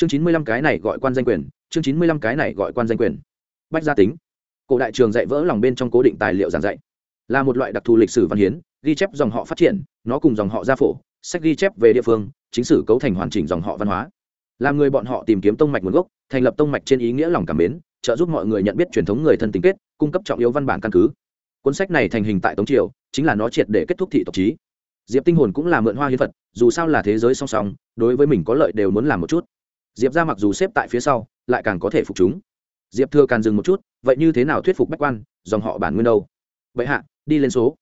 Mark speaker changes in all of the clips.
Speaker 1: chương chín mươi lăm cái này gọi quan danh quyền, chương chín mươi lăm cái này gọi quan danh quyền. Bách gia tính. Cổ đại trường dạy vỡ lòng bên trong cố định tài liệu giảng dạy. Là một loại đặc thù lịch sử văn hiến, ghi chép dòng họ phát triển, nó cùng dòng họ gia phổ, sách ghi chép về địa phương, chính sử cấu thành hoàn chỉnh dòng họ văn hóa. Làm người bọn họ tìm kiếm tông mạch nguồn gốc, thành lập tông mạch trên ý nghĩa lòng cảm mến, trợ giúp mọi người nhận biết truyền thống người thân tính kết, cung cấp trọng yếu văn bản căn cứ. Cuốn sách này thành hình tại tống triều, chính là nó triệt để kết thúc thị tộc trí. Diệp tinh hồn cũng là mượn hoa hiến phật, dù sao là thế giới song song, đối với mình có lợi đều muốn làm một chút diệp ra mặc dù xếp tại phía sau, lại càng có thể phục chúng. Diệp thừa càng dừng một chút, vậy như thế nào thuyết phục bách quan, dòng họ bản nguyên đâu? Vậy hạ, đi lên số.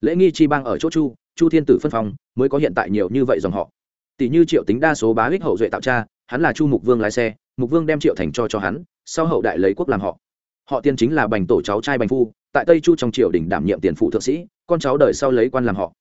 Speaker 1: Lễ nghi chi bang ở chỗ chu chu thiên tử phân phòng, mới có hiện tại nhiều như vậy dòng họ. Tỷ như triệu tính đa số bá hích hậu duệ tạo cha, hắn là chu mục vương lái xe, mục vương đem triệu thành cho cho hắn, sau hậu đại lấy quốc làm họ. Họ tiên chính là bành tổ cháu trai bành phu, tại tây chu trong triều đình đảm nhiệm tiền phụ thượng sĩ, con cháu đời sau lấy quan làm họ.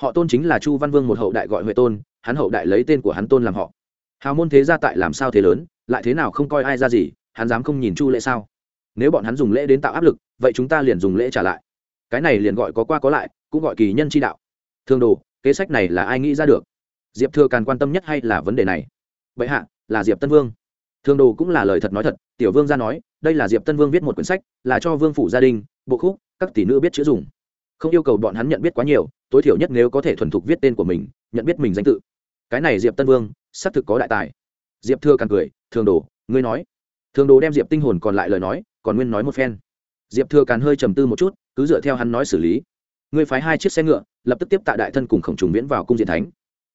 Speaker 1: Họ tôn chính là chu văn vương một hậu đại gọi huệ tôn, hắn hậu đại lấy tên của hắn tôn làm họ hào môn thế gia tại làm sao thế lớn, lại thế nào không coi ai ra gì, hắn dám không nhìn chu lễ sao? Nếu bọn hắn dùng lễ đến tạo áp lực, vậy chúng ta liền dùng lễ trả lại. Cái này liền gọi có qua có lại, cũng gọi kỳ nhân chi đạo. Thương đồ, kế sách này là ai nghĩ ra được? Diệp thừa càn quan tâm nhất hay là vấn đề này? Bệ hạ, là diệp tân vương. Thương đồ cũng là lời thật nói thật, tiểu vương ra nói, đây là diệp tân vương viết một quyển sách, là cho vương phủ gia đình, bộ khúc, các tỷ nữ biết chữ dùng. Không yêu cầu bọn hắn nhận biết quá nhiều, tối thiểu nhất nếu có thể thuần thục viết tên của mình, nhận biết mình danh tự. Cái này diệp tân vương xác thực có đại tài. Diệp thừa càng cười, thường đồ, ngươi nói. Thường đồ đem diệp tinh hồn còn lại lời nói, còn nguyên nói một phen. Diệp thừa càn hơi trầm tư một chút, cứ dựa theo hắn nói xử lý. Ngươi phái hai chiếc xe ngựa, lập tức tiếp tạ đại thân cùng khổng trùng viễn vào cung diện thánh.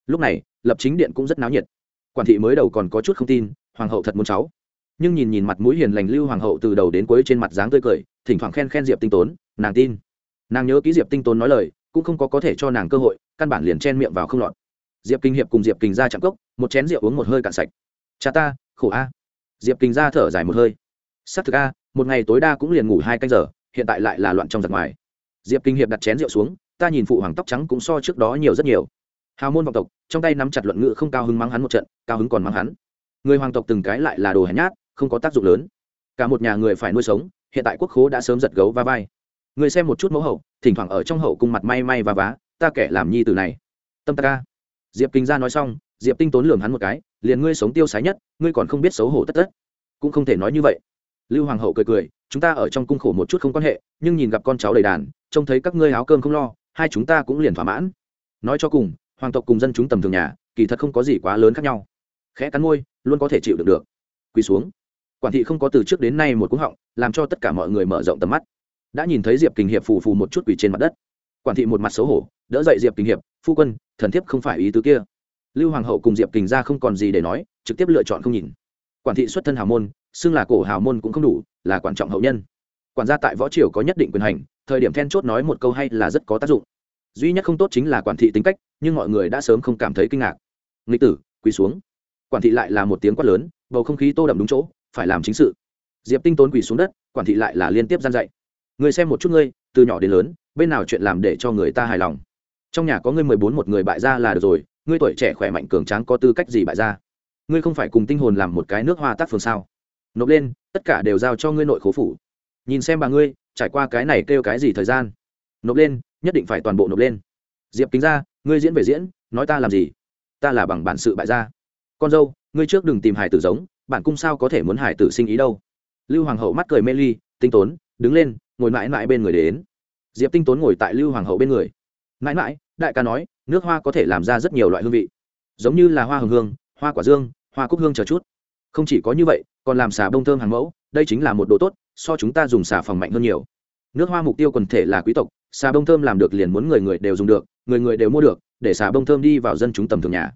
Speaker 1: Lúc này, lập chính điện cũng rất náo nhiệt. Quản thị mới đầu còn có chút không tin, hoàng hậu thật muốn cháu. Nhưng nhìn nhìn mặt mũi hiền lành lưu hoàng hậu từ đầu đến cuối trên mặt dáng tươi cười, thỉnh thoảng khen khen diệp tinh tốn, nàng tin. Nàng nhớ ký diệp tinh tốn nói lời, cũng không có có thể cho nàng cơ hội, căn bản liền chen miệng vào không lọt diệp kinh hiệp cùng diệp kinh ra chạm cốc, một chén rượu uống một hơi cạn sạch. Cha ta, khổ a. Diệp kinh ra thở dài một hơi. S ắ c thực a, một ngày tối đa cũng liền ngủ hai canh giờ, hiện tại lại là loạn trong giặc ngoài. Diệp kinh hiệp đặt chén rượu xuống, ta nhìn phụ hoàng tóc trắng cũng so trước đó nhiều rất nhiều. Hào môn vọng tộc, trong tay nắm chặt luận ngữ không cao hứng mắng hắn một trận, cao hứng còn mắng hắn. Người hoàng tộc từng cái lại là đồ hèn nhát, không có tác dụng lớn. Cả một nhà người phải nuôi sống, hiện tại quốc khố đã sớm giật gấu va vai. Người xem một chút mẫu hậu, thỉnh thoảng ở trong hậu cung mặt may may và vá, ta kẻ làm nhi từ này. Tâm ta ca diệp kinh ra nói xong, diệp tinh tốn lường hắn một cái, liền ngươi sống tiêu sái nhất, ngươi còn không biết xấu hổ tất tất. Cũng không thể nói như vậy. Lưu hoàng hậu cười cười, chúng ta ở trong cung khổ một chút không quan hệ, nhưng nhìn gặp con cháu đầy đàn, trông thấy các ngươi áo cơm không lo, hai chúng ta cũng liền thỏa mãn. Nói cho cùng, hoàng tộc cùng dân chúng tầm thường nhà, kỳ thật không có gì quá lớn khác nhau. Khẽ cắn môi, luôn có thể chịu được được. Quỳ xuống. Quản thị không có từ trước đến nay một cú họng, làm cho tất cả mọi người mở rộng tầm mắt. Đã nhìn thấy diệp kình hiệp phù phù một chút quỳ trên mặt đất. Quản thị một mặt xấu hổ đỡ dậy diệp kình hiệp, phu quân, thần thiếp không phải ý tứ kia. Lưu hoàng hậu cùng diệp kình ra không còn gì để nói, trực tiếp lựa chọn không nhìn. Quản thị xuất thân hào môn, xưng là cổ hào môn cũng không đủ, là quan trọng hậu nhân. Quản gia tại võ triều có nhất định quyền hành, thời điểm then chốt nói một câu hay là rất có tác dụng. Duy nhất không tốt chính là quản thị tính cách, nhưng mọi người đã sớm không cảm thấy kinh ngạc. Nghịch tử, quỳ xuống. Quản thị lại là một tiếng quát lớn, bầu không khí tô đậm đúng chỗ, phải làm chính sự. Diệp tinh tốn quỳ xuống đất, quản thị lại là liên tiếp gian dạy. Người xem một chút ngươi, từ nhỏ đến lớn, bên nào chuyện làm để cho người ta hài lòng? Trong nhà có ngươi mười bốn một người bại gia là được rồi, ngươi tuổi trẻ khỏe mạnh cường tráng có tư cách gì bại gia? Ngươi không phải cùng tinh hồn làm một cái nước hoa tác phường sao? Nộp lên, tất cả đều giao cho ngươi nội khố phủ. Nhìn xem bà ngươi, trải qua cái này kêu cái gì thời gian? Nộp lên, nhất định phải toàn bộ nộp lên. Diệp kính ra ngươi diễn về diễn, nói ta làm gì? Ta là bằng bản sự bại gia. Con dâu, ngươi trước đừng tìm hải tử giống, bản cung sao có thể muốn hải tử sinh ý đâu. Lưu hoàng hậu mắt cười mê ly, tinh tốn, đứng lên, ngồi mãi mãi bên người đến. Diệp tinh tốn ngồi tại lưu hoàng hậu bên người. Mãi mãi đại ca nói, nước hoa có thể làm ra rất nhiều loại hương vị. Giống như là hoa hồng hương, hoa quả dương, hoa cúc hương chờ chút. Không chỉ có như vậy, còn làm xà bông thơm hàng mẫu, đây chính là một đồ tốt, so chúng ta dùng xà phòng mạnh hơn nhiều. Nước hoa mục tiêu quần thể là quý tộc, xà bông thơm làm được liền muốn người người đều dùng được, người người đều mua được, để xà bông thơm đi vào dân chúng tầm thường nhà.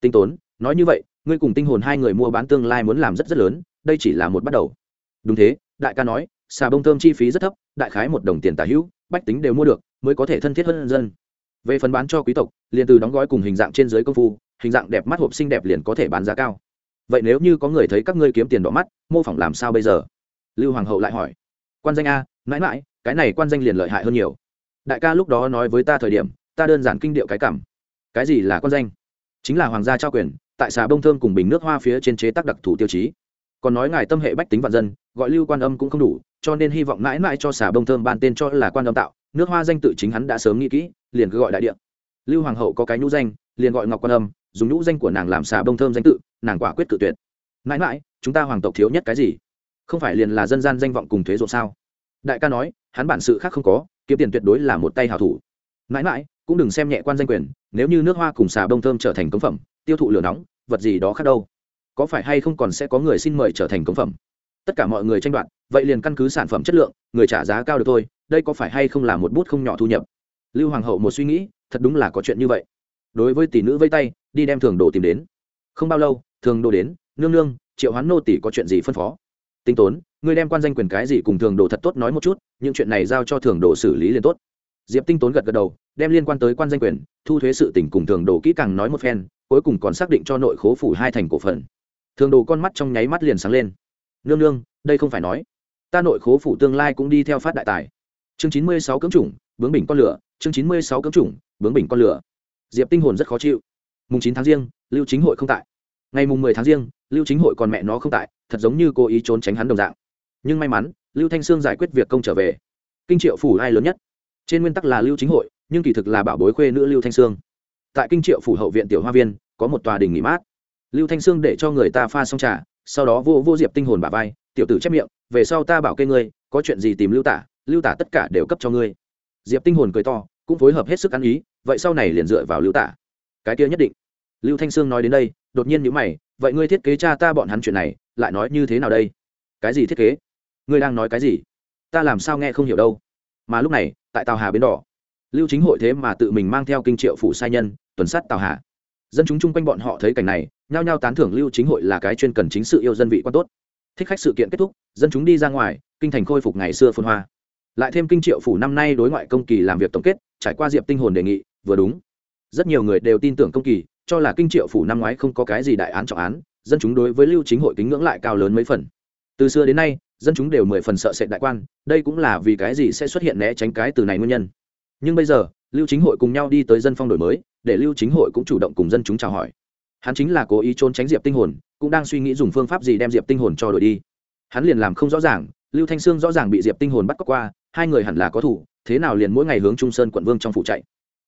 Speaker 1: Tinh tốn, nói như vậy, ngươi cùng tinh hồn hai người mua bán tương lai muốn làm rất rất lớn, đây chỉ là một bắt đầu. Đúng thế, đại ca nói, xà bông thơm chi phí rất thấp, đại khái một đồng tiền tả hữu, bách tính đều mua được, mới có thể thân thiết hơn dân về phần bán cho quý tộc, liền từ đóng gói cùng hình dạng trên dưới công phu, hình dạng đẹp mắt hộp xinh đẹp liền có thể bán giá cao. Vậy nếu như có người thấy các ngươi kiếm tiền đỏ mắt, mô phỏng làm sao bây giờ? Lưu hoàng hậu lại hỏi. Quan danh a, mãi mãi, cái này quan danh liền lợi hại hơn nhiều. Đại ca lúc đó nói với ta thời điểm, ta đơn giản kinh điệu cái cảm. Cái gì là quan danh? Chính là hoàng gia trao quyền, tại xà bông thơm cùng bình nước hoa phía trên chế tác đặc thù tiêu chí. Còn nói ngài tâm hệ bách tính vạn dân, gọi lưu quan âm cũng không đủ, cho nên hy vọng mãi mãi cho xà bông thơm ban tên cho là quan âm tạo nước hoa danh tự chính hắn đã sớm nghĩ kỹ, liền cứ gọi đại điện lưu hoàng hậu có cái nhũ danh, liền gọi ngọc quan âm, dùng nhũ danh của nàng làm xà bông thơm danh tự, nàng quả quyết tự tuyệt. Mãi mãi, chúng ta hoàng tộc thiếu nhất cái gì? Không phải liền là dân gian danh vọng cùng thuế ruộng sao? Đại ca nói, hắn bản sự khác không có, kiếm tiền tuyệt đối là một tay hào thủ. Mãi mãi, cũng đừng xem nhẹ quan danh quyền, nếu như nước hoa cùng xà bông thơm trở thành cống phẩm, tiêu thụ lửa nóng, vật gì đó khác đâu. Có phải hay không còn sẽ có người xin mời trở thành cống phẩm? Tất cả mọi người tranh đoạt, vậy liền căn cứ sản phẩm chất lượng, người trả giá cao được thôi đây có phải hay không là một bút không nhỏ thu nhập? Lưu hoàng hậu một suy nghĩ, thật đúng là có chuyện như vậy. Đối với tỷ nữ vây tay, đi đem thường đồ tìm đến. Không bao lâu, thường đồ đến, nương nương, triệu hoán nô tỷ có chuyện gì phân phó? Tinh tốn, ngươi đem quan danh quyền cái gì cùng thường đồ thật tốt nói một chút, những chuyện này giao cho thường đồ xử lý liền tốt. Diệp tinh tốn gật gật đầu, đem liên quan tới quan danh quyền, thu thuế sự tỉnh cùng thường đồ kỹ càng nói một phen, cuối cùng còn xác định cho nội khố phủ hai thành cổ phần. Thường đồ con mắt trong nháy mắt liền sáng lên. Nương nương, đây không phải nói. Ta nội khố phủ tương lai cũng đi theo phát đại tài chương chín mươi sáu cưỡng chủng, bướng bình con lửa. Chương chín mươi sáu cưỡng chủng, bướng bình con lửa. Diệp tinh hồn rất khó chịu. Mùng chín tháng riêng, lưu chính hội không tại. Ngày mùng mười tháng riêng, lưu chính hội còn mẹ nó không tại, thật giống như cố ý trốn tránh hắn đồng dạng. Nhưng may mắn, lưu thanh sương giải quyết việc công trở về. Kinh triệu phủ ai lớn nhất? Trên nguyên tắc là lưu chính hội, nhưng kỳ thực là bảo bối khuê nữ lưu thanh sương. Tại kinh triệu phủ hậu viện tiểu hoa viên, có một tòa đình nghỉ mát. Lưu thanh sương để cho người ta pha xong trà, sau đó vô vô diệp tinh hồn bà vai, tiểu tử chép miệng, về sau ta bảo kê ngươi, có chuyện gì tìm lưu tả lưu tả tất cả đều cấp cho ngươi. Diệp tinh hồn cười to, cũng phối hợp hết sức ăn ý, vậy sau này liền dựa vào lưu tả. Cái kia nhất định. Lưu thanh sương nói đến đây, đột nhiên nhữ mày, vậy ngươi thiết kế cha ta bọn hắn chuyện này, lại nói như thế nào đây? Cái gì thiết kế? Ngươi đang nói cái gì? Ta làm sao nghe không hiểu đâu. Mà lúc này, tại tàu hà bến đỏ, lưu chính hội thế mà tự mình mang theo kinh triệu phủ sai nhân, tuần sát tàu hà. Dân chúng chung quanh bọn họ thấy cảnh này, nhao nhao tán thưởng lưu chính hội là cái chuyên cần chính sự yêu dân vị quan tốt. Thích khách sự kiện kết thúc, dân chúng đi ra ngoài, kinh thành khôi phục ngày xưa phồn hoa lại thêm kinh triệu phủ năm nay đối ngoại công kỳ làm việc tổng kết, trải qua diệp tinh hồn đề nghị, vừa đúng. Rất nhiều người đều tin tưởng công kỳ, cho là kinh triệu phủ năm ngoái không có cái gì đại án trọng án, dân chúng đối với lưu chính hội kính ngưỡng lại cao lớn mấy phần. Từ xưa đến nay, dân chúng đều mười phần sợ sệt đại quan, đây cũng là vì cái gì sẽ xuất hiện né tránh cái từ này nguyên nhân. Nhưng bây giờ, lưu chính hội cùng nhau đi tới dân phong đổi mới, để lưu chính hội cũng chủ động cùng dân chúng chào hỏi. Hắn chính là cố ý trốn tránh diệp tinh hồn, cũng đang suy nghĩ dùng phương pháp gì đem diệp tinh hồn cho đổi đi. Hắn liền làm không rõ ràng, lưu thanh sương rõ ràng bị diệp tinh hồn bắt cóc qua hai người hẳn là có thủ, thế nào liền mỗi ngày hướng trung sơn quận vương trong phủ chạy?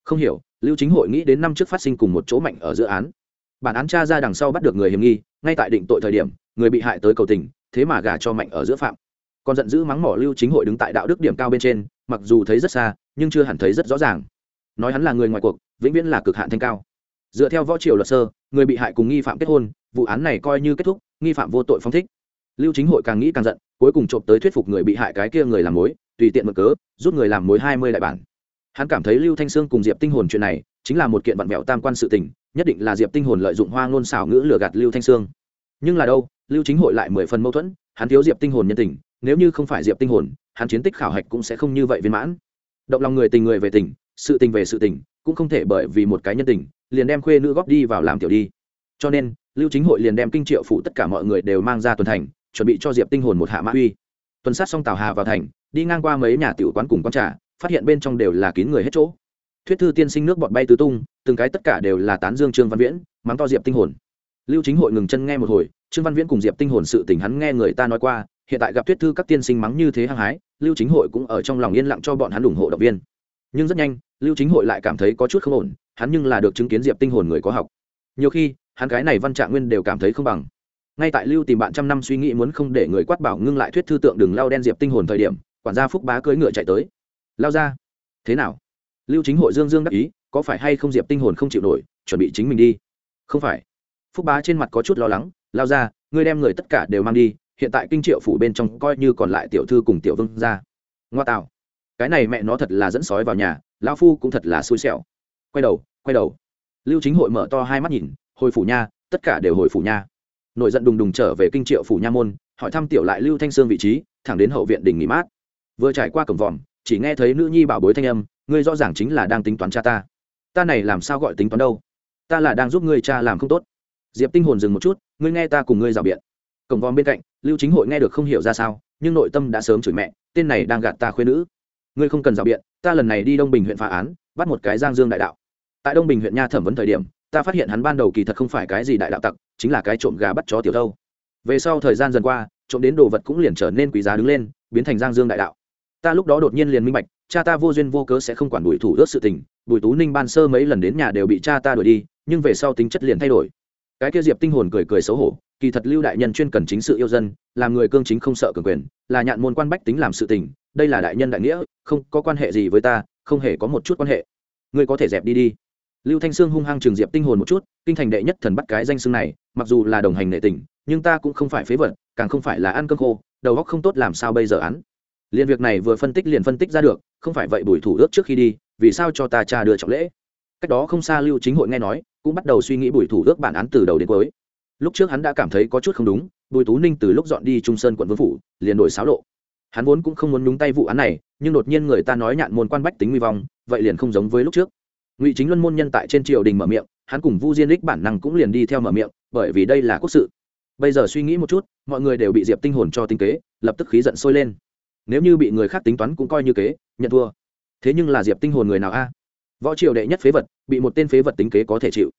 Speaker 1: Không hiểu, lưu chính hội nghĩ đến năm trước phát sinh cùng một chỗ mạnh ở giữa án. Bản án tra ra đằng sau bắt được người hiểm nghi, ngay tại định tội thời điểm, người bị hại tới cầu tình, thế mà gả cho mạnh ở giữa phạm. Còn giận dữ mắng mỏ lưu chính hội đứng tại đạo đức điểm cao bên trên, mặc dù thấy rất xa, nhưng chưa hẳn thấy rất rõ ràng. Nói hắn là người ngoài cuộc, vĩnh viễn là cực hạn thanh cao. Dựa theo võ triều luật sơ, người bị hại cùng nghi phạm kết hôn, vụ án này coi như kết thúc, nghi phạm vô tội phong thích. Lưu chính hội càng nghĩ càng giận, cuối cùng trộm tới thuyết phục người bị hại cái kia người làm mối tùy tiện mượn cớ rút người làm mối hai mươi đại bản. Hắn cảm thấy lưu thanh sương cùng diệp tinh hồn chuyện này chính là một kiện vặn vẹo tam quan sự tình, nhất định là diệp tinh hồn lợi dụng hoa ngôn xảo ngữ lừa gạt lưu thanh sương. Nhưng là đâu, lưu chính hội lại mười phần mâu thuẫn, hắn thiếu diệp tinh hồn nhân tình, nếu như không phải diệp tinh hồn, hắn chiến tích khảo hạch cũng sẽ không như vậy viên mãn. Động lòng người tình người về tình, sự tình về sự tình, cũng không thể bởi vì một cái nhân tình, liền đem khuê nữ góp đi vào làm tiểu đi. Cho nên, lưu chính hội liền đem kinh triệu phụ tất cả mọi người đều mang ra tuần thành, chuẩn bị cho diệp tinh hồn một hạ mã uy. Tuần sát xong tào hà vào thành đi ngang qua mấy nhà tiểu quán cùng quán trà, phát hiện bên trong đều là kín người hết chỗ. Thuyết thư tiên sinh nước bọt bay tứ tung, từng cái tất cả đều là tán dương trương văn viễn, mắng to diệp tinh hồn. Lưu chính hội ngừng chân nghe một hồi, trương văn viễn cùng diệp tinh hồn sự tình hắn nghe người ta nói qua, hiện tại gặp thuyết thư các tiên sinh mắng như thế hăng hái, lưu chính hội cũng ở trong lòng yên lặng cho bọn hắn ủng hộ động viên. Nhưng rất nhanh, lưu chính hội lại cảm thấy có chút không ổn, hắn nhưng là được chứng kiến diệp tinh hồn người có học. Nhiều khi, hắn cái này văn trạng nguyên đều cảm thấy không bằng. Ngay tại lưu tìm bạn trăm năm suy nghĩ muốn không để người quát bảo ngưng lại thuyết thư tượng đừng lao đen diệp tinh hồn thời điểm quản gia phúc bá cưỡi ngựa chạy tới. Lao ra. Thế nào? Lưu chính hội dương dương đắc ý, có phải hay không diệp tinh hồn không chịu nổi, chuẩn bị chính mình đi? Không phải. Phúc bá trên mặt có chút lo lắng, lao ra, ngươi đem người tất cả đều mang đi, hiện tại kinh triệu phủ bên trong coi như còn lại tiểu thư cùng tiểu vương ra ngoa tạo. Cái này mẹ nó thật là dẫn sói vào nhà, lão phu cũng thật là xui xẻo. Quay đầu quay đầu. Lưu chính hội mở to hai mắt nhìn, hồi phủ nha, tất cả đều hồi phủ nha. Nội giận đùng đùng trở về kinh triệu phủ nha môn, hỏi thăm tiểu lại lưu thanh sương vị trí, thẳng đến hậu viện đình nghỉ mát vừa trải qua cổng vòm, chỉ nghe thấy nữ nhi bảo bối thanh âm, ngươi rõ ràng chính là đang tính toán cha ta. Ta này làm sao gọi tính toán đâu? Ta là đang giúp ngươi cha làm không tốt. Diệp tinh hồn dừng một chút, ngươi nghe ta cùng ngươi rào biện. Cổng vòm bên cạnh, lưu chính hội nghe được không hiểu ra sao, nhưng nội tâm đã sớm chửi mẹ, tên này đang gạt ta khuyên nữ. Ngươi không cần rào biện, ta lần này đi đông bình huyện phá án, bắt một cái giang dương đại đạo. Tại đông bình huyện nha thẩm vấn thời điểm, ta phát hiện hắn ban đầu kỳ thật không phải cái gì đại đạo tặc, chính là cái trộm gà bắt chó tiểu thâu. Về sau thời gian dần qua, trộm đến đồ vật cũng liền trở nên quý giá đứng lên, biến thành giang dương đại đạo ta lúc đó đột nhiên liền minh bạch, cha ta vô duyên vô cớ sẽ không quản bùi thủ ước sự tình, bùi tú ninh ban sơ mấy lần đến nhà đều bị cha ta đuổi đi, nhưng về sau tính chất liền thay đổi. Cái kia diệp tinh hồn cười cười xấu hổ, kỳ thật lưu đại nhân chuyên cần chính sự yêu dân, làm người cương chính không sợ cường quyền, là nhạn môn quan bách tính làm sự tình, đây là đại nhân đại nghĩa, không có quan hệ gì với ta, không hề có một chút quan hệ. Ngươi có thể dẹp đi đi. Lưu thanh sương hung hăng trường diệp tinh hồn một chút, kinh thành đệ nhất thần bắt cái danh xưng này, mặc dù là đồng hành nệ tình, nhưng ta cũng không phải phế vật, càng không phải là ăn cơm khô, đầu óc không tốt làm sao bây giờ án liền việc này vừa phân tích liền phân tích ra được, không phải vậy bùi thủ ước trước khi đi, vì sao cho ta cha đưa trọng lễ? Cách đó không xa lưu chính hội nghe nói, cũng bắt đầu suy nghĩ bùi thủ ước bản án từ đầu đến cuối. Lúc trước hắn đã cảm thấy có chút không đúng, bùi tú ninh từ lúc dọn đi trung sơn quận vương phủ, liền đổi xáo lộ. Hắn vốn cũng không muốn nhúng tay vụ án này, nhưng đột nhiên người ta nói nhạn môn quan bách tính nguy vong, vậy liền không giống với lúc trước. Ngụy chính luân môn nhân tại trên triều đình mở miệng, hắn cùng vu diên đích bản năng cũng liền đi theo mở miệng, bởi vì đây là quốc sự. Bây giờ suy nghĩ một chút, mọi người đều bị diệp tinh hồn cho tinh kế, lập tức khí giận sôi lên nếu như bị người khác tính toán cũng coi như kế, nhận thua. Thế nhưng là diệp tinh hồn người nào a? Võ triều đệ nhất phế vật, bị một tên phế vật tính kế có thể chịu.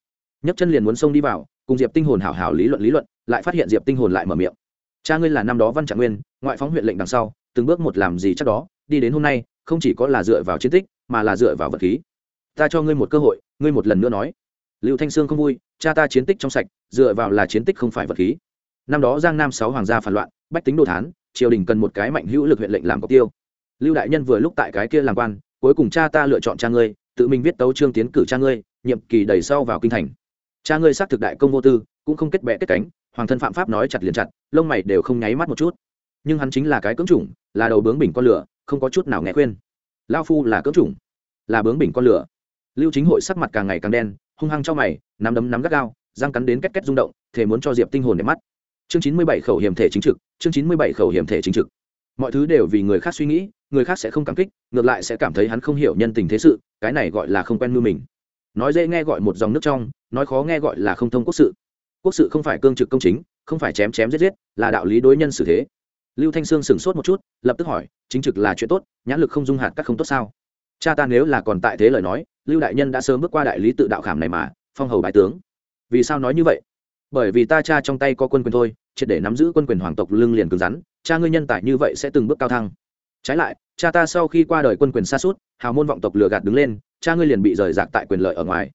Speaker 1: Nhấc chân liền muốn xông đi vào, cùng diệp tinh hồn hảo hảo lý luận lý luận, lại phát hiện diệp tinh hồn lại mở miệng. Cha ngươi là năm đó văn trạng nguyên, ngoại phóng huyện lệnh đằng sau, từng bước một làm gì chắc đó, đi đến hôm nay, không chỉ có là dựa vào chiến tích, mà là dựa vào vật khí. Ta cho ngươi một cơ hội, ngươi một lần nữa nói. Lưu thanh sương không vui, cha ta chiến tích trong sạch, dựa vào là chiến tích không phải vật khí. Năm đó giang nam sáu hoàng gia phản loạn, bách tính đồ thán triều đình cần một cái mạnh hữu lực huyện lệnh làm cọc tiêu. Lưu đại nhân vừa lúc tại cái kia làm quan, cuối cùng cha ta lựa chọn cha ngươi, tự mình viết tấu trương tiến cử cha ngươi, nhiệm kỳ đầy sau vào kinh thành. Cha ngươi xác thực đại công vô tư, cũng không kết bệ kết cánh, hoàng thân phạm pháp nói chặt liền chặt, lông mày đều không nháy mắt một chút. Nhưng hắn chính là cái cưỡng chủng, là đầu bướng bình con lửa, không có chút nào nghe khuyên. Lao phu là cưỡng chủng, là bướng bình con lửa. Lưu chính hội sắc mặt càng ngày càng đen, hung hăng cho mày, nắm đấm nắm gắt gao, răng cắn đến két két rung động thể muốn cho diệp tinh hồn để mắt chương chín mươi bảy khẩu hiểm thể chính trực, chương chín mươi bảy khẩu hiểm thể chính trực. Mọi thứ đều vì người khác suy nghĩ, người khác sẽ không cảm kích, ngược lại sẽ cảm thấy hắn không hiểu nhân tình thế sự, cái này gọi là không quen mưu mình. Nói dễ nghe gọi một dòng nước trong, nói khó nghe gọi là không thông quốc sự. Quốc sự không phải cương trực công chính, không phải chém chém giết giết, là đạo lý đối nhân xử thế. Lưu thanh sương sửng sốt một chút, lập tức hỏi, chính trực là chuyện tốt, nhãn lực không dung hạt các không tốt sao? Cha ta nếu là còn tại thế lời nói, lưu đại nhân đã sớm bước qua đại lý tự đạo khảm này mà, phong hầu bái tướng. Vì sao nói như vậy? Bởi vì ta cha trong tay có quân quyền thôi, triệt để nắm giữ quân quyền hoàng tộc lưng liền cứng rắn, cha ngươi nhân tài như vậy sẽ từng bước cao thăng. Trái lại, cha ta sau khi qua đời quân quyền xa suốt, hào môn vọng tộc lừa gạt đứng lên, cha ngươi liền bị rời rạc tại quyền lợi ở ngoài.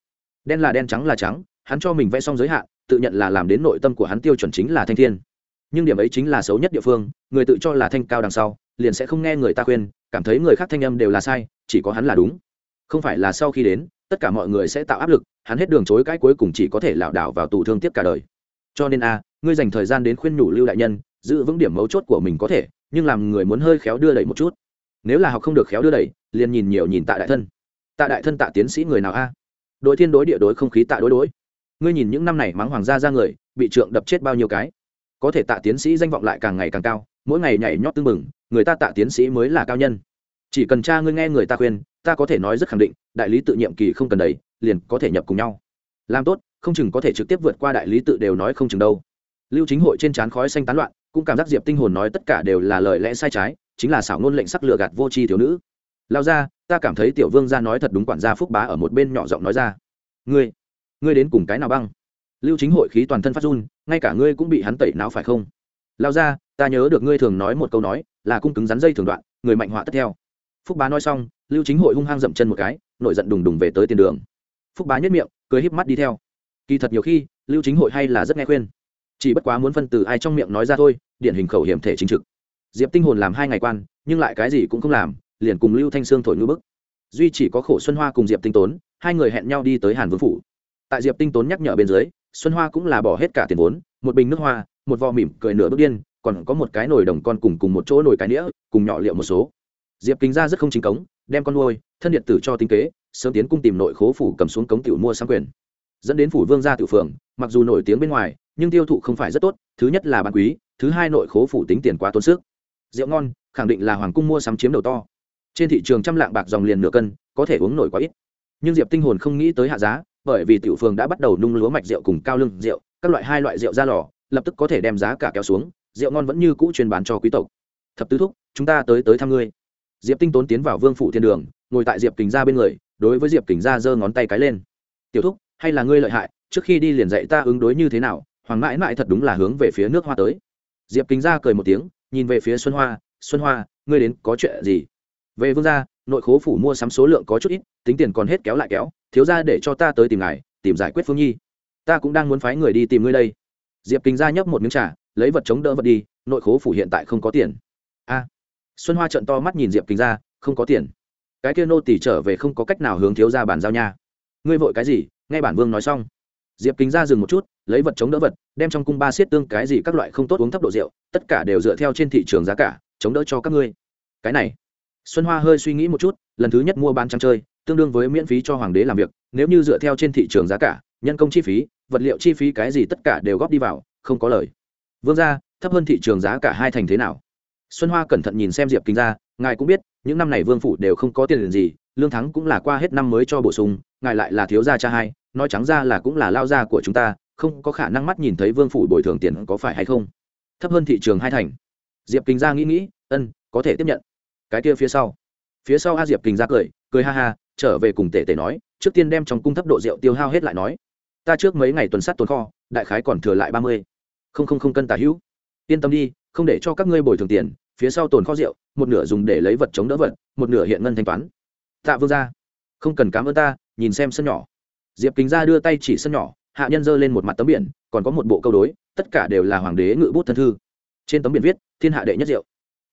Speaker 1: Đen là đen, trắng là trắng, hắn cho mình vẽ xong giới hạn, tự nhận là làm đến nội tâm của hắn tiêu chuẩn chính là thanh thiên. Nhưng điểm ấy chính là xấu nhất địa phương, người tự cho là thanh cao đằng sau, liền sẽ không nghe người ta khuyên, cảm thấy người khác thanh âm đều là sai, chỉ có hắn là đúng. Không phải là sau khi đến, tất cả mọi người sẽ tạo áp lực hắn hết đường chối cãi cuối cùng chỉ có thể lảo đảo vào tù thương tiếp cả đời. Cho nên a, ngươi dành thời gian đến khuyên nhủ lưu đại nhân, giữ vững điểm mấu chốt của mình có thể, nhưng làm người muốn hơi khéo đưa đẩy một chút. Nếu là học không được khéo đưa đẩy, liền nhìn nhiều nhìn tạ đại thân. Tạ đại thân tạ tiến sĩ người nào a? Đội thiên đối địa đối không khí tạ đối đối. Ngươi nhìn những năm này mắng hoàng gia ra người, bị trượng đập chết bao nhiêu cái? Có thể tạ tiến sĩ danh vọng lại càng ngày càng cao, mỗi ngày nhảy nhót tưng mừng người ta tạ tiến sĩ mới là cao nhân. Chỉ cần cha ngươi nghe người ta khuyên, ta có thể nói rất khẳng định, đại lý tự nhiệm kỳ không cần đấy liền có thể nhập cùng nhau. Làm tốt, không chừng có thể trực tiếp vượt qua đại lý tự đều nói không chừng đâu. Lưu chính hội trên trán khói xanh tán loạn, cũng cảm giác diệp tinh hồn nói tất cả đều là lời lẽ sai trái, chính là xảo ngôn lệnh sắc lừa gạt vô tri thiếu nữ. Lao ra, ta cảm thấy tiểu vương gia nói thật đúng quản gia phúc bá ở một bên nhỏ giọng nói ra. Ngươi ngươi đến cùng cái nào băng? Lưu chính hội khí toàn thân phát run, ngay cả ngươi cũng bị hắn tẩy não phải không? Lao ra, ta nhớ được ngươi thường nói một câu nói, là cung cứng rắn dây thường đoạn, người mạnh họa tất theo. Phúc bá nói xong, lưu chính hội hung hăng dậm chân một cái, nổi giận đùng đùng về tới tiền đường phúc bá nhất miệng, cười híp mắt đi theo. Kỳ thật nhiều khi, lưu chính hội hay là rất nghe khuyên. Chỉ bất quá muốn phân từ ai trong miệng nói ra thôi, điển hình khẩu hiểm thể chính trực. Diệp tinh hồn làm hai ngày quan, nhưng lại cái gì cũng không làm, liền cùng lưu thanh sương thổi ngư bức. Duy chỉ có khổ xuân hoa cùng diệp tinh tốn, hai người hẹn nhau đi tới hàn vương phủ. Tại diệp tinh tốn nhắc nhở bên dưới, xuân hoa cũng là bỏ hết cả tiền vốn, một bình nước hoa, một vò mỉm cười nửa bước điên, còn có một cái nồi đồng con cùng cùng một chỗ nồi cái nĩa, cùng nhỏ liệu một số. Diệp kính ra rất không chính cống, đem con nuôi, thân điện tử cho tinh kế sớm tiến cung tìm nội khố phủ cầm xuống cống tiểu mua sang quyền. Dẫn đến phủ vương gia tiểu phường, mặc dù nổi tiếng bên ngoài, nhưng tiêu thụ không phải rất tốt, thứ nhất là bán quý, thứ hai nội khố phủ tính tiền quá tốn sức. Rượu ngon, khẳng định là hoàng cung mua sắm chiếm đầu to. Trên thị trường trăm lạng bạc dòng liền nửa cân, có thể uống nổi quá ít. Nhưng diệp tinh hồn không nghĩ tới hạ giá, bởi vì tiểu phường đã bắt đầu nung lúa mạch rượu cùng cao lương rượu, các loại hai loại rượu ra lò, lập tức có thể đem giá cả kéo xuống, rượu ngon vẫn như cũ truyền bán cho quý tộc. Thập tứ thúc, chúng ta tới tới thăm ngươi. Diệp tinh tốn tiến vào vương phủ thiên đường, ngồi tại diệp kình ra bên người đối với diệp kình ra giơ ngón tay cái lên. Tiểu thúc, hay là ngươi lợi hại, trước khi đi liền dạy ta ứng đối như thế nào, hoàng mãi mãi thật đúng là hướng về phía nước hoa tới. Diệp kính ra cười một tiếng, nhìn về phía xuân hoa xuân hoa, ngươi đến có chuyện gì? Về vương gia, nội khố phủ mua sắm số lượng có chút ít, tính tiền còn hết kéo lại kéo, thiếu ra để cho ta tới tìm ngài, tìm giải quyết phương nhi. Ta cũng đang muốn phái người đi tìm ngươi đây. Diệp kính ra nhấp một miếng trà, lấy vật chống đỡ vật đi, nội khố phủ hiện tại không có tiền. A. Xuân hoa trận to mắt nhìn diệp kính ra, không có tiền cái kia nô tỷ trở về không có cách nào hướng thiếu ra bàn giao nha. Ngươi vội cái gì? Nghe bản vương nói xong. Diệp kính ra dừng một chút, lấy vật chống đỡ vật, đem trong cung ba xiết tương cái gì các loại không tốt uống thấp độ rượu, tất cả đều dựa theo trên thị trường giá cả, chống đỡ cho các ngươi. Cái này, xuân hoa hơi suy nghĩ một chút, lần thứ nhất mua bán trắng chơi, tương đương với miễn phí cho hoàng đế làm việc, nếu như dựa theo trên thị trường giá cả, nhân công chi phí, vật liệu chi phí cái gì tất cả đều góp đi vào, không có lời. Vương ra thấp hơn thị trường giá cả hai thành thế nào? Xuân hoa cẩn thận nhìn xem diệp kính ra, ngài cũng biết những năm này vương phủ đều không có tiền gì, lương thắng cũng là qua hết năm mới cho bổ sung, ngài lại là thiếu gia cha hai, nói trắng ra là cũng là lao gia của chúng ta, không có khả năng mắt nhìn thấy vương phủ bồi thường tiền có phải hay không? Thấp hơn thị trường hai thành. Diệp kính Gia nghĩ nghĩ, ân, có thể tiếp nhận. Cái kia phía sau. Phía sau a diệp kính Gia cười cười ha ha, trở về cùng tể tể nói, trước tiên đem trong cung thấp độ rượu tiêu hao hết lại nói. Ta trước mấy ngày tuần sát tồn kho, đại khái còn thừa lại ba mươi. Không không không cân tả hữu. Yên tâm đi, không để cho các ngươi bồi thường tiền phía sau tồn kho rượu, một nửa dùng để lấy vật chống đỡ vật, một nửa hiện ngân thanh toán. Tạ vương ra không cần cám ơn ta, nhìn xem sân nhỏ. Diệp kính ra đưa tay chỉ sân nhỏ, hạ nhân giơ lên một mặt tấm biển, còn có một bộ câu đối, tất cả đều là hoàng đế ngự bút thân thư. Trên tấm biển viết, thiên hạ đệ nhất rượu.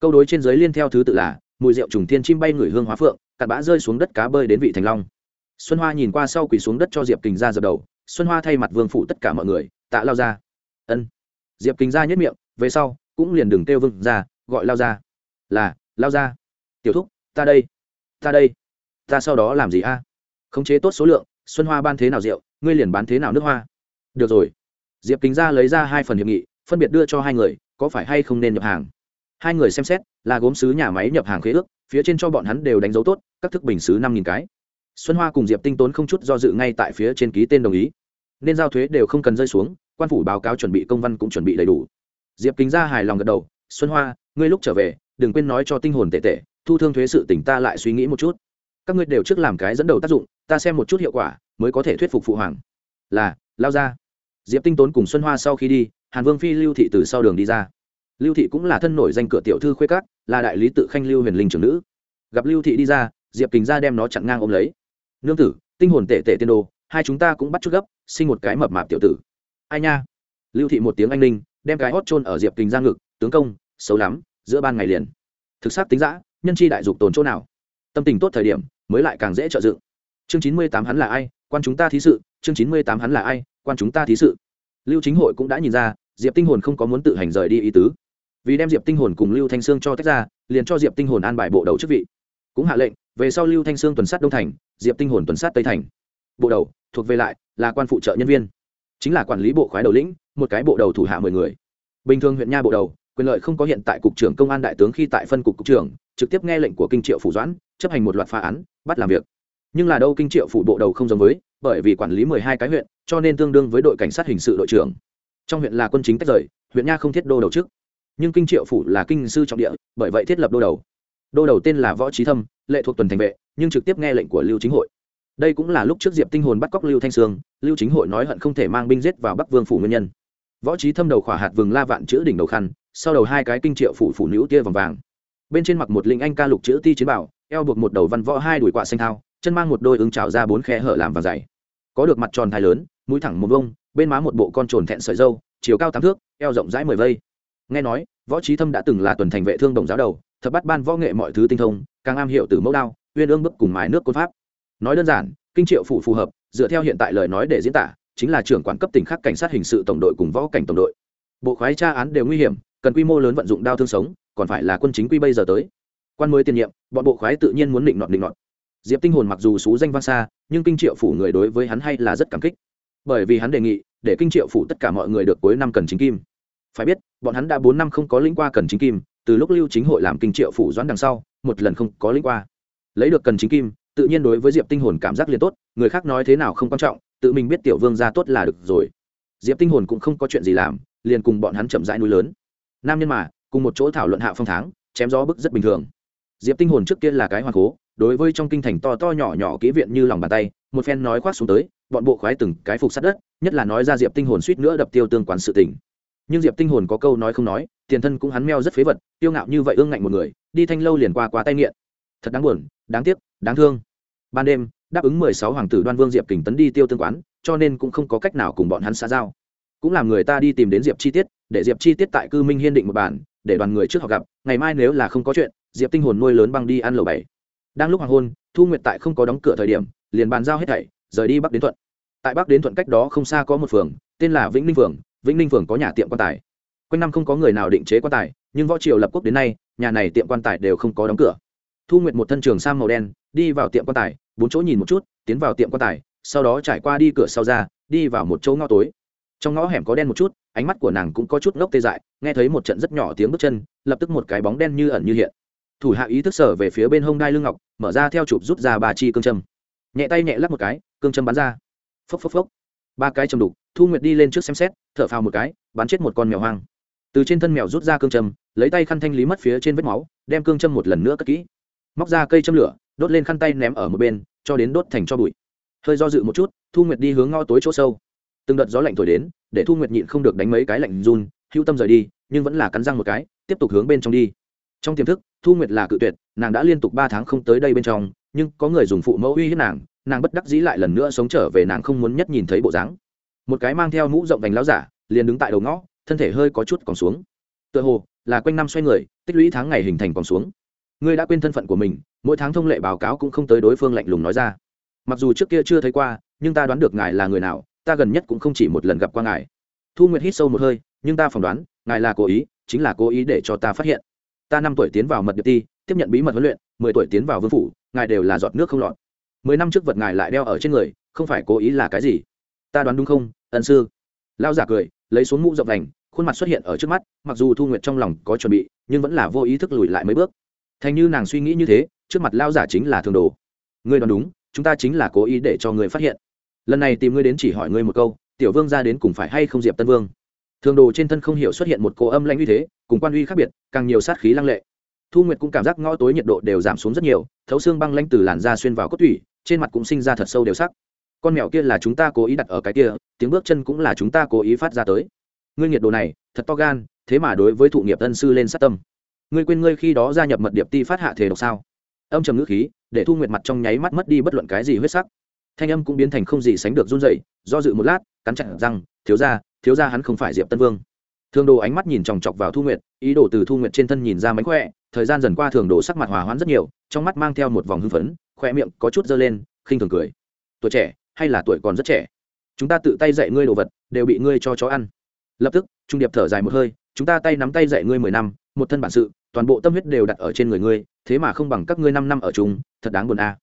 Speaker 1: Câu đối trên giới liên theo thứ tự là, mùi rượu trùng thiên chim bay ngửi hương hóa phượng, cặn bã rơi xuống đất cá bơi đến vị thành long. Xuân hoa nhìn qua sau quỳ xuống đất cho diệp kình ra dập đầu, xuân hoa thay mặt vương phủ tất cả mọi người, tạ lao ra ân. Diệp kình ra nhất miệng, về sau, cũng liền đừng kêu vương ra gọi lao ra. Là, lao ra. Tiểu thúc, ta đây. Ta đây. Ta sau đó làm gì a? Khống chế tốt số lượng, xuân hoa ban thế nào rượu, ngươi liền bán thế nào nước hoa. Được rồi. Diệp kính ra lấy ra hai phần hiệp nghị, phân biệt đưa cho hai người, có phải hay không nên nhập hàng? Hai người xem xét, là gốm sứ nhà máy nhập hàng khế ước, phía trên cho bọn hắn đều đánh dấu tốt, các thức bình xứ năm nghìn cái. Xuân hoa cùng diệp tinh tốn không chút do dự ngay tại phía trên ký tên đồng ý. Nên giao thuế đều không cần rơi xuống, quan phủ báo cáo chuẩn bị công văn cũng chuẩn bị đầy đủ. Diệp kính ra hài lòng gật đầu, xuân hoa ngươi lúc trở về đừng quên nói cho tinh hồn tệ tệ thu thương thuế sự tỉnh ta lại suy nghĩ một chút. Các ngươi đều trước làm cái dẫn đầu tác dụng ta xem một chút hiệu quả mới có thể thuyết phục phụ hoàng. Là lao ra. Diệp tinh tốn cùng xuân hoa sau khi đi hàn vương phi lưu thị từ sau đường đi ra. Lưu thị cũng là thân nổi danh cửa tiểu thư khuê cát là đại lý tự khanh lưu huyền linh trưởng nữ. Gặp lưu thị đi ra diệp kính ra đem nó chặn ngang ôm lấy. Nương tử tinh hồn tệ tệ tiên đồ hai chúng ta cũng bắt chút gấp sinh một cái mập mạp tiểu tử. Ai nha? Lưu thị một tiếng anh linh, đem cái hót trôn ở diệp kính ra ngực tướng công xấu lắm giữa ban ngày liền. Thực xác tính giã nhân chi đại dục tồn chỗ nào? Tâm tình tốt thời điểm, mới lại càng dễ trợ dựng. Chương chín mươi tám hắn là ai, quan chúng ta thí sự. Chương chín mươi tám hắn là ai, quan chúng ta thí sự. Lưu chính hội cũng đã nhìn ra, diệp tinh hồn không có muốn tự hành rời đi ý tứ. Vì đem diệp tinh hồn cùng lưu thanh sương cho tách ra, liền cho diệp tinh hồn an bài bộ đầu chức vị. Cũng hạ lệnh, về sau lưu thanh sương tuần sát đông thành, diệp tinh hồn tuần sát tây thành. Bộ đầu, thuộc về lại, là quan phụ trợ nhân viên. Chính là quản lý bộ khoái đầu lĩnh, một cái bộ đầu thủ hạ mười người. Bình thường huyện nha bộ đầu quyền lợi không có hiện tại cục trưởng công an đại tướng khi tại phân cục cục trưởng, trực tiếp nghe lệnh của kinh triệu phủ doãn, chấp hành một loạt phá án, bắt làm việc. Nhưng là đâu kinh triệu phủ bộ đầu không giống với, bởi vì quản lý mười hai cái huyện, cho nên tương đương với đội cảnh sát hình sự đội trưởng. Trong huyện là quân chính tách rời, huyện nha không thiết đô đầu trước nhưng kinh triệu phủ là kinh sư trọng địa, bởi vậy thiết lập đô đầu. Đô đầu tên là võ trí thâm, lệ thuộc tuần thành vệ, nhưng trực tiếp nghe lệnh của lưu chính hội. Đây cũng là lúc trước diệp tinh hồn bắt cóc lưu thanh sương, lưu chính hội nói hận không thể mang binh giết vào bắc vương phủ nguyên nhân. Võ trí thâm đầu khỏa hạt vừng la vạn chữ đỉnh đầu khăn sau đầu hai cái kinh triệu phủ phủ nữ tia vòng vàng. Bên trên mặc một linh anh ca lục chữ ti chiến bảo, eo buộc một đầu văn võ hai đuổi quạ xanh thao, chân mang một đôi ứng trào ra bốn khe hở làm vàng dày. Có được mặt tròn thai lớn, mũi thẳng một vông, bên má một bộ con trồn thẹn sợi dâu chiều cao tám thước, eo rộng rãi mười vây. Nghe nói, võ trí thâm đã từng là tuần thành vệ thương đồng giáo đầu, thập bắt ban võ nghệ mọi thứ tinh thông, càng am hiểu từ mẫu đao, uyên ương bức cùng mái nước côn pháp. Nói đơn giản, kinh triệu phủ phù hợp, dựa theo hiện tại lời nói để diễn tả, chính là trưởng quản cấp tỉnh khác cảnh sát hình sự tổng đội cùng võ cảnh tổng đội. Bộ khoái tra án đều nguy hiểm cần quy mô lớn vận dụng đao thương sống, còn phải là quân chính quy bây giờ tới. Quan mới tiền nhiệm, bọn bộ khoái tự nhiên muốn định nọt định nọt. Diệp tinh hồn mặc dù xú danh vang xa, nhưng kinh triệu phủ người đối với hắn hay là rất cảm kích. Bởi vì hắn đề nghị, để kinh triệu phủ tất cả mọi người được cuối năm cần chính kim. Phải biết, bọn hắn đã bốn năm không có lĩnh qua cần chính kim, từ lúc lưu chính hội làm kinh triệu phủ doãn đằng sau, một lần không có lĩnh qua. Lấy được cần chính kim, tự nhiên đối với diệp tinh hồn cảm giác liền tốt, người khác nói thế nào không quan trọng, tự mình biết tiểu vương ra tốt là được rồi. Diệp tinh hồn cũng không có chuyện gì làm, liền cùng bọn hắn chậm rãi núi lớn nam nhân mà, cùng một chỗ thảo luận hạ phong tháng, chém gió bức rất bình thường. Diệp tinh hồn trước kia là cái hoàng cố, đối với trong kinh thành to to nhỏ nhỏ kỹ viện như lòng bàn tay, một phen nói khoác xuống tới, bọn bộ khoái từng cái phục sát đất, nhất là nói ra diệp tinh hồn suýt nữa đập tiêu tương quán sự tình. Nhưng diệp tinh hồn có câu nói không nói, tiền thân cũng hắn meo rất phế vật, tiêu ngạo như vậy ương ngạnh một người, đi thanh lâu liền qua quá tay nghiện. Thật đáng buồn, đáng tiếc, đáng thương. Ban đêm, đáp ứng mười sáu hoàng tử đoan vương diệp kình tấn đi tiêu tương quán, cho nên cũng không có cách nào cùng bọn hắn xã giao. Cũng làm người ta đi tìm đến diệp chi tiết để diệp chi tiết tại cư minh hiên định một bản, để đoàn người trước họ gặp, ngày mai nếu là không có chuyện, diệp tinh hồn nuôi lớn băng đi ăn lầu bảy. Đang lúc hoàng hôn, thu nguyệt tại không có đóng cửa thời điểm, liền bàn giao hết thảy, rời đi bắc đến thuận. Tại bắc đến thuận cách đó không xa có một phường, tên là vĩnh ninh phường, vĩnh ninh phường có nhà tiệm quan tài. Quanh năm không có người nào định chế quan tài, nhưng võ triều lập quốc đến nay, nhà này tiệm quan tài đều không có đóng cửa. Thu nguyệt một thân trường sang màu đen, đi vào tiệm quan tài, bốn chỗ nhìn một chút, tiến vào tiệm quan tài, sau đó trải qua đi cửa sau ra, đi vào một chỗ ngõ tối trong ngõ hẻm có đen một chút, ánh mắt của nàng cũng có chút ngốc tê dại, nghe thấy một trận rất nhỏ tiếng bước chân, lập tức một cái bóng đen như ẩn như hiện. Thủ hạ ý thức sở về phía bên hông đai lưng ngọc, mở ra theo chụp rút ra bà chi cương châm. Nhẹ tay nhẹ lắp một cái, cương châm bắn ra. Phốc phốc phốc. Ba cái châm đục, thu nguyệt đi lên trước xem xét, thở phào một cái, bắn chết một con mèo hoang. Từ trên thân mèo rút ra cương châm, lấy tay khăn thanh lý mất phía trên vết máu, đem cương châm một lần nữa cất kỹ. Móc ra cây châm lửa, đốt lên khăn tay ném ở một bên, cho đến đốt thành cho bụi. Hơi do dự một chút, thu nguyệt đi hướng ngõ tối chỗ sâu từng đợt gió lạnh thổi đến, để thu nguyệt nhịn không được đánh mấy cái lạnh run hữu tâm rời đi, nhưng vẫn là cắn răng một cái, tiếp tục hướng bên trong đi. Trong tiềm thức, thu nguyệt là cự tuyệt, nàng đã liên tục ba tháng không tới đây bên trong, nhưng có người dùng phụ mẫu uy hiếp nàng nàng bất đắc dĩ lại lần nữa sống trở về nàng không muốn nhất nhìn thấy bộ dáng. Một cái mang theo mũ rộng vành láo giả, liền đứng tại đầu ngõ, thân thể hơi có chút còn xuống. Tựa hồ, là quanh năm xoay người, tích lũy tháng ngày hình thành còn xuống. Ngươi đã quên thân phận của mình, mỗi tháng thông lệ báo cáo cũng không tới đối phương lạnh lùng nói ra. Mặc dù trước kia chưa thấy qua, nhưng ta đoán được ngài là người nào ta gần nhất cũng không chỉ một lần gặp qua ngài. Thu nguyệt hít sâu một hơi, nhưng ta phỏng đoán, ngài là cố ý, chính là cố ý để cho ta phát hiện. Ta năm tuổi tiến vào mật điệp ti, tiếp nhận bí mật huấn luyện, mười tuổi tiến vào vương phủ, ngài đều là giọt nước không lọt. Mười năm trước vật ngài lại đeo ở trên người, không phải cố ý là cái gì? Ta đoán đúng không, ân sư? Lao giả cười, lấy xuống mũ rộng đành, khuôn mặt xuất hiện ở trước mắt, mặc dù thu nguyệt trong lòng có chuẩn bị, nhưng vẫn là vô ý thức lùi lại mấy bước. Thành như nàng suy nghĩ như thế, trước mặt lao giả chính là thường đồ. Ngươi đoán đúng, chúng ta chính là cố ý để cho người phát hiện lần này tìm ngươi đến chỉ hỏi ngươi một câu, tiểu vương ra đến cùng phải hay không diệp tân vương? Thường đồ trên thân không hiểu xuất hiện một cô âm lãnh uy thế, cùng quan uy khác biệt, càng nhiều sát khí lăng lệ. Thu nguyệt cũng cảm giác ngõ tối nhiệt độ đều giảm xuống rất nhiều, thấu xương băng lanh từ làn da xuyên vào cốt thủy trên mặt cũng sinh ra thật sâu đều sắc. Con mèo kia là chúng ta cố ý đặt ở cái kia, tiếng bước chân cũng là chúng ta cố ý phát ra tới. Ngươi nhiệt độ này, thật to gan, thế mà đối với thụ nghiệp tân sư lên sát tâm. Ngươi quên ngươi khi đó gia nhập mật điệp ti phát hạ thể độc sao? Âm trầm ngữ khí, để thu nguyệt mặt trong nháy mắt mất đi bất luận cái gì huyết sắc thanh âm cũng biến thành không gì sánh được run dậy do dự một lát, cắn chặt răng, thiếu ra thiếu ra hắn không phải diệp tân vương. Thường đồ ánh mắt nhìn chòng chọc vào thu nguyệt, ý đồ từ thu nguyệt trên thân nhìn ra mánh khỏe, thời gian dần qua thường đồ sắc mặt hòa hoãn rất nhiều, trong mắt mang theo một vòng hưng phấn khoe miệng có chút dơ lên, khinh thường cười. Tuổi trẻ, hay là tuổi còn rất trẻ? Chúng ta tự tay dạy ngươi đồ vật, đều bị ngươi cho chó ăn. Lập tức, trung điệp thở dài một hơi, chúng ta tay nắm tay dạy ngươi mười năm, một thân bản sự, toàn bộ tâm huyết đều đặt ở trên người ngươi, thế mà không bằng các ngươi năm năm ở chung, thật đáng buồn a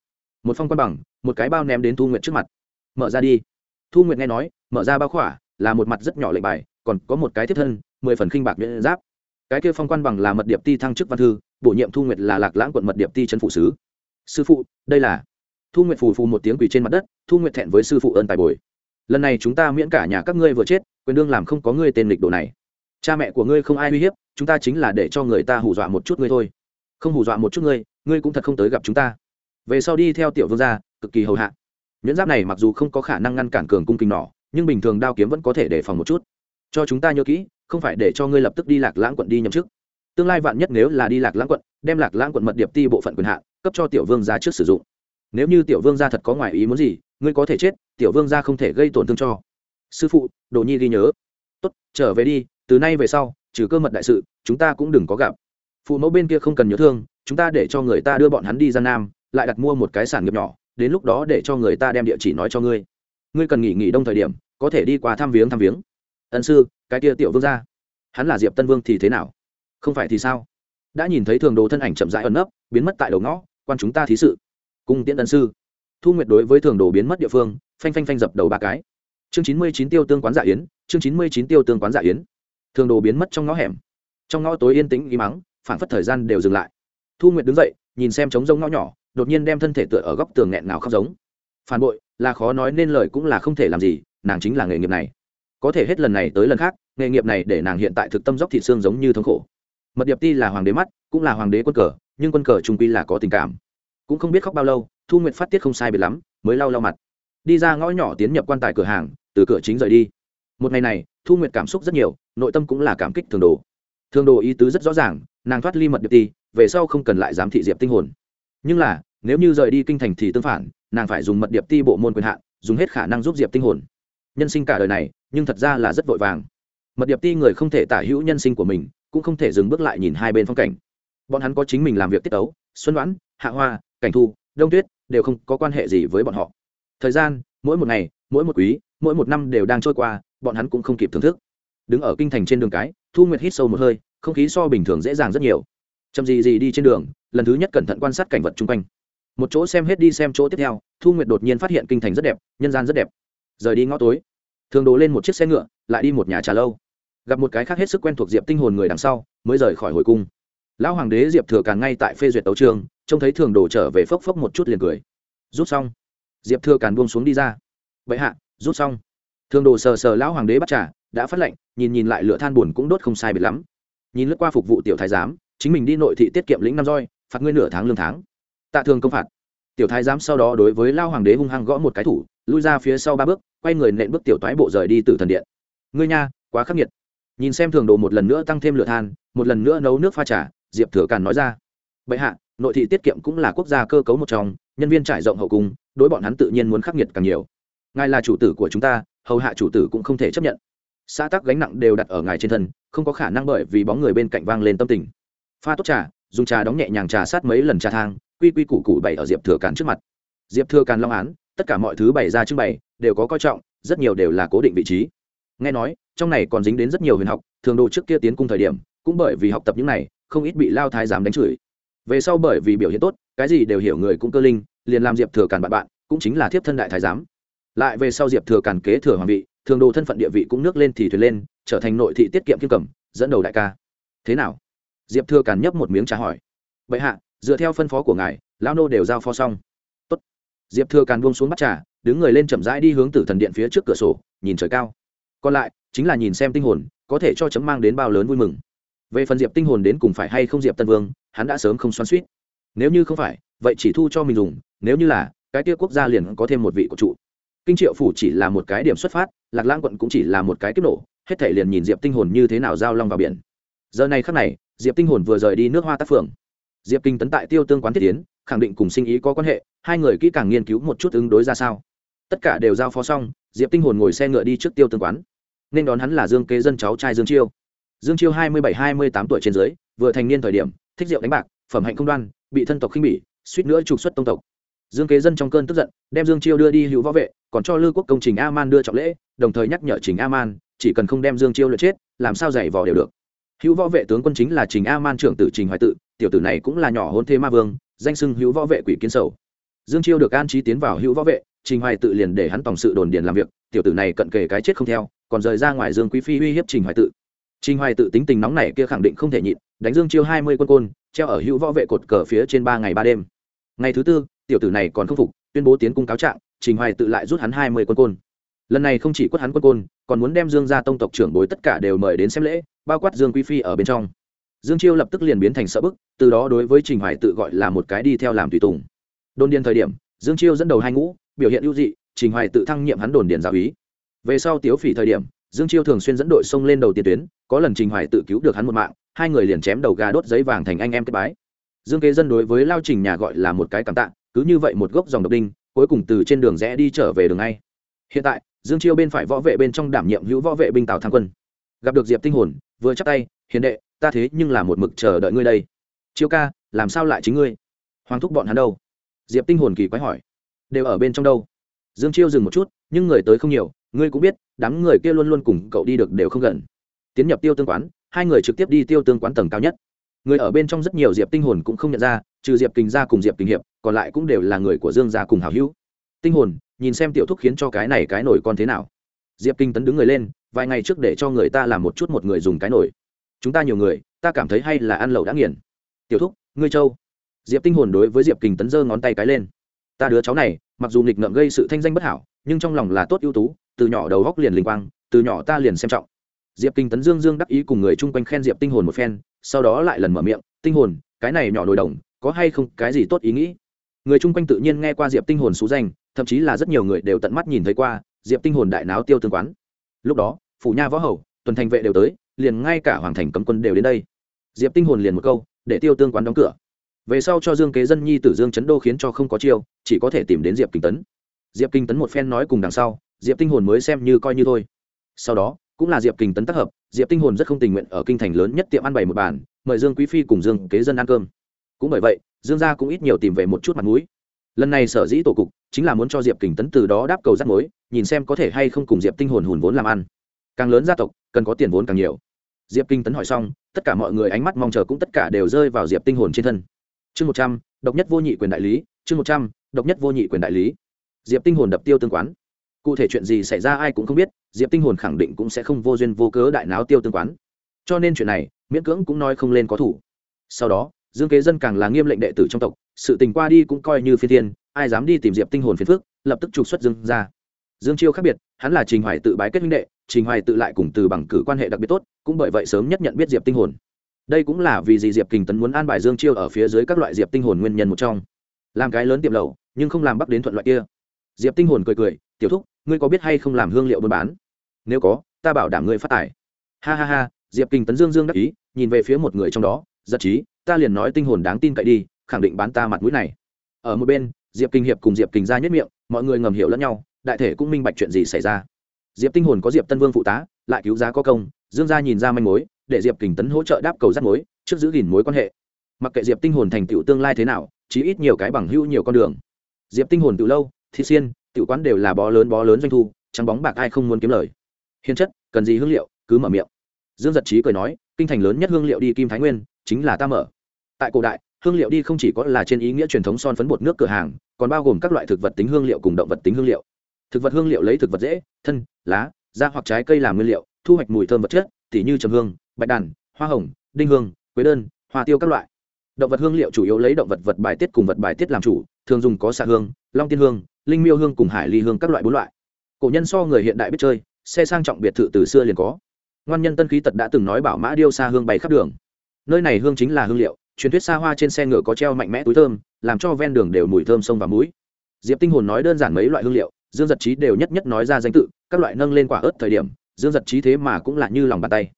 Speaker 1: một phong quan bằng, một cái bao ném đến thu nguyện trước mặt. Mở ra đi. Thu nguyện nghe nói, mở ra bao khỏa, là một mặt rất nhỏ lệnh bài, còn có một cái thiết thân, mười phần khinh bạc nhuyễn giáp. Cái kia phong quan bằng là mật điệp ti thăng chức văn thư, bổ nhiệm thu nguyệt là lạc lãng quận mật điệp ti trấn phụ sứ. Sư phụ, đây là thu nguyệt phù phù một tiếng quỳ trên mặt đất, thu nguyệt thẹn với sư phụ ơn tài bồi. Lần này chúng ta miễn cả nhà các ngươi vừa chết, quyền đương làm không có ngươi tên lịch đồ này. Cha mẹ của ngươi không ai uy hiếp, chúng ta chính là để cho người ta hù dọa một chút ngươi thôi. Không hù dọa một chút ngươi ngươi cũng thật không tới gặp chúng ta về sau đi theo tiểu vương gia, cực kỳ hầu hạ. Nhuyễn giáp này mặc dù không có khả năng ngăn cản cường cung kinh nỏ, nhưng bình thường đao kiếm vẫn có thể đề phòng một chút. Cho chúng ta nhớ kỹ, không phải để cho ngươi lập tức đi lạc lãng quận đi nhậm chức. Tương lai vạn nhất nếu là đi lạc lãng quận, đem lạc lãng quận mật điệp ti bộ phận quyền hạn, cấp cho tiểu vương gia trước sử dụng. Nếu như tiểu vương gia thật có ngoài ý muốn gì, ngươi có thể chết, tiểu vương gia không thể gây tổn thương cho. Sư phụ, đồ nhi ghi nhớ. Tốt, trở về đi, từ nay về sau, trừ cơ mật đại sự, chúng ta cũng đừng có gặp. Phụ mẫu bên kia không cần nhớ thương, chúng ta để cho người ta đưa bọn hắn đi ra nam lại đặt mua một cái sản nghiệp nhỏ, đến lúc đó để cho người ta đem địa chỉ nói cho ngươi. Ngươi cần nghỉ nghỉ đông thời điểm, có thể đi qua thăm viếng thăm viếng. Ân sư, cái kia tiểu vương gia. Hắn là diệp tân vương thì thế nào? Không phải thì sao? Đã nhìn thấy thường đồ thân ảnh chậm rãi ẩn nấp, biến mất tại đầu ngõ, quan chúng ta thí sự. Cung tiễn ân sư. Thu nguyệt đối với thường đồ biến mất địa phương, phanh phanh phanh dập đầu ba cái. Chương chín mươi chín tiêu tương quán dạ yến, chương chín mươi chín tiêu tương quán dạ yến. Thường đồ biến mất trong ngõ hẻm. Trong ngõ tối yên tĩnh, im mắng phản phất thời gian đều dừng lại. Thu nguyệt đứng dậy, nhìn xem trống rông ngõ nhỏ đột nhiên đem thân thể tựa ở góc tường nghẹn nào khóc giống. Phản bội, là khó nói nên lời cũng là không thể làm gì, nàng chính là nghề nghiệp này. Có thể hết lần này tới lần khác, nghề nghiệp này để nàng hiện tại thực tâm dốc thị xương giống như thống khổ. Mật điệp ti là hoàng đế mắt, cũng là hoàng đế quân cờ, nhưng quân cờ trung quy là có tình cảm. Cũng không biết khóc bao lâu, thu nguyện phát tiết không sai biệt lắm, mới lau lau mặt. Đi ra ngõ nhỏ tiến nhập quan tài cửa hàng, từ cửa chính rời đi. Một ngày này, thu nguyện cảm xúc rất nhiều, nội tâm cũng là cảm kích thường đồ. Thường đồ ý tứ rất rõ ràng, nàng thoát ly mật điệp ti, về sau không cần lại giám thị diệp tinh hồn. Nhưng là nếu như rời đi kinh thành thì tương phản, nàng phải dùng mật điệp ti bộ môn quyền hạn, dùng hết khả năng giúp diệp tinh hồn. Nhân sinh cả đời này, nhưng thật ra là rất vội vàng. Mật điệp ti người không thể tả hữu nhân sinh của mình, cũng không thể dừng bước lại nhìn hai bên phong cảnh. Bọn hắn có chính mình làm việc tiết tấu, xuân đoán hạ hoa, cảnh thu, đông tuyết, đều không có quan hệ gì với bọn họ. Thời gian, mỗi một ngày, mỗi một quý, mỗi một năm đều đang trôi qua, bọn hắn cũng không kịp thưởng thức. Đứng ở kinh thành trên đường cái, thu nguyệt hít sâu một hơi, không khí so bình thường dễ dàng rất nhiều. Chậm gì gì đi trên đường, lần thứ nhất cẩn thận quan sát cảnh vật chung quanh một chỗ xem hết đi xem chỗ tiếp theo, thu nguyệt đột nhiên phát hiện kinh thành rất đẹp, nhân gian rất đẹp. Rời đi ngõ tối, thường đổ lên một chiếc xe ngựa, lại đi một nhà trà lâu. Gặp một cái khác hết sức quen thuộc diệp tinh hồn người đằng sau, mới rời khỏi hồi cung. Lão hoàng đế diệp thừa càn ngay tại phê duyệt đấu trường, trông thấy thường đồ trở về phốc phốc một chút liền cười. Rút xong. Diệp thừa càn buông xuống đi ra. Vậy hạ, rút xong. Thường đồ sờ sờ lão hoàng đế bắt trả đã phát lệnh, nhìn nhìn lại lửa than buồn cũng đốt không sai biệt lắm. Nhìn lướt qua phục vụ tiểu thái giám, chính mình đi nội thị tiết kiệm lĩnh năm roi, phạt ngươi nửa tháng lương tháng tạ thường công phạt. Tiểu thái giám sau đó đối với lao hoàng đế hung hăng gõ một cái thủ, lui ra phía sau ba bước, quay người nện bước tiểu toái bộ rời đi từ thần điện. Ngươi nha, quá khắc nghiệt. Nhìn xem thường đồ một lần nữa tăng thêm lửa than, một lần nữa nấu nước pha trà, diệp thừa càn nói ra. Bệ hạ, nội thị tiết kiệm cũng là quốc gia cơ cấu một trong, nhân viên trải rộng hậu cung, đối bọn hắn tự nhiên muốn khắc nghiệt càng nhiều. Ngài là chủ tử của chúng ta, hầu hạ chủ tử cũng không thể chấp nhận. Xã tắc gánh nặng đều đặt ở ngài trên thân, không có khả năng bởi vì bóng người bên cạnh vang lên tâm tình. Pha tốt trà, dùng trà đóng nhẹ nhàng trà sát mấy lần trà thang quy quy củ củ bày ở diệp thừa càn trước mặt. Diệp thừa càn long án, tất cả mọi thứ bày ra trưng bày, đều có coi trọng, rất nhiều đều là cố định vị trí. Nghe nói, trong này còn dính đến rất nhiều huyền học, thường đồ trước kia tiến cung thời điểm, cũng bởi vì học tập những này, không ít bị lao thái giám đánh chửi. Về sau bởi vì biểu hiện tốt, cái gì đều hiểu người cũng cơ linh, liền làm diệp thừa càn bạn bạn, cũng chính là thiếp thân đại thái giám. Lại về sau diệp thừa càn kế thừa hoàng vị, thường đồ thân phận địa vị cũng nước lên thì thuyền lên, trở thành nội thị tiết kiệm kiêm cẩm dẫn đầu đại ca. Thế nào? Diệp thừa càn nhấp một miếng trà hỏi. Vậy hạ dựa theo phân phó của ngài, lão nô đều giao phó xong. Tốt. diệp thừa càn buông xuống bắt trà, đứng người lên chậm rãi đi hướng tử thần điện phía trước cửa sổ, nhìn trời cao. Còn lại, chính là nhìn xem tinh hồn, có thể cho chấm mang đến bao lớn vui mừng. Về phần diệp tinh hồn đến cùng phải hay không diệp tân vương, hắn đã sớm không xoắn suýt nếu như không phải, vậy chỉ thu cho mình dùng, nếu như là, cái tia quốc gia liền có thêm một vị của trụ kinh triệu phủ chỉ là một cái điểm xuất phát, lạc lang quận cũng chỉ là một cái kiếp nổ, hết thể liền nhìn diệp tinh hồn như thế nào giao long vào biển. Giờ này khắc này, diệp tinh hồn vừa rời đi nước hoa tác phường diệp kinh tấn tại tiêu tương quán thiết tiến khẳng định cùng sinh ý có quan hệ, hai người kỹ càng nghiên cứu một chút ứng đối ra sao. Tất cả đều giao phó xong, diệp tinh hồn ngồi xe ngựa đi trước tiêu tương quán. Nên đón hắn là dương kế dân cháu trai dương chiêu. Dương chiêu hai mươi bảy, hai mươi tám tuổi trên dưới, vừa thành niên thời điểm, thích rượu đánh bạc, phẩm hạnh không đoan, bị thân tộc khinh bỉ, suýt nữa trục xuất tông tộc. Dương kế dân trong cơn tức giận, đem dương chiêu đưa đi hữu võ vệ, còn cho lư quốc công trình a man đưa trọng lễ, đồng thời nhắc nhở trình a man chỉ cần không đem dương chiêu lượt chết, làm sao giày vò đều được hữu võ vệ tướng quân chính là trình a man trưởng tử trình hoài tự, tiểu tử này cũng là nhỏ hôn thế ma vương, danh sưng hữu võ vệ quỷ kiến sầu. Dương chiêu được an trí tiến vào hữu võ vệ, trình hoài tự liền để hắn tổng sự đồn điền làm việc, tiểu tử này cận kề cái chết không theo, còn rời ra ngoài dương quý phi uy hiếp trình hoài tự. Trình hoài tự tính tình nóng này kia khẳng định không thể nhịn, đánh dương chiêu hai mươi quân côn, treo ở hữu võ vệ cột cờ phía trên ba ngày ba đêm. Ngày thứ tư, tiểu tử này còn không phục, tuyên bố tiến cung cáo trạng, trình hoài tự lại rút hắn hai mươi quân côn. Lần này không chỉ quất hắn quân côn, còn muốn đem dương gia tông tộc trưởng bối tất cả đều mời đến xem lễ bao quát dương quý phi ở bên trong. Dương chiêu lập tức liền biến thành sợ bức, từ đó đối với trình hoài tự gọi là một cái đi theo làm tùy tùng. Đồn điền thời điểm, dương chiêu dẫn đầu hai ngũ, biểu hiện ưu dị, trình hoài tự thăng nhiệm hắn đồn điền giáo ý về sau tiếu phỉ thời điểm, dương chiêu thường xuyên dẫn đội sông lên đầu tiền tuyến, có lần trình hoài tự cứu được hắn một mạng, hai người liền chém đầu gà đốt giấy vàng thành anh em kết bái. Dương kế dân đối với lao trình nhà gọi là một cái cảm tạ, cứ như vậy một gốc dòng độc đinh, cuối cùng từ trên đường rẽ đi trở về đường ngay. Hiện tại, dương chiêu bên phải võ vệ bên trong đảm nhiệm hữu võ vệ binh tào thăng quân. Gặp được diệp tinh hồn vừa chắc tay, hiền đệ, ta thế nhưng là một mực chờ đợi ngươi đây. Chiêu ca, làm sao lại chính ngươi? Hoàng thúc bọn hắn đâu? Diệp tinh hồn kỳ quái hỏi. Đều ở bên trong đâu? Dương chiêu dừng một chút, nhưng người tới không nhiều, ngươi cũng biết, đám người kia luôn luôn cùng cậu đi được đều không gần. Tiến nhập tiêu tương quán, hai người trực tiếp đi tiêu tương quán tầng cao nhất. Người ở bên trong rất nhiều diệp tinh hồn cũng không nhận ra, trừ diệp kình gia cùng diệp kình hiệp, còn lại cũng đều là người của dương gia cùng hảo hữu. Tinh hồn, nhìn xem tiểu thúc khiến cho cái này cái nổi con thế nào. Diệp kinh tấn đứng người lên vài ngày trước để cho người ta làm một chút một người dùng cái nổi chúng ta nhiều người, ta cảm thấy hay là ăn lẩu đã nghiền. Tiểu thúc, ngươi châu diệp tinh hồn đối với diệp kình tấn giơ ngón tay cái lên. Ta đứa cháu này, mặc dù nghịch ngợm gây sự thanh danh bất hảo, nhưng trong lòng là tốt ưu tú, từ nhỏ đầu góc liền linh quang, từ nhỏ ta liền xem trọng. Diệp kinh tấn dương dương đắc ý cùng người chung quanh khen diệp tinh hồn một phen, sau đó lại lần mở miệng, tinh hồn, cái này nhỏ nổi đồng, có hay không cái gì tốt ý nghĩ? Người chung quanh tự nhiên nghe qua diệp tinh hồn xú danh, thậm chí là rất nhiều người đều tận mắt nhìn thấy qua diệp tinh hồn đại náo tiêu tương quán. Lúc đó phủ nha võ hầu, tuần thành vệ đều tới, liền ngay cả hoàng thành cấm quân đều đến đây. Diệp tinh hồn liền một câu, để tiêu tương quán đóng cửa. Về sau cho dương kế dân nhi tử dương chấn đô khiến cho không có chiêu, chỉ có thể tìm đến diệp kinh tấn. Diệp kinh tấn một phen nói cùng đằng sau, diệp tinh hồn mới xem như coi như thôi. Sau đó, cũng là diệp kinh tấn tác hợp, diệp tinh hồn rất không tình nguyện ở kinh thành lớn nhất tiệm ăn bày một bàn, mời dương quý phi cùng dương kế dân ăn cơm. Cũng bởi vậy, dương gia cũng ít nhiều tìm về một chút mặt mũi. Lần này sở dĩ tổ cục, chính là muốn cho diệp kình tấn từ đó đáp cầu rắc mối, nhìn xem có thể hay không cùng diệp tinh hồn hùn vốn làm ăn càng lớn gia tộc, cần có tiền vốn càng nhiều. Diệp kinh tấn hỏi xong, tất cả mọi người ánh mắt mong chờ cũng tất cả đều rơi vào diệp tinh hồn trên thân. Chương một trăm, độc nhất vô nhị quyền đại lý, chương một trăm, độc nhất vô nhị quyền đại lý. Diệp tinh hồn đập tiêu tương quán. Cụ thể chuyện gì xảy ra ai cũng không biết, diệp tinh hồn khẳng định cũng sẽ không vô duyên vô cớ đại náo tiêu tương quán. Cho nên chuyện này, miễn cưỡng cũng nói không lên có thủ. Sau đó, dương kế dân càng là nghiêm lệnh đệ tử trong tộc, sự tình qua đi cũng coi như phi thiên, ai dám đi tìm diệp tinh hồn phiền phước lập tức trục xuất dương ra dương chiêu khác biệt, hắn là trình hoài tự bái kết minh đệ trình hoài tự lại cùng từ bằng cử quan hệ đặc biệt tốt, cũng bởi vậy sớm nhất nhận biết diệp tinh hồn. Đây cũng là vì gì diệp kình tấn muốn an bài dương chiêu ở phía dưới các loại diệp tinh hồn nguyên nhân một trong. Làm cái lớn tiệm lầu nhưng không làm bắc đến thuận loại kia. Diệp tinh hồn cười cười, tiểu thúc, ngươi có biết hay không làm hương liệu buôn bán? Nếu có, ta bảo đảm ngươi phát tài. Ha ha ha, diệp kình tấn dương dương đắc ý, nhìn về phía một người trong đó, giật trí ta liền nói tinh hồn đáng tin cậy đi, khẳng định bán ta mặt mũi này. Ở một bên, diệp kinh hiệp cùng diệp Kình ra nhất miệng, mọi người ngầm hiểu lẫn nhau, đại thể cũng minh bạch chuyện gì xảy ra diệp tinh hồn có diệp tân vương phụ tá, lại cứu giá có công, dương gia nhìn ra manh mối, để diệp kình tấn hỗ trợ đáp cầu rắc mối, trước giữ gìn mối quan hệ. Mặc kệ diệp tinh hồn thành tựu tương lai thế nào, chí ít nhiều cái bằng hữu nhiều con đường. Diệp tinh hồn từ lâu, thị xiên tiểu quán đều là bó lớn bó lớn doanh thu trắng bóng bạc ai không muốn kiếm lời. Hiền chất, cần gì hương liệu, cứ mở miệng. Dương giật trí cười nói, kinh thành lớn nhất hương liệu đi kim thái nguyên, chính là ta mở. Tại cổ đại, hương liệu đi không chỉ có là trên ý nghĩa truyền thống son phấn bột nước cửa hàng, còn bao gồm các loại thực vật tính hương liệu cùng động vật tính hương liệu thực vật hương liệu lấy thực vật dễ, thân, lá, da hoặc trái cây làm nguyên liệu, thu hoạch mùi thơm vật chất, tỉ như trầm hương, bạch đàn, hoa hồng, đinh hương, quế đơn, hoa tiêu các loại. Động vật hương liệu chủ yếu lấy động vật vật bài tiết cùng vật bài tiết làm chủ, thường dùng có xạ hương, long tiên hương, linh miêu hương cùng hải ly hương các loại bốn loại. Cổ nhân so người hiện đại biết chơi, xe sang trọng biệt thự từ xưa liền có. Ngoan nhân tân khí tật đã từng nói bảo mã điêu xa hương bay khắp đường. Nơi này hương chính là hương liệu, truyền thuyết xa hoa trên xe ngựa có treo mạnh mẽ túi thơm, làm cho ven đường đều mùi thơm sông và mũi. Diệp tinh hồn nói đơn giản mấy loại hương liệu dương giật trí đều nhất nhất nói ra danh tự, các loại nâng lên quả ớt thời điểm, dương giật trí thế mà cũng là như lòng bàn tay.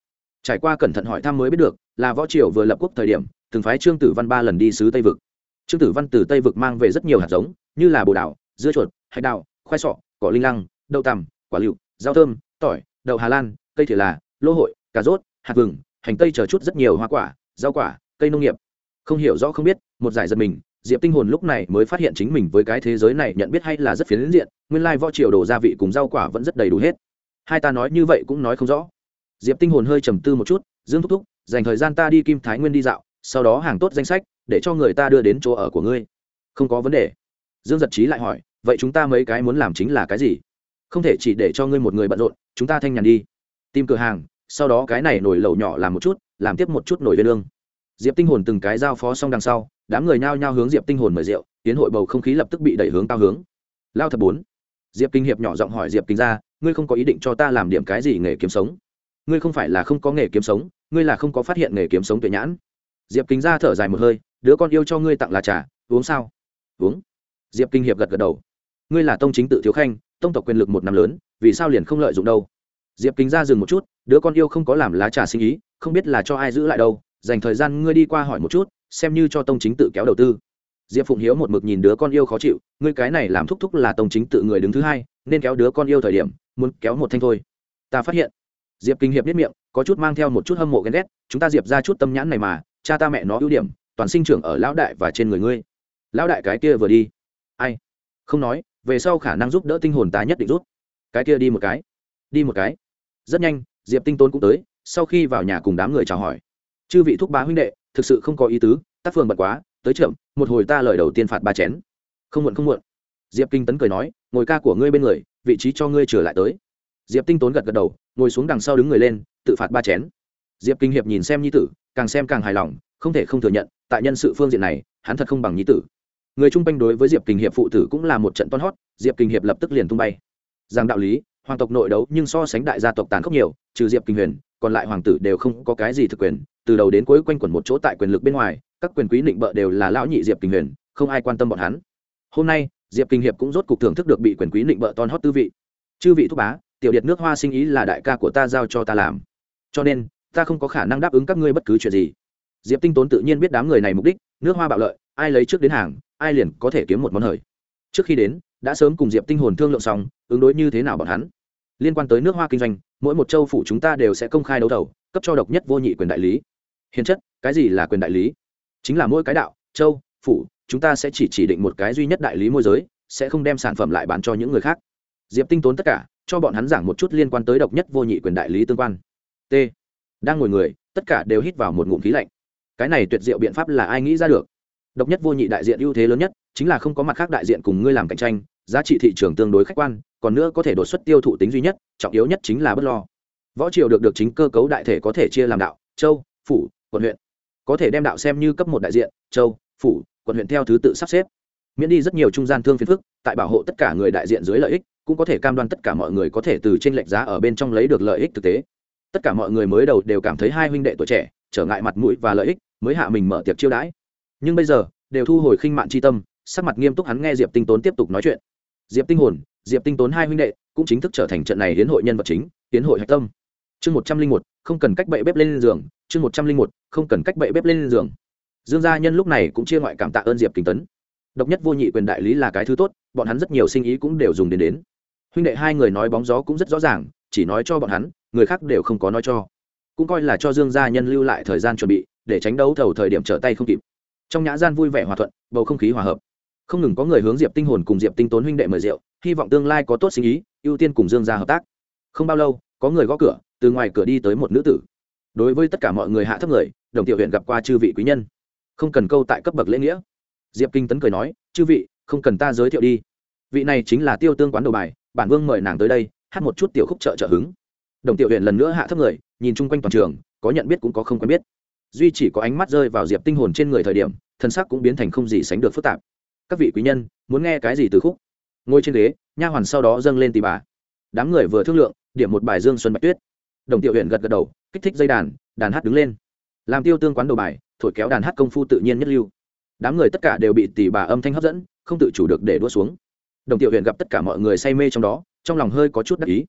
Speaker 1: Trải qua cẩn thận hỏi thăm mới biết được, là võ triều vừa lập quốc thời điểm, từng phái trương tử văn ba lần đi sứ tây vực. Trương tử văn từ tây vực mang về rất nhiều hạt giống, như là bồ đào, dưa chuột, hạch đào, khoai sọ, cỏ linh lăng, đậu tằm, quả lựu, rau thơm, tỏi, đậu hà lan, cây thìa là, lô hội, cà rốt, hạt vừng, hành tây chờ chút rất nhiều hoa quả, rau quả, cây nông nghiệp. Không hiểu rõ không biết, một giải giật mình diệp tinh hồn lúc này mới phát hiện chính mình với cái thế giới này nhận biết hay là rất phiến diện, nguyên lai võ triều đồ gia vị cùng rau quả vẫn rất đầy đủ hết. Hai ta nói như vậy cũng nói không rõ. Diệp tinh hồn hơi trầm tư một chút, dương thúc thúc, dành thời gian ta đi kim thái nguyên đi dạo, sau đó hàng tốt danh sách, để cho người ta đưa đến chỗ ở của ngươi. Không có vấn đề. Dương giật trí lại hỏi, vậy chúng ta mấy cái muốn làm chính là cái gì? Không thể chỉ để cho ngươi một người bận rộn, chúng ta thanh nhàn đi. Tìm cửa hàng, sau đó cái này nổi lẩu nhỏ làm một chút, làm tiếp một chút nổi viên lương diệp tinh hồn từng cái giao phó xong đằng sau, đám người nhao nhao hướng diệp tinh hồn mời rượu, tiến hội bầu không khí lập tức bị đẩy hướng cao hướng. Lao thập bốn. Diệp kinh hiệp nhỏ giọng hỏi diệp kinh ra, ngươi không có ý định cho ta làm điểm cái gì nghề kiếm sống? Ngươi không phải là không có nghề kiếm sống, ngươi là không có phát hiện nghề kiếm sống tuệ nhãn. Diệp kinh ra thở dài một hơi, đứa con yêu cho ngươi tặng là trà, uống sao? Uống. Diệp kinh hiệp gật gật đầu. Ngươi là tông chính tự thiếu khanh, tông tộc quyền lực một năm lớn, vì sao liền không lợi dụng đâu? Diệp kính ra dừng một chút, đứa con yêu không có làm lá trà sinh ý, không biết là cho ai giữ lại đâu dành thời gian ngươi đi qua hỏi một chút, xem như cho tông chính tự kéo đầu tư. Diệp phụng hiếu một mực nhìn đứa con yêu khó chịu, ngươi cái này làm thúc thúc là tông chính tự người đứng thứ hai, nên kéo đứa con yêu thời điểm, muốn kéo một thanh thôi. Ta phát hiện. Diệp kinh hiệp biết miệng, có chút mang theo một chút hâm mộ ghen ghét, chúng ta diệp ra chút tâm nhãn này mà, cha ta mẹ nó ưu điểm, toàn sinh trưởng ở lão đại và trên người ngươi. Lão đại cái kia vừa đi. Ai? Không nói, về sau khả năng giúp đỡ tinh hồn ta nhất định rút cái kia đi một cái. Đi một cái. Rất nhanh, diệp tinh tôn cũng tới, sau khi vào nhà cùng đám người chào hỏi chư vị thúc bá huynh đệ, thực sự không có ý tứ, tác phường bật quá, tới chậm một hồi ta lời đầu tiên phạt ba chén. Không muộn không muộn. Diệp kinh tấn cười nói, ngồi ca của ngươi bên người, vị trí cho ngươi trở lại tới. Diệp tinh tốn gật gật đầu, ngồi xuống đằng sau đứng người lên, tự phạt ba chén. Diệp kinh hiệp nhìn xem nhi tử, càng xem càng hài lòng, không thể không thừa nhận, tại nhân sự phương diện này, hắn thật không bằng nhi tử. Người chung quanh đối với diệp kinh hiệp phụ tử cũng là một trận toan hót, diệp kinh hiệp lập tức liền tung bay. Rằng đạo lý, hoàng tộc nội đấu nhưng so sánh đại gia tộc tàn khốc nhiều, trừ diệp kinh huyền, còn lại hoàng tử đều không có cái gì thực quyền từ đầu đến cuối quanh quẩn một chỗ tại quyền lực bên ngoài, các quyền quý định bợ đều là lão nhị diệp kinh huyền, không ai quan tâm bọn hắn. Hôm nay, diệp kinh hiệp cũng rốt cục thưởng thức được bị quyền quý định bợ ton hót tư vị. Chư vị thúc bá, tiểu điệt nước hoa sinh ý là đại ca của ta giao cho ta làm. Cho nên, ta không có khả năng đáp ứng các ngươi bất cứ chuyện gì. Diệp tinh tốn tự nhiên biết đám người này mục đích, nước hoa bạo lợi, ai lấy trước đến hàng, ai liền có thể kiếm một món hời. Trước khi đến, đã sớm cùng diệp tinh hồn thương lượng xong, ứng đối như thế nào bọn hắn. Liên quan tới nước hoa kinh doanh, mỗi một châu phủ chúng ta đều sẽ công khai đấu thầu, cấp cho độc nhất vô nhị quyền đại lý hiện chất, cái gì là quyền đại lý? Chính là mỗi cái đạo, châu, phủ, chúng ta sẽ chỉ chỉ định một cái duy nhất đại lý môi giới, sẽ không đem sản phẩm lại bán cho những người khác. Diệp tinh tốn tất cả, cho bọn hắn giảng một chút liên quan tới độc nhất vô nhị quyền đại lý tương quan. T. Đang ngồi người, tất cả đều hít vào một ngụm khí lạnh. Cái này tuyệt diệu biện pháp là ai nghĩ ra được? Độc nhất vô nhị đại diện ưu thế lớn nhất, chính là không có mặt khác đại diện cùng ngươi làm cạnh tranh, giá trị thị trường tương đối khách quan, còn nữa có thể đột xuất tiêu thụ tính duy nhất, trọng yếu nhất chính là bất lo. Võ triều được được chính cơ cấu đại thể có thể chia làm đạo, châu, phủ quận huyện. Có thể đem đạo xem như cấp một đại diện, châu, phủ, quận huyện theo thứ tự sắp xếp. Miễn đi rất nhiều trung gian thương phiền phức, tại bảo hộ tất cả người đại diện dưới lợi ích, cũng có thể cam đoan tất cả mọi người có thể từ trên lệnh giá ở bên trong lấy được lợi ích thực tế. Tất cả mọi người mới đầu đều cảm thấy hai huynh đệ tuổi trẻ, trở ngại mặt mũi và lợi ích, mới hạ mình mở tiệc chiêu đãi. Nhưng bây giờ, đều thu hồi khinh mạn tri tâm, sắc mặt nghiêm túc hắn nghe diệp tinh tốn tiếp tục nói chuyện. Diệp tinh hồn, diệp tinh tốn hai huynh đệ, cũng chính thức trở thành trận này hiến hội nhân vật chính, hiến hội hạch tâm. Chương một trăm linh một, không cần cách bậy bếp lên giường chương một trăm linh một, không cần cách bậy bếp lên giường. Dương gia nhân lúc này cũng chia ngoại cảm tạ ơn diệp Kình tấn. Độc nhất vô nhị quyền đại lý là cái thứ tốt, bọn hắn rất nhiều sinh ý cũng đều dùng đến đến. Huynh đệ hai người nói bóng gió cũng rất rõ ràng, chỉ nói cho bọn hắn, người khác đều không có nói cho. Cũng coi là cho dương gia nhân lưu lại thời gian chuẩn bị, để tránh đấu thầu thời điểm trở tay không kịp. Trong nhã gian vui vẻ hòa thuận, bầu không khí hòa hợp. Không ngừng có người hướng diệp tinh hồn cùng diệp tinh tốn huynh đệ mời rượu, hy vọng tương lai có tốt sinh ý, ưu tiên cùng dương gia hợp tác. Không bao lâu, có người gõ cửa, từ ngoài cửa đi tới một nữ tử đối với tất cả mọi người hạ thấp người, đồng tiểu huyện gặp qua chư vị quý nhân. Không cần câu tại cấp bậc lễ nghĩa. Diệp kinh tấn cười nói, chư vị, không cần ta giới thiệu đi. Vị này chính là tiêu tương quán đầu bài, bản vương mời nàng tới đây, hát một chút tiểu khúc trợ trợ hứng. Đồng tiểu huyện lần nữa hạ thấp người, nhìn chung quanh toàn trường, có nhận biết cũng có không quen biết. Duy chỉ có ánh mắt rơi vào diệp tinh hồn trên người thời điểm, thân sắc cũng biến thành không gì sánh được phức tạp. Các vị quý nhân, muốn nghe cái gì từ khúc? Ngồi trên ghế, nha hoàn sau đó dâng lên tì bà. Đám người vừa thương lượng, điểm một bài dương xuân bạch tuyết đồng tiểu huyện gật gật đầu, kích thích dây đàn đàn hát đứng lên. Làm tiêu tương quán đầu bài, thổi kéo đàn hát công phu tự nhiên nhất lưu. Đám người tất cả đều bị tỉ bà âm thanh hấp dẫn, không tự chủ được để đua xuống. Đồng tiểu huyện gặp tất cả mọi người say mê trong đó, trong lòng hơi có chút đắc ý.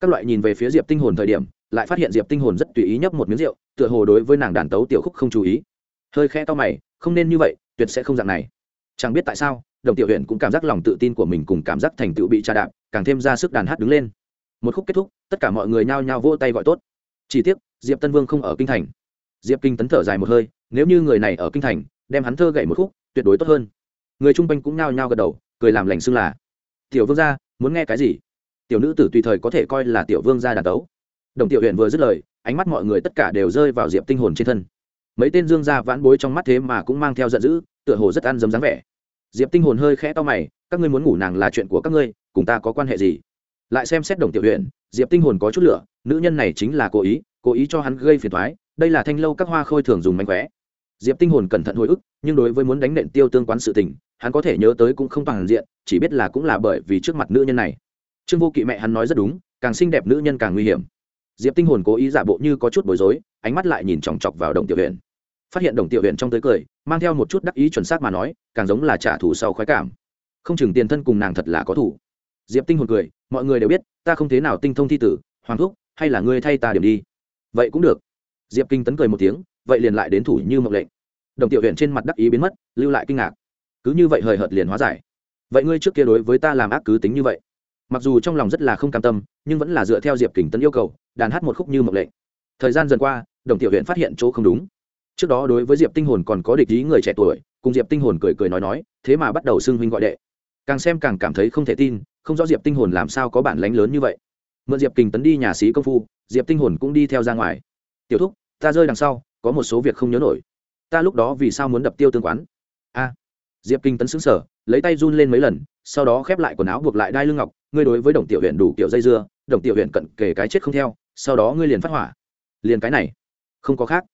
Speaker 1: Các loại nhìn về phía diệp tinh hồn thời điểm, lại phát hiện diệp tinh hồn rất tùy ý nhấp một miếng rượu, tựa hồ đối với nàng đàn tấu tiểu khúc không chú ý. Hơi khẽ to mày, không nên như vậy, tuyệt sẽ không dạng này. Chẳng biết tại sao, đồng tiểu huyện cũng cảm giác lòng tự tin của mình cùng cảm giác thành tựu bị tra đạp, càng thêm ra sức đàn hát đứng lên một khúc kết thúc, tất cả mọi người nhao nhao vỗ tay gọi tốt. Chỉ tiếc, diệp tân vương không ở kinh thành. Diệp kinh tấn thở dài một hơi, nếu như người này ở kinh thành, đem hắn thơ gậy một khúc, tuyệt đối tốt hơn. Người chung quanh cũng nhao nhao gật đầu, cười làm lành xưng là, tiểu vương gia, muốn nghe cái gì? Tiểu nữ tử tùy thời có thể coi là tiểu vương gia đàn tấu. Đồng tiểu huyện vừa dứt lời, ánh mắt mọi người tất cả đều rơi vào diệp tinh hồn trên thân. Mấy tên dương gia vãn bối trong mắt thế mà cũng mang theo giận dữ, tựa hồ rất ăn dấm dáng vẻ. Diệp tinh hồn hơi khẽ to mày, các ngươi muốn ngủ nàng là chuyện của các ngươi, cùng ta có quan hệ gì? Lại xem xét đồng tiểu huyện diệp tinh hồn có chút lửa, nữ nhân này chính là cố ý cố ý cho hắn gây phiền thoái đây là thanh lâu các hoa khôi thường dùng mánh khóe. Diệp tinh hồn cẩn thận hồi ức, nhưng đối với muốn đánh nện tiêu tương quán sự tình, hắn có thể nhớ tới cũng không toàn diện, chỉ biết là cũng là bởi vì trước mặt nữ nhân này. Trương vô kỵ mẹ hắn nói rất đúng, càng xinh đẹp nữ nhân càng nguy hiểm. Diệp tinh hồn cố ý giả bộ như có chút bối rối, ánh mắt lại nhìn chòng chọc vào đồng tiểu huyện phát hiện đồng tiểu huyện trong tới cười, mang theo một chút đắc ý chuẩn xác mà nói, càng giống là trả thù sau khoái cảm. Không chừng tiền thân cùng nàng thật là có thủ diệp tinh hồn cười mọi người đều biết, ta không thế nào tinh thông thi tử, hoàng thúc, hay là ngươi thay ta điểm đi. Vậy cũng được. Diệp kinh tấn cười một tiếng, vậy liền lại đến thủ như mộng lệnh. Đồng tiểu huyện trên mặt đắc ý biến mất, lưu lại kinh ngạc. Cứ như vậy hời hợt liền hóa giải. Vậy ngươi trước kia đối với ta làm ác cứ tính như vậy? Mặc dù trong lòng rất là không cam tâm, nhưng vẫn là dựa theo diệp kình tấn yêu cầu, đàn hát một khúc như mộng lệnh. Thời gian dần qua, đồng tiểu huyện phát hiện chỗ không đúng. Trước đó đối với diệp tinh hồn còn có địch ý người trẻ tuổi, cùng diệp tinh hồn cười cười nói nói, thế mà bắt đầu xưng huynh gọi đệ càng xem càng cảm thấy không thể tin, không rõ diệp tinh hồn làm sao có bản lánh lớn như vậy. Mượn diệp kình tấn đi nhà sĩ công phu, diệp tinh hồn cũng đi theo ra ngoài. Tiểu thúc, ta rơi đằng sau, có một số việc không nhớ nổi. Ta lúc đó vì sao muốn đập tiêu tương quán? A. Diệp kinh tấn xứng sở lấy tay run lên mấy lần, sau đó khép lại quần áo buộc lại đai lưng ngọc, ngươi đối với đồng tiểu huyện đủ kiểu dây dưa, đồng tiểu huyện cận kề cái chết không theo, sau đó ngươi liền phát hỏa. Liền cái này, không có khác.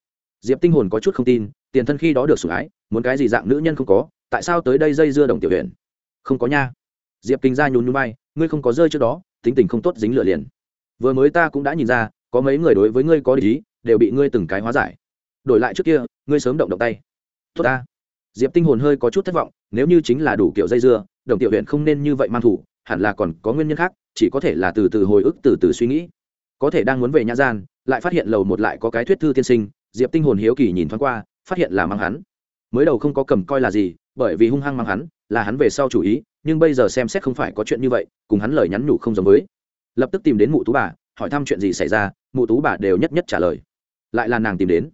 Speaker 1: Diệp tinh hồn có chút không tin, tiền thân khi đó được sủng ái, muốn cái gì dạng nữ nhân không có, tại sao tới đây dây dưa đồng tiểu huyện không có nha. Diệp kinh ra nhún nhún bay ngươi không có rơi trước đó, tính tình không tốt dính lửa liền. Vừa mới ta cũng đã nhìn ra, có mấy người đối với ngươi có lý đều bị ngươi từng cái hóa giải. Đổi lại trước kia, ngươi sớm động động tay. Tốt ta. Diệp tinh hồn hơi có chút thất vọng, nếu như chính là đủ kiểu dây dưa, đồng tiểu huyện không nên như vậy mang thủ, hẳn là còn có nguyên nhân khác, chỉ có thể là từ từ hồi ức, từ từ suy nghĩ. Có thể đang muốn về nhà gian, lại phát hiện lầu một lại có cái thuyết thư tiên sinh, diệp tinh hồn hiếu kỳ nhìn thoáng qua, phát hiện là mang hắn. Mới đầu không có cầm coi là gì bởi vì hung hăng mang hắn, là hắn về sau chủ ý, nhưng bây giờ xem xét không phải có chuyện như vậy, cùng hắn lời nhắn nhủ không giống với. Lập tức tìm đến mụ tú bà, hỏi thăm chuyện gì xảy ra, mụ tú bà đều nhất nhất trả lời. Lại là nàng tìm đến.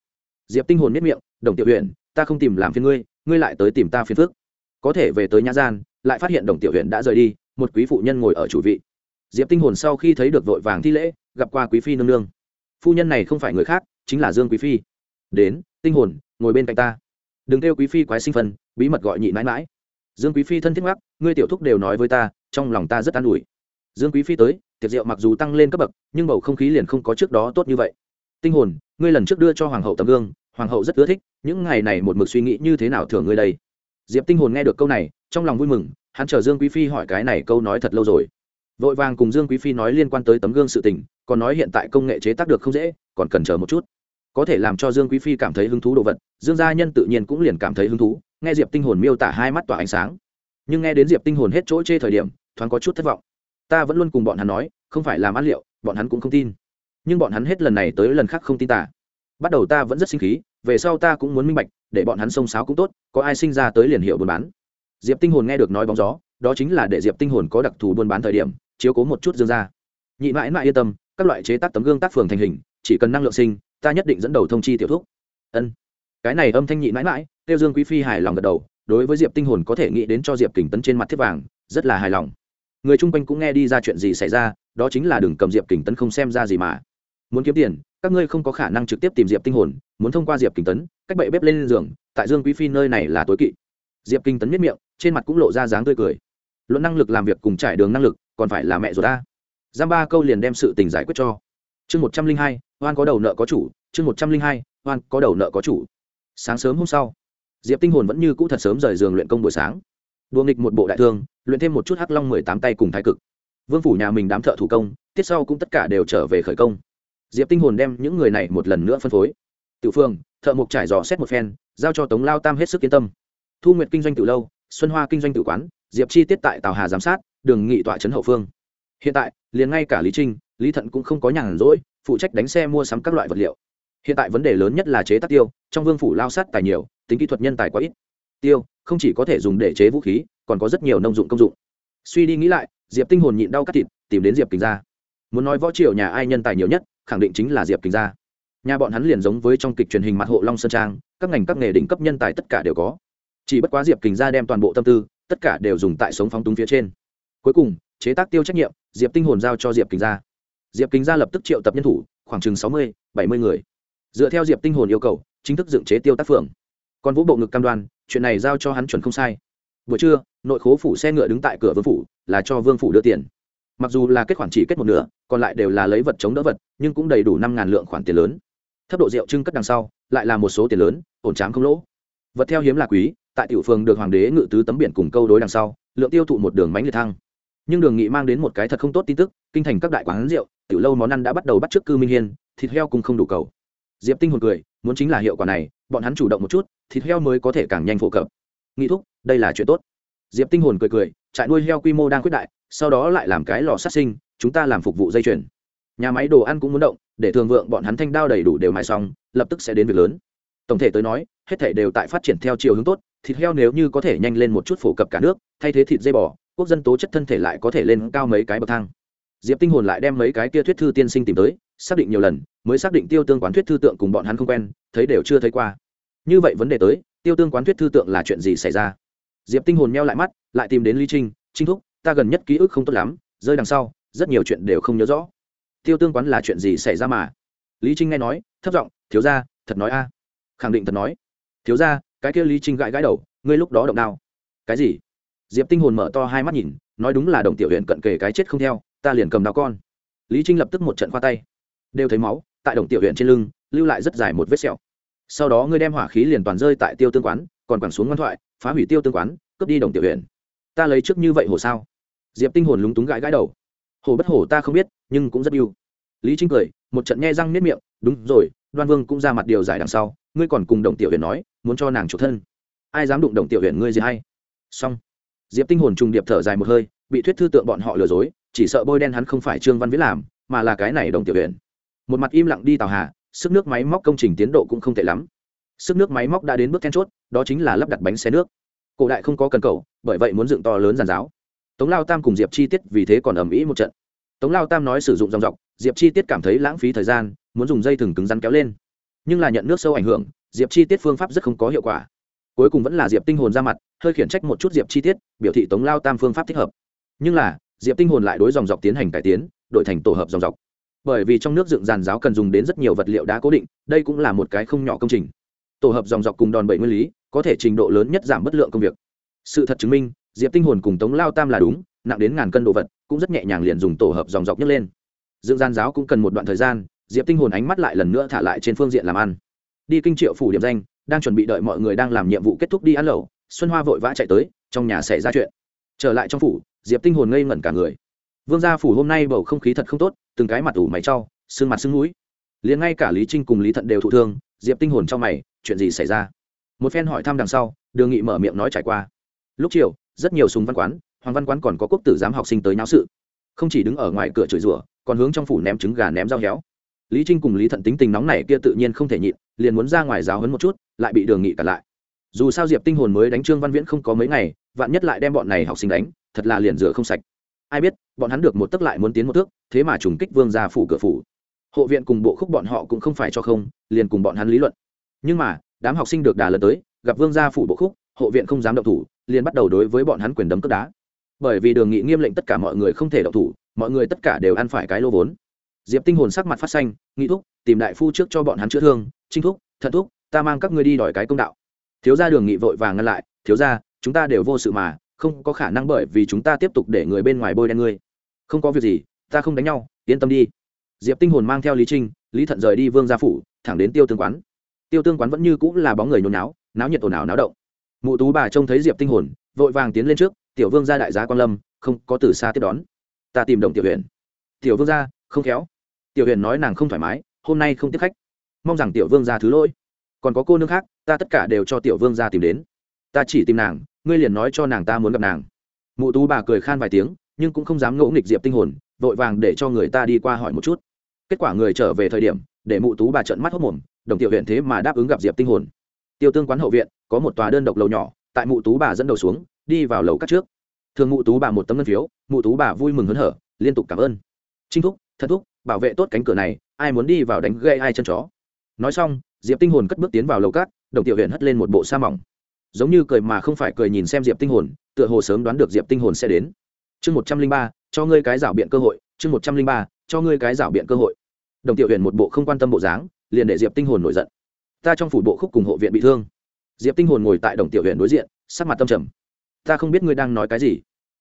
Speaker 1: Diệp tinh hồn miết miệng, đồng tiểu huyện ta không tìm làm phiền ngươi ngươi lại tới tìm ta phiền phước có thể về tới nhã gian, lại phát hiện đồng tiểu huyện đã rời đi, một quý phụ nhân ngồi ở chủ vị. Diệp tinh hồn sau khi thấy được vội vàng thi lễ, gặp qua quý phi nương nương. Phu nhân này không phải người khác, chính là dương quý phi. Đến, tinh hồn, ngồi bên cạnh ta đừng kêu quý phi quái sinh phân, bí mật gọi nhị mãi mãi. Dương quý phi thân thiết mắc ngươi tiểu thúc đều nói với ta, trong lòng ta rất an ủi. Dương quý phi tới, tiệc rượu mặc dù tăng lên cấp bậc, nhưng bầu không khí liền không có trước đó tốt như vậy. Tinh hồn, ngươi lần trước đưa cho hoàng hậu tấm gương, hoàng hậu rất ưa thích, những ngày này một mực suy nghĩ như thế nào thưởng ngươi đây. Diệp tinh hồn nghe được câu này, trong lòng vui mừng, hắn chờ dương quý phi hỏi cái này câu nói thật lâu rồi. Vội vàng cùng dương quý phi nói liên quan tới tấm gương sự tình, còn nói hiện tại công nghệ chế tác được không dễ, còn cần chờ một chút có thể làm cho dương quý phi cảm thấy hứng thú đồ vật, dương gia nhân tự nhiên cũng liền cảm thấy hứng thú, nghe diệp tinh hồn miêu tả hai mắt tỏa ánh sáng. Nhưng nghe đến diệp tinh hồn hết chỗ chê thời điểm, thoáng có chút thất vọng. Ta vẫn luôn cùng bọn hắn nói, không phải làm ăn liệu, bọn hắn cũng không tin. Nhưng bọn hắn hết lần này tới lần khác không tin ta. Bắt đầu ta vẫn rất sinh khí, về sau ta cũng muốn minh bạch, để bọn hắn xông xáo cũng tốt, có ai sinh ra tới liền hiệu buôn bán. Diệp tinh hồn nghe được nói bóng gió, đó chính là để diệp tinh hồn có đặc thù buôn bán thời điểm, chiếu cố một chút dương gia. nhị mãi mãi yên tâm, các loại chế tác tấm gương tác phường thành hình, chỉ cần năng lượng sinh ta nhất định dẫn đầu thông chi tiểu thúc. Ân. Cái này âm thanh nhị mãi mãi, tiêu dương quý phi hài lòng gật đầu, đối với diệp tinh hồn có thể nghĩ đến cho diệp kình tấn trên mặt thiết vàng, rất là hài lòng. Người chung quanh cũng nghe đi ra chuyện gì xảy ra, đó chính là đừng cầm diệp kình tấn không xem ra gì mà. Muốn kiếm tiền, các ngươi không có khả năng trực tiếp tìm diệp tinh hồn, muốn thông qua diệp kình tấn, cách bậy bếp lên giường, tại dương quý phi nơi này là tối kỵ. Diệp kinh tấn miết miệng, trên mặt cũng lộ ra dáng tươi cười. Luận năng lực làm việc cùng trải đường năng lực, còn phải là mẹ rồi ta. Giam ba câu liền đem sự tình giải quyết cho chương một trăm linh hai, oan có đầu nợ có chủ, chương một trăm linh hai, oan có đầu nợ có chủ. Sáng sớm hôm sau, diệp tinh hồn vẫn như cũ thật sớm rời giường luyện công buổi sáng. Đua nghịch một bộ đại thương, luyện thêm một chút hắc long mười tám tay cùng thái cực. Vương phủ nhà mình đám thợ thủ công, tiết sau cũng tất cả đều trở về khởi công. Diệp tinh hồn đem những người này một lần nữa phân phối. Tiểu phương, thợ mộc trải dò xét một phen, giao cho tống lao tam hết sức yên tâm. Thu nguyệt kinh doanh từ lâu, xuân hoa kinh doanh tự quán, diệp chi tiết tại tào hà giám sát, đường nghị tọa trấn hậu phương. Hiện tại, liền ngay cả lý trinh lý thận cũng không có nhàn rỗi, phụ trách đánh xe mua sắm các loại vật liệu. Hiện tại vấn đề lớn nhất là chế tác tiêu, trong vương phủ lao sát tài nhiều, tính kỹ thuật nhân tài quá ít. Tiêu, không chỉ có thể dùng để chế vũ khí, còn có rất nhiều nông dụng công dụng. Suy đi nghĩ lại, diệp tinh hồn nhịn đau cắt thịt, tìm đến diệp kình gia. Muốn nói võ triều nhà ai nhân tài nhiều nhất, khẳng định chính là diệp kình gia. Nhà bọn hắn liền giống với trong kịch truyền hình mặt hộ long sơn trang, các ngành các nghề đỉnh cấp nhân tài tất cả đều có. Chỉ bất quá diệp kình gia đem toàn bộ tâm tư, tất cả đều dùng tại sống phóng túng phía trên. Cuối cùng, chế tác tiêu trách nhiệm, diệp tinh hồn giao cho diệp kình gia diệp kính gia lập tức triệu tập nhân thủ, khoảng chừng sáu mươi, bảy mươi người. Dựa theo diệp tinh hồn yêu cầu, chính thức dựng chế tiêu tác phường. Còn vũ bộ ngực cam đoan, chuyện này giao cho hắn chuẩn không sai. Buổi trưa, nội khố phủ xe ngựa đứng tại cửa vương phủ, là cho vương phủ đưa tiền. Mặc dù là kết khoản chỉ kết một nửa, còn lại đều là lấy vật chống đỡ vật, nhưng cũng đầy đủ năm ngàn lượng khoản tiền lớn. Thấp độ rượu trưng cất đằng sau, lại là một số tiền lớn, ổn tráng không lỗ. Vật theo hiếm là quý, tại tiểu phường được hoàng đế ngự tứ tấm biển cùng câu đối đằng sau, lượng tiêu thụ một đường mánh liệt thăng nhưng đường nghị mang đến một cái thật không tốt tin tức, kinh thành các đại quán rượu, tiểu lâu món ăn đã bắt đầu bắt trước cư minh hiên, thịt heo cùng không đủ cầu. Diệp tinh hồn cười, muốn chính là hiệu quả này, bọn hắn chủ động một chút, thịt heo mới có thể càng nhanh phổ cập. Nghị thúc, đây là chuyện tốt. Diệp tinh hồn cười cười, trại nuôi heo quy mô đang quyết đại, sau đó lại làm cái lò sát sinh, chúng ta làm phục vụ dây chuyền. Nhà máy đồ ăn cũng muốn động, để thường vượng bọn hắn thanh đao đầy đủ đều mài xong, lập tức sẽ đến việc lớn. Tổng thể tới nói, hết thể đều tại phát triển theo chiều hướng tốt, thịt heo nếu như có thể nhanh lên một chút phổ cập cả nước, thay thế thịt dây bò quốc dân tố chất thân thể lại có thể lên cao mấy cái bậc thang. Diệp tinh hồn lại đem mấy cái kia thuyết thư tiên sinh tìm tới, xác định nhiều lần, mới xác định tiêu tương quán thuyết thư tượng cùng bọn hắn không quen, thấy đều chưa thấy qua. Như vậy vấn đề tới, tiêu tương quán thuyết thư tượng là chuyện gì xảy ra? Diệp tinh hồn meo lại mắt, lại tìm đến lý trinh trinh thúc, ta gần nhất ký ức không tốt lắm, rơi đằng sau, rất nhiều chuyện đều không nhớ rõ. Tiêu tương quán là chuyện gì xảy ra mà? Lý trinh nghe nói, thấp giọng, thiếu ra thật nói a. Khẳng định thật nói, thiếu ra cái kia lý trinh gãi gãi đầu, ngươi lúc đó động đao. Cái gì? Diệp tinh hồn mở to hai mắt nhìn, nói đúng là đồng tiểu huyện cận kề cái chết không theo, ta liền cầm đao con. Lý trinh lập tức một trận khoa tay. Đều thấy máu, tại đồng tiểu huyện trên lưng, lưu lại rất dài một vết sẹo. Sau đó ngươi đem hỏa khí liền toàn rơi tại tiêu tương quán, còn quẳng xuống ngoan thoại, phá hủy tiêu tương quán, cướp đi đồng tiểu huyện ta lấy trước như vậy hồ sao? Diệp tinh hồn lúng túng gãi gãi đầu. Hồ bất hồ ta không biết, nhưng cũng rất yêu. Lý trinh cười, một trận nghe răng nếp miệng, đúng rồi, đoan vương cũng ra mặt điều giải đằng sau, ngươi còn cùng đồng tiểu huyện nói, muốn cho nàng chủ thân. Ai dám đụng đồng tiểu huyện ngươi gì hay? Xong diệp tinh hồn trùng điệp thở dài một hơi, bị thuyết thư tượng bọn họ lừa dối, chỉ sợ bôi đen hắn không phải trương văn viết làm, mà là cái này đồng tiểu huyện một mặt im lặng đi tàu hà sức nước máy móc công trình tiến độ cũng không tệ lắm. Sức nước máy móc đã đến bước then chốt, đó chính là lắp đặt bánh xe nước. Cổ đại không có cần cầu, bởi vậy muốn dựng to lớn giàn giáo. Tống lao tam cùng diệp chi tiết vì thế còn ầm ĩ một trận. Tống lao tam nói sử dụng dòng dọc, diệp chi tiết cảm thấy lãng phí thời gian, muốn dùng dây thừng cứng rắn kéo lên. Nhưng là nhận nước sâu ảnh hưởng, diệp chi tiết phương pháp rất không có hiệu quả. Cuối cùng vẫn là diệp tinh hồn ra mặt hơi khiển trách một chút diệp chi tiết, biểu thị tống lao tam phương pháp thích hợp. Nhưng là, diệp tinh hồn lại đối dòng dọc tiến hành cải tiến, đổi thành tổ hợp dòng dọc. Bởi vì trong nước dựng giàn giáo cần dùng đến rất nhiều vật liệu đá cố định, đây cũng là một cái không nhỏ công trình. Tổ hợp dòng dọc cùng đòn bẩy nguyên lý, có thể trình độ lớn nhất giảm bất lượng công việc. Sự thật chứng minh, diệp tinh hồn cùng tống lao tam là đúng, nặng đến ngàn cân đồ vật, cũng rất nhẹ nhàng liền dùng tổ hợp dòng dọc nhấc lên. Dựng gian giáo cũng cần một đoạn thời gian, diệp tinh hồn ánh mắt lại lần nữa thả lại trên phương diện làm ăn. Đi kinh triệu phủ điểm danh, đang chuẩn bị đợi mọi người đang làm nhiệm vụ kết thúc đi ăn lẩu xuân hoa vội vã chạy tới, trong nhà xảy ra chuyện. Trở lại trong phủ, diệp tinh hồn ngây ngẩn cả người. Vương gia phủ hôm nay bầu không khí thật không tốt, từng cái mặt ủ mày trao sưng mặt sưng mũi liền ngay cả lý trinh cùng lý thận đều thụ thương, diệp tinh hồn trong mày, chuyện gì xảy ra? Một phen hỏi thăm đằng sau, đường nghị mở miệng nói trải qua. Lúc chiều, rất nhiều súng văn quán, hoàng văn quán còn có quốc tử giám học sinh tới náo sự. Không chỉ đứng ở ngoài cửa chửi rủa, còn hướng trong phủ ném trứng gà ném dao héo. Lý trinh cùng lý thận tính tình nóng này kia tự nhiên không thể nhịn, liền muốn ra ngoài giáo hấn một chút, lại bị đường nghị cản lại dù sao diệp tinh hồn mới đánh trương văn viễn không có mấy ngày vạn nhất lại đem bọn này học sinh đánh thật là liền rửa không sạch ai biết bọn hắn được một tấc lại muốn tiến một thước thế mà trùng kích vương ra phủ cửa phủ hộ viện cùng bộ khúc bọn họ cũng không phải cho không liền cùng bọn hắn lý luận nhưng mà đám học sinh được đà lần tới gặp vương gia phủ bộ khúc hộ viện không dám động thủ liền bắt đầu đối với bọn hắn quyền đấm cướp đá bởi vì đường nghị nghiêm lệnh tất cả mọi người không thể động thủ mọi người tất cả đều ăn phải cái lô vốn diệp tinh hồn sắc mặt phát xanh nghĩ thúc tìm đại phu trước cho bọn hắn chữa thương trinh thúc thận thúc ta mang các ngươi đi đòi cái công đạo thiếu gia đường nghị vội vàng ngăn lại, thiếu gia, chúng ta đều vô sự mà, không có khả năng bởi vì chúng ta tiếp tục để người bên ngoài bôi đen ngươi. Không có việc gì, ta không đánh nhau, yên tâm đi. Diệp tinh hồn mang theo lý trinh, lý thận rời đi vương gia phủ, thẳng đến tiêu tương quán. Tiêu tương quán vẫn như cũng là bóng người nhốn náo náo nhiệt ồn ào náo động. Mụ tú bà trông thấy diệp tinh hồn, vội vàng tiến lên trước, tiểu vương gia đại giá quan lâm, không có từ xa tiếp đón. Ta tìm đồng tiểu huyền. Tiểu vương gia, không khéo. Tiểu huyền nói nàng không thoải mái, hôm nay không tiếp khách. Mong rằng tiểu vương gia thứ lỗi còn có cô nương khác, ta tất cả đều cho tiểu vương ra tìm đến. Ta chỉ tìm nàng, ngươi liền nói cho nàng ta muốn gặp nàng. Mụ tú bà cười khan vài tiếng, nhưng cũng không dám ngỗ nghịch diệp tinh hồn, vội vàng để cho người ta đi qua hỏi một chút. Kết quả người trở về thời điểm, để mụ tú bà trận mắt hốc mồm, đồng tiểu huyện thế mà đáp ứng gặp diệp tinh hồn. Tiêu tương quán hậu viện, có một tòa đơn độc lầu nhỏ, tại mụ tú bà dẫn đầu xuống, đi vào lầu cắt trước. Thường mụ tú bà một tấm ngân phiếu, mụ tú bà vui mừng hớn hở, liên tục cảm ơn. Trinh thúc, thật thúc, bảo vệ tốt cánh cửa này, ai muốn đi vào đánh gây ai chân chó nói xong, diệp tinh hồn cất bước tiến vào lầu cát, đồng tiểu huyện hất lên một bộ sa mỏng. Giống như cười mà không phải cười nhìn xem diệp tinh hồn, tựa hồ sớm đoán được diệp tinh hồn sẽ đến. Chương một trăm linh ba, cho ngươi cái rảo biện cơ hội, chương một trăm linh ba, cho ngươi cái rảo biện cơ hội. Đồng tiểu huyện một bộ không quan tâm bộ dáng, liền để diệp tinh hồn nổi giận. Ta trong phủ bộ khúc cùng hộ viện bị thương. Diệp tinh hồn ngồi tại đồng tiểu huyện đối diện, sắc mặt tâm trầm. Ta không biết ngươi đang nói cái gì.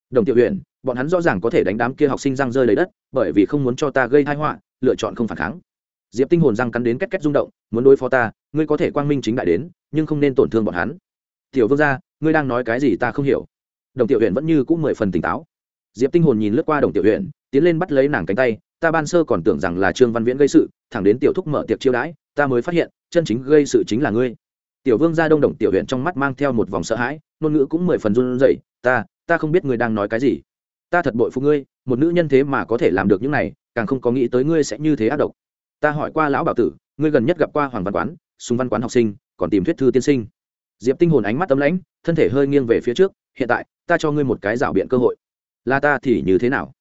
Speaker 1: Đồng tiểu huyện bọn hắn rõ ràng có thể đánh đám kia học sinh răng rơi lấy đất, bởi vì không muốn cho ta gây tai họa, lựa chọn không phản kháng diệp tinh hồn răng cắn đến két két rung động, muốn đối phó ta, ngươi có thể quang minh chính đại đến, nhưng không nên tổn thương bọn hắn. Tiểu vương gia, ngươi đang nói cái gì ta không hiểu. Đồng tiểu huyện vẫn như cũng mười phần tỉnh táo. Diệp tinh hồn nhìn lướt qua đồng tiểu huyện tiến lên bắt lấy nàng cánh tay, ta ban sơ còn tưởng rằng là trương văn viễn gây sự, thẳng đến tiểu thúc mở tiệc chiêu đãi, ta mới phát hiện, chân chính gây sự chính là ngươi. Tiểu vương gia đông đồng tiểu huyện trong mắt mang theo một vòng sợ hãi, ngôn ngữ cũng mười phần run rẩy, ta ta không biết ngươi đang nói cái gì. Ta thật bội phụ ngươi, một nữ nhân thế mà có thể làm được những này, càng không có nghĩ tới ngươi sẽ như thế ác độc ta hỏi qua lão bảo tử, ngươi gần nhất gặp qua hoàng văn quán súng văn quán học sinh, còn tìm thuyết thư tiên sinh. Diệp tinh hồn ánh mắt tấm lãnh, thân thể hơi nghiêng về phía trước, hiện tại, ta cho ngươi một cái rảo biện cơ hội. Là ta thì như thế nào?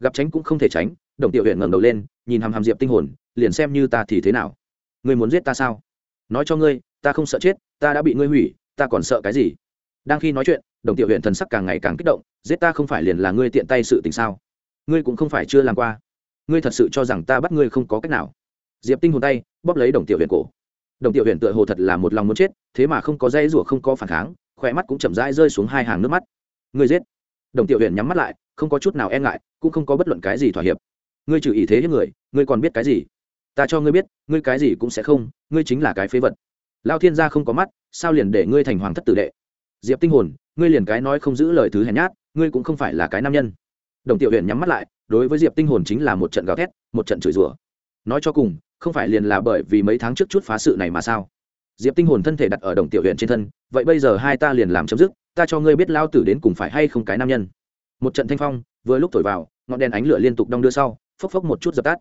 Speaker 1: Gặp tránh cũng không thể tránh, đồng tiểu huyện ngẩng đầu lên, nhìn hàm hàm diệp tinh hồn, liền xem như ta thì thế nào? Ngươi muốn giết ta sao? Nói cho ngươi, ta không sợ chết, ta đã bị ngươi hủy, ta còn sợ cái gì? Đang khi nói chuyện, đồng tiểu huyện thần sắc càng ngày càng kích động, giết ta không phải liền là ngươi tiện tay sự tình sao? Ngươi cũng không phải chưa làm qua. Ngươi thật sự cho rằng ta bắt ngươi không có cách nào? Diệp tinh hồn tay, bóp lấy đồng tiểu huyền cổ. Đồng tiểu huyền tựa hồ thật là một lòng muốn chết, thế mà không có dây rủa không có phản kháng, khỏe mắt cũng chậm rãi rơi xuống hai hàng nước mắt. Ngươi giết. Đồng tiểu huyền nhắm mắt lại, không có chút nào e ngại, cũng không có bất luận cái gì thỏa hiệp. Ngươi trừ ý thế hiếp người, ngươi còn biết cái gì? Ta cho ngươi biết, ngươi cái gì cũng sẽ không, ngươi chính là cái phế vật. Lao thiên gia không có mắt, sao liền để ngươi thành hoàng thất tử đệ? Diệp tinh hồn, ngươi liền cái nói không giữ lời thứ hèn nhát, ngươi cũng không phải là cái nam nhân. Đồng tiểu huyền nhắm mắt lại, đối với diệp tinh hồn chính là một trận gào thét, một trận chửi rủa. Nói cho cùng không phải liền là bởi vì mấy tháng trước chút phá sự này mà sao? Diệp tinh hồn thân thể đặt ở đồng tiểu huyện trên thân vậy bây giờ hai ta liền làm chấm dứt ta cho ngươi biết lao tử đến cùng phải hay không cái nam nhân. Một trận thanh phong vừa lúc thổi vào ngọn đèn ánh lửa liên tục đong đưa sau phốc phốc một chút dập tắt.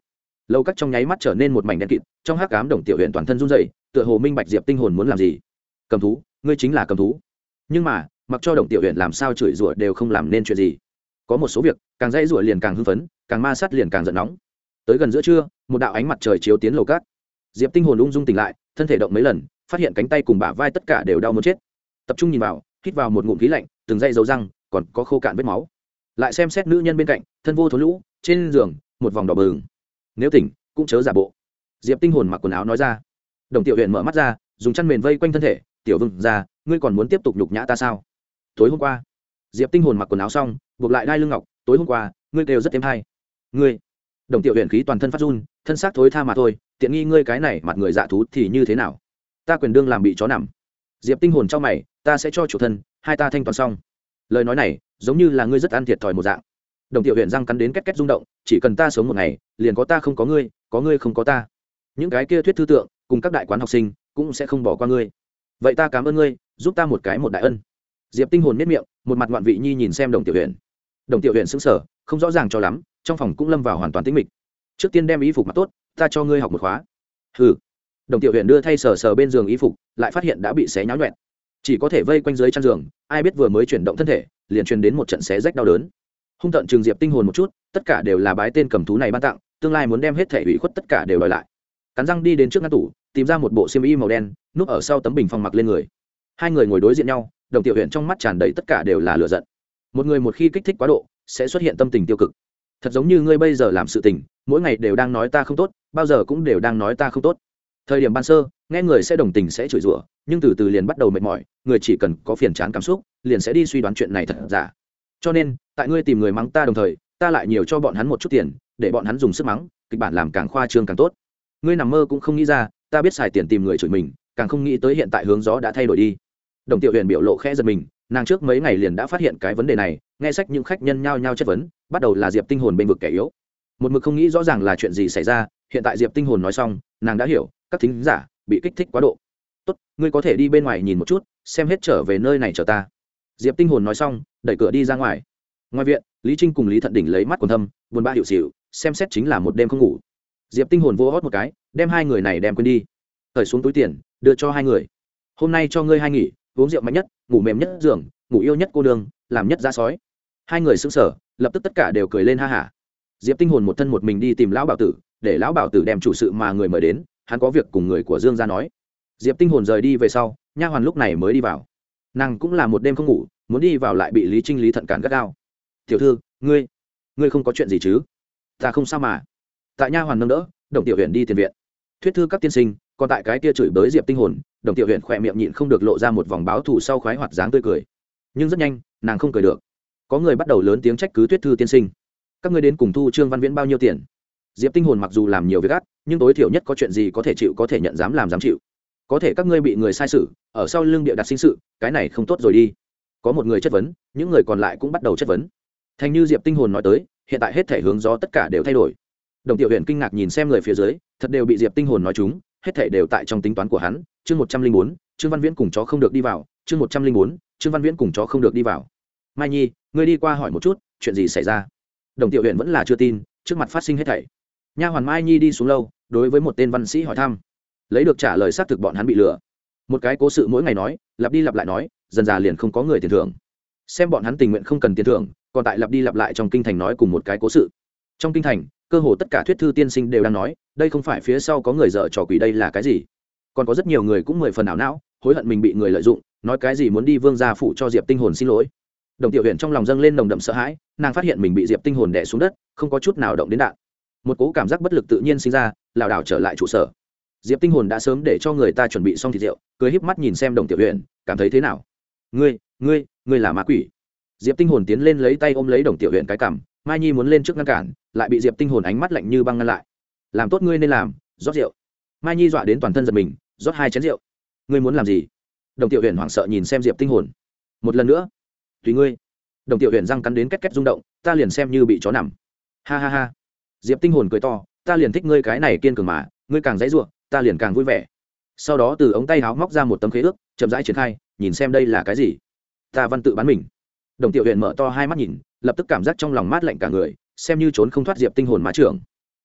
Speaker 1: Lâu cắt trong nháy mắt trở nên một mảnh đen kịt trong hắc ám đồng tiểu huyện toàn thân run rẩy, tựa hồ minh bạch diệp tinh hồn muốn làm gì. Cầm thú ngươi chính là cầm thú. Nhưng mà mặc cho đồng tiểu huyện làm sao chửi rủa đều không làm nên chuyện gì. Có một số việc càng dãy rủa liền càng hưng phấn càng ma sát liền càng giận nóng tới gần giữa trưa, một đạo ánh mặt trời chiếu tiến lầu cát. Diệp tinh hồn ung dung tỉnh lại, thân thể động mấy lần, phát hiện cánh tay cùng bả vai tất cả đều đau muốn chết. Tập trung nhìn vào, hít vào một ngụm khí lạnh, từng dây dấu răng, còn có khô cạn vết máu. Lại xem xét nữ nhân bên cạnh, thân vô thối lũ, trên giường, một vòng đỏ bừng. Nếu tỉnh, cũng chớ giả bộ. Diệp tinh hồn mặc quần áo nói ra. Đồng tiểu huyện mở mắt ra, dùng chăn mền vây quanh thân thể, tiểu vừng ra, ngươi còn muốn tiếp tục nhục nhã ta sao? Tối hôm qua. Diệp tinh hồn mặc quần áo xong, buộc lại đai lưng ngọc, tối hôm qua, ngươi kêu rất thêm hay. Ngươi đồng tiểu huyện khí toàn thân phát run thân xác thối tha mà thôi tiện nghi ngươi cái này mặt người dạ thú thì như thế nào? Ta quyền đương làm bị chó nằm. Diệp tinh hồn trong mày ta sẽ cho chủ thân hai ta thanh toán xong. Lời nói này giống như là ngươi rất ăn thiệt thòi một dạng. Đồng tiểu huyện răng cắn đến két két rung động chỉ cần ta sống một ngày liền có ta không có ngươi có ngươi không có ta. Những cái kia thuyết thư tượng cùng các đại quán học sinh cũng sẽ không bỏ qua ngươi. Vậy ta cảm ơn ngươi giúp ta một cái một đại ân. Diệp tinh hồn miết miệng một mặt ngoạn vị nhi nhìn xem đồng tiểu huyện đồng tiểu huyện sững sờ, không rõ ràng cho lắm trong phòng cũng lâm vào hoàn toàn tĩnh mịch. Trước tiên đem y phục mặc tốt, ta cho ngươi học một khóa. Hừ. Đồng tiểu huyện đưa thay sờ sờ bên giường y phục, lại phát hiện đã bị xé nháo nhuẹn. Chỉ có thể vây quanh dưới chăn giường, ai biết vừa mới chuyển động thân thể, liền truyền đến một trận xé rách đau đớn. Hung tận trường diệp tinh hồn một chút, tất cả đều là bái tên cầm thú này ban tặng, tương lai muốn đem hết thể ủy khuất tất cả đều đòi lại. Cắn răng đi đến trước ngăn tủ, tìm ra một bộ xiêm y màu đen, núp ở sau tấm bình phòng mặc lên người. Hai người ngồi đối diện nhau, đồng tiểu huyện trong mắt tràn đầy tất cả đều là lửa giận. Một người một khi kích thích quá độ, sẽ xuất hiện tâm tình tiêu cực thật giống như ngươi bây giờ làm sự tình, mỗi ngày đều đang nói ta không tốt, bao giờ cũng đều đang nói ta không tốt. Thời điểm ban sơ, nghe người sẽ đồng tình sẽ chửi rủa, nhưng từ từ liền bắt đầu mệt mỏi, người chỉ cần có phiền chán cảm xúc, liền sẽ đi suy đoán chuyện này thật giả. Cho nên, tại ngươi tìm người mắng ta đồng thời, ta lại nhiều cho bọn hắn một chút tiền, để bọn hắn dùng sức mắng, kịch bản làm càng khoa trương càng tốt. Ngươi nằm mơ cũng không nghĩ ra, ta biết xài tiền tìm người chửi mình, càng không nghĩ tới hiện tại hướng gió đã thay đổi đi. Đồng tiểu huyền biểu lộ khẽ giật mình nàng trước mấy ngày liền đã phát hiện cái vấn đề này, nghe sách những khách nhân nhao nhao chất vấn, bắt đầu là diệp tinh hồn bên vực kẻ yếu. Một mực không nghĩ rõ ràng là chuyện gì xảy ra, hiện tại diệp tinh hồn nói xong, nàng đã hiểu, các thính giả bị kích thích quá độ. Tốt, ngươi có thể đi bên ngoài nhìn một chút, xem hết trở về nơi này chờ ta. Diệp tinh hồn nói xong, đẩy cửa đi ra ngoài. Ngoài viện, lý trinh cùng lý thận đỉnh lấy mắt còn thâm, buồn ba hiệu xịu xem xét chính là một đêm không ngủ. Diệp tinh hồn vô hót một cái, đem hai người này đem quên đi. Thời xuống túi tiền, đưa cho hai người. Hôm nay cho ngươi hai nghỉ, uống rượu mạnh nhất ngủ mềm nhất giường, ngủ yêu nhất cô đường làm nhất ra sói. Hai người xứng sở lập tức tất cả đều cười lên ha hả. Diệp tinh hồn một thân một mình đi tìm lão bảo tử, để lão bảo tử đem chủ sự mà người mời đến, hắn có việc cùng người của dương ra nói. Diệp tinh hồn rời đi về sau, nha hoàn lúc này mới đi vào. Nàng cũng là một đêm không ngủ, muốn đi vào lại bị lý trinh lý thận cản gắt gao. Tiểu thư, ngươi ngươi không có chuyện gì chứ? Ta không sao mà. Tại nha hoàn nâng đỡ, đồng tiểu huyện đi tiền viện. Thuyết thư các tiên sinh, còn tại cái kia chửi bới diệp tinh hồn đồng tiểu huyện khỏe miệng nhịn không được lộ ra một vòng báo thù sau khoái hoạt dáng tươi cười. Nhưng rất nhanh, nàng không cười được. Có người bắt đầu lớn tiếng trách cứ Tuyết thư tiên sinh. Các ngươi đến cùng thu trương văn viễn bao nhiêu tiền? Diệp tinh hồn mặc dù làm nhiều việc ác, nhưng tối thiểu nhất có chuyện gì có thể chịu, có thể nhận dám làm dám chịu. Có thể các ngươi bị người sai sự, ở sau lưng địa đặt sinh sự, cái này không tốt rồi đi. Có một người chất vấn, những người còn lại cũng bắt đầu chất vấn. Thành như diệp tinh hồn nói tới, hiện tại hết thể hướng gió tất cả đều thay đổi. Đồng tiểu huyện kinh ngạc nhìn xem người phía dưới, thật đều bị diệp tinh hồn nói chúng, hết thể đều tại trong tính toán của hắn chương một trăm linh bốn, trương văn viễn cùng chó không được đi vào, chương một trăm linh bốn, trương văn viễn cùng chó không được đi vào. Mai nhi, ngươi đi qua hỏi một chút, chuyện gì xảy ra? Đồng tiểu huyện vẫn là chưa tin, trước mặt phát sinh hết thảy. Nha hoàn mai nhi đi xuống lâu, đối với một tên văn sĩ hỏi thăm. Lấy được trả lời xác thực bọn hắn bị lừa. Một cái cố sự mỗi ngày nói, lặp đi lặp lại nói, dần dà liền không có người tiền thưởng. Xem bọn hắn tình nguyện không cần tiền thưởng, còn tại lặp đi lặp lại trong kinh thành nói cùng một cái cố sự. Trong kinh thành, cơ hồ tất cả thuyết thư tiên sinh đều đang nói, đây không phải phía sau có người dở trò quỷ đây là cái gì? Còn có rất nhiều người cũng mười phần ảo não hối hận mình bị người lợi dụng nói cái gì muốn đi vương gia phụ cho diệp tinh hồn xin lỗi. Đồng tiểu huyện trong lòng dâng lên nồng đậm sợ hãi nàng phát hiện mình bị diệp tinh hồn đẻ xuống đất không có chút nào động đến đạn. Một cố cảm giác bất lực tự nhiên sinh ra lảo đảo trở lại trụ sở. Diệp tinh hồn đã sớm để cho người ta chuẩn bị xong thịt rượu cười híp mắt nhìn xem đồng tiểu huyện cảm thấy thế nào? Ngươi ngươi ngươi là ma quỷ. Diệp tinh hồn tiến lên lấy tay ôm lấy đồng tiểu huyện cái cằm, mai nhi muốn lên trước ngăn cản lại bị diệp tinh hồn ánh mắt lạnh như băng ngăn lại. Làm tốt ngươi nên làm rót rượu mai nhi dọa đến toàn thân giật mình, rót hai chén rượu. Ngươi muốn làm gì? Đồng tiểu huyện hoảng sợ nhìn xem diệp tinh hồn. Một lần nữa. Tùy ngươi. Đồng tiểu huyện răng cắn đến két két rung động, ta liền xem như bị chó nằm. Ha ha ha. Diệp tinh hồn cười to, ta liền thích ngươi cái này kiên cường mà, ngươi càng dãy ruộng, ta liền càng vui vẻ. Sau đó từ ống tay háo móc ra một tấm khế ước, chậm rãi triển khai, nhìn xem đây là cái gì. Ta văn tự bán mình. Đồng tiểu huyện mở to hai mắt nhìn, lập tức cảm giác trong lòng mát lạnh cả người, xem như trốn không thoát diệp tinh hồn má trưởng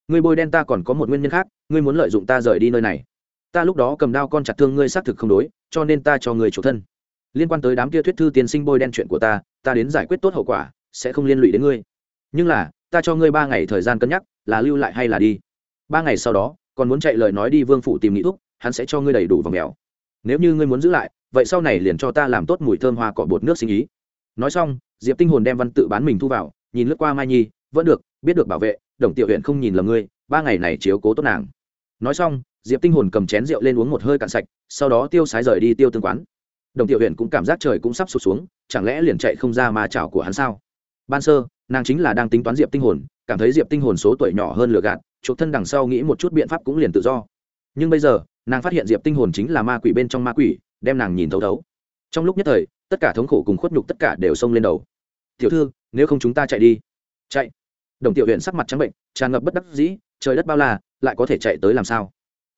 Speaker 1: ngươi bôi đen ta còn có một nguyên nhân khác, ngươi muốn lợi dụng ta rời đi nơi này. Ta lúc đó cầm đao con chặt thương ngươi xác thực không đối, cho nên ta cho ngươi chủ thân. Liên quan tới đám kia thuyết thư tiên sinh bôi đen chuyện của ta ta đến giải quyết tốt hậu quả, sẽ không liên lụy đến ngươi. Nhưng là, ta cho ngươi ba ngày thời gian cân nhắc, là lưu lại hay là đi? Ba ngày sau đó, còn muốn chạy lời nói đi vương phủ tìm nghị thúc, hắn sẽ cho ngươi đầy đủ vòng mèo. Nếu như ngươi muốn giữ lại, vậy sau này liền cho ta làm tốt mùi thơm hoa cỏ bột nước sinh ý. Nói xong, diệp tinh hồn đem văn tự bán mình thu vào, nhìn lướt qua mai nhi, vẫn được, biết được bảo vệ đồng tiểu huyện không nhìn lầm ngươi, ba ngày này chiếu cố tốt nàng. Nói xong, diệp tinh hồn cầm chén rượu lên uống một hơi cạn sạch, sau đó tiêu sái rời đi tiêu tương quán. Đồng tiểu huyện cũng cảm giác trời cũng sắp sụt xuống, chẳng lẽ liền chạy không ra mà chảo của hắn sao? Ban sơ, nàng chính là đang tính toán diệp tinh hồn, cảm thấy diệp tinh hồn số tuổi nhỏ hơn lừa gạt, chuộc thân đằng sau nghĩ một chút biện pháp cũng liền tự do. Nhưng bây giờ, nàng phát hiện diệp tinh hồn chính là ma quỷ bên trong ma quỷ, đem nàng nhìn thấu thấu. Trong lúc nhất thời, tất cả thống khổ cùng khuất nhục tất cả đều xông lên đầu. Tiểu thư, nếu không chúng ta chạy đi. Chạy? Đồng tiểu huyện sắc mặt trắng bệnh, tràn ngập bất đắc dĩ, trời đất bao la, lại có thể chạy tới làm sao?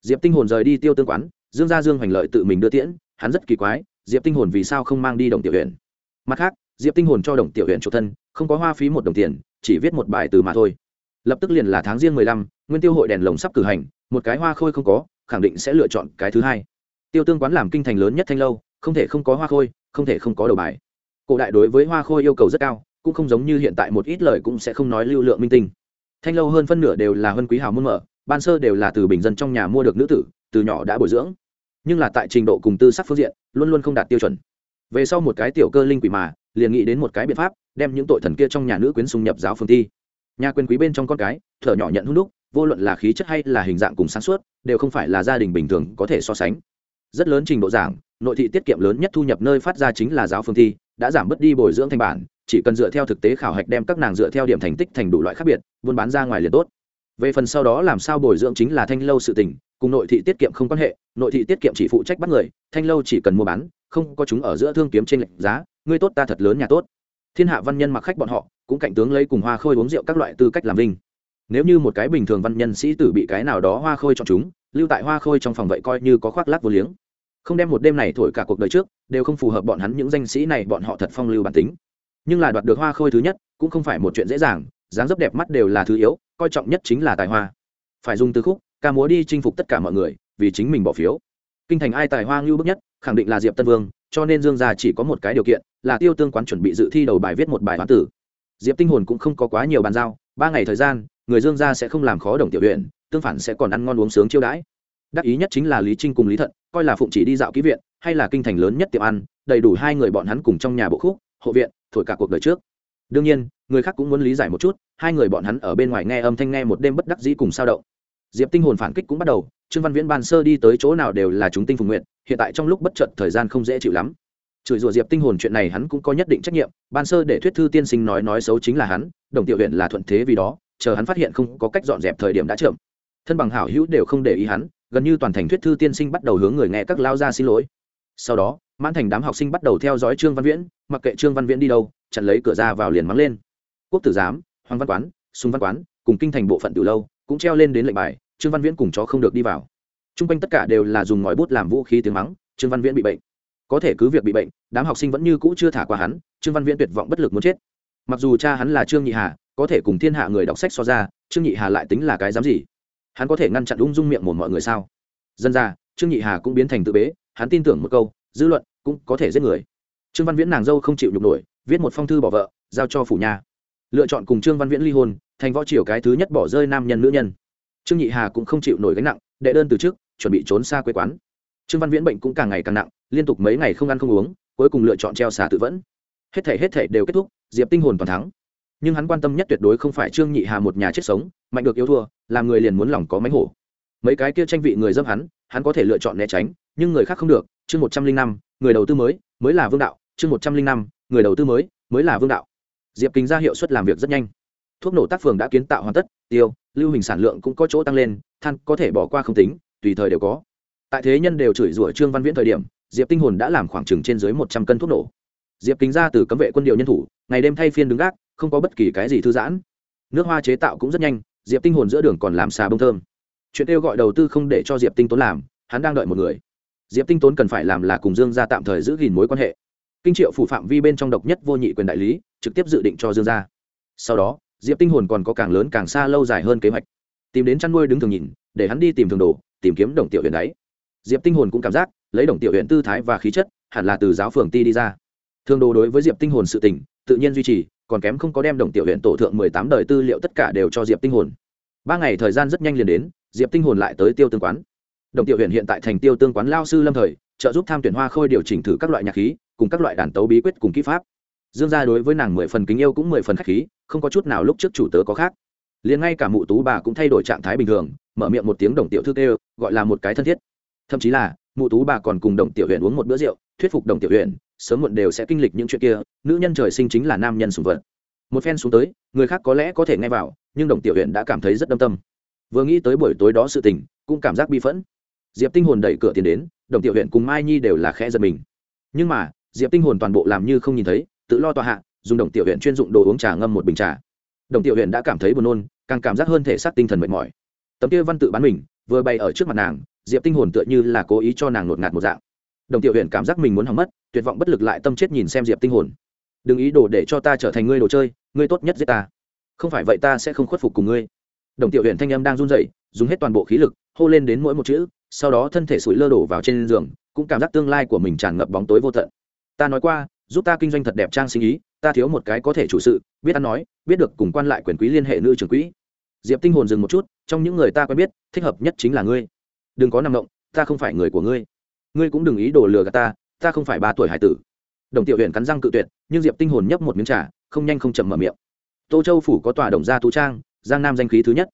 Speaker 1: Diệp tinh hồn rời đi tiêu tương quán, dương gia dương hoành lợi tự mình đưa tiễn, hắn rất kỳ quái, diệp tinh hồn vì sao không mang đi đồng tiểu huyện mặt khác, diệp tinh hồn cho đồng tiểu huyện chủ thân, không có hoa phí một đồng tiền, chỉ viết một bài từ mà thôi. Lập tức liền là tháng riêng mười lăm, nguyên tiêu hội đèn lồng sắp cử hành, một cái hoa khôi không có, khẳng định sẽ lựa chọn cái thứ hai. Tiêu tương quán làm kinh thành lớn nhất thanh lâu, không thể không có hoa khôi, không thể không có đầu bài. Cổ đại đối với hoa khôi yêu cầu rất cao cũng không giống như hiện tại một ít lời cũng sẽ không nói lưu lượng minh tinh. Thanh lâu hơn phân nửa đều là hơn quý hào môn mở, ban sơ đều là từ bình dân trong nhà mua được nữ tử, từ nhỏ đã bồi dưỡng. Nhưng là tại trình độ cùng tư sắc phương diện, luôn luôn không đạt tiêu chuẩn. Về sau một cái tiểu cơ linh quỷ mà, liền nghĩ đến một cái biện pháp, đem những tội thần kia trong nhà nữ quyến xung nhập giáo phương thi. Nhà quyền quý bên trong con cái, thở nhỏ nhận hút đúc, vô luận là khí chất hay là hình dạng cùng sáng suốt, đều không phải là gia đình bình thường có thể so sánh. Rất lớn trình độ giảng, nội thị tiết kiệm lớn nhất thu nhập nơi phát ra chính là giáo phương thi, đã giảm bớt đi bồi dưỡng thành bản chỉ cần dựa theo thực tế khảo hạch đem các nàng dựa theo điểm thành tích thành đủ loại khác biệt, buôn bán ra ngoài liền tốt. Về phần sau đó làm sao bồi dưỡng chính là thanh lâu sự tình, cùng nội thị tiết kiệm không quan hệ, nội thị tiết kiệm chỉ phụ trách bắt người, thanh lâu chỉ cần mua bán, không có chúng ở giữa thương kiếm trên lệnh giá, ngươi tốt ta thật lớn nhà tốt. Thiên hạ văn nhân mặc khách bọn họ, cũng cạnh tướng lấy cùng hoa khôi uống rượu các loại tư cách làm vinh. Nếu như một cái bình thường văn nhân sĩ tử bị cái nào đó hoa khôi chọn chúng, lưu tại hoa khôi trong phòng vậy coi như có khoác lác vô liếng. Không đem một đêm này thổi cả cuộc đời trước, đều không phù hợp bọn hắn những danh sĩ này, bọn họ thật phong lưu bản tính nhưng là đoạt được hoa khôi thứ nhất, cũng không phải một chuyện dễ dàng, dáng dấp đẹp mắt đều là thứ yếu, coi trọng nhất chính là tài hoa. Phải dùng từ khúc, ca múa đi chinh phục tất cả mọi người, vì chính mình bỏ phiếu. Kinh thành ai tài hoa ngưu bức nhất, khẳng định là diệp tân vương, cho nên dương gia chỉ có một cái điều kiện, là tiêu tương quán chuẩn bị dự thi đầu bài viết một bài hoán tử. Diệp tinh hồn cũng không có quá nhiều bàn giao, ba ngày thời gian, người dương gia sẽ không làm khó đồng tiểu huyện, tương phản sẽ còn ăn ngon uống sướng chiêu đãi. Đắc ý nhất chính là lý trinh cùng lý thận, coi là phụng chỉ đi dạo ký viện, hay là kinh thành lớn nhất tiệm ăn, đầy đủ hai người bọn hắn cùng trong nhà bộ khúc, hộ viện thổi cả cuộc đời trước. Đương nhiên, người khác cũng muốn lý giải một chút, hai người bọn hắn ở bên ngoài nghe âm thanh nghe một đêm bất đắc dĩ cùng sao động. Diệp tinh hồn phản kích cũng bắt đầu, trương văn viễn ban sơ đi tới chỗ nào đều là chúng tinh phùng nguyện, hiện tại trong lúc bất chợt thời gian không dễ chịu lắm. Chửi rủa diệp tinh hồn chuyện này hắn cũng có nhất định trách nhiệm, ban sơ để thuyết thư tiên sinh nói nói xấu chính là hắn, đồng tiểu huyện là thuận thế vì đó, chờ hắn phát hiện không có cách dọn dẹp thời điểm đã chậm. Thân bằng hảo hữu đều không để ý hắn, gần như toàn thành thuyết thư tiên sinh bắt đầu hướng người nghe các lao ra xin lỗi. Sau đó mãn thành đám học sinh bắt đầu theo dõi trương văn viễn, mặc kệ trương văn viễn đi đâu, chặn lấy cửa ra vào liền mắng lên. Quốc tử giám, hoàng văn quán súng văn quán, cùng kinh thành bộ phận từ lâu, cũng treo lên đến lệnh bài, trương văn viễn cùng chó không được đi vào. T r u n g quanh tất cả đều là dùng ngòi bút làm vũ khí tiếng mắng, trương văn viễn bị bệnh. Có thể cứ việc bị bệnh, đám học sinh vẫn như cũ chưa thả qua hắn, trương văn viễn tuyệt vọng bất lực muốn chết. Mặc dù cha hắn là trương nhị hà, có thể cùng thiên hạ người đọc sách so ra, trương nhị hà lại tính là cái dám gì? Hắn có thể ngăn chặn ung dung miệng một mọi người sao? Dân ra, trương nhị hà cũng biến thành tự bế, hắn tin tưởng một câu dư luận cũng có thể giết người. Trương văn viễn nàng dâu không chịu nhục nổi, viết một phong thư bỏ vợ, giao cho phủ nhà. Lựa chọn cùng trương văn viễn ly hôn, thành võ triều cái thứ nhất bỏ rơi nam nhân nữ nhân. Trương nhị hà cũng không chịu nổi gánh nặng, đệ đơn từ trước, chuẩn bị trốn xa quê quán. Trương văn viễn bệnh cũng càng ngày càng nặng, liên tục mấy ngày không ăn không uống, cuối cùng lựa chọn treo xả tự vẫn. Hết thể hết thể đều kết thúc, diệp tinh hồn toàn thắng. Nhưng hắn quan tâm nhất tuyệt đối không phải trương nhị hà một nhà chết sống, mạnh được yêu thua, làm người liền muốn lòng có mánh hổ. Mấy cái kia tranh vị người dâm hắn hắn có thể lựa chọn né tránh, nhưng người khác không được chương một trăm linh năm, người đầu tư mới mới là vương đạo, chương một trăm linh năm, người đầu tư mới mới là vương đạo. Diệp kính ra hiệu suất làm việc rất nhanh. Thuốc nổ tác phường đã kiến tạo hoàn tất, tiêu, lưu hình sản lượng cũng có chỗ tăng lên, than có thể bỏ qua không tính, tùy thời đều có. Tại thế nhân đều chửi rủa trương văn viễn thời điểm, diệp tinh hồn đã làm khoảng chừng trên dưới một trăm cân thuốc nổ. Diệp kính ra từ cấm vệ quân điều nhân thủ, ngày đêm thay phiên đứng gác, không có bất kỳ cái gì thư giãn. Nước hoa chế tạo cũng rất nhanh, diệp tinh hồn giữa đường còn làm xà bông thơm. Chuyện kêu gọi đầu tư không để cho diệp tinh tốn làm, hắn đang đợi một người diệp tinh tốn cần phải làm là cùng dương gia tạm thời giữ gìn mối quan hệ. Kinh triệu phủ phạm vi bên trong độc nhất vô nhị quyền đại lý, trực tiếp dự định cho dương gia. Sau đó, diệp tinh hồn còn có càng lớn càng xa lâu dài hơn kế hoạch. Tìm đến chăn nuôi đứng thường nhìn, để hắn đi tìm thường đồ, tìm kiếm đồng tiểu huyện đấy. Diệp tinh hồn cũng cảm giác, lấy đồng tiểu huyện tư thái và khí chất, hẳn là từ giáo phường ti đi ra. Thường đồ đối với diệp tinh hồn sự tình, tự nhiên duy trì, còn kém không có đem đồng tiểu huyện tổ thượng mười tám đời tư liệu tất cả đều cho diệp tinh hồn. Ba ngày thời gian rất nhanh liền đến, diệp tinh hồn lại tới tiêu tương quán đồng tiểu huyện hiện tại thành tiêu tương quán lao sư lâm thời, trợ giúp tham tuyển hoa khôi điều chỉnh thử các loại nhạc khí, cùng các loại đàn tấu bí quyết cùng kỹ pháp. Dương gia đối với nàng mười phần kính yêu cũng mười phần khách khí, không có chút nào lúc trước chủ tớ có khác. Liền ngay cả mụ tú bà cũng thay đổi trạng thái bình thường, mở miệng một tiếng đồng tiểu thư kêu, gọi là một cái thân thiết. Thậm chí là, mụ tú bà còn cùng đồng tiểu huyện uống một bữa rượu, thuyết phục đồng tiểu huyện sớm muộn đều sẽ kinh lịch những chuyện kia, nữ nhân trời sinh chính là nam nhân sùng vật. Một phen xuống tới, người khác có lẽ có thể nghe vào, nhưng đồng tiểu huyện đã cảm thấy rất đâm tâm. Vừa nghĩ tới buổi tối đó sự tình, cũng cảm giác bi phẫn diệp tinh hồn đẩy cửa tiền đến, đồng tiểu huyện cùng mai nhi đều là khẽ giật mình. Nhưng mà, diệp tinh hồn toàn bộ làm như không nhìn thấy, tự lo tòa hạ, dùng đồng tiểu huyện chuyên dụng đồ uống trà ngâm một bình trà. Đồng tiểu huyện đã cảm thấy buồn nôn, càng cảm giác hơn thể xác tinh thần mệt mỏi. Tấm kia văn tự bán mình, vừa bày ở trước mặt nàng, diệp tinh hồn tựa như là cố ý cho nàng nột ngạt một dạng. Đồng tiểu huyện cảm giác mình muốn hỏng mất, tuyệt vọng bất lực lại tâm chết nhìn xem diệp tinh hồn. Đừng ý đồ để cho ta trở thành ngươi đồ chơi, ngươi tốt nhất giết ta. Không phải vậy ta sẽ không khuất phục cùng ngươi. Đồng tiểu huyện thanh âm đang run rẩy, dùng hết toàn bộ khí lực, hô lên đến mỗi một chữ sau đó thân thể sủi lơ đổ vào trên giường, cũng cảm giác tương lai của mình tràn ngập bóng tối vô tận. Ta nói qua, giúp ta kinh doanh thật đẹp trang sinh ý, ta thiếu một cái có thể chủ sự, biết ăn nói, biết được cùng quan lại quyền quý liên hệ nữ trưởng quỹ. Diệp tinh hồn dừng một chút, trong những người ta quen biết, thích hợp nhất chính là ngươi. Đừng có nằm động, ta không phải người của ngươi. Ngươi cũng đừng ý đồ lừa gạt ta ta không phải ba tuổi hải tử. Đồng tiểu huyện cắn răng cự tuyệt, nhưng diệp tinh hồn nhấp một miếng trà, không nhanh không chậm mở miệng. Tô châu phủ có tòa đồng gia tú trang, giang nam danh khí thứ nhất.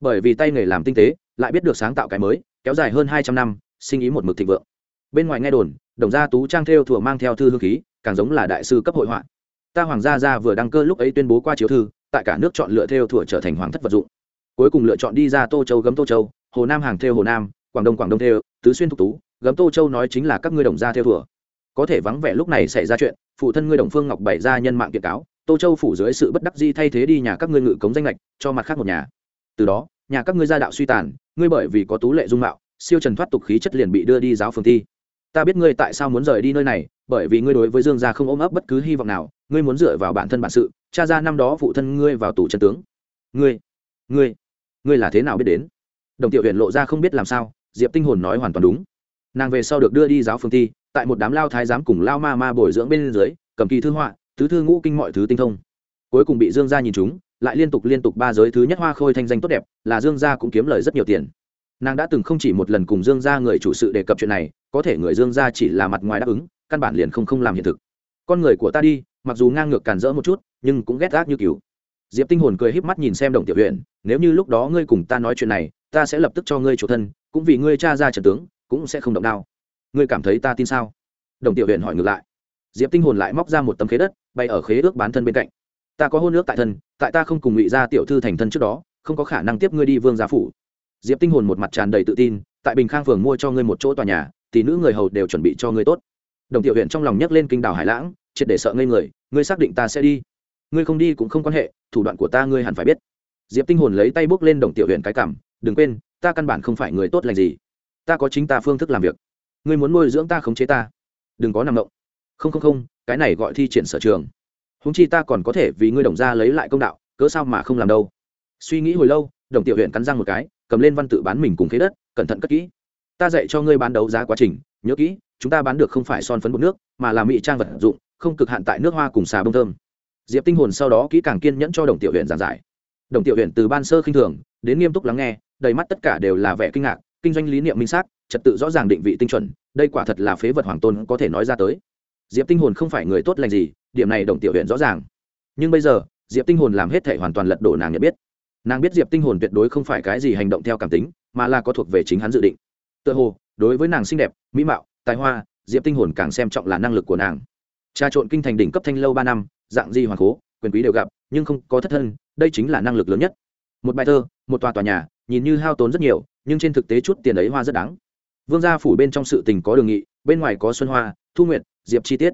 Speaker 1: Bởi vì tay nghề làm tinh tế, lại biết được sáng tạo cái mới kéo dài hơn hai trăm năm, sinh ý một mực thịnh vượng. Bên ngoài nghe đồn, đồng gia tú trang theo thừa mang theo thư hương khí, càng giống là đại sư cấp hội họa. Ta hoàng gia gia vừa đăng cơ lúc ấy tuyên bố qua chiếu thư, tại cả nước chọn lựa theo thừa trở thành hoàng thất vật dụng. Cuối cùng lựa chọn đi ra tô châu gấm tô châu, hồ nam hàng theo hồ nam, quảng đông quảng đông theo, tứ xuyên thục tú, gấm tô châu nói chính là các ngươi đồng gia theo thừa. Có thể vắng vẻ lúc này xảy ra chuyện, phụ thân ngươi đồng phương ngọc bày ra nhân mạng kiện cáo, tô châu phủ dưới sự bất đắc di thay thế đi nhà các ngươi ngự cống danh lệch cho mặt khác một nhà. Từ đó, nhà các ngươi gia đạo suy tàn ngươi bởi vì có tú lệ dung mạo, siêu trần thoát tục khí chất liền bị đưa đi giáo phường thi. Ta biết ngươi tại sao muốn rời đi nơi này, bởi vì ngươi đối với dương gia không ôm ấp bất cứ hy vọng nào, ngươi muốn dựa vào bản thân bản sự, cha ra năm đó phụ thân ngươi vào tù chân tướng. Ngươi ngươi ngươi là thế nào biết đến? Đồng tiểu huyện lộ ra không biết làm sao, diệp tinh hồn nói hoàn toàn đúng. Nàng về sau được đưa đi giáo phương thi, tại một đám lao thái giám cùng lao ma ma bồi dưỡng bên dưới, cầm kỳ thư họa, tứ thư ngũ kinh mọi thứ tinh thông. Cuối cùng bị dương gia nhìn chúng lại liên tục liên tục ba giới thứ nhất hoa khôi thanh danh tốt đẹp, là dương gia cũng kiếm lời rất nhiều tiền. Nàng đã từng không chỉ một lần cùng dương gia người chủ sự đề cập chuyện này, có thể người dương gia chỉ là mặt ngoài đáp ứng, căn bản liền không không làm hiện thực. Con người của ta đi, mặc dù ngang ngược càn rỡ một chút, nhưng cũng ghét gác như cứu diệp tinh hồn cười híp mắt nhìn xem đồng tiểu huyện nếu như lúc đó ngươi cùng ta nói chuyện này, ta sẽ lập tức cho ngươi chủ thân, cũng vì ngươi cha ra trận tướng, cũng sẽ không động đao. Ngươi cảm thấy ta tin sao? Đồng tiểu huyện hỏi ngược lại. Diệp tinh hồn lại móc ra một tấm khế đất, bay ở khế ước bán thân bên cạnh ta có hôn ước tại thân, tại ta không cùng ngụy gia tiểu thư thành thân trước đó, không có khả năng tiếp ngươi đi vương gia phủ. Diệp tinh hồn một mặt tràn đầy tự tin, tại bình khang phường mua cho ngươi một chỗ tòa nhà, thì nữ người hầu đều chuẩn bị cho ngươi tốt. Đồng tiểu huyện trong lòng nhấc lên kinh đảo hải lãng, triệt để sợ ngây người, ngươi xác định ta sẽ đi. Ngươi không đi cũng không quan hệ, thủ đoạn của ta ngươi hẳn phải biết. Diệp tinh hồn lấy tay bước lên đồng tiểu huyện cái cảm đừng quên, ta căn bản không phải người tốt lành gì. Ta có chính ta phương thức làm việc. Ngươi muốn nuôi dưỡng ta khống chế ta. Đừng có nằm động. Không không không, cái này gọi thi triển sở trường húng chi ta còn có thể vì ngươi đồng ra lấy lại công đạo, cớ sao mà không làm đâu? Suy nghĩ hồi lâu, đồng tiểu huyện cắn răng một cái, cầm lên văn tự bán mình cùng khế đất, cẩn thận cất kỹ. Ta dạy cho ngươi bán đấu giá quá trình, nhớ kỹ, chúng ta bán được không phải son phấn bột nước, mà là mỹ trang vật dụng, không cực hạn tại nước hoa cùng xà bông thơm. Diệp tinh hồn sau đó kỹ càng kiên nhẫn cho đồng tiểu huyện giảng giải. Đồng tiểu huyện từ ban sơ khinh thường, đến nghiêm túc lắng nghe, đầy mắt tất cả đều là vẻ kinh ngạc, kinh doanh lý niệm minh xác, trật tự rõ ràng định vị tinh chuẩn, đây quả thật là phế vật hoàng tôn có thể nói ra tới. Diệp tinh hồn không phải người tốt lành gì điểm này đồng tiểu huyện rõ ràng. Nhưng bây giờ, diệp tinh hồn làm hết thể hoàn toàn lật đổ nàng nhận biết. Nàng biết diệp tinh hồn tuyệt đối không phải cái gì hành động theo cảm tính, mà là có thuộc về chính hắn dự định. Tựa hồ, đối với nàng xinh đẹp, mỹ mạo, tài hoa, diệp tinh hồn càng xem trọng là năng lực của nàng. Trà trộn kinh thành đỉnh cấp thanh lâu ba năm, dạng di hoàng cố, quyền quý đều gặp, nhưng không có thất thân, đây chính là năng lực lớn nhất. Một bài thơ, một tòa tòa nhà, nhìn như hao tốn rất nhiều, nhưng trên thực tế chút tiền ấy hoa rất đáng. Vương gia phủ bên trong sự tình có đường nghị, bên ngoài có xuân hoa, thu nguyện diệp chi tiết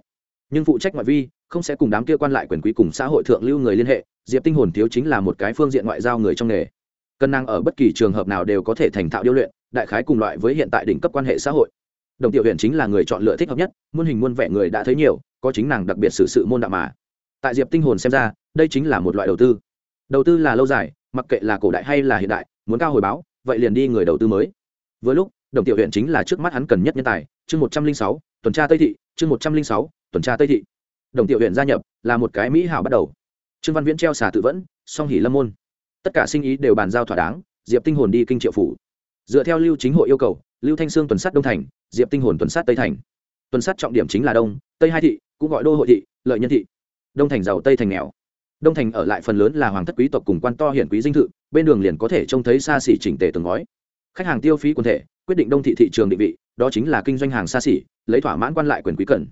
Speaker 1: nhưng phụ trách ngoại vi, không sẽ cùng đám kia quan lại quyền quý cùng xã hội thượng lưu người liên hệ, diệp tinh hồn thiếu chính là một cái phương diện ngoại giao người trong nghề. Cân năng ở bất kỳ trường hợp nào đều có thể thành thạo điêu luyện, đại khái cùng loại với hiện tại đỉnh cấp quan hệ xã hội. Đồng tiểu huyện chính là người chọn lựa thích hợp nhất, muôn hình muôn vẻ người đã thấy nhiều, có chính nàng đặc biệt xử sự môn đạo mà. Tại diệp tinh hồn xem ra, đây chính là một loại đầu tư. Đầu tư là lâu dài, mặc kệ là cổ đại hay là hiện đại, muốn cao hồi báo, vậy liền đi người đầu tư mới. Vừa lúc, đồng tiểu huyện chính là trước mắt hắn cần nhất nhân tài, chương một trăm linh sáu, tuần tra tây thị chương một trăm linh sáu, tuần tra tây thị. Đồng tiểu huyện gia nhập là một cái mỹ hảo bắt đầu. Trương văn viễn treo xà tự vẫn, song hỉ lâm môn. Tất cả sinh ý đều bàn giao thỏa đáng, diệp tinh hồn đi kinh triệu phủ. Dựa theo lưu chính hội yêu cầu, lưu thanh sương tuần sát đông thành, diệp tinh hồn tuần sát tây thành. Tuần sát trọng điểm chính là đông, tây hai thị, cũng gọi đô hội thị, lợi nhân thị. Đông thành giàu, tây thành nghèo. Đông thành ở lại phần lớn là hoàng thất quý tộc cùng quan to hiển quý dinh thự, bên đường liền có thể trông thấy xa xỉ chỉnh tề từng ngói. Khách hàng tiêu phí quần thể, quyết định đông thị thị trường định vị đó chính là kinh doanh hàng xa xỉ, lấy thỏa mãn quan lại quyền quý cần.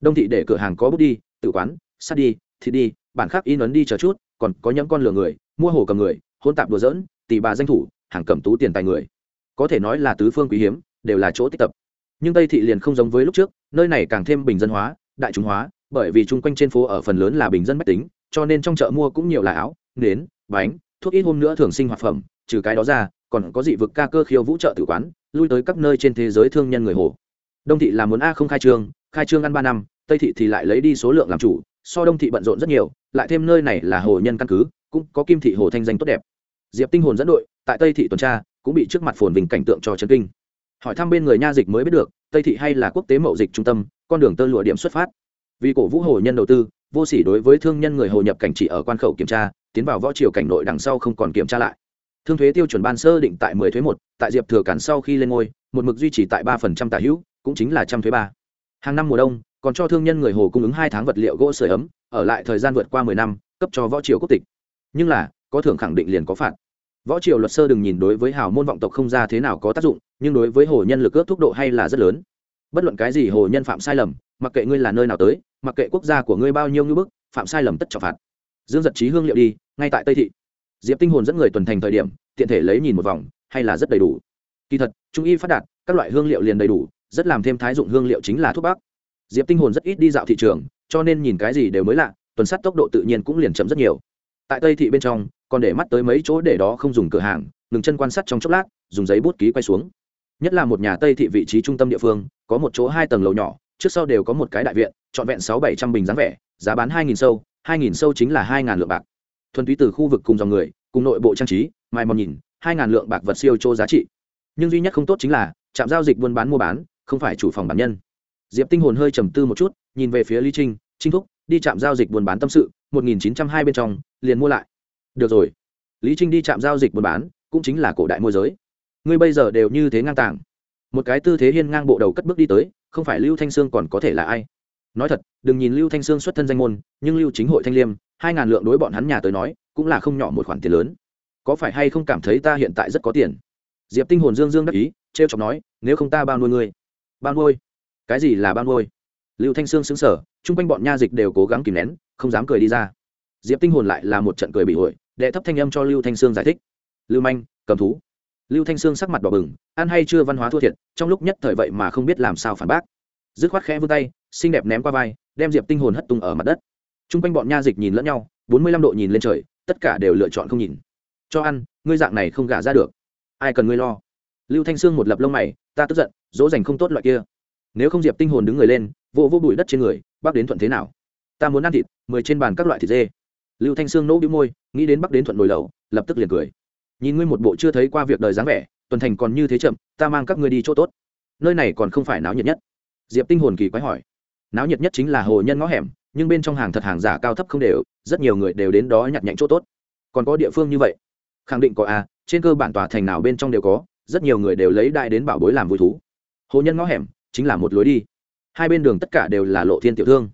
Speaker 1: Đông thị để cửa hàng có bút đi, tự quán sát đi, thịt đi, bản khác in ấn đi chờ chút, còn có những con lừa người, mua hồ cầm người, hôn tạp đùa dỡn tỷ bà danh thủ, hàng cầm tú tiền tài người. Có thể nói là tứ phương quý hiếm, đều là chỗ tích tập. Nhưng tây thị liền không giống với lúc trước, nơi này càng thêm bình dân hóa, đại chúng hóa, bởi vì chung quanh trên phố ở phần lớn là bình dân mách tính, cho nên trong chợ mua cũng nhiều là áo, nến, bánh, thuốc ít hôm nữa thường sinh hoạt phẩm, trừ cái đó ra, còn có dị vực ca cơ khiêu vũ trợ tử quán lui tới các nơi trên thế giới thương nhân người hồ. Đông thị là muốn a không khai trương khai trương ăn ba năm, tây thị thì lại lấy đi số lượng làm chủ, so đông thị bận rộn rất nhiều, lại thêm nơi này là hồ nhân căn cứ, cũng có kim thị hồ thanh danh tốt đẹp. Diệp tinh hồn dẫn đội, tại tây thị tuần tra, cũng bị trước mặt phồn vinh cảnh tượng cho chấn kinh. Hỏi thăm bên người nha dịch mới biết được, tây thị hay là quốc tế mậu dịch trung tâm, con đường tơ lụa điểm xuất phát. Vì cổ vũ hồ nhân đầu tư, vô sỉ đối với thương nhân người hồ nhập cảnh chỉ ở quan khẩu kiểm tra, tiến vào võ triều cảnh nội đằng sau không còn kiểm tra lại thương thuế tiêu chuẩn ban sơ định tại mười thuế một, tại diệp thừa cản sau khi lên ngôi, một mực duy trì tại ba phần trăm tả hữu, cũng chính là trăm thuế ba. Hàng năm mùa đông, còn cho thương nhân người hồ cung ứng hai tháng vật liệu gỗ sưởi ấm, ở lại thời gian vượt qua mười năm, cấp cho võ triều quốc tịch. Nhưng là, có thưởng khẳng định liền có phạt. Võ triều luật sơ đừng nhìn đối với hào môn vọng tộc không ra thế nào có tác dụng, nhưng đối với hồ nhân lực ước thúc độ hay là rất lớn. Bất luận cái gì hồ nhân phạm sai lầm, mặc kệ ngươi là nơi nào tới, mặc kệ quốc gia của ngươi bao nhiêu ngư bức, phạm sai lầm tất trọng phạt. Dương giật trí hương liệu đi, ngay tại tây thị diệp tinh hồn dẫn người tuần thành thời điểm, tiện thể lấy nhìn một vòng, hay là rất đầy đủ. Kỳ thật, trung y phát đạt, các loại hương liệu liền đầy đủ, rất làm thêm thái dụng hương liệu chính là thuốc bắc. Diệp tinh hồn rất ít đi dạo thị trường, cho nên nhìn cái gì đều mới lạ, tuần sát tốc độ tự nhiên cũng liền chậm rất nhiều. Tại tây thị bên trong, còn để mắt tới mấy chỗ để đó không dùng cửa hàng, ngừng chân quan sát trong chốc lát, dùng giấy bút ký quay xuống. Nhất là một nhà tây thị vị trí trung tâm địa phương, có một chỗ hai tầng lầu nhỏ, trước sau đều có một cái đại viện, trọn vẹn sáu bảy trăm bình dáng vẻ, giá bán hai nghìn sâu, hai nghìn sâu chính là hai ngàn lượng bạc thuần túy từ khu vực cùng dòng người, cùng nội bộ trang trí mai mòn nhìn, hai ngàn lượng bạc vật siêu chô giá trị. Nhưng duy nhất không tốt chính là, trạm giao dịch buôn bán mua bán, không phải chủ phòng bản nhân. Diệp tinh hồn hơi trầm tư một chút, nhìn về phía lý trinh trinh thúc, đi trạm giao dịch buôn bán tâm sự, một nghìn chín trăm hai bên trong, liền mua lại. Được rồi. Lý trinh đi trạm giao dịch buôn bán, cũng chính là cổ đại môi giới. Ngươi bây giờ đều như thế ngang tàng. Một cái tư thế hiên ngang bộ đầu cất bước đi tới, không phải lưu thanh sương còn có thể là ai? Nói thật, đừng nhìn lưu thanh sương xuất thân danh môn, nhưng lưu chính hội thanh liêm hai ngàn lượng đối bọn hắn nhà tới nói, cũng là không nhỏ một khoản tiền lớn. Có phải hay không cảm thấy ta hiện tại rất có tiền? Diệp tinh hồn dương dương đắc ý t r e o chọc nói, nếu không ta bao nuôi ngươi. Bao nuôi? Cái gì là bao nuôi? Lưu thanh sương xứng sở chung quanh bọn nha dịch đều cố gắng kìm nén, không dám cười đi ra. Diệp tinh hồn lại là một trận cười bị hội, đệ thấp thanh âm cho lưu thanh sương giải thích. Lưu manh, cầm thú. Lưu thanh sương sắc mặt đỏ bừng, ăn hay chưa văn hóa thua thiệt, trong lúc nhất thời vậy mà không biết làm sao phản bác. Dứt khoát khẽ vươn tay, xinh đẹp ném qua vai, đem diệp tinh hồn hất tung ở mặt đất t r u n g quanh bọn nha dịch nhìn lẫn nhau, bốn mươi lăm độ nhìn lên trời, tất cả đều lựa chọn không nhìn. Cho ăn, ngươi dạng này không gả ra được. Ai cần ngươi lo? Lưu thanh sương một lập lông mày, ta tức giận, dỗ dành không tốt loại kia. Nếu không diệp tinh hồn đứng người lên, vô vô bụi đất trên người, bác đến thuận thế nào? Ta muốn ăn thịt, mười trên bàn các loại thịt dê. Lưu thanh sương nỗ bĩu môi, nghĩ đến bắc đến thuận nồi lẩu, lập tức liền cười. Nhìn ngươi một bộ chưa thấy qua việc đời dáng vẻ, tuần thành còn như thế chậm, ta mang các ngươi đi chỗ tốt. Nơi này còn không phải náo nhiệt nhất. Diệp tinh hồn kỳ quái hỏi. Náo nhiệt nhất chính là hồ nhân ngõ hẻm nhưng bên trong hàng thật hàng giả cao thấp không đều rất nhiều người đều đến đó nhặt nhạnh chỗ tốt. Còn có địa phương như vậy. Khẳng định có a à, trên cơ bản tòa thành nào bên trong đều có rất nhiều người đều lấy đại đến bảo bối làm vui thú. Hồ nhân ngõ hẻm chính là một lối đi. Hai bên đường tất cả đều là lộ thiên tiểu thương.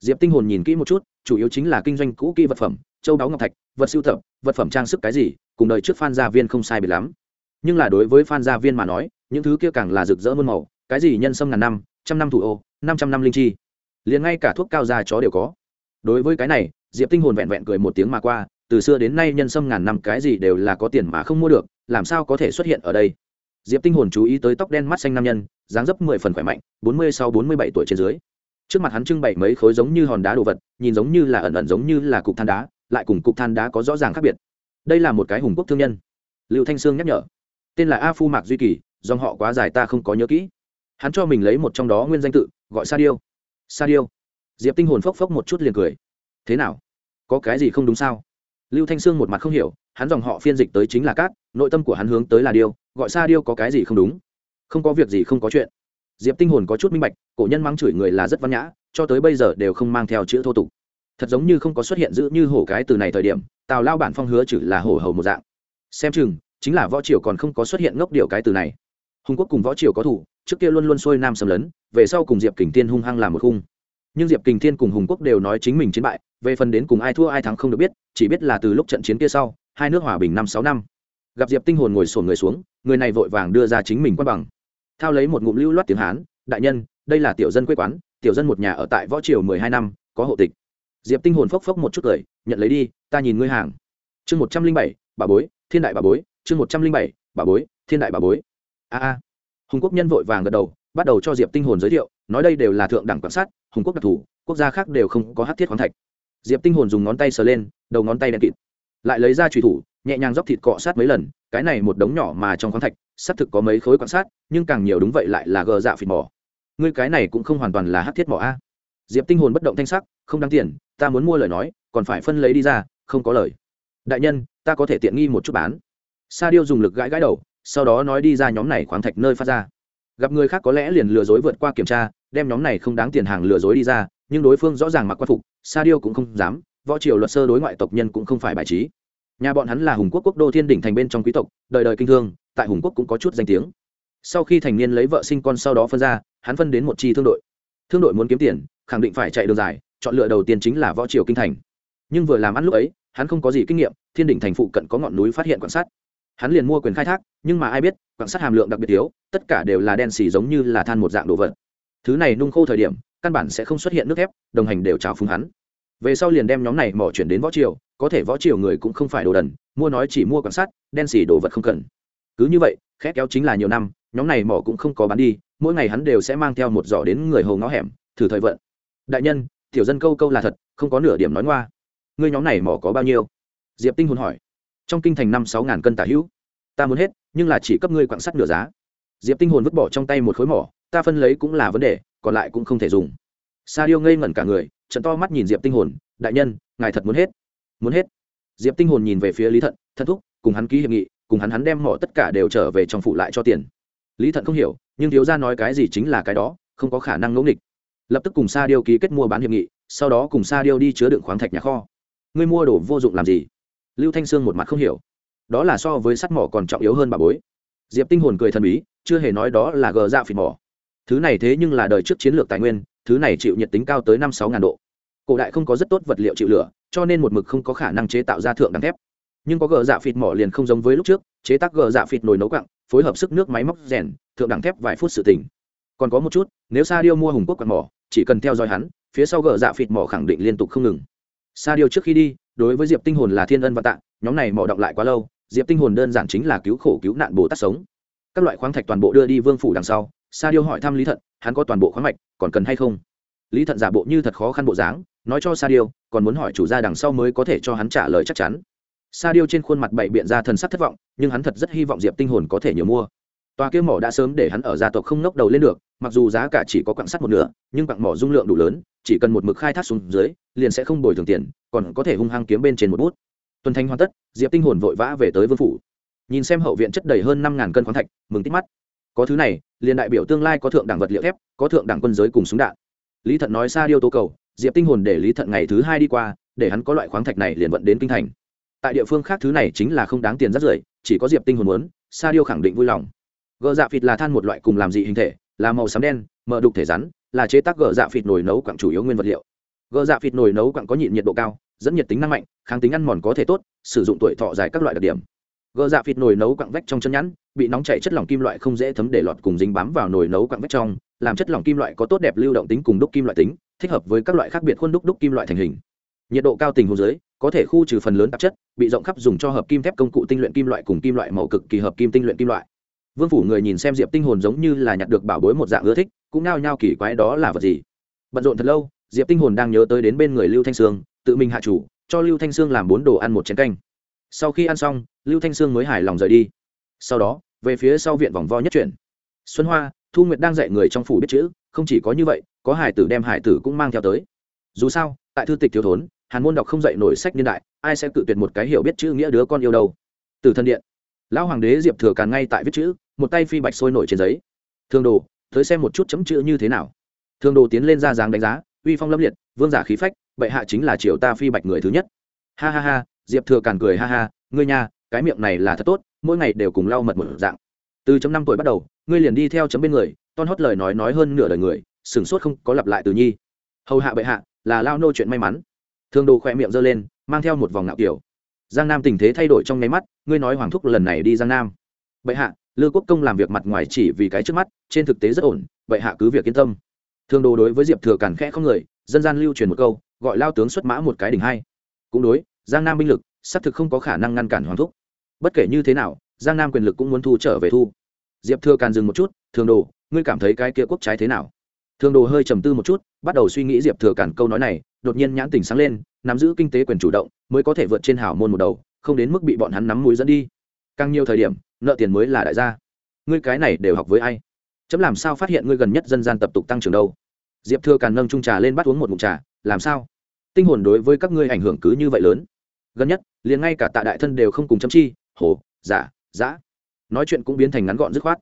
Speaker 1: Diệp tinh hồn nhìn kỹ một chút chủ yếu chính là kinh doanh cũ kỹ vật phẩm châu báu ngọc thạch vật sưu tập vật phẩm trang sức cái gì cùng đời trước phan gia viên không sai biệt lắm. Nhưng là đối với phan gia viên mà nói những thứ kia càng là rực rỡ muôn màu cái gì nhân sâm ngàn năm trăm năm thủ ô năm trăm năm linh chi liền ngay cả thuốc cao da chó đều có. Đối với cái này, diệp tinh hồn vẹn vẹn cười một tiếng mà qua, từ xưa đến nay nhân sâm ngàn năm cái gì đều là có tiền mà không mua được, làm sao có thể xuất hiện ở đây? Diệp tinh hồn chú ý tới tóc đen mắt xanh nam nhân, dáng dấp mười phần khỏe mạnh, bốn mươi sau bốn mươi bảy tuổi trên dưới. Trước mặt hắn trưng bày mấy khối giống như hòn đá đồ vật, nhìn giống như là ẩn ẩn giống như là cục than đá, lại cùng cục than đá có rõ ràng khác biệt. Đây là một cái hùng quốc thương nhân. Lưu thanh sương nhắc nhở. Tên là a phu mạc duy kỳ, dòng họ quá dài ta không có nhớ kỹ. Hắn cho mình lấy một trong đó nguyên danh tự, gọi sa điêu sa điêu. Diệp tinh hồn phốc phốc một chút liền cười. Thế nào? Có cái gì không đúng sao? Lưu thanh sương một mặt không hiểu, hắn dòng họ phiên dịch tới chính là cát, nội tâm của hắn hướng tới là điêu, gọi Sa điêu có cái gì không đúng? Không có việc gì không có chuyện. Diệp tinh hồn có chút minh bạch, cổ nhân mắng chửi người là rất văn nhã, cho tới bây giờ đều không mang theo chữ thô tục. Thật giống như không có xuất hiện giữ như hổ cái từ này thời điểm, tào lao bản phong hứa chữ là hổ hầu một dạng. Xem chừng, chính là võ triều còn không có xuất hiện ngốc điệu cái từ này. Hùng quốc cùng võ triều có thủ trước kia luôn luôn xuôi nam xâm lấn, về sau cùng diệp kình thiên hung hăng làm một khung. Nhưng diệp kình thiên cùng hùng quốc đều nói chính mình chiến bại, về phần đến cùng ai thua ai thắng không được biết, chỉ biết là từ lúc trận chiến kia sau, hai nước hòa bình năm sáu năm. Gặp diệp tinh hồn ngồi sổn người xuống, người này vội vàng đưa ra chính mình quan bằng. Thao lấy một ngụm lưu loát tiếng hán, đại nhân, đây là tiểu dân quê quán, tiểu dân một nhà ở tại võ triều mười hai năm, có hộ tịch. Diệp tinh hồn phốc phốc một chút cười, nhận lấy đi, ta nhìn ngươi hàng. Chương một trăm linh bảy, bà bối, thiên đại bà bối, chương một trăm linh bảy, bà bối, thiên đại bà bối. A a hùng quốc nhân vội vàng gật đầu, bắt đầu cho diệp tinh hồn giới thiệu, nói đây đều là thượng đẳng quan sát, hùng quốc đặc thù, quốc gia khác đều không có hát thiết khoáng thạch. Diệp tinh hồn dùng ngón tay sờ lên, đầu ngón tay đen kịt. Lại lấy ra trùy thủ, nhẹ nhàng dóc thịt cọ sát mấy lần, cái này một đống nhỏ mà trong khoáng thạch, xác thực có mấy khối quan sát, nhưng càng nhiều đúng vậy lại là gờ dạ phịt mỏ. Ngươi cái này cũng không hoàn toàn là hát thiết mỏ a. Diệp tinh hồn bất động thanh sắc, không đáng tiền, ta muốn mua lời nói, còn phải phân lấy đi ra, không có lời. Đại nhân, ta có thể tiện nghi một chút bán. Sa điêu dùng lực gãi gãi đầu sau đó nói đi ra nhóm này khoáng thạch nơi phát ra. Gặp người khác có lẽ liền lừa dối vượt qua kiểm tra, đem nhóm này không đáng tiền hàng lừa dối đi ra, nhưng đối phương rõ ràng mặc quan phục, sa điêu cũng không dám, võ triều luật sơ đối ngoại tộc nhân cũng không phải bài trí. Nhà bọn hắn là hùng quốc quốc đô thiên đỉnh thành bên trong quý tộc, đời đời kinh thương, tại hùng quốc cũng có chút danh tiếng. Sau khi thành niên lấy vợ sinh con sau đó phân ra, hắn phân đến một chi thương đội. Thương đội muốn kiếm tiền, khẳng định phải chạy đường dài, chọn lựa đầu tiên chính là võ triều kinh thành. Nhưng vừa làm ăn lúc ấy, hắn không có gì kinh nghiệm, thiên đỉnh thành phụ cận có ngọn núi phát hiện quan sát hắn liền mua quyền khai thác nhưng mà ai biết quạng sắt hàm lượng đặc biệt yếu, tất cả đều là đen xì giống như là than một dạng đồ vật. Thứ này nung khô thời điểm căn bản sẽ không xuất hiện nước thép đồng hành đều trào phúng hắn. Về sau liền đem nhóm này mỏ chuyển đến võ triều có thể võ triều người cũng không phải đồ đần mua nói chỉ mua quạng sắt đen xì đồ vật không cần. Cứ như vậy khét kéo chính là nhiều năm nhóm này mỏ cũng không có bán đi mỗi ngày hắn đều sẽ mang theo một giỏ đến người hầu ngõ hẻm thử thời vận. Đại nhân tiểu dân câu câu là thật không có nửa điểm nói ngoa. Ngươi nhóm này mỏ có bao nhiêu? Diệp tinh hồn hỏi trong kinh thành năm sáu ngàn cân tả hữu. Ta muốn hết, nhưng là chỉ cấp ngươi quạng sắt nửa giá. Diệp tinh hồn vứt bỏ trong tay một khối mỏ, ta phân lấy cũng là vấn đề, còn lại cũng không thể dùng. Sa điêu ngây ngẩn cả người, trận to mắt nhìn diệp tinh hồn, đại nhân, ngài thật muốn hết? Muốn hết? Diệp tinh hồn nhìn về phía lý thận thật thúc, cùng hắn ký hiệp nghị, cùng hắn hắn đem mỏ tất cả đều trở về trong phủ lại cho tiền. Lý thận không hiểu, nhưng thiếu gia nói cái gì chính là cái đó, không có khả năng ngẫu nghịch. Lập tức cùng sa điêu ký kết mua bán hiệp nghị, sau đó cùng sa điêu đi chứa đựng khoáng thạch nhà kho. Ngươi mua đồ vô dụng làm gì? Lưu thanh sương một mặt không hiểu. Đó là so với sắt mỏ còn trọng yếu hơn bà bối. Diệp tinh hồn cười thần bí, chưa hề nói đó là gờ dạ phỉ mỏ. Thứ này thế nhưng là đời trước chiến lược tài nguyên, thứ này chịu nhiệt tính cao tới năm sáu ngàn độ. Cổ đại không có rất tốt vật liệu chịu lửa, cho nên một mực không có khả năng chế tạo ra thượng đẳng thép. Nhưng có gờ dạ phịt mỏ liền không giống với lúc trước, chế tác gờ dạ phịt nồi nấu quặng, phối hợp sức nước máy móc rèn, thượng đẳng thép vài phút sự tỉnh. Còn có một chút, nếu sa điêu mua hùng quốc quặng mỏ, chỉ cần theo dõi hắn, phía sau gờ dạ phịt mỏ khẳng định liên tục không ngừng sa điều trước khi đi, đối với diệp tinh hồn là thiên ân và tạng nhóm này mò động lại quá lâu, diệp tinh hồn đơn giản chính là cứu khổ cứu nạn bồ tát sống. Các loại khoáng thạch toàn bộ đưa đi vương phủ đằng sau, sa điêu hỏi thăm lý thận, hắn có toàn bộ khoáng mạch, còn cần hay không? Lý thận giả bộ như thật khó khăn bộ dáng, nói cho sa điêu, còn muốn hỏi chủ gia đằng sau mới có thể cho hắn trả lời chắc chắn. Sa điêu trên khuôn mặt bảy biện ra thần sắc thất vọng, nhưng hắn thật rất hy vọng diệp tinh hồn có thể nhiều mua. Tòa kia mỏ đã sớm để hắn ở gia tộc không ngóc đầu lên được, mặc dù giá cả chỉ có quặng sắt một nửa, nhưng quặng mỏ dung lượng đủ lớn chỉ cần một mực khai thác xuống dưới, liền sẽ không bồi thường tiền, còn có thể hung hăng kiếm bên trên một bút. Tuần thanh hoàn tất, diệp tinh hồn vội vã về tới vương phủ. Nhìn xem hậu viện chất đầy hơn năm ngàn cân khoáng thạch, mừng tít mắt. Có thứ này, liền đại biểu tương lai có thượng đẳng vật liệu thép, có thượng đẳng quân giới cùng súng đạn. Lý thận nói xa điêu tố cầu, diệp tinh hồn để lý thận ngày thứ hai đi qua, để hắn có loại khoáng thạch này liền vận đến kinh thành. Tại địa phương khác thứ này chính là không đáng tiền rất rưởi, chỉ có diệp tinh hồn muốn, sa điêu khẳng định vui lòng. Gờ dạ phịt là than một loại cùng làm dị hình thể, là màu xám đen mờ đục thể rắn là chế tác gờ dạ phịt nồi nấu quặng chủ yếu nguyên vật liệu. Gờ dạ phịt nồi nấu quặng có nhịn nhiệt độ cao, dẫn nhiệt tính năng mạnh, kháng tính ăn mòn có thể tốt, sử dụng tuổi thọ dài các loại đặc điểm. Gờ dạ phịt nồi nấu quặng vách trong chân nhẵn, bị nóng chảy chất lỏng kim loại không dễ thấm để lọt cùng dính bám vào nồi nấu quặng vách trong, làm chất lỏng kim loại có tốt đẹp lưu động tính cùng đúc kim loại tính, thích hợp với các loại khác biệt khuôn đúc đúc kim loại thành hình. Nhiệt độ cao tình hồ dưới, có thể khu trừ phần lớn tạp chất, bị rộng khắp dùng cho hợp kim thép công cụ tinh luyện kim loại cùng kim loại màu cực kỳ hợp kim tinh luyện kim loại. Vương phủ người nhìn xem diệp tinh hồn giống như là nhặt được bảo bối một dạng ưa thích cũng nao nhao kỳ quái đó là vật gì? Bận rộn thật lâu, diệp tinh hồn đang nhớ tới đến bên người lưu thanh sương, tự mình hạ chủ, cho lưu thanh sương làm bốn đồ ăn một chén canh. Sau khi ăn xong, lưu thanh sương mới hài lòng rời đi. Sau đó, về phía sau viện vòng vo nhất chuyển. Xuân hoa, thu nguyệt đang dạy người trong phủ biết chữ, không chỉ có như vậy, có hải tử đem hải tử cũng mang theo tới. Dù sao, tại thư tịch thiếu thốn, hàn môn đọc không dạy nổi sách niên đại, ai sẽ tự tuyệt một cái hiểu biết chữ nghĩa đứa con yêu đâu. Từ thân điện, lão hoàng đế diệp thừa càn ngay tại viết chữ, một tay phi bạch sôi nổi trên giấy. Thương đồ tới xem một chút chấm chữ như thế nào. Thương đồ tiến lên ra dáng đánh giá, uy phong lâm liệt, vương giả khí phách, bệ hạ chính là triều ta phi bạch người thứ nhất. Ha ha ha, diệp thừa càn cười ha ha, ngươi nha, cái miệng này là thật tốt, mỗi ngày đều cùng lau mật một dạng. Từ chấm năm tuổi bắt đầu, ngươi liền đi theo chấm bên người ton hót lời nói nói hơn nửa đời người sửng sốt không có lặp lại từ nhi. Hầu hạ bệ hạ, là lao nô chuyện may mắn. Thương đồ khỏe miệng giơ lên, mang theo một vòng ngạo kiểu. Giang nam tình thế thay đổi trong nháy mắt, ngươi nói hoàng thúc lần này đi giang nam. Bệ hạ lư quốc công làm việc mặt ngoài chỉ vì cái trước mắt, trên thực tế rất ổn, Vậy hạ cứ việc yên tâm. Thương đồ đối với diệp thừa càn khẽ không người, dân gian lưu truyền một câu, gọi lao tướng xuất mã một cái đỉnh hai. Cũng đối, giang nam binh lực, xác thực không có khả năng ngăn cản hoàng thúc. Bất kể như thế nào, giang nam quyền lực cũng muốn thu trở về thu. Diệp thừa càn dừng một chút thường đồ, ngươi cảm thấy cái kia quốc trái thế nào? Thường đồ hơi trầm tư một chút, bắt đầu suy nghĩ diệp thừa càn câu nói này, đột nhiên nhãn tình sáng lên, nắm giữ kinh tế quyền chủ động, mới có thể vượt trên hảo môn một đầu, không đến mức bị bọn hắn nắm mũi dẫn đi càng nhiều thời điểm, nợ tiền mới là đại gia. Ngươi cái này đều học với ai? Chấm làm sao phát hiện ngươi gần nhất dân gian tập tục tăng trưởng đâu? Diệp thừa càn nâng trung trà lên bắt uống một mụn trà, làm sao? Tinh hồn đối với các ngươi ảnh hưởng cứ như vậy lớn. Gần nhất, liền ngay cả tạ đại thân đều không cùng chấm chi. Hồ giả giã nói chuyện cũng biến thành ngắn gọn dứt khoát.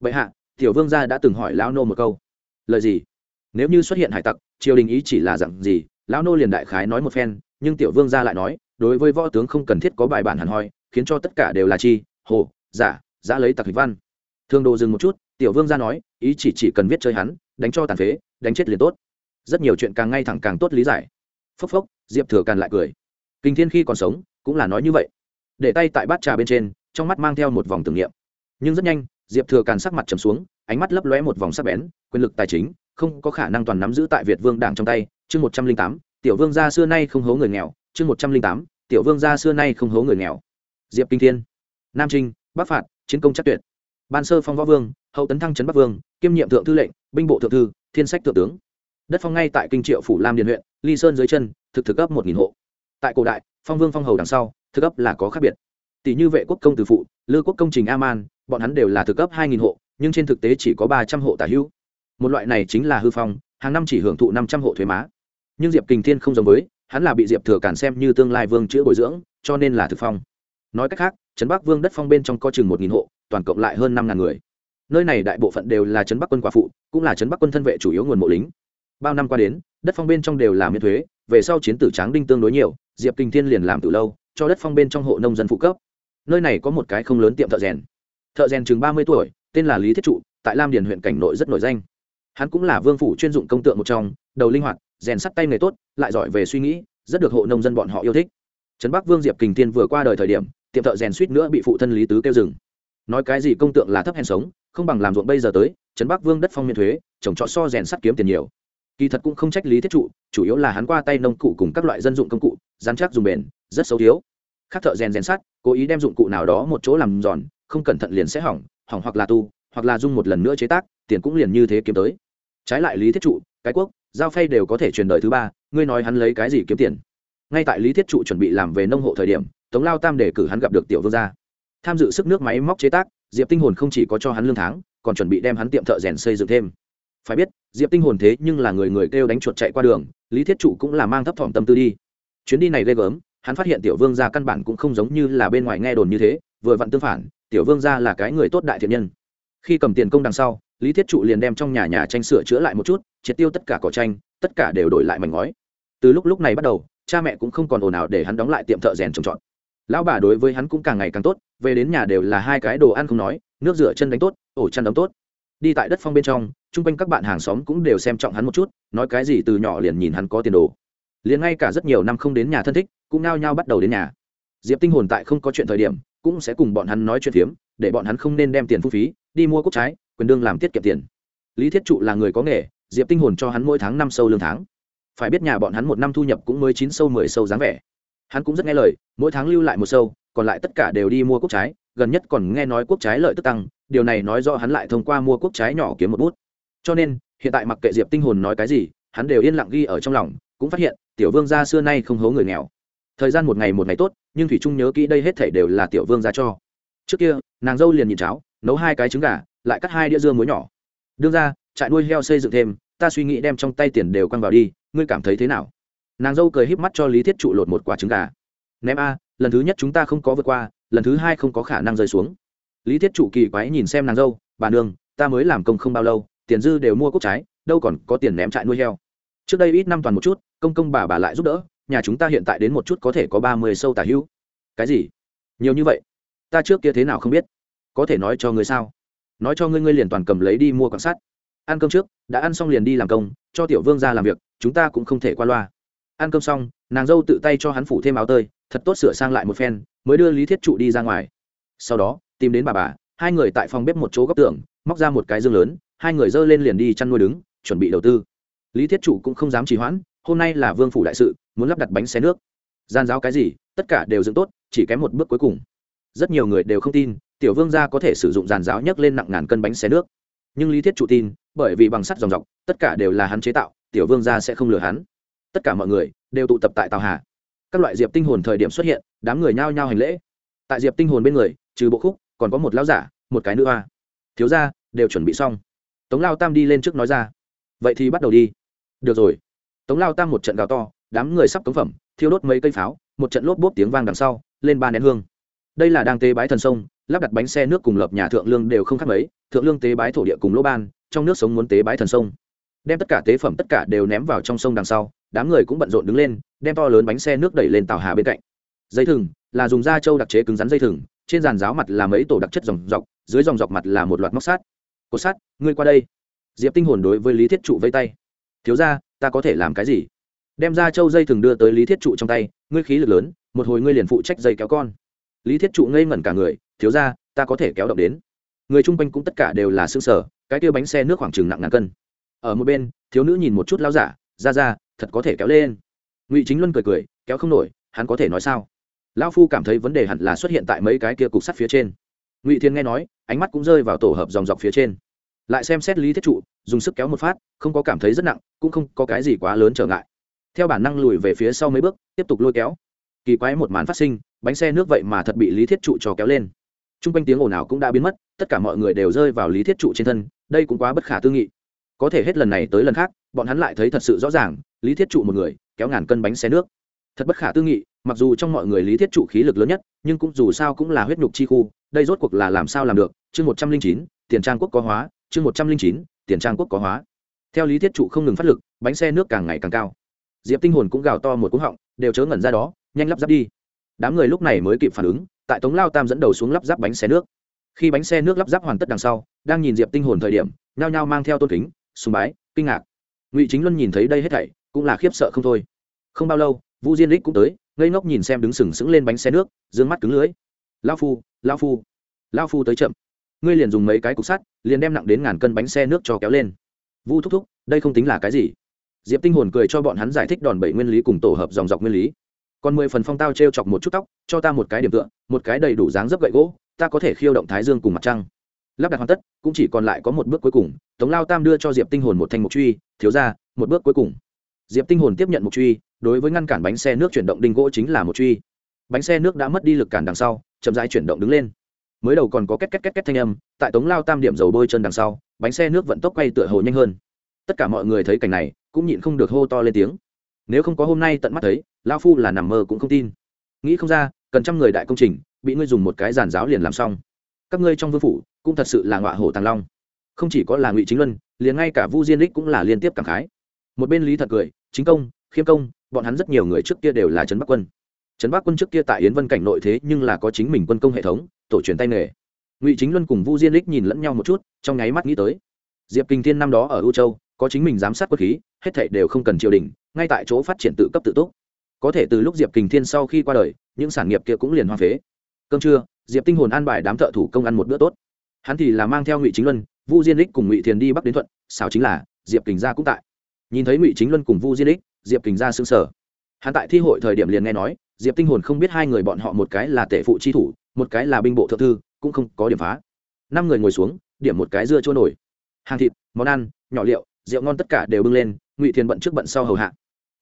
Speaker 1: Vậy hạ, tiểu vương gia đã từng hỏi lão nô một câu. Lời gì? Nếu như xuất hiện hải tặc, triều đình ý chỉ là dặn gì? Lão nô liền đại khái nói một phen, nhưng tiểu vương gia lại nói, đối với võ tướng không cần thiết có bài bản hẳn hoi khiến cho tất cả đều là chi, hồ, giả, giã lấy tặc hịch văn. Thương đồ dừng một chút, tiểu vương gia nói, ý chỉ chỉ cần viết chơi hắn, đánh cho tàn phế, đánh chết liền tốt. Rất nhiều chuyện càng ngay thẳng càng tốt lý giải. Phốc phốc, diệp thừa càn lại cười. Kinh thiên khi còn sống, cũng là nói như vậy. Để tay tại bát trà bên trên, trong mắt mang theo một vòng tưởng niệm. Nhưng rất nhanh, diệp thừa càn sắc mặt trầm xuống, ánh mắt lấp lóe một vòng sắc bén, quyền lực tài chính, không có khả năng toàn nắm giữ tại việt vương đảng trong tay. Chương một trăm linh tám, tiểu vương gia xưa nay không hố người nghèo. Chương một trăm linh tám, tiểu vương gia xưa nay không hố người nghèo diệp kinh thiên, nam trinh, bắc phạt, chiến công chắc tuyệt, ban sơ phong võ vương, hậu tấn thăng trấn bắc vương, kiêm nhiệm thượng thư lệnh, binh bộ thượng thư, thiên sách thượng tướng. Đất phong ngay tại kinh triệu phủ lam điền huyện, ly sơn dưới chân, thực thực ấp một nghìn hộ. Tại cổ đại, phong vương phong hầu đằng sau, thực ấp là có khác biệt. Tỷ như vệ quốc công từ phụ, lư quốc công trình a man, bọn hắn đều là thực ấp hai nghìn hộ, nhưng trên thực tế chỉ có ba trăm hộ tả hữu. Một loại này chính là hư phong, hàng năm chỉ hưởng thụ năm trăm hộ thuế má. Nhưng diệp kình thiên không giống với, hắn là bị diệp thừa cản xem như tương lai vương chữa bồi dưỡng, cho nên là thực phong nói cách khác, trấn bắc vương đất phong bên trong có chừng một nghìn hộ, toàn cộng lại hơn năm ngàn người. Nơi này đại bộ phận đều là trấn bắc quân quả phụ, cũng là trấn bắc quân thân vệ chủ yếu nguồn mộ lính. Bao năm qua đến, đất phong bên trong đều là miễn thuế, về sau chiến tử tráng đinh tương đối nhiều, diệp kinh thiên liền làm từ lâu, cho đất phong bên trong hộ nông dân phụ cấp. Nơi này có một cái không lớn tiệm thợ rèn. Thợ rèn chừng ba mươi tuổi, tên là lý thiết trụ, tại lam điền huyện cảnh nội rất nổi danh. Hắn cũng là vương phủ chuyên dụng công tượng một trong, đầu linh hoạt, rèn sắt tay nghề tốt, lại giỏi về suy nghĩ, rất được hộ nông dân bọn họ yêu thích. Trấn bắc vương diệp kình thiên vừa qua đời thời điểm tiệm thợ rèn suýt nữa bị phụ thân lý tứ kêu dừng. Nói cái gì công tượng là thấp hèn sống, không bằng làm ruộng bây giờ tới, trấn bắc vương đất phong miễn thuế, trồng trọt so rèn sắt kiếm tiền nhiều. Kỳ thật cũng không trách lý thiết trụ, chủ yếu là hắn qua tay nông cụ cùng các loại dân dụng công cụ dán chắc dùng bền, rất xấu thiếu. Khác thợ rèn rèn sắt, cố ý đem dụng cụ nào đó một chỗ làm giòn, không cẩn thận liền sẽ hỏng hỏng hoặc là tu, hoặc là dung một lần nữa chế tác, tiền cũng liền như thế kiếm tới. Trái lại lý thiết trụ, cái quốc, giao phay đều có thể truyền đời thứ ba, ngươi nói hắn lấy cái gì kiếm tiền? Ngay tại lý thiết trụ chuẩn bị làm về nông hộ thời điểm tống lao tam để cử hắn gặp được tiểu vương gia. Tham dự sức nước máy móc chế tác, diệp tinh hồn không chỉ có cho hắn lương tháng, còn chuẩn bị đem hắn tiệm thợ rèn xây dựng thêm. Phải biết, diệp tinh hồn thế nhưng là người người kêu đánh chuột chạy qua đường, lý thiết trụ cũng là mang thấp thỏm tâm tư đi. Chuyến đi này ghê gớm, hắn phát hiện tiểu vương gia căn bản cũng không giống như là bên ngoài nghe đồn như thế, vừa vặn tương phản, tiểu vương gia là cái người tốt đại thiện nhân. Khi cầm tiền công đằng sau, lý thiết trụ liền đem trong nhà nhà tranh sửa chữa lại một chút, triệt tiêu tất cả cỏ tranh, tất cả đều đổi lại mảnh ngói. Từ lúc lúc này bắt đầu, cha mẹ cũng không còn ồn ào để hắn đóng lại tiệm thợ rèn trồng trọt lão bà đối với hắn cũng càng ngày càng tốt, về đến nhà đều là hai cái đồ ăn không nói, nước rửa chân đánh tốt, ổ chăn đóng tốt. Đi tại đất phong bên trong, chung quanh các bạn hàng xóm cũng đều xem trọng hắn một chút, nói cái gì từ nhỏ liền nhìn hắn có tiền đồ. Liền ngay cả rất nhiều năm không đến nhà thân thích, cũng nao nhao bắt đầu đến nhà. Diệp tinh hồn tại không có chuyện thời điểm, cũng sẽ cùng bọn hắn nói chuyện phiếm, để bọn hắn không nên đem tiền phung phí, đi mua cốc trái, quyền đương làm tiết kiệm tiền. Lý thiết trụ là người có nghề, diệp tinh hồn cho hắn mỗi tháng năm sâu lương tháng. Phải biết nhà bọn hắn một năm thu nhập cũng mới chín sâu mười sâu dáng vẻ hắn cũng rất nghe lời, mỗi tháng lưu lại một sâu, còn lại tất cả đều đi mua quốc trái, gần nhất còn nghe nói quốc trái lợi tức tăng, điều này nói rõ hắn lại thông qua mua quốc trái nhỏ kiếm một bút. Cho nên, hiện tại mặc kệ diệp tinh hồn nói cái gì, hắn đều yên lặng ghi ở trong lòng, cũng phát hiện, tiểu vương gia xưa nay không hố người nghèo. Thời gian một ngày một ngày tốt, nhưng thủy trung nhớ kỹ đây hết thể đều là tiểu vương gia cho. Trước kia, nàng dâu liền nhìn cháo, nấu hai cái trứng gà, lại cắt hai đĩa dưa muối nhỏ. Đương ra, trại nuôi heo xây dựng thêm, ta suy nghĩ đem trong tay tiền đều quăng vào đi, ngươi cảm thấy thế nào? Nàng dâu cười híp mắt cho lý thiết trụ lột một quả trứng gà. Ném a, lần thứ nhất chúng ta không có vượt qua, lần thứ hai không có khả năng rơi xuống. Lý thiết trụ kỳ quái nhìn xem nàng dâu, bà nương, ta mới làm công không bao lâu, tiền dư đều mua cốc trái, đâu còn có tiền ném trại nuôi heo. Trước đây ít năm toàn một chút, công công bà bà lại giúp đỡ, nhà chúng ta hiện tại đến một chút có thể có ba mươi sâu tả hữu. Cái gì? Nhiều như vậy? Ta trước kia thế nào không biết? Có thể nói cho ngươi sao? Nói cho ngươi ngươi liền toàn cầm lấy đi mua quan sát. Ăn cơm trước, đã ăn xong liền đi làm công, cho tiểu vương ra làm việc, chúng ta cũng không thể qua loa ăn cơm xong, nàng dâu tự tay cho hắn phủ thêm áo tơi, thật tốt sửa sang lại một phen, mới đưa lý thiết trụ đi ra ngoài. Sau đó, tìm đến bà bà, hai người tại phòng bếp một chỗ góc tường, móc ra một cái dương lớn, hai người dơ lên liền đi chăn nuôi đứng, chuẩn bị đầu tư. Lý thiết trụ cũng không dám trì hoãn, hôm nay là vương phủ đại sự, muốn lắp đặt bánh xe nước. Gian giáo cái gì, tất cả đều dựng tốt, chỉ kém một bước cuối cùng. Rất nhiều người đều không tin, tiểu vương gia có thể sử dụng giàn giáo nhấc lên nặng ngàn cân bánh xe nước. Nhưng lý thiết trụ tin, bởi vì bằng sắt dòng dọc, tất cả đều là hắn chế tạo, tiểu vương gia sẽ không lừa hắn tất cả mọi người đều tụ tập tại tàu hà. Các loại diệp tinh hồn thời điểm xuất hiện, đám người nhao nhao hành lễ. Tại diệp tinh hồn bên người, trừ bộ khúc, còn có một lão giả, một cái nữ hoa. Thiếu gia, đều chuẩn bị xong. Tống lao tam đi lên trước nói ra. Vậy thì bắt đầu đi. Được rồi. Tống lao tam một trận gào to, đám người sắp cống phẩm, thiêu đốt mấy cây pháo, một trận lốp bốp tiếng vang đằng sau, lên ba nén hương. Đây là đang tế bái thần sông, lắp đặt bánh xe nước cùng lập nhà thượng lương đều không khác mấy, thượng lương tế bái thổ địa cùng lỗ ban, trong nước sống muốn tế bái thần sông. Đem tất cả tế phẩm tất cả đều ném vào trong sông đằng sau đám người cũng bận rộn đứng lên, đem to lớn bánh xe nước đẩy lên tàu hà bên cạnh. Dây thừng là dùng da trâu đặc chế cứng rắn dây thừng, trên giàn giáo mặt là mấy tổ đặc chất dòng dọc, dưới dòng dọc mặt là một loạt móc sát cột sát ngươi qua đây. Diệp tinh hồn đối với lý thiết trụ vây tay. Thiếu ra ta có thể làm cái gì? Đem ra châu dây thừng đưa tới lý thiết trụ trong tay, ngươi khí lực lớn, một hồi ngươi liền phụ trách dây kéo con. Lý thiết trụ ngây ngẩn cả người, thiếu ra ta có thể kéo động đến. Người chung quanh cũng tất cả đều là xương sở cái kia bánh xe nước khoảng chừng nặng ngàn cân. Ở một bên, thiếu nữ nhìn một chút lao giả, ra ra thật có thể kéo lên. Ngụy chính luân cười cười, kéo không nổi, hắn có thể nói sao? Lao phu cảm thấy vấn đề hẳn là xuất hiện tại mấy cái kia cục sắt phía trên. Ngụy thiên nghe nói, ánh mắt cũng rơi vào tổ hợp dòng dọc phía trên. Lại xem xét lý thiết trụ, dùng sức kéo một phát, không có cảm thấy rất nặng, cũng không có cái gì quá lớn trở ngại. Theo bản năng lùi về phía sau mấy bước, tiếp tục lôi kéo. Kỳ quái một màn phát sinh, bánh xe nước vậy mà thật bị lý thiết trụ cho kéo lên. T r u n g quanh tiếng ồn ào cũng đã biến mất, tất cả mọi người đều rơi vào lý thiết trụ trên thân, đây cũng quá bất khả tư nghị có thể hết lần này tới lần khác, bọn hắn lại thấy thật sự rõ ràng, lý thiết trụ một người, kéo ngàn cân bánh xe nước. Thật bất khả tư nghị, mặc dù trong mọi người lý thiết trụ khí lực lớn nhất, nhưng cũng dù sao cũng là huyết nhục chi khu, đây rốt cuộc là làm sao làm được? Chương một trăm linh chín, tiền trang quốc có hóa, chương một trăm linh chín, tiền trang quốc có hóa. Theo lý thiết trụ không ngừng phát lực, bánh xe nước càng ngày càng cao. Diệp tinh hồn cũng gào to một cúng họng, đều chớ ngẩn ra đó, nhanh lắp ráp đi. Đám người lúc này mới kịp phản ứng, tại tống lao tam dẫn đầu xuống lắp ráp bánh xe nước. Khi bánh xe nước lắp ráp hoàn tất đằng sau, đang nhìn diệp tinh hồn thời điểm, nhao nhao mang theo tôn kính sùng bái, kinh ngạc. Ngụy chính luân nhìn thấy đây hết thảy, cũng là khiếp sợ không thôi. Không bao lâu, vũ diên lích cũng tới, ngây ngốc nhìn xem đứng sừng sững lên bánh xe nước d ư ơ n g mắt cứng lưới lao phu lao phu. Lao phu tới chậm. Ngươi liền dùng mấy cái cục sắt, liền đem nặng đến ngàn cân bánh xe nước cho kéo lên. Vu thúc thúc, đây không tính là cái gì. Diệp tinh hồn cười cho bọn hắn giải thích đòn bẩy nguyên lý cùng tổ hợp dòng dọc nguyên lý. Còn mười phần phong tao t r e o chọc một chút tóc, cho ta một cái điểm tựa, một cái đầy đủ dáng dấp gậy gỗ, ta có thể khiêu động thái dương cùng mặt trăng lắp đặt hoàn tất, cũng chỉ còn lại có một bước cuối cùng, tống lao tam đưa cho diệp tinh hồn một thanh mục truy, thiếu ra, một bước cuối cùng. Diệp tinh hồn tiếp nhận mục truy, đối với ngăn cản bánh xe nước chuyển động đinh gỗ chính là một truy. Bánh xe nước đã mất đi lực cản đằng sau, chậm rãi chuyển động đứng lên. Mới đầu còn có két két két két thanh âm, tại tống lao tam điểm dầu bôi chân đằng sau, bánh xe nước vận tốc quay tựa hồ nhanh hơn. Tất cả mọi người thấy cảnh này, cũng nhịn không được hô to lên tiếng. Nếu không có hôm nay tận mắt thấy, lao phu là nằm mơ cũng không tin. Nghĩ không ra, cần trăm người đại công trình, bị ngươi dùng một cái giàn giáo liền làm xong. Các ngươi trong vương phủ cũng thật sự là ngọa hổ tàng long. Không chỉ có là ngụy chính luân, liền ngay cả vu diên đích cũng là liên tiếp cảm khái. Một bên lý thật cười, chính công, khiêm công, bọn hắn rất nhiều người trước kia đều là trấn bắc quân. Trấn bắc quân trước kia tại yến vân cảnh nội thế nhưng là có chính mình quân công hệ thống, tổ truyền tay nghề. Ngụy chính luân cùng vu diên đích nhìn lẫn nhau một chút, trong nháy mắt nghĩ tới. Diệp kinh thiên năm đó ở u châu, có chính mình giám sát quân khí, hết thảy đều không cần triều đình, ngay tại chỗ phát triển tự cấp tự túc. Có thể từ lúc diệp kinh thiên sau khi qua đời, những sản nghiệp kia cũng liền hoa phế. Cơm trưa, diệp tinh hồn an bài đám thợ thủ công ăn một bữa tốt hắn thì là mang theo ngụy chính luân vu diên đích cùng ngụy thiền đi bắc đến thuận sao chính là diệp kình gia cũng tại. nhìn thấy ngụy chính luân cùng vu diên đích, diệp kình gia xương sở hắn tại thi hội thời điểm liền nghe nói diệp tinh hồn không biết hai người bọn họ một cái là tể phụ chi thủ một cái là binh bộ thượng thư cũng không có điểm phá. năm người ngồi xuống điểm một cái dưa chua nổi. hàng thịt món ăn nhỏ liệu rượu ngon tất cả đều bưng lên ngụy thiền bận trước bận sau hầu hạ.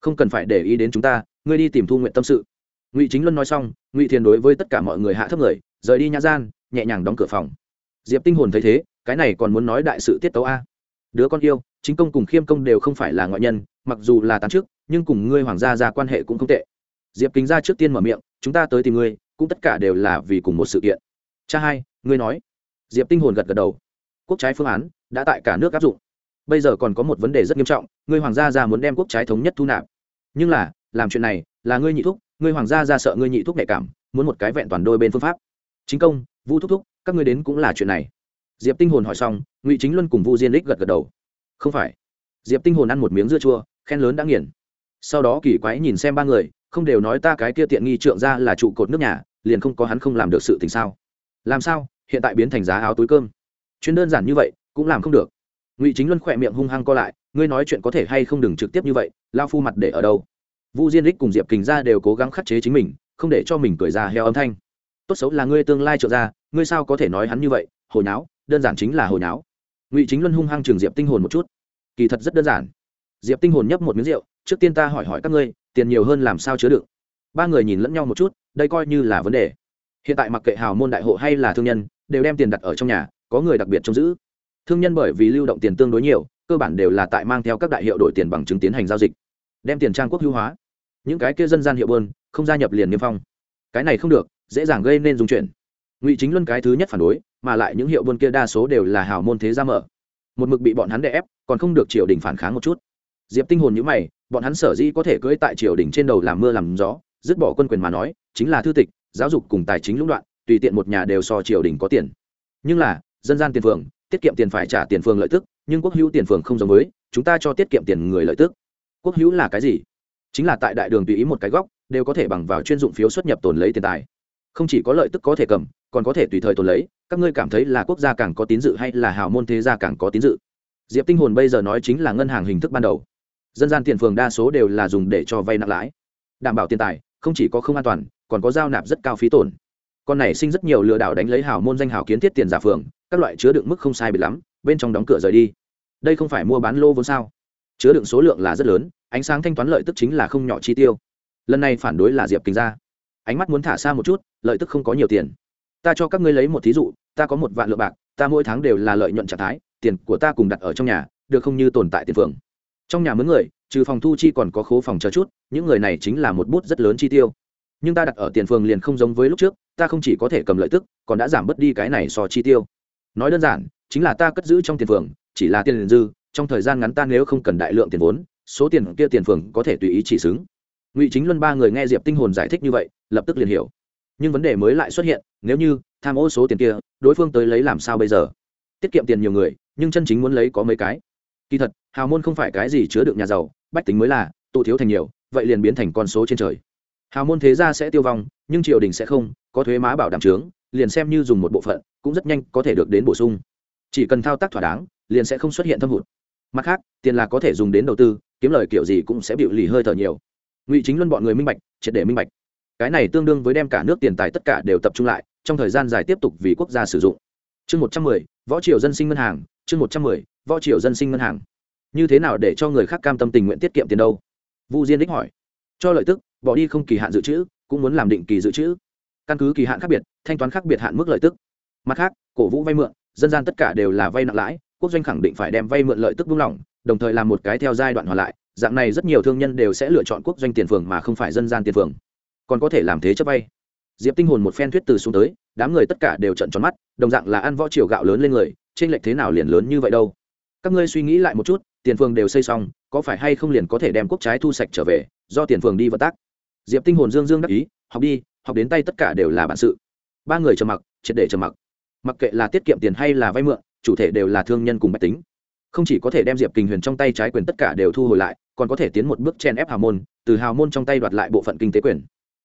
Speaker 1: không cần phải để ý đến chúng ta ngươi đi tìm thu nguyện tâm sự. ngụy chính luân nói xong ngụy thiền đối với tất cả mọi người hạ thấp người rời đi nhã gian nhẹ nhàng đóng cửa phòng diệp tinh hồn thấy thế, cái này còn muốn nói đại sự tiết tấu a. Đứa con yêu, chính công cùng khiêm công đều không phải là ngoại nhân, mặc dù là tán trước, nhưng cùng ngươi hoàng gia ra quan hệ cũng không tệ. Diệp kính ra trước tiên mở miệng, chúng ta tới tìm ngươi, cũng tất cả đều là vì cùng một sự kiện. Cha hai, ngươi nói. Diệp tinh hồn gật gật đầu. Quốc trái phương án, đã tại cả nước áp dụng. Bây giờ còn có một vấn đề rất nghiêm trọng, ngươi hoàng gia ra muốn đem quốc trái thống nhất thu nạp. Nhưng là, làm chuyện này, là ngươi nhị thúc, ngươi hoàng gia ra sợ ngươi nhị thúc nhạy cảm, muốn một cái vẹn toàn đôi bên phương pháp. Chính công, vu thúc thúc các ngươi đến cũng là chuyện này. Diệp tinh hồn hỏi xong, ngụy chính luân cùng vu diên đích gật gật đầu. Không phải. Diệp tinh hồn ăn một miếng dưa chua, khen lớn đã nghiền. Sau đó kỳ quái nhìn xem ba người, không đều nói ta cái kia tiện nghi trượng ra là trụ cột nước nhà, liền không có hắn không làm được sự tình sao? Làm sao? Hiện tại biến thành giá áo túi cơm. Chuyện đơn giản như vậy, cũng làm không được. Ngụy chính luân khỏe miệng hung hăng co lại, ngươi nói chuyện có thể hay không đừng trực tiếp như vậy, lao phu mặt để ở đâu? Vu diên đích cùng diệp kình ra đều cố gắng khắc chế chính mình, không để cho mình cười ra heo âm thanh tốt xấu là ngươi tương lai trợ ra, ngươi sao có thể nói hắn như vậy, hồi nháo, đơn giản chính là hồi nháo. Ngụy chính luân hung hăng trường diệp tinh hồn một chút. Kỳ thật rất đơn giản. Diệp tinh hồn nhấp một miếng rượu, trước tiên ta hỏi hỏi các ngươi, tiền nhiều hơn làm sao chứa đựng? Ba người nhìn lẫn nhau một chút, đây coi như là vấn đề. Hiện tại mặc kệ hào môn đại hộ hay là thương nhân, đều đem tiền đặt ở trong nhà, có người đặc biệt trông giữ. Thương nhân bởi vì lưu động tiền tương đối nhiều, cơ bản đều là tại mang theo các đại hiệu đổi tiền bằng chứng tiến hành giao dịch. Đem tiền trang quốc hữu hóa. Những cái kia dân gian hiệu bơn không gia nhập liền niêm phong. Cái này không được dễ dàng gây nên dung chuyển. Ngụy chính luân cái thứ nhất phản đối, mà lại những hiệu buôn kia đa số đều là hào môn thế gia mở. Một mực bị bọn hắn đè ép, còn không được triều đình phản kháng một chút. Diệp tinh hồn nhữ mày, bọn hắn sở dĩ có thể cưỡi tại triều đình trên đầu làm mưa làm gió, dứt bỏ quân quyền mà nói, chính là thư tịch, giáo dục cùng tài chính lũng đoạn, tùy tiện một nhà đều so triều đình có tiền. Nhưng là, dân gian tiền phường, tiết kiệm tiền phải trả tiền phường lợi tức, nhưng quốc hữu tiền phường không giống với, chúng ta cho tiết kiệm tiền người lợi tức. Quốc hữu là cái gì? Chính là tại đại đường tùy ý một cái góc, đều có thể bằng vào chuyên dụng phiếu xuất nhập tồn lấy tiền tài không chỉ có lợi tức có thể cầm, còn có thể tùy thời tồn lấy, các ngươi cảm thấy là quốc gia càng có tín dự hay là hào môn thế gia càng có tín dự? Diệp tinh hồn bây giờ nói chính là ngân hàng hình thức ban đầu. Dân gian tiền phường đa số đều là dùng để cho vay nặng lãi. Đảm bảo tiền tài, không chỉ có không an toàn, còn có giao nạp rất cao phí tổn. Con này sinh rất nhiều lừa đảo đánh lấy hào môn danh hào kiến thiết tiền giả phường, các loại chứa đựng mức không sai bị lắm, bên trong đóng cửa rời đi. Đây không phải mua bán lô vốn sao? Chứa đựng số lượng là rất lớn, ánh sáng thanh toán lợi tức chính là không nhỏ chi tiêu. Lần này phản đối là diệp kinh Gia ánh mắt muốn thả xa một chút, lợi tức không có nhiều tiền. Ta cho các ngươi lấy một thí dụ, ta có một vạn lượng bạc, ta mỗi tháng đều là lợi nhuận trạng thái, tiền của ta cùng đặt ở trong nhà, được không như tồn tại tiền phường trong nhà mướn người, trừ phòng thu chi còn có khố phòng chờ chút, những người này chính là một bút rất lớn chi tiêu. Nhưng ta đặt ở tiền phường liền không giống với lúc trước, ta không chỉ có thể cầm lợi tức, còn đã giảm bớt đi cái này so chi tiêu. Nói đơn giản, chính là ta cất giữ trong tiền phường chỉ là tiền dư, trong thời gian ngắn ta nếu không cần đại lượng tiền vốn, số tiền kia tiền phường có thể tùy ý chỉ xứng ngụy chính luân ba người nghe diệp tinh hồn giải thích như vậy lập tức liền hiểu nhưng vấn đề mới lại xuất hiện nếu như tham ô số tiền kia đối phương tới lấy làm sao bây giờ tiết kiệm tiền nhiều người nhưng chân chính muốn lấy có mấy cái kỳ thật hào môn không phải cái gì chứa được nhà giàu bách tính mới là tụ thiếu thành nhiều vậy liền biến thành con số trên trời hào môn thế gia sẽ tiêu vong nhưng triều đình sẽ không có thuế má bảo đảm trướng liền xem như dùng một bộ phận cũng rất nhanh có thể được đến bổ sung chỉ cần thao tác thỏa đáng liền sẽ không xuất hiện thâm hụt mặt khác tiền là có thể dùng đến đầu tư kiếm lời kiểu gì cũng sẽ bị lì hơi thở nhiều ngụy chính luân bọn người minh bạch triệt để minh bạch cái này tương đương với đem cả nước tiền tài tất cả đều tập trung lại trong thời gian dài tiếp tục vì quốc gia sử dụng chương một trăm mười võ triều dân sinh ngân hàng chương một trăm mười võ triều dân sinh ngân hàng như thế nào để cho người khác cam tâm tình nguyện tiết kiệm tiền đâu vu diên đích hỏi cho lợi tức bỏ đi không kỳ hạn dự trữ cũng muốn làm định kỳ dự trữ căn cứ kỳ hạn khác biệt thanh toán khác biệt hạn mức lợi tức mặt khác cổ vũ vay mượn dân gian tất cả đều là vay nặng lãi quốc doanh khẳng định phải đem vay mượn lợi tức buông lỏng đồng thời làm một cái theo giai đoạn hoàn lại dạng này rất nhiều thương nhân đều sẽ lựa chọn quốc doanh tiền phường mà không phải dân gian tiền phường. Còn có thể làm thế chấp vay. Diệp tinh hồn một phen thuyết từ xuống tới, đám người tất cả đều trận tròn mắt, đồng dạng là ăn võ triều gạo lớn lên người, trên lệch thế nào liền lớn như vậy đâu. Các ngươi suy nghĩ lại một chút, tiền phường đều xây xong, có phải hay không liền có thể đem quốc trái thu sạch trở về, do tiền phường đi vận tác? Diệp tinh hồn dương dương đắc ý, học đi, học đến tay tất cả đều là bản sự. Ba người trầm mặc, triệt để trầm mặc. Mặc kệ là tiết kiệm tiền hay là vay mượn, chủ thể đều là thương nhân cùng bách tính không chỉ có thể đem diệp kinh huyền trong tay trái quyền tất cả đều thu hồi lại, còn có thể tiến một bước chen ép hào môn, từ hào môn trong tay đoạt lại bộ phận kinh tế quyền.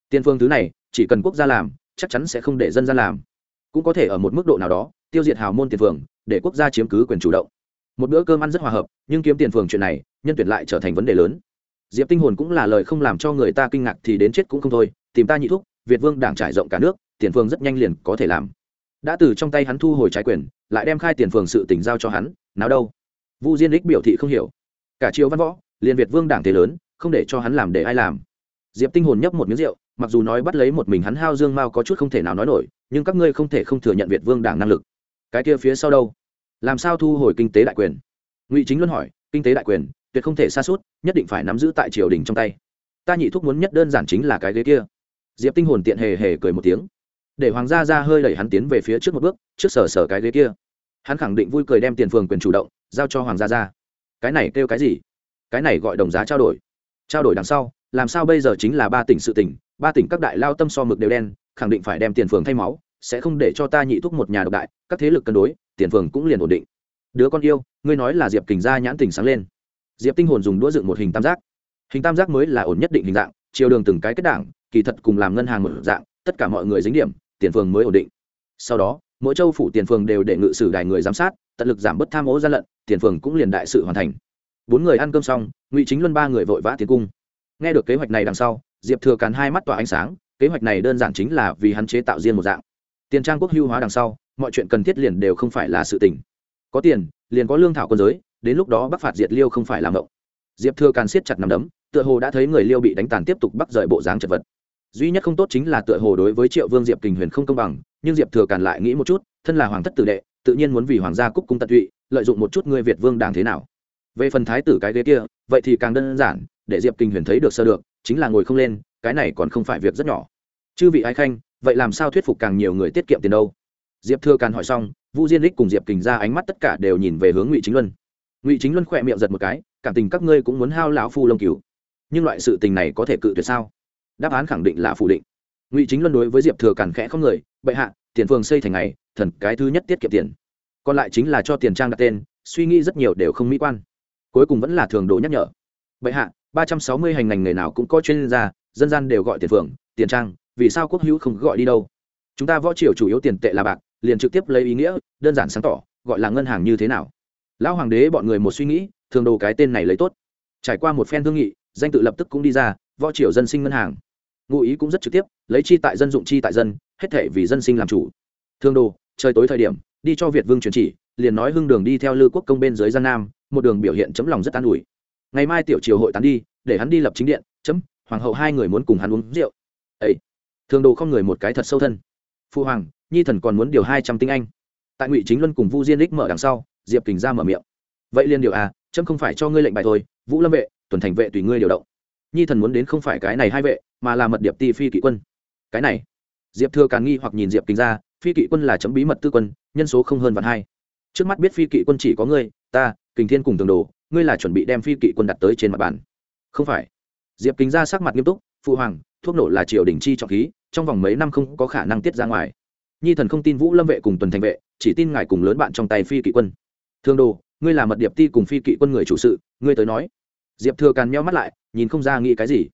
Speaker 1: Tiên phương thứ này, chỉ cần quốc gia làm, chắc chắn sẽ không để dân gian làm. Cũng có thể ở một mức độ nào đó, tiêu diệt hào môn tiền phường, để quốc gia chiếm cứ quyền chủ động. Một bữa cơm ăn rất hòa hợp, nhưng kiếm tiền phường chuyện này, nhân tuyển lại trở thành vấn đề lớn. Diệp tinh hồn cũng là lời không làm cho người ta kinh ngạc thì đến chết cũng không thôi, tìm ta nhị thúc, việt vương đảng trải rộng cả nước, tiền phường rất nhanh liền có thể làm. Đã từ trong tay hắn thu hồi trái quyền, lại đem khai tiền phường sự tỉnh giao cho hắn, nào đâu vu diên đích biểu thị không hiểu. Cả triều văn võ, liền việt vương đảng thế lớn, không để cho hắn làm để ai làm. Diệp tinh hồn nhấp một miếng rượu, mặc dù nói bắt lấy một mình hắn hao dương mao có chút không thể nào nói nổi, nhưng các ngươi không thể không thừa nhận việt vương đảng năng lực. Cái kia phía sau đâu? Làm sao thu hồi kinh tế đại quyền? Ngụy chính luân hỏi, kinh tế đại quyền, tuyệt không thể xa suốt, nhất định phải nắm giữ tại triều đình trong tay. Ta nhị thúc muốn nhất đơn giản chính là cái ghế kia. Diệp tinh hồn tiện hề hề cười một tiếng. Để hoàng gia ra hơi đẩy hắn tiến về phía trước một bước, trước sở sở cái ghế kia hắn khẳng định vui cười đem tiền phường quyền chủ động, giao cho hoàng gia ra cái này kêu cái gì? Cái này gọi đồng giá trao đổi. Trao đổi đằng sau, làm sao bây giờ chính là ba tỉnh sự tỉnh ba tỉnh các đại lao tâm so mực đều đen, khẳng định phải đem tiền phường thay máu, sẽ không để cho ta nhị thúc một nhà độc đại, các thế lực cân đối, tiền phường cũng liền ổn định. Đứa con yêu, ngươi nói là diệp kình gia nhãn tình sáng lên. Diệp tinh hồn dùng đũa dựng một hình tam giác. Hình tam giác mới là ổn nhất định hình dạng, chiều đường từng cái kết đảng, kỳ thật cùng làm ngân hàng một dạng, tất cả mọi người dính điểm, tiền phường mới ổn định. Sau đó mỗi châu phủ tiền phường đều để ngự sử đài người giám sát, tận lực giảm bớt tham ô gian lận, tiền phường cũng liền đại sự hoàn thành. Bốn người ăn cơm xong, ngụy chính luân ba người vội vã tiến cung. Nghe được kế hoạch này đằng sau, diệp thừa càn hai mắt tỏa ánh sáng, kế hoạch này đơn giản chính là vì hắn chế tạo riêng một dạng. Tiền trang quốc hưu hóa đằng sau, mọi chuyện cần thiết liền đều không phải là sự tình. Có tiền, liền có lương thảo quân giới, đến lúc đó bắc phạt diệt liêu không phải làm ngộng diệp thừa càn siết chặt nằm đấm, tựa hồ đã thấy người liêu bị đánh tàn tiếp tục bắt rời bộ dáng chật vật duy nhất không tốt chính là tựa hồ đối với triệu vương diệp kình huyền không công bằng, nhưng diệp thừa càn lại nghĩ một chút, thân là hoàng thất tử đệ, tự nhiên muốn vì hoàng gia cúc cung tận tụy, lợi dụng một chút người việt vương đảng thế nào. Về phần thái tử cái ghế kia, vậy thì càng đơn giản, để diệp kình huyền thấy được sơ được, chính là ngồi không lên, cái này còn không phải việc rất nhỏ. Chư vị ái khanh, vậy làm sao thuyết phục càng nhiều người tiết kiệm tiền đâu? Diệp thừa càn hỏi xong vu diên lích cùng diệp kình ra ánh mắt tất cả đều nhìn về hướng ngụy chính luân. Ngụy chính luân khỏe miệng giật một cái, cảm tình các ngươi cũng muốn hao lão phu lông cứu nhưng loại sự tình này có thể cự tuyệt sao? Đáp án khẳng định là phủ định. Ngụy chính luân đối với diệp thừa càn khẽ không người, bệ hạ, tiền phường xây thành ngày thần cái thứ nhất tiết kiệm tiền. Còn lại chính là cho tiền trang đặt tên, suy nghĩ rất nhiều đều không mỹ quan. Cuối cùng vẫn là thường đồ nhắc nhở. Bệ hạ, ba trăm sáu mươi hành ngành nghề nào cũng có chuyên gia, dân gian đều gọi tiền phường, tiền trang, vì sao quốc hữu không gọi đi đâu? Chúng ta võ triều chủ yếu tiền tệ là bạc, liền trực tiếp lấy ý nghĩa, đơn giản sáng tỏ, gọi là ngân hàng như thế nào? Lão hoàng đế bọn người một suy nghĩ, thường đồ cái tên này lấy tốt. Trải qua một phen thương nghị, danh tự lập tức cũng đi ra, võ triều dân sinh ngân hàng ngụ ý cũng rất trực tiếp, lấy chi tại dân dụng chi tại dân, hết thể vì dân sinh làm chủ. Thương đồ, trời tối thời điểm, đi cho việt vương truyền chỉ, liền nói hưng đường đi theo lư quốc công bên dưới gian nam, một đường biểu hiện chấm lòng rất an ủi. Ngày mai tiểu triều hội tán đi, để hắn đi lập chính điện, chấm, hoàng hậu hai người muốn cùng hắn uống rượu. Ấy thường đồ không người một cái thật sâu thân. Phu hoàng, nhi thần còn muốn điều hai trăm tinh anh. Tại ngụy chính luân cùng vu diên đích mở đằng sau, diệp kình ra mở miệng. Vậy liền điều à chấm không phải cho ngươi lệnh bài thôi, vũ lâm vệ, tuần thành vệ tùy ngươi điều động nhi thần muốn đến không phải cái này hai vệ, mà là mật điệp ti phi kỵ quân. Cái này, diệp thừa càng nghi hoặc nhìn diệp Kính ra, phi kỵ quân là chấm bí mật tư quân, nhân số không hơn vạn hai. Trước mắt biết phi kỵ quân chỉ có ngươi, ta, kình thiên cùng tường đồ, ngươi là chuẩn bị đem phi kỵ quân đặt tới trên mặt bàn. Không phải. Diệp kính ra sắc mặt nghiêm túc, phụ hoàng, thuốc nổ là triều đình chi trọng khí, trong vòng mấy năm không có khả năng tiết ra ngoài. Nhi thần không tin vũ lâm vệ cùng tuần thành vệ, chỉ tin ngài cùng lớn bạn trong tay phi kỵ quân. Thương đồ, ngươi là mật điệp ti cùng phi kỵ quân người chủ sự, ngươi tới nói. Diệp thừa càn meo mắt lại nhìn không ra nghĩ cái gì.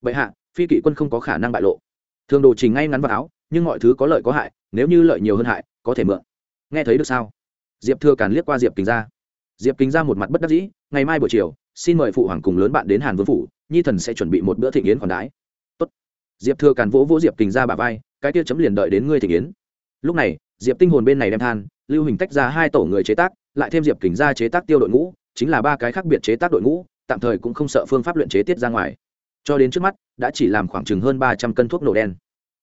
Speaker 1: Bệ hạ, phi kỵ quân không có khả năng bại lộ. Thường đồ trình ngay ngắn vào áo, nhưng mọi thứ có lợi có hại, nếu như lợi nhiều hơn hại, có thể mượn. Nghe thấy được sao? Diệp thừa càn liếc qua diệp kính ra diệp kính ra một mặt bất đắc dĩ, ngày mai buổi chiều, xin mời phụ hoàng cùng lớn bạn đến hàn vương phủ, nhi thần sẽ chuẩn bị một bữa thịnh yến còn đái. Tốt. diệp thừa càn vỗ vỗ diệp kính ra bà vai, cái kia chấm liền đợi đến ngươi thịnh yến. Lúc này, diệp tinh hồn bên này đem than, lưu hình tách ra hai tổ người chế tác, lại thêm diệp kính ra chế tác tiêu đội ngũ, chính là ba cái khác biệt chế tác đội ngũ tạm thời cũng không sợ phương pháp luyện chế tiết ra ngoài. Cho đến trước mắt, đã chỉ làm khoảng chừng hơn ba trăm cân thuốc nổ đen.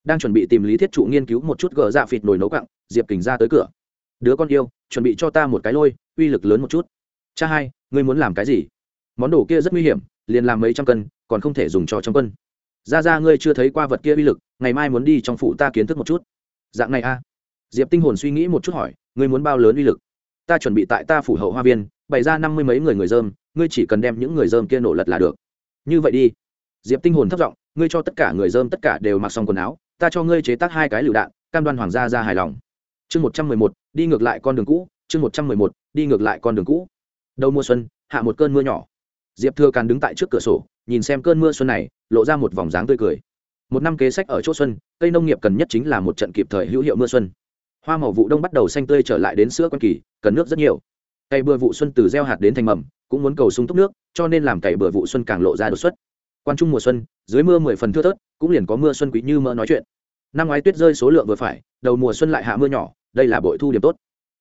Speaker 1: Đang chuẩn bị tìm lý thiết trụ nghiên cứu một chút gờ dạ phịt nồi nấu cặng diệp kình ra tới cửa. Đứa con yêu, chuẩn bị cho ta một cái lôi, uy lực lớn một chút. Cha hai, ngươi muốn làm cái gì? Món đồ kia rất nguy hiểm, liền làm mấy trăm cân, còn không thể dùng cho trong quân ra ra, ngươi chưa thấy qua vật kia uy lực, ngày mai muốn đi trong phụ ta kiến thức một chút. Dạng này a diệp tinh hồn suy nghĩ một chút hỏi, ngươi muốn bao lớn uy lực? Ta chuẩn bị tại ta phủ hậu hoa viên bày ra năm mươi mấy người người dơm, ngươi chỉ cần đem những người dơm kia nổ lật là được. Như vậy đi. Diệp tinh hồn thất giọng, ngươi cho tất cả người dơm tất cả đều mặc xong quần áo, ta cho ngươi chế tác hai cái lựu đạn, cam đoan hoàng gia ra hài lòng. Chương một trăm mười một, đi ngược lại con đường cũ, chương một trăm mười một, đi ngược lại con đường cũ. Đầu mùa xuân, hạ một cơn mưa nhỏ. Diệp thừa càn đứng tại trước cửa sổ, nhìn xem cơn mưa xuân này, lộ ra một vòng dáng tươi cười. Một năm kế sách ở chỗ xuân, cây nông nghiệp cần nhất chính là một trận kịp thời hữu hiệu mưa xuân. Hoa màu vụ đông bắt đầu xanh tươi trở lại đến sữa quan kỳ, cần nước rất nhiều cây bừa vụ xuân từ gieo hạt đến thành mầm, cũng muốn cầu sung túc nước, cho nên làm cày bừa vụ xuân càng lộ ra đột xuất. Quan trung mùa xuân, dưới mưa mười phần thưa thớt, cũng liền có mưa xuân quý như mơ nói chuyện. Năm ngoái tuyết rơi số lượng vừa phải, đầu mùa xuân lại hạ mưa nhỏ, đây là bội thu điểm tốt.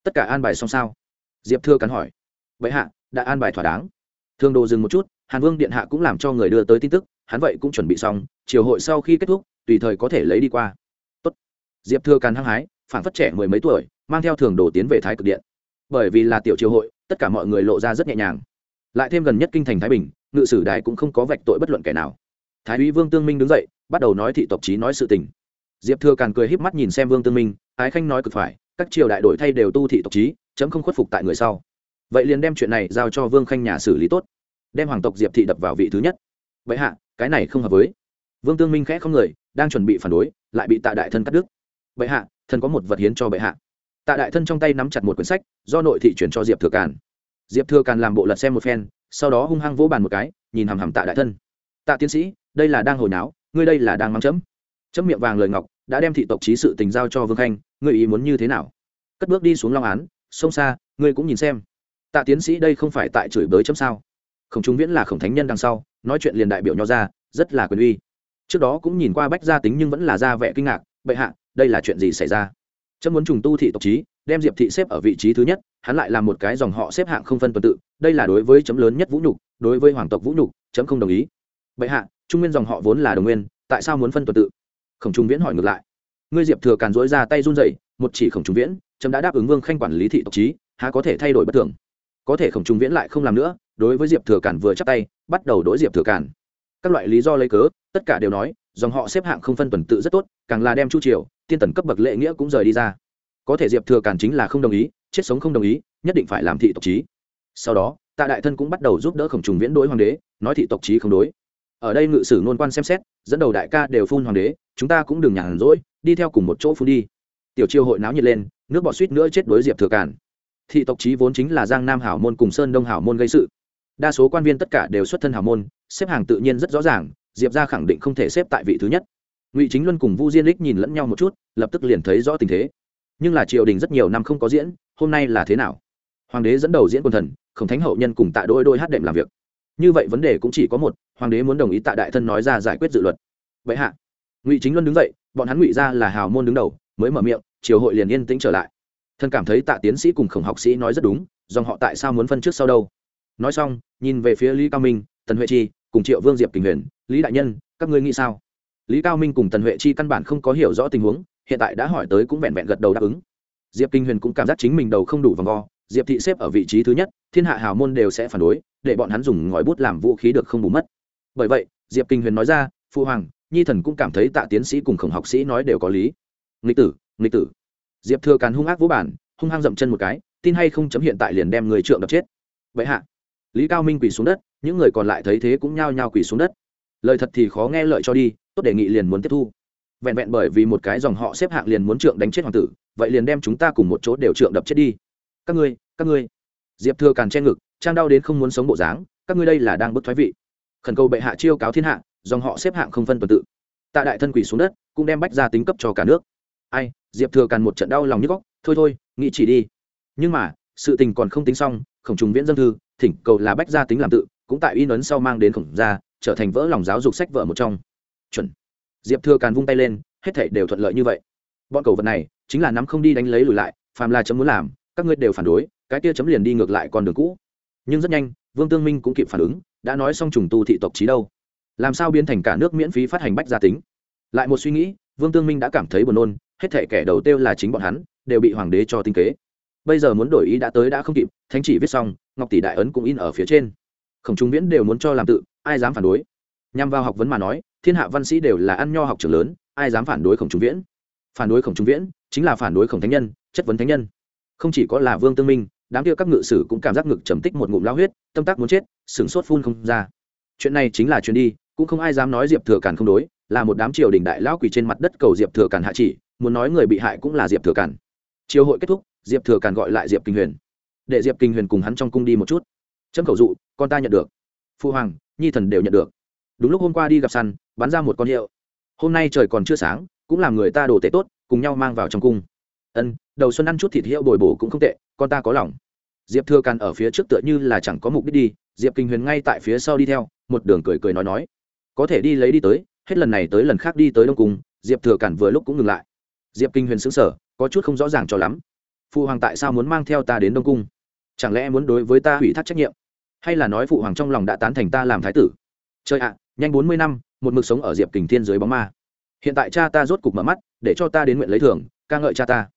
Speaker 1: Tất cả an bài xong sao? Diệp thưa cắn hỏi. Vậy hạ, đã an bài thỏa đáng. Thương đồ dừng một chút, hàn vương điện hạ cũng làm cho người đưa tới tin tức, hắn vậy cũng chuẩn bị xong, chiều hội sau khi kết thúc, tùy thời có thể lấy đi qua. Tốt. diệp thưa càn hăng hái phản phất trẻ mười mấy tuổi, mang theo thường đồ tiến về thái cực điện bởi vì là tiểu triều hội tất cả mọi người lộ ra rất nhẹ nhàng. Lại thêm gần nhất kinh thành thái bình ngự sử đài cũng không có vạch tội bất luận kẻ nào. Thái úy vương tương minh đứng dậy bắt đầu nói thị tộc chí nói sự tình. Diệp thừa càn cười híp mắt nhìn xem vương tương minh ái khanh nói cực phải các triều đại đổi thay đều tu thị tộc chí, chấm không khuất phục tại người sau. Vậy liền đem chuyện này giao cho vương khanh nhà xử lý tốt đem hoàng tộc diệp thị đập vào vị thứ nhất. Vậy hạ cái này không hợp với. Vương tương minh khẽ không người đang chuẩn bị phản đối lại bị tạ đại thân cắt đứt. Bệ hạ thần có một vật hiến cho bệ hạ tạ đại thân trong tay nắm chặt một quyển sách, do nội thị chuyển cho diệp thừa càn. Diệp thừa càn làm bộ lật xem một phen, sau đó hung hăng vỗ bàn một cái, nhìn hằm hằm tạ đại thân. Tạ tiến sĩ, đây là đang hồi náo, ngươi đây là đang mắng chấm. Chấm miệng vàng lời ngọc, đã đem thị tộc trí sự tình giao cho vương khanh, ngươi ý muốn như thế nào? Cất bước đi xuống long án, sông xa, ngươi cũng nhìn xem. Tạ tiến sĩ đây không phải tại chửi bới chấm sao? Khổng trung viễn là khổng thánh nhân đằng sau, nói chuyện liền đại biểu nho ra, rất là quyền uy. Trước đó cũng nhìn qua bách gia tính nhưng vẫn là ra vẻ kinh ngạc, bệ hạ, đây là chuyện gì xảy ra? Chấm muốn trùng tu thị tộc trí, đem diệp thị xếp ở vị trí thứ nhất, hắn lại là một cái dòng họ xếp hạng không phân tuần tự, đây là đối với chấm lớn nhất vũ nhục, đối với hoàng tộc vũ nhục, chấm không đồng ý. Bệ hạ, trung nguyên dòng họ vốn là đồng nguyên, tại sao muốn phân tuần tự? Khổng trung viễn hỏi ngược lại. Ngươi diệp thừa càn dối ra tay run dậy một chỉ khổng trung viễn, chấm đã đáp ứng vương khanh quản lý thị tộc trí, há có thể thay đổi bất thường. Có thể khổng trung viễn lại không làm nữa, đối với diệp thừa càn vừa chắc tay, bắt đầu đối diệp thừa càn. Các loại lý do lấy cớ, tất cả đều nói, dòng họ xếp hạng không phân tuần tự rất tốt, càng là đem chu triều tiên tần cấp bậc lệ nghĩa cũng rời đi ra. Có thể diệp thừa càn chính là không đồng ý, chết sống không đồng ý, nhất định phải làm thị tộc trí sau đó, tạ đại thân cũng bắt đầu giúp đỡ khổng trùng viễn đối hoàng đế, nói thị tộc trí không đối. Ở đây ngự sử nôn quan xem xét, dẫn đầu đại ca đều phun hoàng đế, chúng ta cũng đừng nhàn rỗi, đi theo cùng một chỗ phun đi. Tiểu Chiêu hội náo nhiệt lên, nước bọt suýt nữa chết đối diệp thừa càn. Thị tộc trí vốn chính là giang nam hảo môn cùng sơn đông hảo môn gây sự. Đa số quan viên tất cả đều xuất thân hảo môn, xếp hàng tự nhiên rất rõ ràng, diệp ra khẳng định không thể xếp tại vị thứ nhất ngụy chính luân cùng vu diên lích nhìn lẫn nhau một chút lập tức liền thấy rõ tình thế nhưng là triều đình rất nhiều năm không có diễn hôm nay là thế nào hoàng đế dẫn đầu diễn quân thần khổng thánh hậu nhân cùng tạ đôi đôi hát đệm làm việc như vậy vấn đề cũng chỉ có một hoàng đế muốn đồng ý tạ đại thân nói ra giải quyết dự luật vậy hạ ngụy chính luân đứng dậy bọn hắn ngụy ra là hào môn đứng đầu mới mở miệng triều hội liền yên tĩnh trở lại thân cảm thấy tạ tiến sĩ cùng khổng học sĩ nói rất đúng dòng họ tại sao muốn phân trước sau đâu nói xong nhìn về phía lý cao minh tần huệ chi cùng triệu vương diệp kình huyền lý đại nhân các ngươi nghĩ sao lý cao minh cùng tần huệ chi căn bản không có hiểu rõ tình huống, hiện tại đã hỏi tới cũng vẹn vẹn gật đầu đáp ứng. Diệp kinh huyền cũng cảm giác chính mình đầu không đủ vòng vo, diệp thị xếp ở vị trí thứ nhất, thiên hạ hào môn đều sẽ phản đối, để bọn hắn dùng ngòi bút làm vũ khí được không bù mất. Bởi vậy, diệp kinh huyền nói ra phụ hoàng, nhi thần cũng cảm thấy tạ tiến sĩ cùng khổng học sĩ nói đều có lý. Nghịch tử nghịch tử. Diệp thừa càn hung ác vũ bản hung hăng dậm chân một cái, tin hay không chấm hiện tại liền đem người trượng đập chết. Vậy hạ. Lý cao minh quỳ xuống đất, những người còn lại thấy thế cũng nhao nhao quỳ xuống đất. Lời thật thì khó nghe lợi cho đi tốt đề nghị liền muốn tiếp thu. Vẹn vẹn bởi vì một cái dòng họ xếp hạng liền muốn trượng đánh chết hoàng tử, vậy liền đem chúng ta cùng một chỗ đều trượng đập chết đi. Các ngươi các ngươi. Diệp thừa càn che ngực, trang đau đến không muốn sống bộ dáng, các ngươi đây là đang bức thoái vị. Khẩn cầu bệ hạ chiêu cáo thiên hạ, dòng họ xếp hạng không phân tuần tự. Tạ đại thân quỷ xuống đất, cũng đem bách ra tính cấp cho cả nước. Ai, diệp thừa càn một trận đau lòng như góc thôi thôi, nghĩ chỉ đi. Nhưng mà, sự tình còn không tính xong, khổng trùng viễn dân thư, thỉnh cầu là bách gia tính làm tự, cũng tại in ấn sau mang đến khổng gia, trở thành vỡ lòng giáo dục sách vợ một trong chuẩn. Diệp thừa càn vung tay lên, hết thảy đều thuận lợi như vậy. Bọn cầu vật này, chính là nắm không đi đánh lấy lùi lại, phàm là chấm muốn làm, các ngươi đều phản đối, cái kia chấm liền đi ngược lại con đường cũ. Nhưng rất nhanh, vương tương minh cũng kịp phản ứng, đã nói xong trùng tu thị tộc trí đâu. Làm sao biến thành cả nước miễn phí phát hành bách gia tính? Lại một suy nghĩ, vương tương minh đã cảm thấy buồn nôn, hết thể kẻ đầu tiêu là chính bọn hắn, đều bị hoàng đế cho tinh kế. Bây giờ muốn đổi ý đã tới đã không kịp, thánh chỉ viết xong, ngọc tỷ đại ấn cũng in ở phía trên. Khổng trung viễn đều muốn cho làm tự, ai dám phản đối? Nhằm vào học vấn mà nói thiên hạ văn sĩ đều là ăn nho học trường lớn, ai dám phản đối khổng trung viễn? Phản đối khổng trung viễn chính là phản đối khổng thánh nhân, chất vấn thánh nhân. Không chỉ có là vương tương minh, đám kia các ngự sử cũng cảm giác ngực trầm tích một ngụm lao huyết, tâm tác muốn chết, sửng sốt phun không ra. Chuyện này chính là chuyện đi, cũng không ai dám nói diệp thừa càn không đối, là một đám triều đình đại lão quỳ trên mặt đất cầu diệp thừa càn hạ chỉ, muốn nói người bị hại cũng là diệp thừa càn. Triều hội kết thúc, diệp thừa càn gọi lại diệp kinh huyền. Để diệp kinh huyền cùng hắn trong cung đi một chút. Trâm khẩu dụ, con ta nhận được. Phu hoàng, nhi thần đều nhận được. Đúng lúc hôm qua đi gặp săn bắn ra một con hiệu. Hôm nay trời còn chưa sáng, cũng làm người ta đồ tệ tốt, cùng nhau mang vào trong cung. Ân, đầu xuân ăn chút thịt hiệu bồi bổ cũng không tệ, con ta có lòng. Diệp thừa càn ở phía trước tựa như là chẳng có mục đích đi, diệp kinh huyền ngay tại phía sau đi theo, một đường cười cười nói nói. Có thể đi lấy đi tới, hết lần này tới lần khác đi tới đông cung, diệp thừa càn vừa lúc cũng ngừng lại. Diệp kinh huyền xứng sở có chút không rõ ràng cho lắm. Phụ hoàng tại sao muốn mang theo ta đến đông cung? Chẳng lẽ muốn đối với ta hủy thác trách nhiệm? Hay là nói phụ hoàng trong lòng đã tán thành ta làm thái tử? Chơi ạ, nhanh bốn mươi năm một mực sống ở diệp kình thiên dưới bóng ma. Hiện tại cha ta rốt cục mở mắt, để cho ta đến nguyện lấy thưởng, ca ngợi cha ta.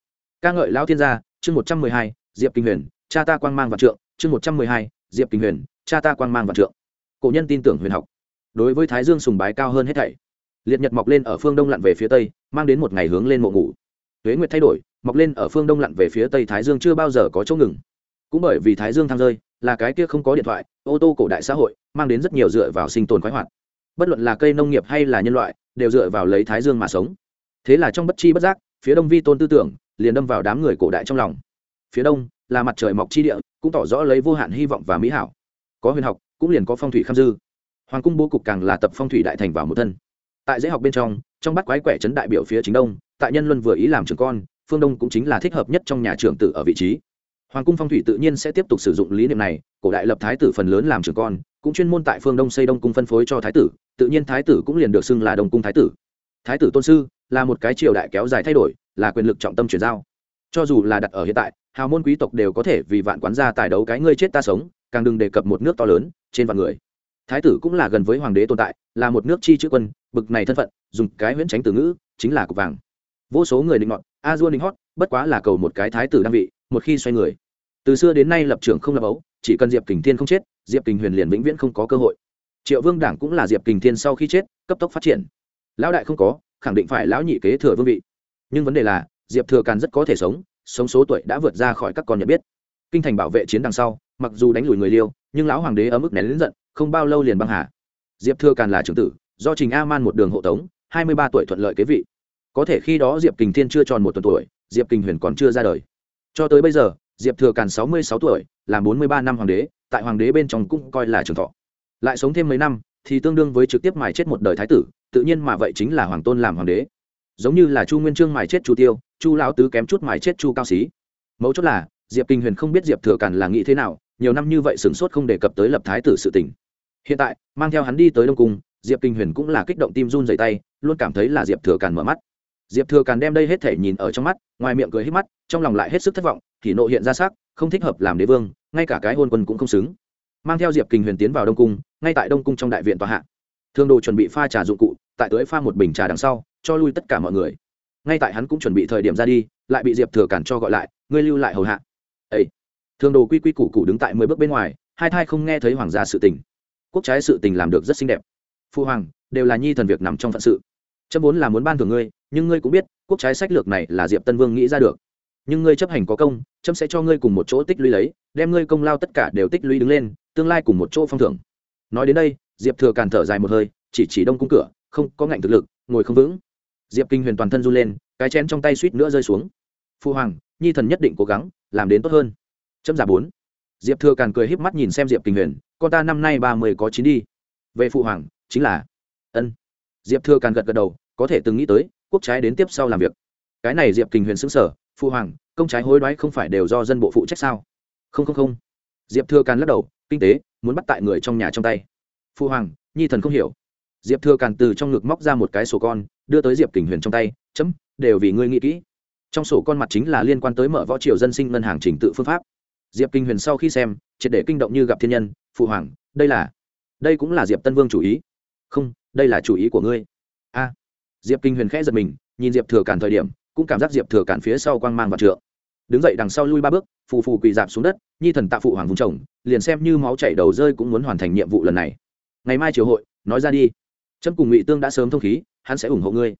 Speaker 1: Ca ngợi lao thiên gia, chương một trăm mười hai, diệp kinh huyền, cha ta quang mang vạn trượng, chương một trăm mười hai, diệp kinh huyền, cha ta quang mang vạn trượng. Cổ nhân tin tưởng huyền học. Đối với thái dương sùng bái cao hơn hết thảy, liệt nhật mọc lên ở phương đông lặn về phía tây, mang đến một ngày hướng lên mộ ngủ. Tuế nguyệt thay đổi, mọc lên ở phương đông lặn về phía tây thái dương chưa bao giờ có chỗ ngừng. Cũng bởi vì thái dương thăng rơi, là cái kia không có điện thoại, ô tô cổ đại xã hội, mang đến rất nhiều dựa vào sinh tồn khoái hoạt bất luận là cây nông nghiệp hay là nhân loại, đều dựa vào lấy thái dương mà sống. Thế là trong bất chi bất giác, phía đông vi tôn tư tưởng liền đâm vào đám người cổ đại trong lòng. Phía đông là mặt trời mọc chi địa, cũng tỏ rõ lấy vô hạn hy vọng và mỹ hảo. Có huyền học, cũng liền có phong thủy kham dư. Hoàng cung bố cục càng là tập phong thủy đại thành vào một thân. Tại dễ học bên trong trong bắt quái quẻ trấn đại biểu phía chính đông, tại nhân luân vừa ý làm trưởng con, phương đông cũng chính là thích hợp nhất trong nhà trưởng tử ở vị trí. Hoàng cung phong thủy tự nhiên sẽ tiếp tục sử dụng lý niệm này, cổ đại lập thái tử phần lớn làm trưởng con cũng chuyên môn tại phương đông xây đông cung phân phối cho thái tử, tự nhiên thái tử cũng liền được xưng là đông cung thái tử. Thái tử tôn sư là một cái triều đại kéo dài thay đổi, là quyền lực trọng tâm chuyển giao. Cho dù là đặt ở hiện tại, hào môn quý tộc đều có thể vì vạn quán gia tài đấu cái ngươi chết ta sống, càng đừng đề cập một nước to lớn, trên vạn người. Thái tử cũng là gần với hoàng đế tồn tại, là một nước chi chữ quân, bực này thân phận, dùng cái huyễn tránh từ ngữ, chính là cục vàng. Vô số người định ngọn a dua định hót, bất quá là cầu một cái thái tử đăng vị, một khi xoay người. Từ xưa đến nay lập trường không lập ấu chỉ cần diệp kình thiên không chết diệp kình huyền liền vĩnh viễn không có cơ hội triệu vương đảng cũng là diệp kình thiên sau khi chết cấp tốc phát triển lão đại không có khẳng định phải lão nhị kế thừa vương vị nhưng vấn đề là diệp thừa càn rất có thể sống sống số tuổi đã vượt ra khỏi các con nhận biết kinh thành bảo vệ chiến đằng sau mặc dù đánh lùi người liêu nhưng lão hoàng đế ở mức nén lính giận không bao lâu liền băng hà diệp thừa càn là trưởng tử do trình a man một đường hộ tống hai mươi ba tuổi thuận lợi kế vị có thể khi đó diệp kình thiên chưa tròn một tuần tuổi diệp kình huyền còn chưa ra đời cho tới bây giờ diệp thừa càn sáu mươi sáu tuổi làm bốn mươi ba năm hoàng đế, tại hoàng đế bên trong cũng coi là trường thọ. Lại sống thêm mấy năm, thì tương đương với trực tiếp mài chết một đời thái tử, tự nhiên mà vậy chính là hoàng tôn làm hoàng đế. Giống như là chu nguyên trương mài chết chu tiêu, chu lão tứ kém chút mài chết chu cao xí. Mấu chốt là, diệp kinh huyền không biết diệp thừa càn là nghĩ thế nào, nhiều năm như vậy sửng sốt không đề cập tới lập thái tử sự tình. Hiện tại, mang theo hắn đi tới đông cung, diệp kinh huyền cũng là kích động tim run dày tay, luôn cảm thấy là diệp thừa càn mở mắt. Diệp thừa càn đem đây hết thể nhìn ở trong mắt, ngoài miệng cười hết mắt, trong lòng lại hết sức thất vọng thì nộ hiện ra sắc, không thích hợp làm đế vương, ngay cả cái hôn quân cũng không xứng. Mang theo diệp Kình huyền tiến vào đông cung, ngay tại đông cung trong đại viện tòa hạ. Thương đồ chuẩn bị pha trà dụng cụ, tại tới pha một bình trà đằng sau, cho lui tất cả mọi người. Ngay tại hắn cũng chuẩn bị thời điểm ra đi, lại bị diệp thừa cản cho gọi lại, ngươi lưu lại hầu hạ. Ây thương đồ quy quy củ cụ đứng tại mười bước bên ngoài, hai thai không nghe thấy hoàng gia sự tình. Quốc trái sự tình làm được rất xinh đẹp. Phu hoàng, đều là nhi thần việc nằm trong phận sự. Chấm vốn là muốn ban thưởng ngươi, nhưng ngươi cũng biết, quốc trái sách lược này là diệp tân vương nghĩ ra được nhưng ngươi chấp hành có công trâm sẽ cho ngươi cùng một chỗ tích lũy lấy, đem ngươi công lao tất cả đều tích lũy đứng lên, tương lai cùng một chỗ phong thưởng. Nói đến đây, diệp thừa càn thở dài một hơi, chỉ chỉ đông cung cửa, không có ngạnh thực lực, ngồi không vững. Diệp kinh huyền toàn thân run lên, cái chén trong tay suýt nữa rơi xuống. Phu hoàng, nhi thần nhất định cố gắng, làm đến tốt hơn. Chấm giả bốn. Diệp thừa càn cười híp mắt nhìn xem diệp kinh huyền, con ta năm nay ba mươi có chín đi. Về phụ hoàng, chính là. Ân. Diệp thừa càn gật gật đầu, có thể từng nghĩ tới, quốc trái đến tiếp sau làm việc. Cái này diệp kinh huyền xứng sở phụ hoàng, công trái hối đoái không phải đều do dân bộ phụ trách sao? Không không không. Diệp thừa càn lắc đầu, kinh tế, muốn bắt tại người trong nhà trong tay. Phụ hoàng, nhi thần không hiểu. Diệp thừa càn từ trong ngực móc ra một cái sổ con, đưa tới diệp kình huyền trong tay, chấm, đều vì ngươi nghĩ kỹ. Trong sổ con mặt chính là liên quan tới mở võ triều dân sinh ngân hàng trình tự phương pháp. Diệp kinh huyền sau khi xem, triệt để kinh động như gặp thiên nhân phụ hoàng, đây là, đây cũng là diệp tân vương chủ ý. Không, đây là chủ ý của ngươi. A. Diệp kinh huyền khẽ giật mình, nhìn diệp thừa cản thời điểm cũng cảm giác diệp thừa cản phía sau quang mang và trượng. Đứng dậy đằng sau lui ba bước, phù phù quỳ dạp xuống đất, nhi thần tạ phụ hoàng vùng chồng liền xem như máu chảy đầu rơi cũng muốn hoàn thành nhiệm vụ lần này. Ngày mai triều hội, nói ra đi. Trâm cùng ngụy tương đã sớm thông khí, hắn sẽ ủng hộ ngươi.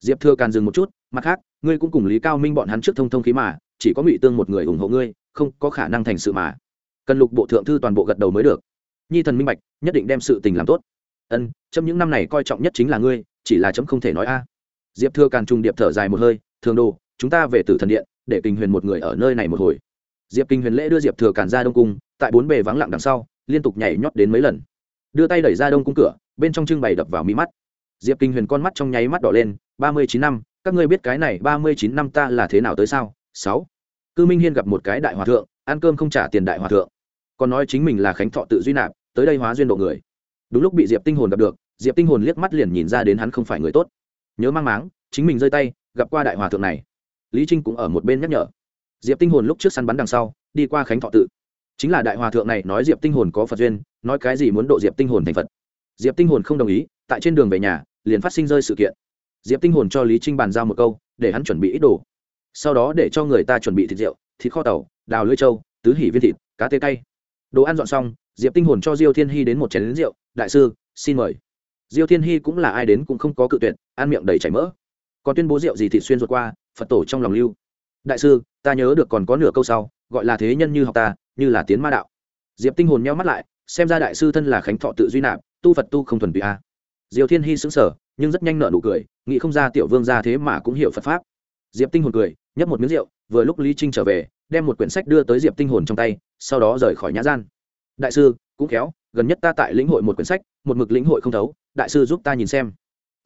Speaker 1: Diệp thừa càn dừng một chút, mặt khác, ngươi cũng cùng lý cao minh bọn hắn trước thông thông khí mà, chỉ có ngụy tương một người ủng hộ ngươi, không có khả năng thành sự mà. Cần lục bộ thượng thư toàn bộ gật đầu mới được. Nhi thần minh bạch, nhất định đem sự tình làm tốt. Ân trong những năm này coi trọng nhất chính là ngươi, chỉ là chấm không thể nói a. Diệp thừa càn trùng điệp thở dài một hơi thường đồ, chúng ta về tử thần điện, để kinh huyền một người ở nơi này một hồi. Diệp kinh huyền lễ đưa diệp thừa càn ra đông cung, tại bốn bề vắng lặng đằng sau, liên tục nhảy nhót đến mấy lần. Đưa tay đẩy ra đông cung cửa, bên trong trưng bày đập vào mí mắt. Diệp kinh huyền con mắt trong nháy mắt đỏ lên, ba mươi chín năm, các ngươi biết cái này ba mươi chín năm ta là thế nào tới sao? Sáu. Cư minh hiên gặp một cái đại hòa thượng, ăn cơm không trả tiền đại hòa thượng. Còn nói chính mình là khánh thọ tự duy nạp, tới đây hóa duyên độ người. Đúng lúc bị diệp tinh hồn gặp được, diệp tinh hồn liếc mắt liền nhìn ra đến hắn không phải người tốt. Nhớ mang máng, chính mình rơi tay gặp qua đại hòa thượng này. Lý trinh cũng ở một bên nhắc nhở. Diệp tinh hồn lúc trước săn bắn đằng sau, đi qua khánh thọ tự. Chính là đại hòa thượng này nói diệp tinh hồn có phật duyên, nói cái gì muốn độ diệp tinh hồn thành phật. Diệp tinh hồn không đồng ý, tại trên đường về nhà, liền phát sinh rơi sự kiện. Diệp tinh hồn cho lý trinh bàn giao một câu, để hắn chuẩn bị ít đồ. Sau đó để cho người ta chuẩn bị thịt rượu, thịt kho tàu, đào lưỡi trâu, tứ hỉ viên thịt, cá tê cay. Đồ ăn dọn xong, diệp tinh hồn cho diêu thiên hy đến một chén lính rượu, đại sư, xin mời. Diêu thiên hy cũng là ai đến cũng không có cự tuyệt, ăn miệng đầy chảy mỡ còn tuyên bố rượu gì thị xuyên ruột qua, phật tổ trong lòng lưu. Đại sư, ta nhớ được còn có nửa câu sau, gọi là thế nhân như học ta, như là tiến ma đạo. Diệp tinh hồn nheo mắt lại, xem ra đại sư thân là khánh thọ tự duy nạp, tu phật tu không thuần tùy a. Diều thiên hy sững sở nhưng rất nhanh nở nụ cười, nghĩ không ra tiểu vương ra thế mà cũng hiểu phật pháp. Diệp tinh hồn cười, nhấp một miếng rượu, vừa lúc lý trinh trở về, đem một quyển sách đưa tới diệp tinh hồn trong tay, sau đó rời khỏi nhã gian. Đại sư, cũng khéo, gần nhất ta tại lĩnh hội một quyển sách, một mực lĩnh hội không thấu, đại sư giúp ta nhìn xem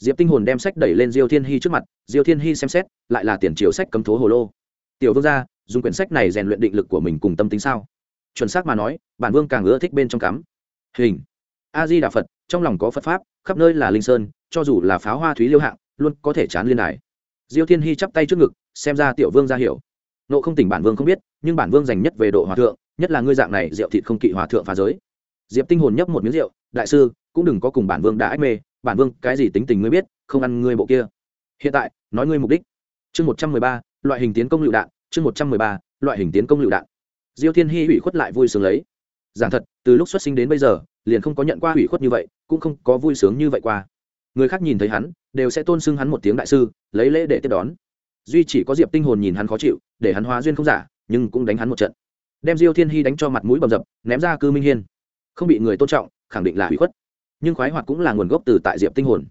Speaker 1: diệp tinh hồn đem sách đẩy lên diêu thiên hy trước mặt diêu thiên hy xem xét lại là tiền triều sách cấm thố hồ lô tiểu vương gia dùng quyển sách này rèn luyện định lực của mình cùng tâm tính sao chuẩn xác mà nói bản vương càng ưa thích bên trong cắm hình a di đà phật trong lòng có phật pháp khắp nơi là linh sơn cho dù là pháo hoa thúy liêu hạng luôn có thể chán liên đài diêu thiên hy chắp tay trước ngực xem ra tiểu vương ra hiểu nộ không tỉnh bản vương không biết nhưng bản vương dành nhất về độ hòa thượng nhất là ngươi dạng này rượu thịt không kỵ hòa thượng phá giới diệp tinh hồn nhấp một miếng rượu đại sư cũng đừng có cùng bản vương đã ách mê bản vương, cái gì tính tình ngươi biết, không ăn ngươi bộ kia. Hiện tại, nói ngươi mục đích. Chương một trăm mười ba, loại hình tiến công lựu đạn, chương một trăm mười ba, loại hình tiến công lựu đạn. Diêu thiên hy hủy khuất lại vui sướng lấy. Giảng thật, từ lúc xuất sinh đến bây giờ, liền không có nhận qua hủy khuất như vậy, cũng không có vui sướng như vậy qua. Người khác nhìn thấy hắn, đều sẽ tôn xưng hắn một tiếng đại sư, lấy lễ để tiếp đón. Duy chỉ có diệp tinh hồn nhìn hắn khó chịu, để hắn hóa duyên không giả, nhưng cũng đánh hắn một trận. Đem diêu thiên hy đánh cho mặt mũi bầm dập, ném ra cư minh hiên. Không bị người tôn trọng, khẳng định là hủy khuất nhưng khoái hoạt cũng là nguồn gốc từ tại diệp tinh hồn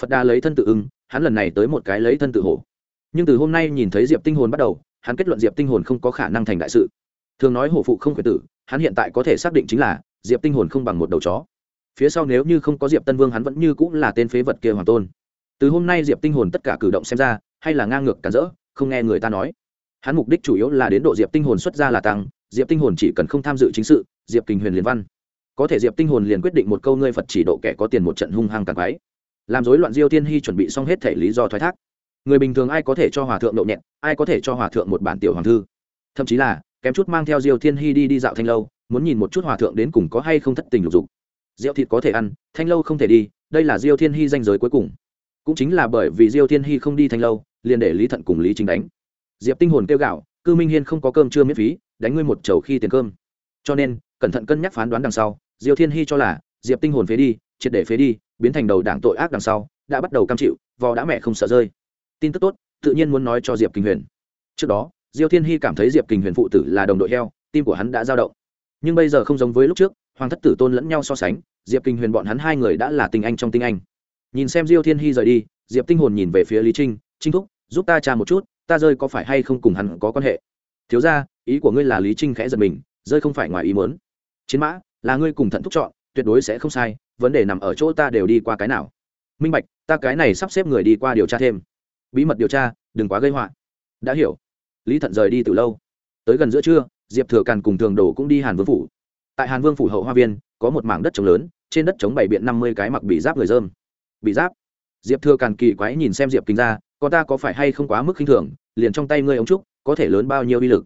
Speaker 1: phật đà lấy thân tự ưng hắn lần này tới một cái lấy thân tự hổ nhưng từ hôm nay nhìn thấy diệp tinh hồn bắt đầu hắn kết luận diệp tinh hồn không có khả năng thành đại sự thường nói hổ phụ không khuyển tử hắn hiện tại có thể xác định chính là diệp tinh hồn không bằng một đầu chó phía sau nếu như không có diệp tân vương hắn vẫn như cũng là tên phế vật kia hoàng tôn từ hôm nay diệp tinh hồn tất cả cử động xem ra hay là ngang ngược cản rỡ không nghe người ta nói hắn mục đích chủ yếu là đến độ diệp tinh hồn xuất ra là tăng diệp tinh hồn chỉ cần không tham dự chính sự diệp kình huyền liền văn có thể diệp tinh hồn liền quyết định một câu ngươi phật chỉ độ kẻ có tiền một trận hung hăng càng quái. Làm rối loạn diêu Thiên hy chuẩn bị xong hết thể lý do thoái thác. Người bình thường ai có thể cho hòa thượng độ nhẹn ai có thể cho hòa thượng một bản tiểu hoàng thư? Thậm chí là, kém chút mang theo diêu thiên hy đi đi dạo thanh lâu, muốn nhìn một chút hòa thượng đến cùng có hay không thất tình lục dục. Rượu thịt có thể ăn, thanh lâu không thể đi, đây là diêu thiên hy danh giới cuối cùng. Cũng chính là bởi vì diêu thiên hy không đi thanh lâu, liền để lý thận cùng lý chính đánh. Diệp tinh hồn kêu gạo cư minh hiên không có cơm chưa miễn phí, đánh ngươi một chầu khi tiền cơm. Cho nên, cẩn thận cân nhắc phán đoán đằng sau diêu thiên hy cho là, diệp tinh hồn phế đi, triệt để phế đi, biến thành đầu đảng tội ác đằng sau, đã bắt đầu cam chịu, vò đã mẹ không sợ rơi. Tin tức tốt, tự nhiên muốn nói cho diệp kinh huyền. Trước đó, diêu thiên hy cảm thấy diệp kinh huyền phụ tử là đồng đội heo, tim của hắn đã dao động. Nhưng bây giờ không giống với lúc trước, hoàng thất tử tôn lẫn nhau so sánh, diệp kinh huyền bọn hắn hai người đã là tình anh trong tinh anh. Nhìn xem diêu thiên hy rời đi, diệp tinh hồn nhìn về phía lý trinh trinh thúc, giúp ta tra một chút, ta rơi có phải hay không cùng hắn có quan hệ? Thiếu ra ý của ngươi là lý trinh khẽ giật mình, rơi không phải ngoài ý muốn. Chiến mã là ngươi cùng thận thúc chọn, tuyệt đối sẽ không sai, vấn đề nằm ở chỗ ta đều đi qua cái nào. Minh bạch, ta cái này sắp xếp người đi qua điều tra thêm. Bí mật điều tra, đừng quá gây họa. Đã hiểu. Lý thận rời đi từ lâu. Tới gần giữa trưa, diệp thừa càn cùng thường đồ cũng đi hàn vương phủ. Tại hàn vương phủ hậu hoa viên, có một mảng đất trống lớn, trên đất trống bày biện năm mươi cái mặc bị giáp người dơm. Bị giáp? Diệp thừa càn kỳ quái nhìn xem diệp kính ra, con ta có phải hay không quá mức khinh thường, liền trong tay ngươi ống trúc, có thể lớn bao nhiêu uy lực?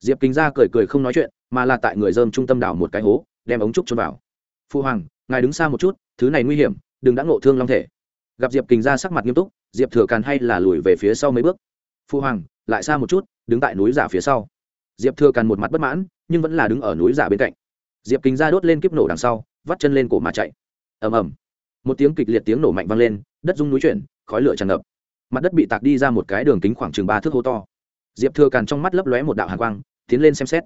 Speaker 1: Diệp kính ra cười cười không nói chuyện, mà là tại người dơm trung tâm đảo một cái hố đem ống trúc trôn vào. Phu hoàng, ngài đứng xa một chút, thứ này nguy hiểm, đừng đã ngộ thương long thể. Gặp diệp Kình ra sắc mặt nghiêm túc, diệp thừa càn hay là lùi về phía sau mấy bước. Phu hoàng, lại xa một chút, đứng tại núi giả phía sau. Diệp thừa càn một mặt bất mãn, nhưng vẫn là đứng ở núi giả bên cạnh. Diệp Kình ra đốt lên kiếp nổ đằng sau, vắt chân lên cổ mà chạy. Ầm ầm. Một tiếng kịch liệt tiếng nổ mạnh vang lên, đất rung núi chuyển, khói lửa tràn ngập. Mặt đất bị tạc đi ra một cái đường kính khoảng chừng ba thước hố to. Diệp thừa càn trong mắt lấp lóe một đạo hàn quang, tiến lên xem xét.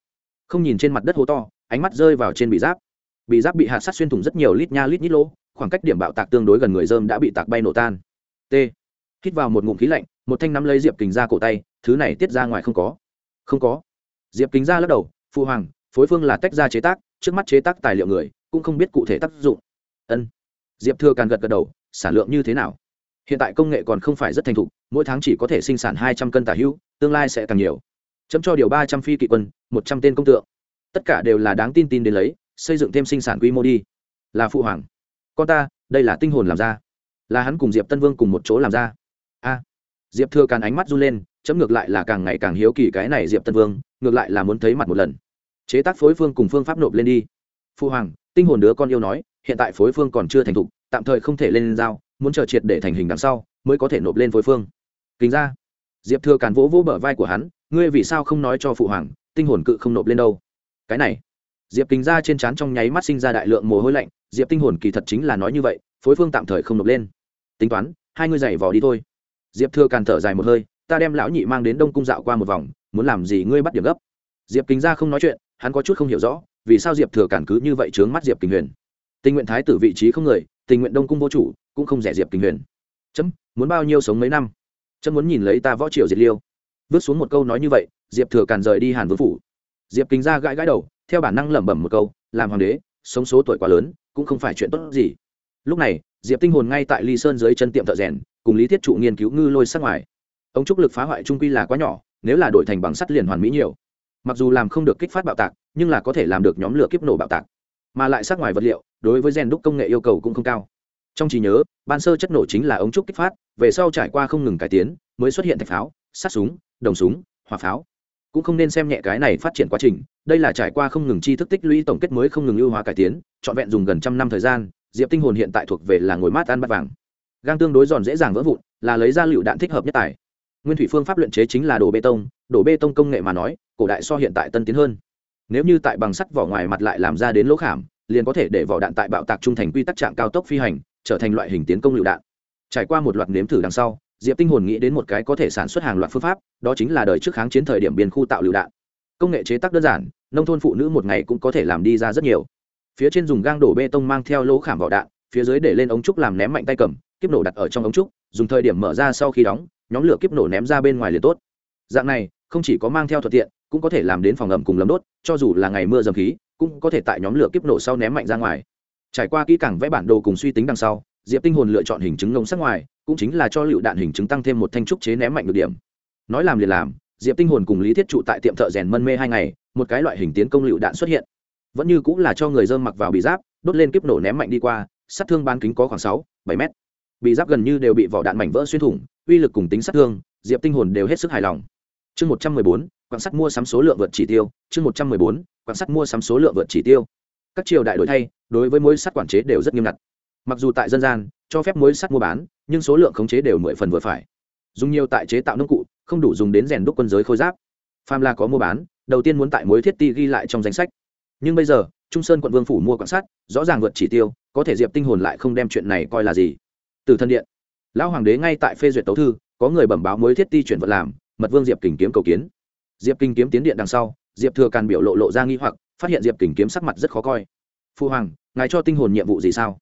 Speaker 1: Không nhìn trên mặt đất hố to ánh mắt rơi vào trên bị giáp. Bị giáp bị hạt sát xuyên thủng rất nhiều lít nha lít nhít lỗ, khoảng cách điểm bạo tạc tương đối gần người dơm đã bị tạc bay nổ tan. T. Hít vào một ngụm khí lạnh, một thanh nắm lấy diệp kính ra cổ tay, thứ này tiết ra ngoài không có. Không có. Diệp kính ra lắc đầu, phu hoàng, phối phương là tách ra chế tác, trước mắt chế tác tài liệu người, cũng không biết cụ thể tác dụng. Ân. Diệp thừa càng gật gật đầu, sản lượng như thế nào? Hiện tại công nghệ còn không phải rất thành thục, mỗi tháng chỉ có thể sinh sản hai trăm cân tả hữu, tương lai sẽ càng nhiều. Chấm cho điều ba trăm phi kỵ quân, một trăm tên công tượng tất cả đều là đáng tin tin đến lấy, xây dựng thêm sinh sản quy mô đi. Là phụ hoàng. Con ta, đây là tinh hồn làm ra. Là hắn cùng diệp tân vương cùng một chỗ làm ra. A. Diệp thừa càn ánh mắt run lên, chấm ngược lại là càng ngày càng hiếu kỳ cái này diệp tân vương, ngược lại là muốn thấy mặt một lần. Chế tác phối phương cùng phương pháp nộp lên đi. Phụ hoàng, tinh hồn đứa con yêu nói, hiện tại phối phương còn chưa thành thục, tạm thời không thể lên giao, muốn chờ triệt để thành hình đằng sau, mới có thể nộp lên phối phương. Kính ra. Diệp thừa càn vỗ vỗ bờ vai của hắn, ngươi vì sao không nói cho phụ hoàng, tinh hồn cự không nộp lên đâu? Cái này. Diệp kính ra trên trán trong nháy mắt sinh ra đại lượng mồ hôi lạnh, diệp tinh hồn kỳ thật chính là nói như vậy, phối phương tạm thời không nộp lên. Tính toán, hai ngươi giày vò đi thôi. Diệp thừa càn thở dài một hơi, ta đem lão nhị mang đến đông cung dạo qua một vòng, muốn làm gì ngươi bắt điểm gấp. Diệp kính ra không nói chuyện, hắn có chút không hiểu rõ, vì sao diệp thừa cản cứ như vậy trướng mắt diệp Kính huyền. Tình nguyện thái tử vị trí không người, tình nguyện đông cung vô chủ, cũng không rẻ diệp Kính huyền. Chấm, muốn bao nhiêu sống mấy năm? Chấm muốn nhìn lấy ta võ triều diệt liêu. Vứt xuống một câu nói như vậy, diệp thừa càn rời đi hàn vương phủ diệp kính ra gãi gãi đầu, theo bản năng lẩm bẩm một câu, làm hoàng đế, sống số tuổi quá lớn, cũng không phải chuyện tốt gì. Lúc này, diệp tinh hồn ngay tại ly sơn dưới chân tiệm thợ rèn, cùng lý thiết trụ nghiên cứu ngư lôi sát ngoài. Ông trúc lực phá hoại trung quy là quá nhỏ, nếu là đổi thành bằng sắt liền hoàn mỹ nhiều. Mặc dù làm không được kích phát bạo tạc, nhưng là có thể làm được nhóm lửa kiếp nổ bạo tạc. Mà lại sát ngoài vật liệu, đối với rèn đúc công nghệ yêu cầu cũng không cao. Trong trí nhớ, ban sơ chất nổ chính là ống trúc kích phát, về sau trải qua không ngừng cải tiến, mới xuất hiện thạch pháo sát súng, đồng súng, hỏa pháo cũng không nên xem nhẹ cái này phát triển quá trình, đây là trải qua không ngừng chi thức tích lũy tổng kết mới không ngừng ưu hóa cải tiến, trọn vẹn dùng gần trăm năm thời gian, diệp tinh hồn hiện tại thuộc về là ngồi mát ăn bắt vàng. Gang tương đối giòn dễ dàng vỡ vụn, là lấy ra liệu đạn thích hợp nhất tài. Nguyên thủy phương pháp luyện chế chính là đổ bê tông đổ bê tông công nghệ mà nói, cổ đại so hiện tại tân tiến hơn. Nếu như tại bằng sắt vỏ ngoài mặt lại làm ra đến lỗ khảm, liền có thể để vỏ đạn tại bạo tạc trung thành quy tắc trạng cao tốc phi hành, trở thành loại hình tiến công lựu đạn. Trải qua một loạt nếm thử đằng sau diệp tinh hồn nghĩ đến một cái có thể sản xuất hàng loạt phương pháp đó chính là đời trước kháng chiến thời điểm biên khu tạo lựu đạn công nghệ chế tác đơn giản nông thôn phụ nữ một ngày cũng có thể làm đi ra rất nhiều phía trên dùng gang đổ bê tông mang theo lỗ khảm vỏ đạn phía dưới để lên ống trúc làm ném mạnh tay cầm kiếp nổ đặt ở trong ống trúc dùng thời điểm mở ra sau khi đóng nhóm lửa kiếp nổ ném ra bên ngoài liền tốt dạng này không chỉ có mang theo thuận tiện cũng có thể làm đến phòng ẩm cùng lấm đốt cho dù là ngày mưa dầm khí cũng có thể tại nhóm lửa kiếp nổ sau ném mạnh ra ngoài trải qua kỹ càng vẽ bản đồ cùng suy tính đằng sau diệp tinh hồn lựa chọn hình chứng ngông sắc ngoài cũng chính là cho lựu đạn hình chứng tăng thêm một thanh trúc chế ném mạnh được điểm. Nói làm liền làm, diệp tinh hồn cùng lý thiết trụ tại tiệm thợ rèn mân mê hai ngày, một cái loại hình tiến công lựu đạn xuất hiện. Vẫn như cũng là cho người dơm mặc vào bị giáp, đốt lên kiếp nổ ném mạnh đi qua, sát thương bán kính có khoảng sáu, bảy mét. Bị giáp gần như đều bị vỏ đạn mảnh vỡ xuyên thủng, uy lực cùng tính sát thương, diệp tinh hồn đều hết sức hài lòng. Chương một trăm mười bốn, quan sát mua sắm số lượng vượt chỉ tiêu. Chương một trăm mười bốn, quan sát mua sắm số lượng vượt chỉ tiêu. Các triều đại đổi thay, đối với mối sắt quản chế đều rất nghiêm ngặt mặc dù tại dân gian, cho phép mối sắt mua bán, nhưng số lượng khống chế đều mười phần vừa phải. Dùng nhiều tại chế tạo nông cụ, không đủ dùng đến rèn đúc quân giới khôi giáp. Pham la có mua bán, đầu tiên muốn tại mối thiết ti ghi lại trong danh sách. Nhưng bây giờ, trung sơn quận vương phủ mua quan sát rõ ràng vượt chỉ tiêu, có thể diệp tinh hồn lại không đem chuyện này coi là gì. Từ thân điện, lão hoàng đế ngay tại phê duyệt tấu thư, có người bẩm báo muối thiết ti chuyển vật làm, mật vương diệp kình kiếm cầu kiến. Diệp kinh kiếm tiến điện đằng sau, diệp thừa càn biểu lộ lộ ra nghi hoặc, phát hiện diệp kình kiếm sắc mặt rất khó coi. Phu hoàng, ngài cho tinh hồn nhiệm vụ gì sao?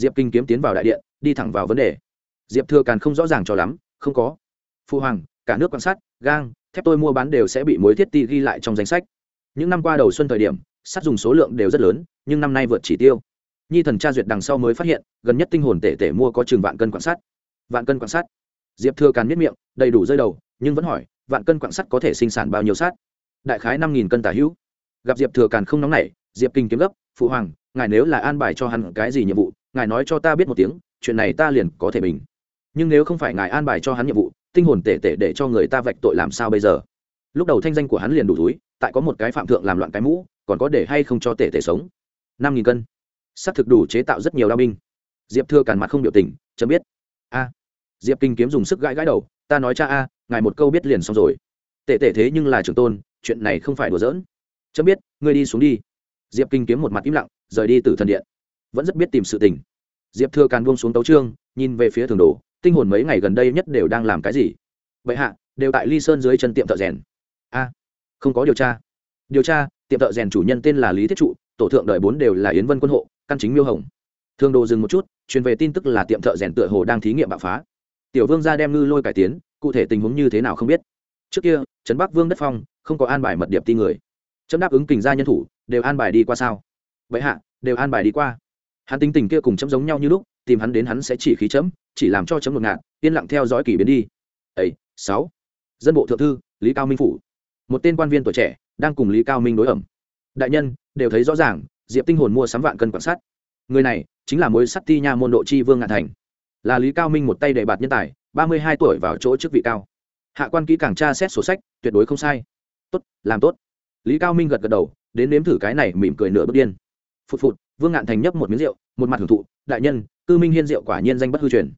Speaker 1: Diệp kinh kiếm tiến vào đại điện, đi thẳng vào vấn đề. Diệp thừa càn không rõ ràng cho lắm, không có. Phu hoàng, cả nước quan sát, gang, thép tôi mua bán đều sẽ bị mối thiết ti ghi lại trong danh sách. Những năm qua đầu xuân thời điểm, sắt dùng số lượng đều rất lớn, nhưng năm nay vượt chỉ tiêu. Nhi thần tra duyệt đằng sau mới phát hiện, gần nhất tinh hồn tể tể mua có chừng vạn cân quan sát vạn cân quan sát diệp thừa càn miết miệng, đầy đủ rơi đầu, nhưng vẫn hỏi, vạn cân quặng sắt có thể sinh sản bao nhiêu sắt? Đại khái năm nghìn cân tả hữu. Gặp diệp thừa càn không nóng nảy, diệp kinh kiếm gấp phụ hoàng, ngài nếu là an bài cho hắn cái gì nhiệm vụ ngài nói cho ta biết một tiếng, chuyện này ta liền có thể mình. nhưng nếu không phải ngài an bài cho hắn nhiệm vụ, tinh hồn tể tể để cho người ta vạch tội làm sao bây giờ? Lúc đầu thanh danh của hắn liền đủ túi, tại có một cái phạm thượng làm loạn cái mũ, còn có để hay không cho tể tể sống? Năm nghìn cân. S á c thực đủ chế tạo rất nhiều đao binh. Diệp thừa càn mặt không biểu tình, chấm biết. A. Diệp kinh kiếm dùng sức gãi gãi đầu, ta nói cha a, ngài một câu biết liền xong rồi. Tệ tệ thế nhưng là trưởng tôn, chuyện này không phải đùa giỡn. Chấm biết, ngươi đi xuống đi. Diệp kinh kiếm một mặt im lặng, rời đi từ thần điện vẫn rất biết tìm sự tình. Diệp thừa càn buông xuống tấu trương nhìn về phía thường đồ, tinh hồn mấy ngày gần đây nhất đều đang làm cái gì? Vậy hạ, đều tại ly sơn dưới chân tiệm thợ rèn. A, không có điều tra. Điều tra, tiệm thợ rèn chủ nhân tên là lý thiết trụ, tổ thượng đợi bốn đều là yến vân quân hộ, căn chính miêu hồng. Thường đồ dừng một chút, truyền về tin tức là tiệm thợ rèn tựa hồ đang thí nghiệm bạo phá. Tiểu vương ra đem ngư lôi cải tiến, cụ thể tình huống như thế nào không biết. Trước kia, trấn bắc vương đất phong, không có an bài mật điệp ti người. Chấm đáp ứng kình gia nhân thủ, đều an bài đi qua sao? Vậy hạ, đều an bài đi qua hắn tính tình kia cùng chấm giống nhau như lúc, tìm hắn đến hắn sẽ chỉ khí chấm, chỉ làm cho chấm ngột ngạt, yên lặng theo dõi kỳ biến đi. Ấy sáu. Dân bộ thượng thư, lý cao minh phủ. Một tên quan viên tuổi trẻ, đang cùng lý cao minh đối ẩm. Đại nhân, đều thấy rõ ràng, diệp tinh hồn mua sắm vạn cân quan sát người này, chính là mối sắt ti nha môn độ chi vương ngạn thành. Là lý cao minh một tay đề bạt nhân tài, ba mươi hai tuổi vào chỗ chức vị cao. Hạ quan kỹ càng tra xét sổ sách, tuyệt đối không sai. Tốt, làm tốt. Lý cao minh gật gật đầu, đến nếm thử cái này mỉm cười nửa bước điên. Phụt phụt vương ngạn thành nhấp một miếng rượu, một mặt hưởng thụ, đại nhân cư minh hiên rượu quả nhiên danh bất hư truyền.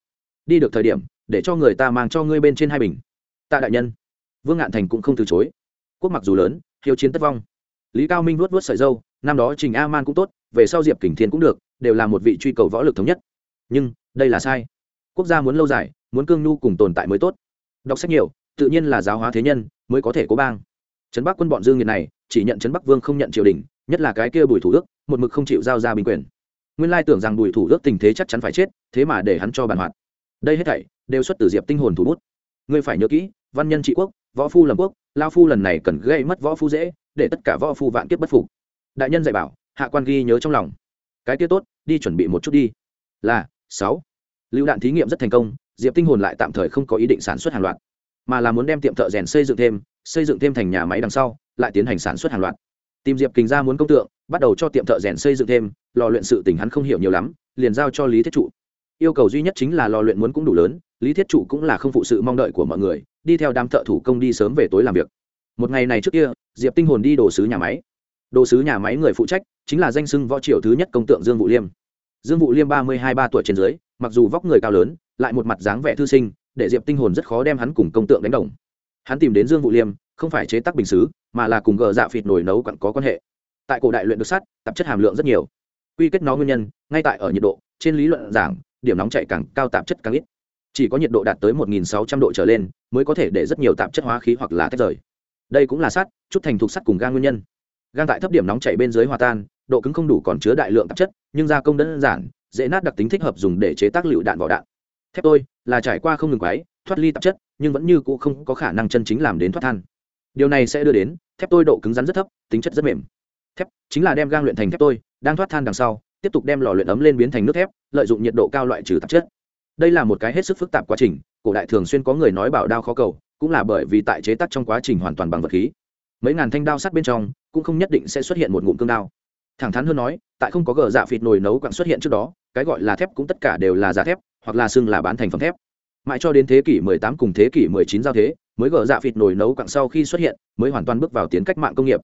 Speaker 1: Đi được thời điểm, để cho người ta mang cho ngươi bên trên hai bình. Tạ đại nhân. Vương ngạn thành cũng không từ chối. Quốc mặc dù lớn, hiếu chiến tất vong. Lý cao minh vuốt vuốt sợi dâu, năm đó trình a man cũng tốt, về sau diệp kình thiên cũng được, đều là một vị truy cầu võ lực thống nhất. Nhưng, đây là sai. Quốc gia muốn lâu dài, muốn cương nhu cùng tồn tại mới tốt. Đọc sách nhiều, tự nhiên là giáo hóa thế nhân, mới có thể cố bang. Trấn bắc quân bọn dương nghiệt này, chỉ nhận trấn bắc vương không nhận triều đình, nhất là cái kia bùi thủ đức một mực không chịu giao ra bình quyền. Nguyên lai tưởng rằng bùi thủ đức tình thế chắc chắn phải chết, thế mà để hắn cho bàn hoạt. Đây hết thảy, đều xuất từ diệp tinh hồn thủ bút. Ngươi phải nhớ kỹ, văn nhân trị quốc, võ phu lầm quốc, lao phu lần này cần gây mất võ phu dễ, để tất cả võ phu vạn kiếp bất phục. Đại nhân dạy bảo, hạ quan ghi nhớ trong lòng. Cái kia tốt, đi chuẩn bị một chút đi. Là, sáu. Lưu đạn thí nghiệm rất thành công, diệp tinh hồn lại tạm thời không có ý định sản xuất hàng loạt, mà là muốn đem tiệm thợ rèn xây dựng thêm, xây dựng thêm thành nhà máy đằng sau, lại tiến hành sản xuất hàng loạt. Tìm diệp kình ra muốn công tượng bắt đầu cho tiệm thợ rèn xây dựng thêm, lò luyện sự tình hắn không hiểu nhiều lắm, liền giao cho lý thiết trụ. Yêu cầu duy nhất chính là lò luyện muốn cũng đủ lớn, lý thiết trụ cũng là không phụ sự mong đợi của mọi người, đi theo đám thợ thủ công đi sớm về tối làm việc. Một ngày này trước kia, diệp tinh hồn đi đồ sứ nhà máy. Đồ sứ nhà máy người phụ trách chính là danh sưng võ triều thứ nhất công tượng dương vũ liêm. Dương vũ liêm ba mươi hai, ba tuổi trên dưới, mặc dù vóc người cao lớn, lại một mặt dáng vẻ thư sinh, để diệp tinh hồn rất khó đem hắn cùng công tượng đánh đồng. Hắn tìm đến dương vũ liêm, không phải chế tác bình xứ, mà là cùng gờ dạ phịt nổi nấu quặn có quan hệ tại cổ đại luyện được sắt, tạp chất hàm lượng rất nhiều. Quy kết nó nguyên nhân, ngay tại ở nhiệt độ, trên lý luận giảng, điểm nóng chạy càng cao tạp chất càng ít. Chỉ có nhiệt độ đạt tới 1.600 độ trở lên mới có thể để rất nhiều tạp chất hóa khí hoặc là tách rời. Đây cũng là sắt, chút thành thuộc sắt cùng gang nguyên nhân. Gang tại thấp điểm nóng chạy bên dưới hòa tan, độ cứng không đủ còn chứa đại lượng tạp chất, nhưng gia công đơn giản, dễ nát đặc tính thích hợp dùng để chế tác lựu đạn vỏ đạn. Thép tôi, là trải qua không ngừng quái thoát ly tạp chất, nhưng vẫn như cũ không có khả năng chân chính làm đến thoát than. Điều này sẽ đưa đến, thép tôi độ cứng rắn rất thấp, tính chất rất mềm thép, chính là đem gang luyện thành thép tôi, đang thoát than đằng sau, tiếp tục đem lò luyện ấm lên biến thành nước thép, lợi dụng nhiệt độ cao loại trừ tạp chất. Đây là một cái hết sức phức tạp quá trình, cổ đại thường xuyên có người nói bảo đao khó cầu, cũng là bởi vì tại chế tác trong quá trình hoàn toàn bằng vật khí. Mấy ngàn thanh đao sắt bên trong, cũng không nhất định sẽ xuất hiện một ngụm cương đao. Thẳng thắn hơn nói, tại không có gờ dạ phịt nồi nấu quặng xuất hiện trước đó, cái gọi là thép cũng tất cả đều là giả thép, hoặc là xưng là bán thành phẩm thép. Mãi cho đến thế kỷ 18 cùng thế kỷ 19 giao thế, mới gờ dạ phịt nồi nấu quặng sau khi xuất hiện, mới hoàn toàn bước vào tiến cách mạng công nghiệp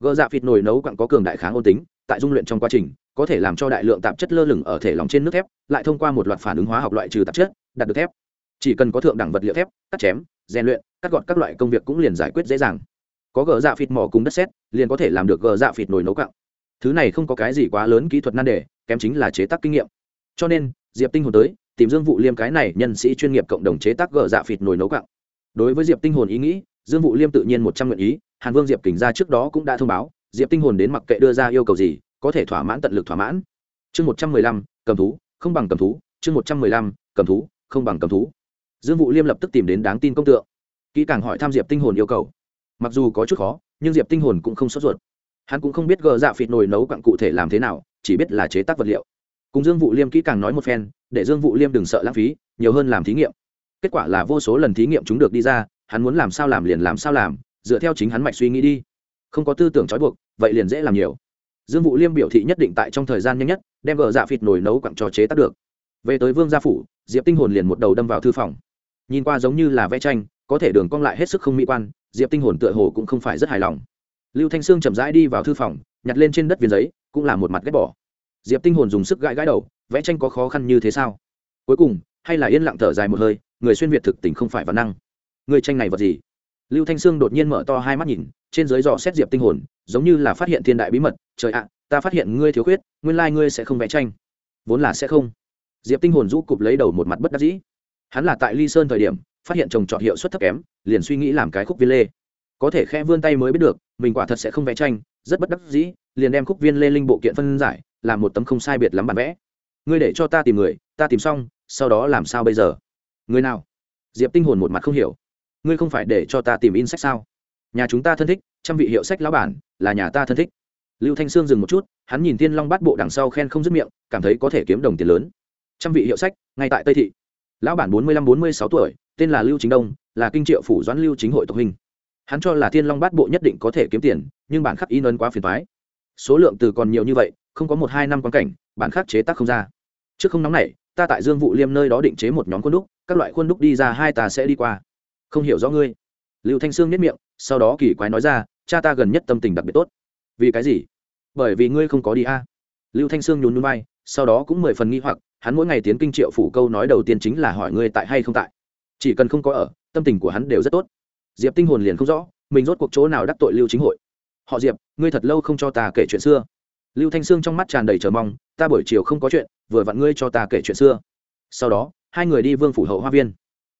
Speaker 1: gờ dạ phịt nồi nấu quặng có cường đại kháng ôn tính, tại dung luyện trong quá trình, có thể làm cho đại lượng tạp chất lơ lửng ở thể lỏng trên nước thép, lại thông qua một loạt phản ứng hóa học loại trừ tạp chất, đạt được thép. Chỉ cần có thượng đẳng vật liệu thép, cắt chém, rèn luyện, cắt gọt các loại công việc cũng liền giải quyết dễ dàng. Có gờ dạ phịt mỏ cùng đất sét, liền có thể làm được gờ dạ phịt nồi nấu quặng. Thứ này không có cái gì quá lớn kỹ thuật nan đề, kém chính là chế tác kinh nghiệm. Cho nên, diệp tinh hồn tới, tìm dương vụ liêm cái này nhân sĩ chuyên nghiệp cộng đồng chế tác gờ dạ phịt nồi nấu quặng. Đối với diệp tinh hồn ý nghĩ, dương vụ liêm tự nhiên một trăm nguyện ý hàn vương diệp kình ra trước đó cũng đã thông báo, diệp tinh hồn đến mặc kệ đưa ra yêu cầu gì, có thể thỏa mãn tận lực thỏa mãn. Chương một trăm mười lăm, cầm thú, không bằng cầm thú. Chương một trăm mười lăm, cầm thú, không bằng cầm thú. Dương vụ liêm lập tức tìm đến đáng tin công tượng. Kỹ càng hỏi tham diệp tinh hồn yêu cầu. Mặc dù có chút khó, nhưng diệp tinh hồn cũng không sốt ruột. Hắn cũng không biết gờ dạ phịt nồi nấu quặng cụ thể làm thế nào, chỉ biết là chế tác vật liệu. Cùng dương vụ liêm kỹ càng nói một phen, để dương vụ liêm đừng sợ lãng phí, nhiều hơn làm thí nghiệm. Kết quả là vô số lần thí nghiệm chúng được đi ra, hắn muốn làm sao làm liền làm sao làm dựa theo chính hắn mạch suy nghĩ đi. Không có tư tưởng trói buộc, vậy liền dễ làm nhiều. Dương vụ liêm biểu thị nhất định tại trong thời gian nhanh nhất, đem gờ dạ phịt nồi nấu quặng trò chế tác được. Về tới vương gia phủ, diệp tinh hồn liền một đầu đâm vào thư phòng. Nhìn qua giống như là vẽ tranh, có thể đường cong lại hết sức không mỹ quan, diệp tinh hồn tựa hồ cũng không phải rất hài lòng. Lưu thanh sương chậm rãi đi vào thư phòng, nhặt lên trên đất viên giấy, cũng là một mặt ghét bỏ. Diệp tinh hồn dùng sức gãi gãi đầu, vẽ tranh có khó khăn như thế sao? Cuối cùng, hay là yên lặng thở dài một hơi, người xuyên việt thực tình không phải văn năng. Người tranh này vật gì? Lưu thanh sương đột nhiên mở to hai mắt nhìn, trên dưới dò xét diệp tinh hồn, giống như là phát hiện thiên đại bí mật, trời ạ, ta phát hiện ngươi thiếu khuyết, nguyên lai ngươi sẽ không vẽ tranh. Vốn là sẽ không. Diệp tinh hồn rũ cụp lấy đầu một mặt bất đắc dĩ. Hắn là tại ly sơn thời điểm, phát hiện trồng trọt hiệu suất thấp kém, liền suy nghĩ làm cái khúc viên lê. Có thể khe vươn tay mới biết được, mình quả thật sẽ không vẽ tranh, rất bất đắc dĩ, liền đem khúc viên lê linh bộ kiện phân giải làm một tấm không sai biệt lắm bản vẽ. Ngươi để cho ta tìm người, ta tìm xong, sau đó làm sao bây giờ? Người nào? Diệp tinh hồn một mặt không hiểu ngươi không phải để cho ta tìm in sách sao? Nhà chúng ta thân thích, trăm vị hiệu sách lão bản, là nhà ta thân thích. Lưu thanh sương dừng một chút, hắn nhìn tiên long bát bộ đằng sau khen không dứt miệng, cảm thấy có thể kiếm đồng tiền lớn. Trăm vị hiệu sách, ngay tại tây thị. Lão bản bốn mươi lăm bốn mươi sáu tuổi, tên là lưu chính đông, là kinh triệu phủ doãn lưu chính hội tộc hình hắn cho là thiên long bát bộ nhất định có thể kiếm tiền, nhưng bản khắc in ấn quá phiền thoái số lượng từ còn nhiều như vậy, không có một hai năm quan cảnh, bản khắc chế tác không ra. Trước không nóng này ta tại dương vụ liêm nơi đó định chế một nhóm khuôn đúc, các loại khuôn đúc đi ra hai ta sẽ đi qua không hiểu rõ ngươi. Lưu thanh sương nếp miệng, sau đó kỳ quái nói ra, cha ta gần nhất tâm tình đặc biệt tốt. Vì cái gì? Bởi vì ngươi không có đi a. Lưu thanh sương nhún núi bay sau đó cũng mười phần nghi hoặc, hắn mỗi ngày tiến kinh triệu phủ câu nói đầu tiên chính là hỏi ngươi tại hay không tại. Chỉ cần không có ở, tâm tình của hắn đều rất tốt. Diệp tinh hồn liền không rõ, mình rốt cuộc chỗ nào đắc tội lưu chính hội. Họ diệp, ngươi thật lâu không cho ta kể chuyện xưa. Lưu thanh sương trong mắt tràn đầy chờ mong, ta buổi chiều không có chuyện, vừa vặn ngươi cho ta kể chuyện xưa. Sau đó, hai người đi vương phủ hậu hoa viên.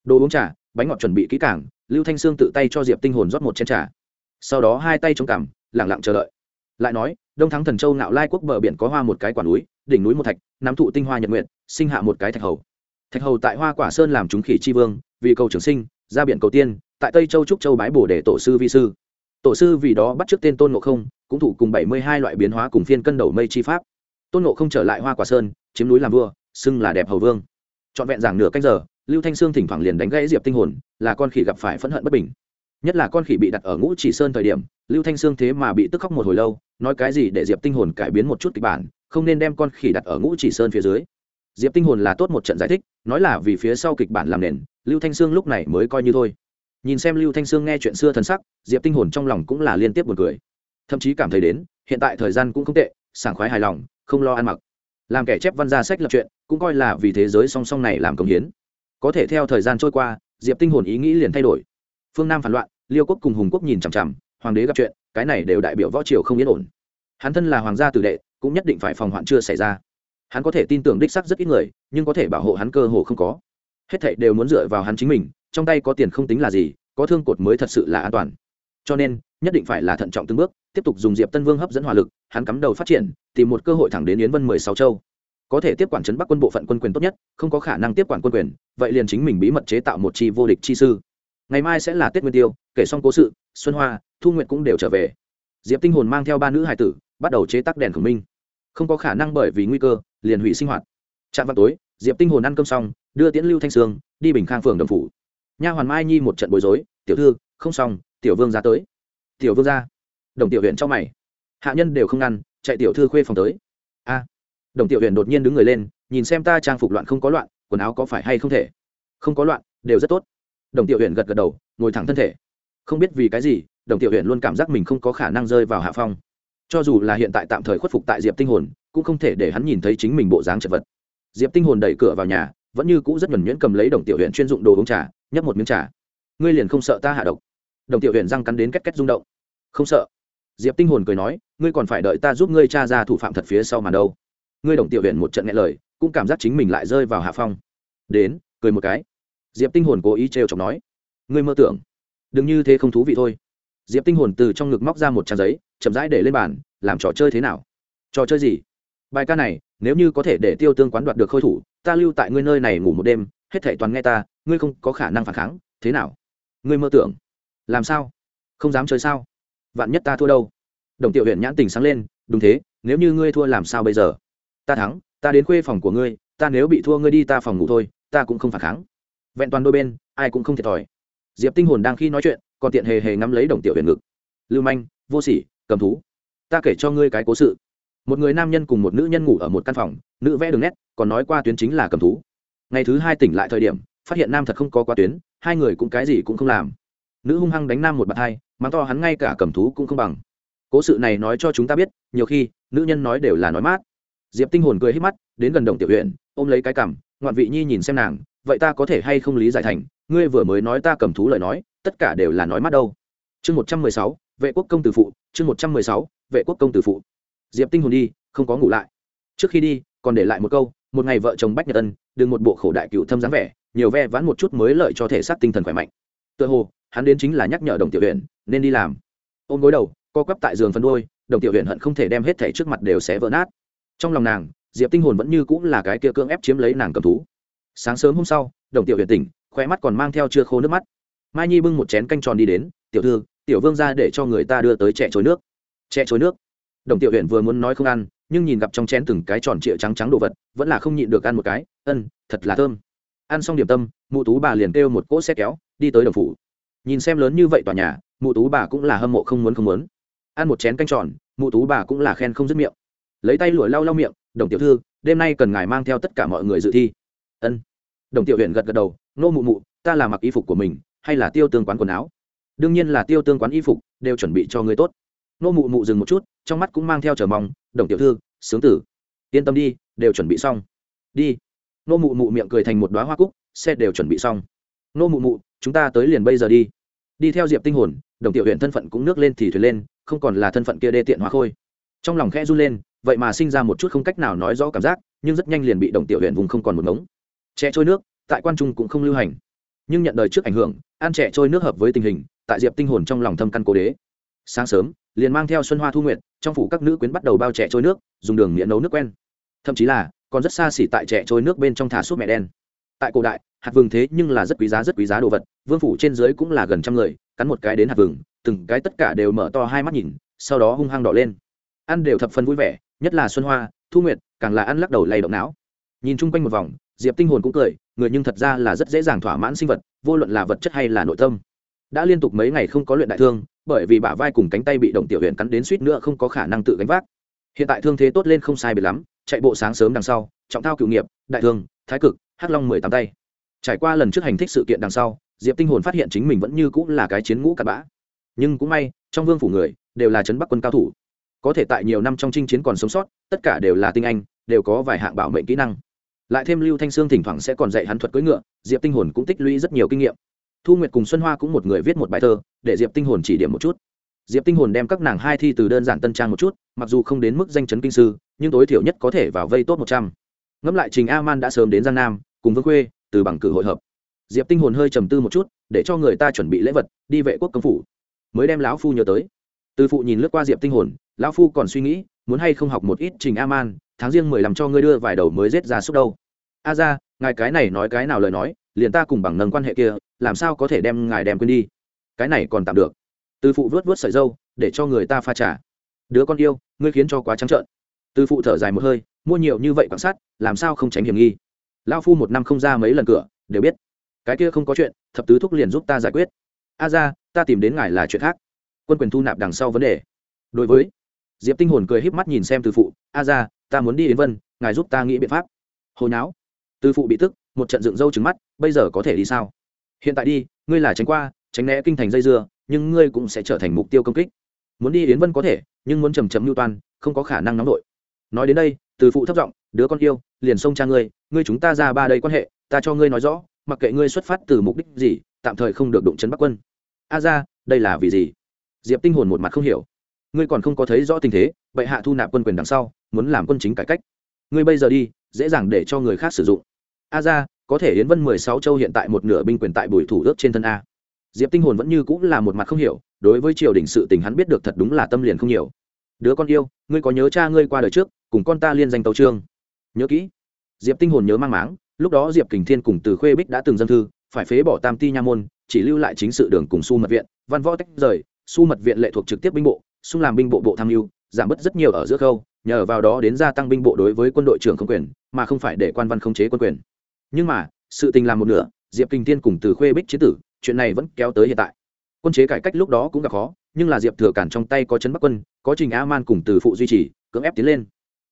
Speaker 1: Đồ uống trà bánh ngọt chuẩn bị kỹ càng, lưu thanh sương tự tay cho diệp tinh hồn rót một chén trà. Sau đó hai tay chống cằm lẳng lặng chờ đợi. Lại nói đông thắng thần châu nạo lai quốc bờ biển có hoa một cái quả núi đỉnh núi một thạch nắm thụ tinh hoa nhật nguyện sinh hạ một cái thạch hầu. Thạch hầu tại hoa quả sơn làm chúng khỉ tri vương vì cầu trường sinh ra biển cầu tiên tại tây châu trúc châu bái bổ để tổ sư vi sư. Tổ sư vì đó bắt trước tên tôn ngộ không cũng thủ cùng bảy mươi hai loại biến hóa cùng phiên cân đầu mây chi pháp. Tôn ngộ không trở lại hoa quả sơn chiếm núi làm vua xưng là đẹp hầu vương. Trọn vẹn giảng nửa canh giờ lưu thanh sương thỉnh thoảng liền đánh gãy diệp tinh hồn, là con khỉ gặp phải phẫn hận bất bình. Nhất là con khỉ bị đặt ở ngũ chỉ sơn thời điểm, lưu thanh sương thế mà bị tức khóc một hồi lâu, nói cái gì để diệp tinh hồn cải biến một chút kịch bản, không nên đem con khỉ đặt ở ngũ chỉ sơn phía dưới. Diệp tinh hồn là tốt một trận giải thích, nói là vì phía sau kịch bản làm nền, lưu thanh sương lúc này mới coi như thôi. Nhìn xem lưu thanh sương nghe chuyện xưa thần sắc, diệp tinh hồn trong lòng cũng là liên tiếp buồn cười. Thậm chí cảm thấy đến, hiện tại thời gian cũng không tệ, sảng khoái hài lòng, không lo ăn mặc. Làm kẻ chép văn ra sách lập chuyện, cũng coi là vì thế giới song song này làm công hiến có thể theo thời gian trôi qua, diệp tinh hồn ý nghĩ liền thay đổi. Phương nam phản loạn, liêu quốc cùng hùng quốc nhìn chằm chằm, hoàng đế gặp chuyện, cái này đều đại biểu võ triều không yên ổn. Hắn thân là hoàng gia tử đệ, cũng nhất định phải phòng hoạn chưa xảy ra. Hắn có thể tin tưởng đích sắc rất ít người, nhưng có thể bảo hộ hắn cơ hồ không có. Hết thảy đều muốn dựa vào hắn chính mình, trong tay có tiền không tính là gì, có thương cột mới thật sự là an toàn. Cho nên, nhất định phải là thận trọng từng bước, tiếp tục dùng diệp tân vương hấp dẫn hỏa lực, hắn cắm đầu phát triển, tìm một cơ hội thẳng đến yến vân mười sáu châu có thể tiếp quản trấn bắc quân bộ phận quân quyền tốt nhất, không có khả năng tiếp quản quân quyền, vậy liền chính mình bí mật chế tạo một chi vô địch chi sư. Ngày mai sẽ là tết nguyên tiêu, kể xong cố sự, xuân hoa, thu nguyện cũng đều trở về. Diệp tinh hồn mang theo ba nữ hải tử, bắt đầu chế tác đèn khổng minh. Không có khả năng bởi vì nguy cơ, liền hủy sinh hoạt. Trạm vào tối, diệp tinh hồn ăn cơm xong, đưa tiễn lưu thanh sương, đi bình khang phường đồng phủ. Nha hoàn mai nhi một trận bối rối, tiểu thư, không xong, tiểu vương ra tới. Tiểu vương ra? Đồng tiểu huyện cho mày. Hạ nhân đều không ngăn chạy tiểu thư khuê phòng tới. A đồng tiểu huyện đột nhiên đứng người lên, nhìn xem ta trang phục loạn không có loạn, quần áo có phải hay không thể? Không có loạn, đều rất tốt. Đồng tiểu huyện gật gật đầu, ngồi thẳng thân thể. Không biết vì cái gì, đồng tiểu huyện luôn cảm giác mình không có khả năng rơi vào hạ phong. Cho dù là hiện tại tạm thời khuất phục tại diệp tinh hồn, cũng không thể để hắn nhìn thấy chính mình bộ dáng chật vật. Diệp tinh hồn đẩy cửa vào nhà, vẫn như cũ rất nhuẩn nhuyễn cầm lấy đồng tiểu huyện chuyên dụng đồ uống trà, nhấp một miếng trà. Ngươi liền không sợ ta hạ độc? Đồng tiểu huyện răng cắn đến két két rung động. Không sợ. Diệp tinh hồn cười nói, ngươi còn phải đợi ta giúp ngươi tra ra thủ phạm thật phía sau màn đâu ngươi đồng tiểu huyện một trận nghe lời, cũng cảm giác chính mình lại rơi vào hạ phong. Đến, cười một cái. Diệp tinh hồn cố ý trêu chọc nói, ngươi mơ tưởng. Đừng như thế không thú vị thôi. Diệp tinh hồn từ trong ngực móc ra một trang giấy, chậm rãi để lên bàn, làm trò chơi thế nào? Trò chơi gì? Bài ca này, nếu như có thể để tiêu tương quán đoạt được khôi thủ, ta lưu tại ngươi nơi này ngủ một đêm, hết thảy toàn nghe ta, ngươi không có khả năng phản kháng. Thế nào? Ngươi mơ tưởng. Làm sao? Không dám chơi sao? Vạn nhất ta thua đâu? Đồng tiểu huyện nhãn tình sáng lên, đúng thế, nếu như ngươi thua làm sao bây giờ? Ta thắng, ta đến khuê phòng của ngươi, ta nếu bị thua ngươi đi ta phòng ngủ thôi, ta cũng không phản kháng. Vẹn toàn đôi bên, ai cũng không thiệt thòi. Diệp tinh hồn đang khi nói chuyện, còn tiện hề hề ngắm lấy đồng tiểu huyền ngực. Lưu manh, vô sỉ, cầm thú. Ta kể cho ngươi cái cố sự. Một người nam nhân cùng một nữ nhân ngủ ở một căn phòng, nữ vẽ đường nét, còn nói qua tuyến chính là cầm thú. Ngày thứ hai tỉnh lại thời điểm, phát hiện nam thật không có qua tuyến, hai người cũng cái gì cũng không làm. Nữ hung hăng đánh nam một bàn hai, mắng to hắn ngay cả cầm thú cũng không bằng. Cố sự này nói cho chúng ta biết, nhiều khi, nữ nhân nói đều là nói mát diệp tinh hồn cười hít mắt, đến gần đồng tiểu huyện ôm lấy cái cằm, ngoạn vị nhi nhìn xem nàng, vậy ta có thể hay không lý giải thành, ngươi vừa mới nói ta cầm thú lời nói, tất cả đều là nói mát đâu. Chương một trăm mười sáu, vệ quốc công tử phụ, chương một trăm mười sáu, vệ quốc công tử phụ. Diệp tinh hồn đi, không có ngủ lại. Trước khi đi, còn để lại một câu, một ngày vợ chồng bách nhật ân, đừng một bộ khổ đại cựu thâm dáng vẻ, nhiều ve vãn một chút mới lợi cho thể xác tinh thần khỏe mạnh. Tựa hồ, hắn đến chính là nhắc nhở đồng tiểu huyện nên đi làm. Ôm gối đầu, co quắp tại giường phân đôi đồng tiểu huyện hận không thể đem hết thẻ trước mặt đều xé vỡ nát trong lòng nàng, diệp tinh hồn vẫn như cũng là cái kia cưỡng ép chiếm lấy nàng cầm thú. Sáng sớm hôm sau, đồng tiểu huyện tỉnh khoe mắt còn mang theo chưa khô nước mắt. Mai nhi bưng một chén canh tròn đi đến, tiểu thư, tiểu vương ra để cho người ta đưa tới trẻ trôi nước. Trẻ trôi nước? Đồng tiểu huyện vừa muốn nói không ăn, nhưng nhìn gặp trong chén từng cái tròn trịa trắng trắng đồ vật, vẫn là không nhịn được ăn một cái. Ân, thật là thơm. Ăn xong điểm tâm, mụ tú bà liền kêu một cỗ xe kéo, đi tới đồng phủ. Nhìn xem lớn như vậy tòa nhà, mụ tú bà cũng là hâm mộ không muốn không muốn. Ăn một chén canh tròn, mụ tú bà cũng là khen không dứt miệng lấy tay lụa lau lau miệng, đồng tiểu thư, đêm nay cần ngài mang theo tất cả mọi người dự thi. Ân. Đồng tiểu huyện gật gật đầu, nô mụ mụ, ta là mặc y phục của mình, hay là tiêu tương quán quần áo? Đương nhiên là tiêu tương quán y phục, đều chuẩn bị cho người tốt. Nô mụ mụ dừng một chút, trong mắt cũng mang theo chờ mong, đồng tiểu thư, sướng tử. Yên tâm đi, đều chuẩn bị xong. Đi. Nô mụ mụ miệng cười thành một đoá hoa cúc, xe đều chuẩn bị xong. Nô mụ mụ, chúng ta tới liền bây giờ đi. Đi theo diệp tinh hồn, đồng tiểu huyện thân phận cũng nước lên thì thuyền lên, không còn là thân phận kia đê tiện hóa khôi trong lòng khẽ run lên, vậy mà sinh ra một chút không cách nào nói rõ cảm giác, nhưng rất nhanh liền bị đồng tiểu huyện vùng không còn một ngống. Trẻ trôi nước, tại quan trung cũng không lưu hành. Nhưng nhận đời trước ảnh hưởng, ăn trẻ trôi nước hợp với tình hình, tại diệp tinh hồn trong lòng thâm căn cố đế. Sáng sớm, liền mang theo xuân hoa thu nguyện trong phủ các nữ quyến bắt đầu bao trẻ trôi nước, dùng đường miệng nấu nước quen. Thậm chí là, còn rất xa xỉ tại trẻ trôi nước bên trong thả suốt mẹ đen. Tại cổ đại, hạt vừng thế nhưng là rất quý giá, rất quý giá đồ vật, vương phủ trên dưới cũng là gần trăm người, cắn một cái đến hạt vừng, từng cái tất cả đều mở to hai mắt nhìn, sau đó hung hăng đỏ lên ăn đều thập phần vui vẻ, nhất là xuân hoa, thu nguyệt, càng là ăn lắc đầu lay động não. Nhìn chung quanh một vòng, diệp tinh hồn cũng cười, người nhưng thật ra là rất dễ dàng thỏa mãn sinh vật, vô luận là vật chất hay là nội tâm. Đã liên tục mấy ngày không có luyện đại thương, bởi vì bả vai cùng cánh tay bị động tiểu huyện cắn đến suýt nữa không có khả năng tự gánh vác. Hiện tại thương thế tốt lên không sai biệt lắm, chạy bộ sáng sớm đằng sau, trọng thao cựu nghiệp, đại thương, thái cực, hắc long mười tám tay. Trải qua lần trước hành thích sự kiện đằng sau, diệp tinh hồn phát hiện chính mình vẫn như cũng là cái chiến ngũ cặn bã. Nhưng cũng may, trong vương phủ người đều là trấn bắc quân cao thủ có thể tại nhiều năm trong chinh chiến còn sống sót, tất cả đều là tinh anh, đều có vài hạng bảo mệnh kỹ năng. Lại thêm lưu thanh sương thỉnh thoảng sẽ còn dạy hắn thuật cưỡi ngựa, diệp tinh hồn cũng tích lũy rất nhiều kinh nghiệm. Thu nguyệt cùng xuân hoa cũng một người viết một bài thơ, để diệp tinh hồn chỉ điểm một chút. Diệp tinh hồn đem các nàng hai thi từ đơn giản tân trang một chút, mặc dù không đến mức danh chấn kinh sư, nhưng tối thiểu nhất có thể vào vây tốt một trăm. Ngẫm lại trình a man đã sớm đến giang nam, cùng vương khuê, từ bằng cử hội hợp. Diệp tinh hồn hơi trầm tư một chút, để cho người ta chuẩn bị lễ vật, đi vệ quốc công phủ. Mới đem lão phu nhớ tới. Từ phụ nhìn lướt qua diệp tinh hồn lão phu còn suy nghĩ, muốn hay không học một ít trình a man tháng riêng mười làm cho ngươi đưa vài đầu mới rết ra xúc đâu. A ra, ngài cái này nói cái nào lời nói, liền ta cùng bằng nâng quan hệ kia, làm sao có thể đem ngài đem quên đi? Cái này còn tạm được. Từ phụ vớt vớt sợi dâu, để cho người ta pha trả đứa con yêu, ngươi khiến cho quá trắng trợn. Từ phụ thở dài một hơi, mua nhiều như vậy quan sát làm sao không tránh hiểm nghi? Lao phu một năm không ra mấy lần cửa, đều biết. Cái kia không có chuyện, thập tứ thúc liền giúp ta giải quyết. A ra, ta tìm đến ngài là chuyện khác. Quân quyền thu nạp đằng sau vấn đề. Đối với diệp tinh hồn cười híp mắt nhìn xem từ phụ, a ra ta muốn đi đến vân, ngài giúp ta nghĩ biện pháp. Hồi não từ phụ bị tức, một trận dựng râu trứng mắt, bây giờ có thể đi sao? Hiện tại đi, ngươi là tránh qua, tránh né kinh thành dây dưa, nhưng ngươi cũng sẽ trở thành mục tiêu công kích. Muốn đi yến vân có thể, nhưng muốn chầm chầm mưu toan, không có khả năng nóng nổi. Nói đến đây, từ phụ thấp giọng, đứa con yêu, liền xông cha ngươi ngươi chúng ta ra ba đây quan hệ, ta cho ngươi nói rõ, mặc kệ ngươi xuất phát từ mục đích gì, tạm thời không được đụng chấn bắc quân. A ra đây là vì gì? Diệp tinh hồn một mặt không hiểu ngươi còn không có thấy rõ tình thế vậy hạ thu nạp quân quyền đằng sau, muốn làm quân chính cải cách. Ngươi bây giờ đi, dễ dàng để cho người khác sử dụng. A ra có thể yến vân mười sáu châu hiện tại một nửa binh quyền tại bùi thủ ước trên thân a. Diệp tinh hồn vẫn như cũng là một mặt không hiểu, đối với triều đình sự tình hắn biết được thật đúng là tâm liền không nhiều. Đứa con yêu, ngươi có nhớ cha ngươi qua đời trước, cùng con ta liên danh tấu trương? Nhớ kỹ. Diệp tinh hồn nhớ mang máng, lúc đó diệp kình thiên cùng từ khuê bích đã từng dân thư, phải phế bỏ tam ti nha môn, chỉ lưu lại chính sự đường cùng su mật viện, văn võ tách rời, su mật viện lệ thuộc trực tiếp binh bộ xung làm binh bộ bộ tham mưu, giảm bớt rất nhiều ở giữa khâu, nhờ vào đó đến gia tăng binh bộ đối với quân đội trưởng không quyền, mà không phải để quan văn không chế quân quyền. Nhưng mà, sự tình làm một nửa, diệp kinh tiên cùng từ khuê bích chế tử, chuyện này vẫn kéo tới hiện tại. Quân chế cải cách lúc đó cũng gặp khó, nhưng là diệp thừa cản trong tay có chấn bắc quân, có trình a man cùng từ phụ duy trì, cưỡng ép tiến lên.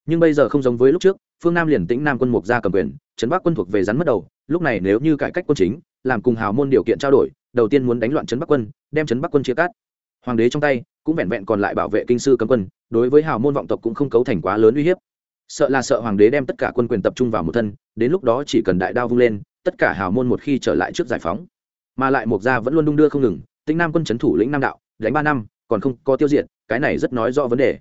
Speaker 1: Nhưng bây giờ không giống với lúc trước, phương nam liền tĩnh nam quân mục gia cầm quyền, chấn bắc quân thuộc về rắn mất đầu, lúc này nếu như cải cách quân chính, làm cùng hào môn điều kiện trao đổi, đầu tiên muốn đánh loạn chấn bắc quân, đem chấn bắc quân chia cắt hoàng đế trong tay cũng vẹn vẹn còn lại bảo vệ kinh sư cấm quân, đối với hào môn vọng tộc cũng không cấu thành quá lớn uy hiếp. Sợ là sợ hoàng đế đem tất cả quân quyền tập trung vào một thân, đến lúc đó chỉ cần đại đao vung lên, tất cả hào môn một khi trở lại trước giải phóng. Mà lại mộc gia vẫn luôn đung đưa không ngừng Tinh nam quân c thủ lĩnh nam đạo, đánh ba năm, còn không có tiêu diệt, cái này rất nói rõ vấn đề.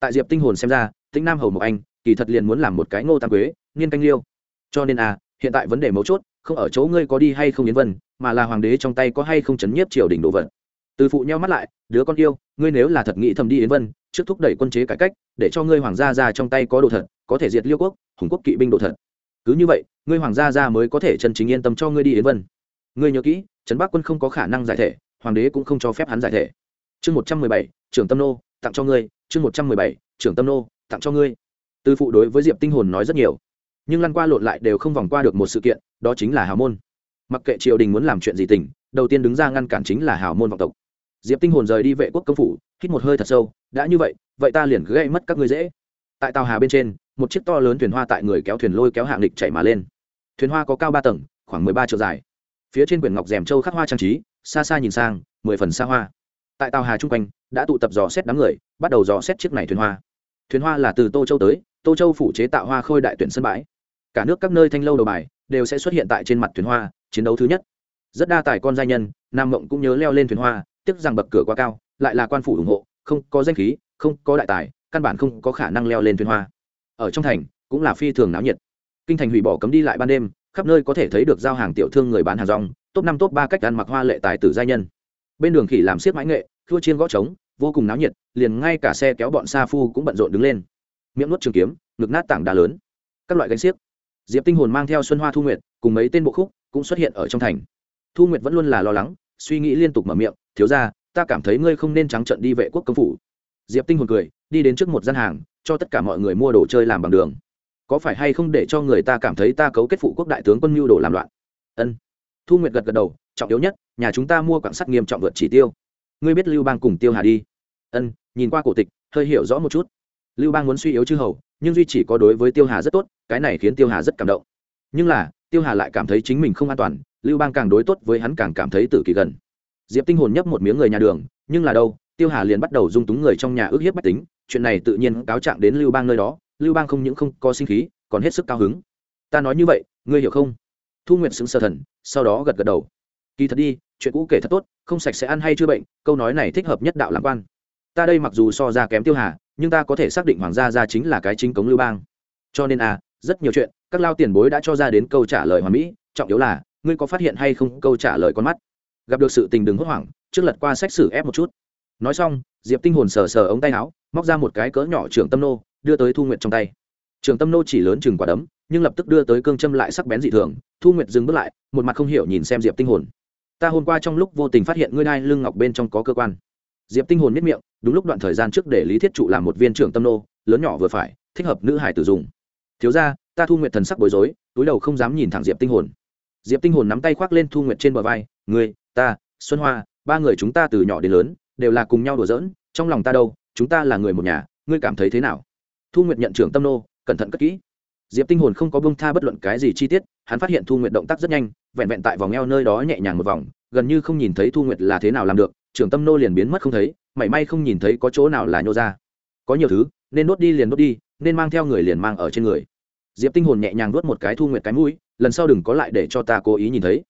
Speaker 1: Tại diệp tinh hồn xem ra Tinh nam hầu mộc anh, kỳ thật liền muốn làm một cái ngô tam quế nghiên canh liêu. Cho nên à hiện tại vấn đề mấu chốt, không ở chỗ ngươi có đi hay không yến vân, mà là hoàng đế trong tay có hay không chấn nhiếp triều đình đồ vật. Từ phụ nhau mắt lại đứa con yêu, ngươi nếu là thật nghĩ thầm đi yến vân, trước thúc đẩy quân chế cải cách, để cho ngươi hoàng gia ra trong tay có đồ thật, có thể diệt liêu quốc, hùng quốc kỵ binh đồ thật. Cứ như vậy, ngươi hoàng gia ra mới có thể chân chính yên tâm cho ngươi đi yến vân. Ngươi nhớ kỹ, trấn bắc quân không có khả năng giải thể, hoàng đế cũng không cho phép hắn giải thể. Chương một trăm mười bảy, trưởng tâm nô, tặng cho ngươi. Chương một trăm mười bảy, trưởng tâm nô, tặng cho ngươi. Tư phụ đối với diệp tinh hồn nói rất nhiều. Nhưng lăn qua lộn lại đều không vòng qua được một sự kiện, đó chính là hào môn. Mặc kệ triều đình muốn làm chuyện gì tình, đầu tiên đứng ra ngăn cản chính là hào môn vọng tộc diệp tinh hồn rời đi vệ quốc công phủ, hít một hơi thật sâu, đã như vậy vậy ta liền gây mất các ngươi dễ. Tại tàu hà bên trên, một chiếc to lớn thuyền hoa tại người kéo thuyền lôi kéo hạng địch chạy mà lên. Thuyền hoa có cao ba tầng, khoảng mười ba triệu dài. Phía trên quyển ngọc rèm châu khắc hoa trang trí, xa xa nhìn sang, mười phần xa hoa. Tại tàu hà chung quanh, đã tụ tập dò xét đám người, bắt đầu dò xét chiếc này thuyền hoa. Thuyền hoa là từ tô châu tới, tô châu phủ chế tạo hoa khôi đại tuyển sân bãi. Cả nước các nơi thanh lâu đầu bài, đều sẽ xuất hiện tại trên mặt thuyền hoa, chiến đấu thứ nhất. Rất đa tài con gia nhân, nam mộng cũng nhớ leo lên thuyền hoa tiếc rằng bậc cửa quá cao, lại là quan phủ ủng hộ, không có danh khí, không có đại tài, căn bản không có khả năng leo lên thuyền hoa. Ở trong thành, cũng là phi thường náo nhiệt. Kinh thành hủy bỏ cấm đi lại ban đêm, khắp nơi có thể thấy được giao hàng tiểu thương người bán hàng rong, top năm, top ba cách ăn mặc hoa lệ tài tử gia nhân. Bên đường khỉ làm xiếc mãi nghệ thua chiên gõ trống, vô cùng náo nhiệt, liền ngay cả xe kéo bọn sa phu cũng bận rộn đứng lên. Miệng nuốt trường kiếm, ngực nát tảng đá lớn. Các loại gánh xiếc diệp tinh hồn mang theo xuân hoa thu nguyệt, cùng mấy tên bộ khúc, cũng xuất hiện ở trong thành. Thu nguyệt vẫn luôn là lo lắng suy nghĩ liên tục mở miệng, thiếu ra ta cảm thấy ngươi không nên trắng trận đi vệ quốc công phủ. Diệp tinh hồn cười, đi đến trước một gian hàng, cho tất cả mọi người mua đồ chơi làm bằng đường. Có phải hay không để cho người ta cảm thấy ta cấu kết phụ quốc đại tướng quân mưu đồ làm loạn? Ân. Thu nguyệt gật gật đầu, trọng yếu nhất, nhà chúng ta mua quảng sắt nghiêm trọng vượt chỉ tiêu. Ngươi biết lưu bang cùng tiêu hà đi? Ân, nhìn qua cổ tịch, hơi hiểu rõ một chút. Lưu bang muốn suy yếu chư hầu, nhưng duy chỉ có đối với tiêu hà rất tốt, cái này khiến tiêu hà rất cảm động. Nhưng là, tiêu hà lại cảm thấy chính mình không an toàn lưu bang càng đối tốt với hắn càng cảm thấy tử kỳ gần. Diệp tinh hồn nhấp một miếng người nhà đường, nhưng là đâu, tiêu hà liền bắt đầu dung túng người trong nhà ước hiếp bách tính, chuyện này tự nhiên cáo trạng đến lưu bang nơi đó, lưu bang không những không có sinh khí, còn hết sức cao hứng. Ta nói như vậy, ngươi hiểu không? Thu Nguyệt xứng sơ thần, sau đó gật gật đầu. Kỳ thật đi, chuyện cũ kể thật tốt, không sạch sẽ ăn hay chưa bệnh, câu nói này thích hợp nhất đạo làm quan. Ta đây mặc dù so ra kém tiêu hà, nhưng ta có thể xác định hoàng gia gia chính là cái chính cống lưu bang. Cho nên à rất nhiều chuyện, các lao tiền bối đã cho ra đến câu trả lời hoàn mỹ, trọng yếu là ngươi có phát hiện hay không? Câu trả lời con mắt. Gặp được sự tình đừng hốt hoảng, trước lật qua sách sử ép một chút. Nói xong, diệp tinh hồn sờ sờ ống tay áo, móc ra một cái cỡ nhỏ trưởng tâm nô, đưa tới thu nguyệt trong tay. Trường tâm nô chỉ lớn chừng quả đấm, nhưng lập tức đưa tới cương châm lại sắc bén dị thường. Thu nguyệt dừng bước lại, một mặt không hiểu nhìn xem diệp tinh hồn. Ta hôm qua trong lúc vô tình phát hiện ngươi đai lưng ngọc bên trong có cơ quan. Diệp tinh hồn miết miệng, đúng lúc đoạn thời gian trước để lý thiết trụ làm một viên trưởng tâm nô, lớn nhỏ vừa phải, thích hợp nữ hải tử dùng. Thiếu ra ta thu nguyệt thần sắc bối rối, túi đầu không dám nhìn thẳng diệp tinh hồn diệp tinh hồn nắm tay khoác lên thu nguyệt trên bờ vai, ngươi, ta, xuân hoa, ba người chúng ta từ nhỏ đến lớn, đều là cùng nhau đùa giỡn, trong lòng ta đâu, chúng ta là người một nhà, ngươi cảm thấy thế nào? Thu nguyệt nhận trưởng tâm nô, cẩn thận cất kỹ. Diệp tinh hồn không có bông tha bất luận cái gì chi tiết, hắn phát hiện thu nguyệt động tác rất nhanh, vẹn vẹn tại vòng eo nơi đó nhẹ nhàng một vòng, gần như không nhìn thấy thu nguyệt là thế nào làm được, trưởng tâm nô liền biến mất không thấy, mảy may không nhìn thấy có chỗ nào là nhô ra. Có nhiều thứ, nên đốt đi liền đốt đi, nên mang theo người liền mang ở trên người diệp tinh hồn nhẹ nhàng nuốt một cái thu nguyệt cái mũi, lần sau đừng có lại để cho ta cố ý nhìn thấy.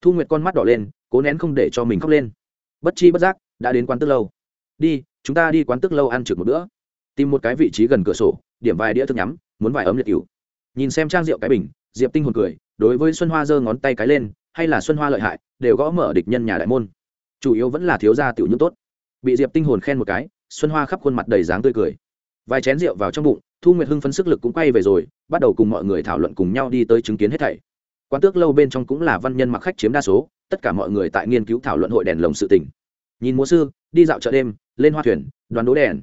Speaker 1: Thu nguyệt con mắt đỏ lên, cố nén không để cho mình khóc lên. Bất chi bất giác, đã đến quán tức lâu. Đi, chúng ta đi quán tức lâu ăn trực một bữa. Tìm một cái vị trí gần cửa sổ, điểm vài đĩa thức nhắm, muốn vài ấm liệt cửu nhìn xem trang rượu cái bình, diệp tinh hồn cười, đối với xuân hoa giơ ngón tay cái lên, hay là xuân hoa lợi hại, đều gõ mở địch nhân nhà đại môn. Chủ yếu vẫn là thiếu gia tiểu nhưỡng tốt. Bị diệp tinh hồn khen một cái, xuân hoa khắp khuôn mặt đầy dáng tươi cười. Vài chén rượu vào trong bụng thu nguyệt hưng phấn sức lực cũng quay về rồi, bắt đầu cùng mọi người thảo luận cùng nhau đi tới chứng kiến hết thảy. Quán tước lâu bên trong cũng là văn nhân mặc khách chiếm đa số, tất cả mọi người tại nghiên cứu thảo luận hội đèn lồng sự tình. Nhìn múa sư, đi dạo chợ đêm, lên hoa thuyền đoàn đố đèn.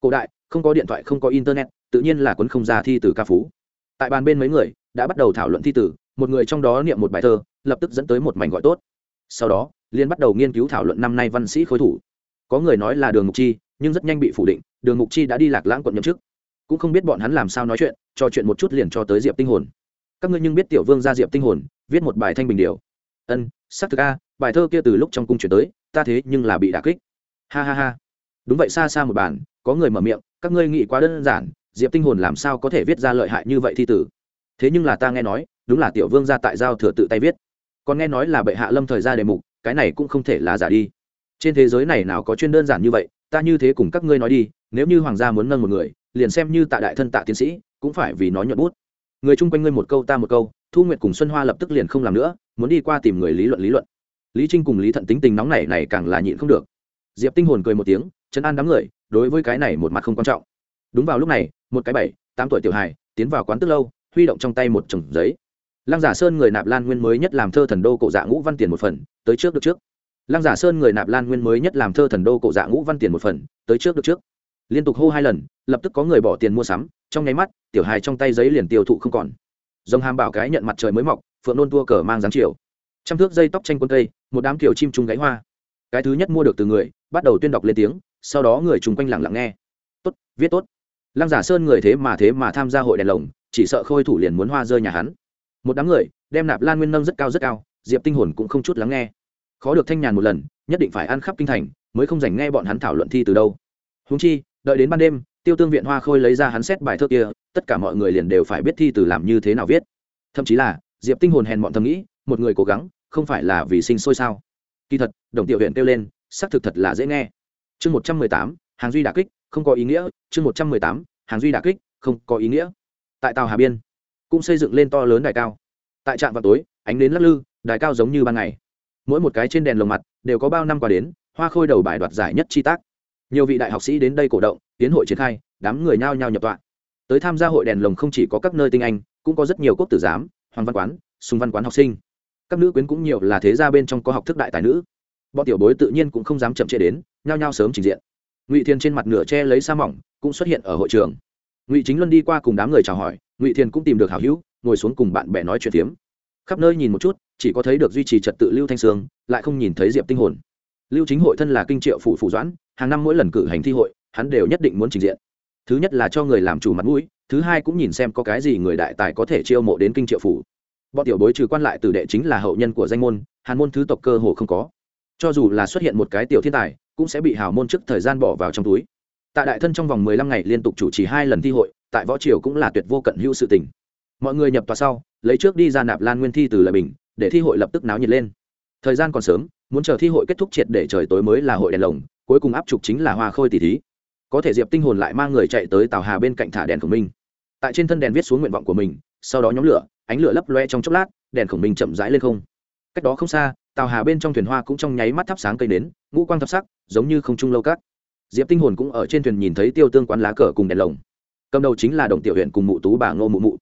Speaker 1: Cổ đại, không có điện thoại, không có internet, tự nhiên là quấn không ra thi từ ca phú. Tại bàn bên mấy người, đã bắt đầu thảo luận thi tử một người trong đó niệm một bài thơ, lập tức dẫn tới một mảnh gọi tốt. Sau đó liên bắt đầu nghiên cứu thảo luận năm nay văn sĩ khối thủ. Có người nói là đường mục chi, nhưng rất nhanh bị phủ định, đường mục chi đã đi lạc lãng quận nhậm chức cũng không biết bọn hắn làm sao nói chuyện trò chuyện một chút liền cho tới diệp tinh hồn. Các ngươi nhưng biết tiểu vương ra diệp tinh hồn viết một bài thanh bình điều ân sắc thực a bài thơ kia từ lúc trong cung chuyển tới ta thế nhưng là bị đả kích. Ha ha ha. Đúng vậy xa xa một bản, có người mở miệng các ngươi nghĩ quá đơn giản diệp tinh hồn làm sao có thể viết ra lợi hại như vậy thi tử? Thế nhưng là ta nghe nói đúng là tiểu vương ra tại giao thừa tự tay viết. Còn nghe nói là bệ hạ lâm thời ra đề mục cái này cũng không thể là giả đi. Trên thế giới này nào có chuyên đơn giản như vậy ta như thế cùng các ngươi nói đi nếu như hoàng gia muốn nâng một người liền xem như tạ đại thân tạ tiến sĩ, cũng phải vì nó nhuận bút. Người chung quanh ngươi một câu ta một câu, thu nguyệt cùng xuân hoa lập tức liền không làm nữa, muốn đi qua tìm người lý luận lý luận. Lý trinh cùng lý thận tính tình nóng này này càng là nhịn không được. Diệp tinh hồn cười một tiếng chấn an đám người, đối với cái này một mặt không quan trọng. Đúng vào lúc này, một cái bảy, tám tuổi tiểu hài, tiến vào quán tức lâu, huy động trong tay một chồng giấy. Lăng giả sơn người nạp lan nguyên mới nhất làm thơ thần đô cổ dạ ngũ văn tiền một phần, tới trước được trước. Lăng giả sơn người nạp lan nguyên mới nhất làm thơ thần đô cổ dạ ngũ văn tiền một phần, tới trước được trước liên tục hô hai lần, lập tức có người bỏ tiền mua sắm, trong nháy mắt, tiểu hài trong tay giấy liền tiêu thụ không còn. Dòng hàm bảo cái nhận mặt trời mới mọc, phượng nôn tua cờ mang dáng chiều. Trăm thước dây tóc tranh quân cây, một đám kiểu chim chung gáy hoa. Cái thứ nhất mua được từ người, bắt đầu tuyên đọc lên tiếng, sau đó người chung quanh lặng lặng nghe. Tốt, viết tốt. Lăng giả sơn người thế mà thế mà tham gia hội đèn lồng, chỉ sợ khôi thủ liền muốn hoa rơi nhà hắn. Một đám người, đem nạp lan nguyên nâng rất cao rất cao, diệp tinh hồn cũng không chút lắng nghe. Khó được thanh nhàn một lần, nhất định phải ăn khắp kinh thành, mới không dành nghe bọn hắn thảo luận thi từ đâu. Húng chi đợi đến ban đêm, tiêu tương viện hoa khôi lấy ra hắn xét bài thơ kia, tất cả mọi người liền đều phải biết thi từ làm như thế nào viết. Thậm chí là, diệp tinh hồn hèn bọn thầm nghĩ, một người cố gắng, không phải là vì sinh sôi sao? Kỳ thật, đồng tiểu huyện kêu lên, xác thực thật là dễ nghe. Chương một trăm mười tám, hàng duy đà kích, không có ý nghĩa. Chương một trăm mười tám, hàng duy đà kích, không có ý nghĩa. Tại tàu hà biên, cũng xây dựng lên to lớn đài cao. Tại trạm vào tối, ánh đến lắc lư, đài cao giống như ban ngày. Mỗi một cái trên đèn lồng mặt, đều có bao năm qua đến, hoa khôi đầu bài đoạt giải nhất chi tác nhiều vị đại học sĩ đến đây cổ động, tiến hội triển khai, đám người nhao nhao nhập tọa. Tới tham gia hội đèn lồng không chỉ có các nơi tinh anh, cũng có rất nhiều quốc tử giám, hoàng văn quán, sùng văn quán học sinh. Các nữ quyến cũng nhiều là thế gia bên trong có học thức đại tài nữ. Bọn tiểu bối tự nhiên cũng không dám chậm trễ đến, nhao nhao sớm trình diện. Ngụy thiên trên mặt nửa che lấy sa mỏng, cũng xuất hiện ở hội trường. Ngụy chính luân đi qua cùng đám người chào hỏi, ngụy thiên cũng tìm được hảo hữu, ngồi xuống cùng bạn bè nói chuyện tiếm. khắp nơi nhìn một chút, chỉ có thấy được duy trì trật tự lưu thanh sương, lại không nhìn thấy diệp tinh hồn. Lưu chính hội thân là kinh triệu phủ phủ doãn hàng năm mỗi lần cử hành thi hội, hắn đều nhất định muốn trình diện. Thứ nhất là cho người làm chủ mặt mũi, thứ hai cũng nhìn xem có cái gì người đại tài có thể chiêu mộ đến kinh triệu phủ. Bọn tiểu bối trừ quan lại tử đệ chính là hậu nhân của danh môn, hàn môn thứ tộc cơ hồ không có. Cho dù là xuất hiện một cái tiểu thiên tài, cũng sẽ bị hào môn trước thời gian bỏ vào trong túi. Tại đại thân trong vòng mười lăm ngày liên tục chủ trì hai lần thi hội, tại võ triều cũng là tuyệt vô cận hữu sự tình. Mọi người nhập tòa sau, lấy trước đi ra nạp lan nguyên thi từ lời bình, để thi hội lập tức náo nhiệt lên. Thời gian còn sớm, muốn chờ thi hội kết thúc triệt để trời tối mới là hội đèn lồng cuối cùng áp trục chính là hoa khôi tỷ thí. Có thể diệp tinh hồn lại mang người chạy tới tàu hà bên cạnh thả đèn khổng minh. Tại trên thân đèn viết xuống nguyện vọng của mình, sau đó nhóm lửa, ánh lửa lấp loe trong chốc lát, đèn khổng minh chậm rãi lên không. Cách đó không xa tàu hà bên trong thuyền hoa cũng trong nháy mắt thắp sáng cây nến, ngũ quang thắp sắc, giống như không trung lâu cát. Diệp tinh hồn cũng ở trên thuyền nhìn thấy tiêu tương quán lá cờ cùng đèn lồng. Cầm đầu chính là đồng tiểu huyện cùng mụ tú bà ngô mụ mụ.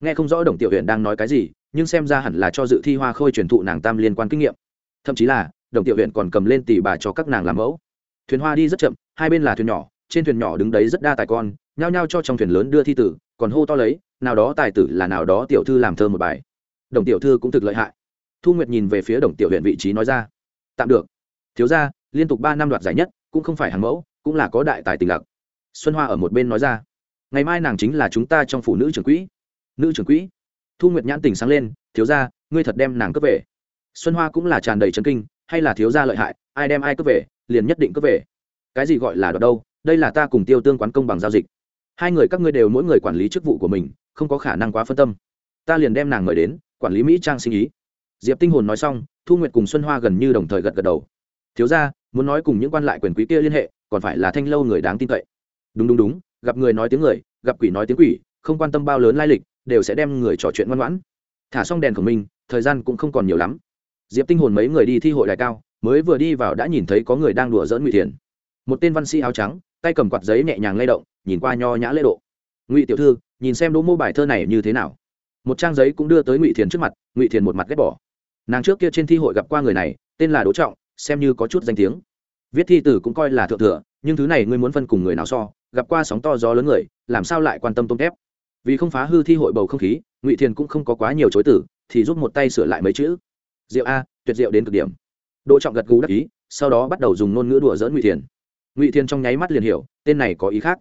Speaker 1: Nghe không rõ đồng tiểu huyện đang nói cái gì, nhưng xem ra hẳn là cho dự thi hoa khôi truyền thụ nàng tam liên quan kinh nghiệm. Thậm chí là, đồng tiểu huyện còn cầm lên tỷ bà cho các nàng làm mẫu thuyền hoa đi rất chậm, hai bên là thuyền nhỏ, trên thuyền nhỏ đứng đấy rất đa tài con, nhao nhao cho trong thuyền lớn đưa thi tử, còn hô to lấy, nào đó tài tử là nào đó tiểu thư làm thơ một bài. Đồng tiểu thư cũng thực lợi hại. Thu nguyệt nhìn về phía đồng tiểu huyện vị trí nói ra, tạm được. Thiếu ra liên tục ba năm đoạt giải nhất, cũng không phải hàng mẫu, cũng là có đại tài tình lặc xuân hoa ở một bên nói ra, ngày mai nàng chính là chúng ta trong phụ nữ trưởng quỹ. Nữ trưởng quỹ? Thu nguyệt nhãn tình sáng lên, thiếu ra ngươi thật đem nàng cướp về. Xuân hoa cũng là tràn đầy trấn kinh, hay là thiếu gia lợi hại, ai đem ai cướp về liền nhất định cướp về. Cái gì gọi là đoạt đâu, đây là ta cùng tiêu tương quán công bằng giao dịch. Hai người các ngươi đều mỗi người quản lý chức vụ của mình, không có khả năng quá phân tâm. Ta liền đem nàng mời đến, quản lý mỹ trang sinh ý. Diệp tinh hồn nói xong, thu nguyệt cùng xuân hoa gần như đồng thời gật gật đầu. Thiếu ra muốn nói cùng những quan lại quyền quý kia liên hệ, còn phải là thanh lâu người đáng tin cậy. Đúng đúng đúng, gặp người nói tiếng người, gặp quỷ nói tiếng quỷ, không quan tâm bao lớn lai lịch, đều sẽ đem người trò chuyện ngoan ngoãn. Thả xong đèn của mình, thời gian cũng không còn nhiều lắm. Diệp tinh hồn mấy người đi thi hội đại cao mới vừa đi vào đã nhìn thấy có người đang đùa dỡn ngụy thiền. Một tên văn sĩ áo trắng, tay cầm quạt giấy nhẹ nhàng lay động, nhìn qua nho nhã lễ độ. Ngụy tiểu thư, nhìn xem đỗ mô bài thơ này như thế nào. Một trang giấy cũng đưa tới ngụy thiền trước mặt, ngụy thiền một mặt ghét bỏ. Nàng trước kia trên thi hội gặp qua người này, tên là đỗ trọng, xem như có chút danh tiếng. Viết thi tử cũng coi là thượng thừa, nhưng thứ này ngươi muốn phân cùng người nào so, gặp qua sóng to gió lớn người, làm sao lại quan tâm tôm tép vì không phá hư thi hội bầu không khí, ngụy thiền cũng không có quá nhiều chối tử thì giúp một tay sửa lại mấy chữ. Rượu a, tuyệt diệu đến cực điểm đỗ trọng gật gù đắc ý, sau đó bắt đầu dùng ngôn ngữ đùa dỡn ngụy thiền. Ngụy thiền trong nháy mắt liền hiểu, tên này có ý khác.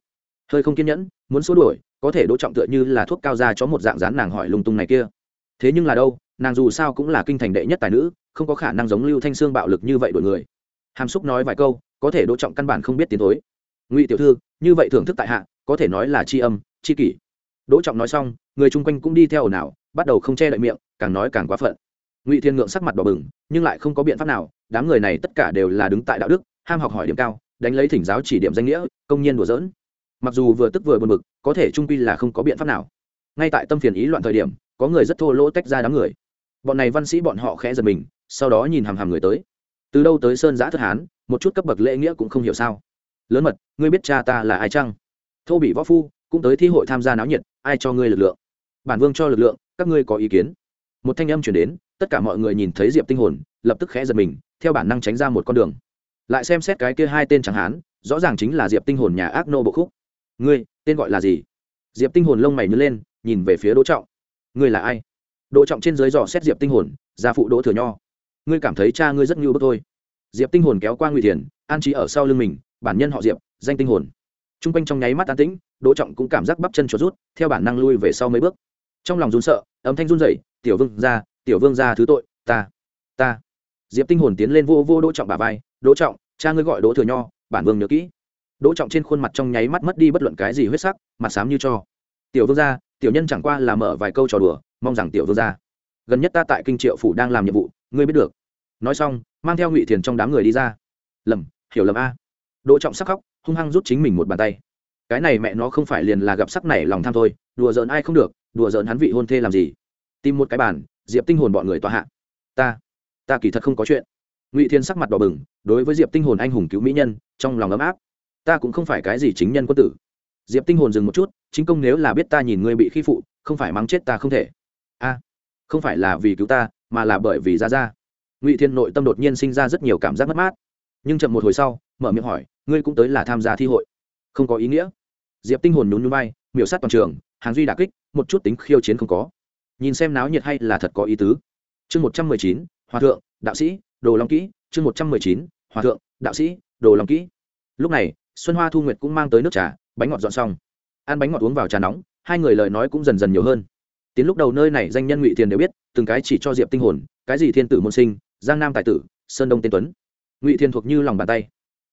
Speaker 1: Hơi không kiên nhẫn, muốn xua đuổi, có thể đỗ trọng tựa như là thuốc cao ra cho một dạng rán nàng hỏi lung tung này kia. Thế nhưng là đâu, nàng dù sao cũng là kinh thành đệ nhất tài nữ, không có khả năng giống lưu thanh sương bạo lực như vậy đổi người. Hàm xúc nói vài câu, có thể đỗ trọng căn bản không biết tiến tối ngụy tiểu thư, như vậy thưởng thức tại hạ, có thể nói là chi âm chi kỷ. Đỗ trọng nói xong, người chung quanh cũng đi theo ồn ào, bắt đầu không che đậy miệng, càng nói càng quá phận. Ngụy thiên ngượng sắc mặt đỏ bừng, nhưng lại không có biện pháp nào đám người này tất cả đều là đứng tại đạo đức, ham học hỏi điểm cao, đánh lấy thỉnh giáo chỉ điểm danh nghĩa, công nhiên đùa dỡn mặc dù vừa tức vừa buồn bực, có thể trung quy là không có biện pháp nào. Ngay tại tâm phiền ý loạn thời điểm, có người rất thô lỗ tách ra đám người. Bọn này văn sĩ bọn họ khẽ giật mình, sau đó nhìn hàm hàm người tới. Từ đâu tới sơn giã thất hán, một chút cấp bậc lễ nghĩa cũng không hiểu sao. Lớn mật, ngươi biết cha ta là ai chăng? Thô bị võ phu, cũng tới thi hội tham gia náo nhiệt, ai cho ngươi lực lượng? Bản vương cho lực lượng, các ngươi có ý kiến. Một thanh âm chuyển đến, tất cả mọi người nhìn thấy diệp tinh hồn lập tức khẽ giật mình theo bản năng tránh ra một con đường. Lại xem xét cái kia hai tên chẳng hán rõ ràng chính là diệp tinh hồn nhà ác nô bộ khúc. Ngươi tên gọi là gì? Diệp tinh hồn lông mày nhớ lên nhìn về phía đỗ trọng. Ngươi là ai? Đỗ trọng trên dưới dò xét diệp tinh hồn gia phụ đỗ thừa nho. Ngươi cảm thấy cha ngươi rất nhu bức thôi. Diệp tinh hồn kéo qua ngụy thiền an trí ở sau lưng mình bản nhân họ diệp danh tinh hồn. Trung quanh trong nháy mắt an tĩnh đỗ trọng cũng cảm giác bắp chân chuột rút theo bản năng lui về sau mấy bước. Trong lòng run sợ âm thanh run rẩy tiểu vương gia, tiểu vương gia thứ tội ta ta diệp tinh hồn tiến lên vô vô đỗ trọng bà vai, đỗ trọng, cha ngươi gọi đỗ thừa nho, bản vương nhớ kỹ. Đỗ trọng trên khuôn mặt trong nháy mắt mất đi bất luận cái gì huyết sắc, mặt xám như cho. Tiểu vương gia, tiểu nhân chẳng qua là mở vài câu trò đùa, mong rằng tiểu vương gia, gần nhất ta tại kinh triệu phủ đang làm nhiệm vụ, ngươi biết được. Nói xong, mang theo ngụy thiền trong đám người đi ra. Lầm, hiểu lầm a. Đỗ trọng sắc khóc, hung hăng rút chính mình một bàn tay. Cái này mẹ nó không phải liền là gặp sắc này lòng tham thôi, đùa giỡn ai không được, đùa giỡn hắn vị hôn thê làm gì. Tìm một cái bàn, diệp tinh hồn bọn người tòa hạ. Ta ta kỳ thật không có chuyện. Ngụy thiên sắc mặt đỏ bừng, đối với diệp tinh hồn anh hùng cứu mỹ nhân, trong lòng ấm áp. Ta cũng không phải cái gì chính nhân quân tử. Diệp tinh hồn dừng một chút, chính công nếu là biết ta nhìn ngươi bị khi phụ, không phải mắng chết ta không thể. A, không phải là vì cứu ta, mà là bởi vì ra ra ngụy thiên nội tâm đột nhiên sinh ra rất nhiều cảm giác mất mát. Nhưng chậm một hồi sau, mở miệng hỏi, ngươi cũng tới là tham gia thi hội. Không có ý nghĩa. Diệp tinh hồn nhún nhún bay miểu sát toàn trường, hàng duy đả kích, một chút tính khiêu chiến không có. Nhìn xem náo nhiệt hay là thật có ý tứ. Chương một trăm mười chín hòa thượng, đạo sĩ, đồ long kỹ, chương một trăm mười chín, hòa thượng, đạo sĩ, đồ long kỹ. Lúc này, xuân hoa thu nguyệt cũng mang tới nước trà, bánh ngọt dọn xong. Ăn bánh ngọt uống vào trà nóng, hai người lời nói cũng dần dần nhiều hơn. Tiến lúc đầu nơi này danh nhân ngụy tiền đều biết, từng cái chỉ cho diệp tinh hồn, cái gì thiên tử môn sinh, giang nam tài tử, sơn đông tên tuấn. Ngụy thiên thuộc như lòng bàn tay.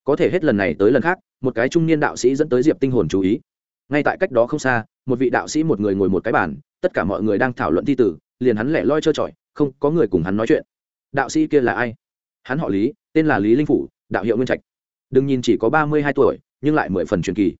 Speaker 1: Có thể hết lần này tới lần khác, một cái trung niên đạo sĩ dẫn tới diệp tinh hồn chú ý. Ngay tại cách đó không xa, một vị đạo sĩ một người ngồi một cái bàn, tất cả mọi người đang thảo luận thi tử, liền hắn lẻ loi trơ trọi, không có người cùng hắn nói chuyện đạo sĩ kia là ai? Hắn họ lý, tên là lý linh phủ, đạo hiệu nguyên trạch. Đừng nhìn chỉ có ba mươi hai tuổi, nhưng lại mười phần truyền kỳ.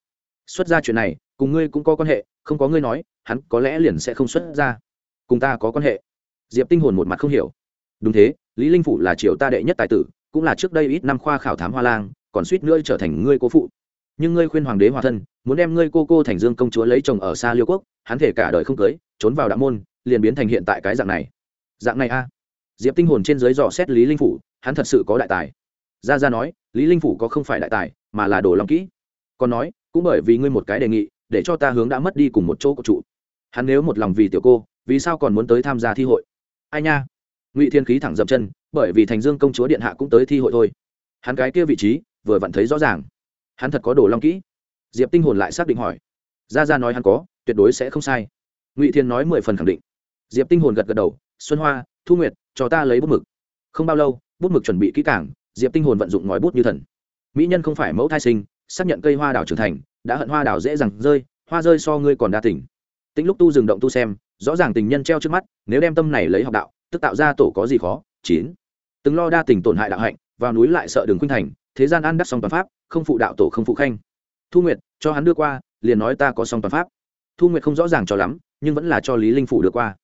Speaker 1: Xuất ra chuyện này, cùng ngươi cũng có quan hệ, không có ngươi nói, hắn có lẽ liền sẽ không xuất ra. Cùng ta có quan hệ. Diệp tinh hồn một mặt không hiểu. Đúng thế, lý linh phủ là triều ta đệ nhất tài tử, cũng là trước đây ít năm khoa khảo thám hoa lang, còn suýt nữa trở thành ngươi cố phụ. Nhưng ngươi khuyên hoàng đế hòa thân, muốn đem ngươi cô cô thành dương công chúa lấy chồng ở xa liêu quốc, hắn thể cả đời không cưới, trốn vào đạo môn, liền biến thành hiện tại cái dạng này. Dạng này a diệp tinh hồn trên dưới dò xét lý linh phủ, hắn thật sự có đại tài. Gia gia nói, lý linh phủ có không phải đại tài, mà là đồ lòng kỹ. Còn nói, cũng bởi vì ngươi một cái đề nghị, để cho ta hướng đã mất đi cùng một chỗ của trụ hắn nếu một lòng vì tiểu cô, vì sao còn muốn tới tham gia thi hội? Ai nha? Ngụy thiên khí thẳng dậm chân, bởi vì thành dương công chúa điện hạ cũng tới thi hội thôi. Hắn cái kia vị trí, vừa vặn thấy rõ ràng. Hắn thật có đồ long kỹ. Diệp tinh hồn lại xác định hỏi. Gia Gia nói hắn có, tuyệt đối sẽ không sai. Ngụy thiên nói mười phần khẳng định. Diệp tinh hồn gật gật đầu, xuân hoa thu nguyệt, cho ta lấy bút mực. Không bao lâu, bút mực chuẩn bị kỹ cảng diệp tinh hồn vận dụng ngòi bút như thần. Mỹ nhân không phải mẫu thai sinh, xác nhận cây hoa đào trưởng thành, đã hận hoa đào dễ dàng rơi, hoa rơi so ngươi còn đa tỉnh tính lúc tu dừng động tu xem, rõ ràng tình nhân treo trước mắt, nếu đem tâm này lấy học đạo, tức tạo ra tổ có gì khó, chín. Từng lo đa tình tổn hại đạo hạnh, vào núi lại sợ đường khuynh thành, thế gian ăn đắc song toàn pháp, không phụ đạo tổ không phụ khanh. Thu nguyệt, cho hắn đưa qua, liền nói ta có song toàn pháp. Thu nguyệt không rõ ràng cho lắm, nhưng vẫn là cho lý linh phủ đưa qua.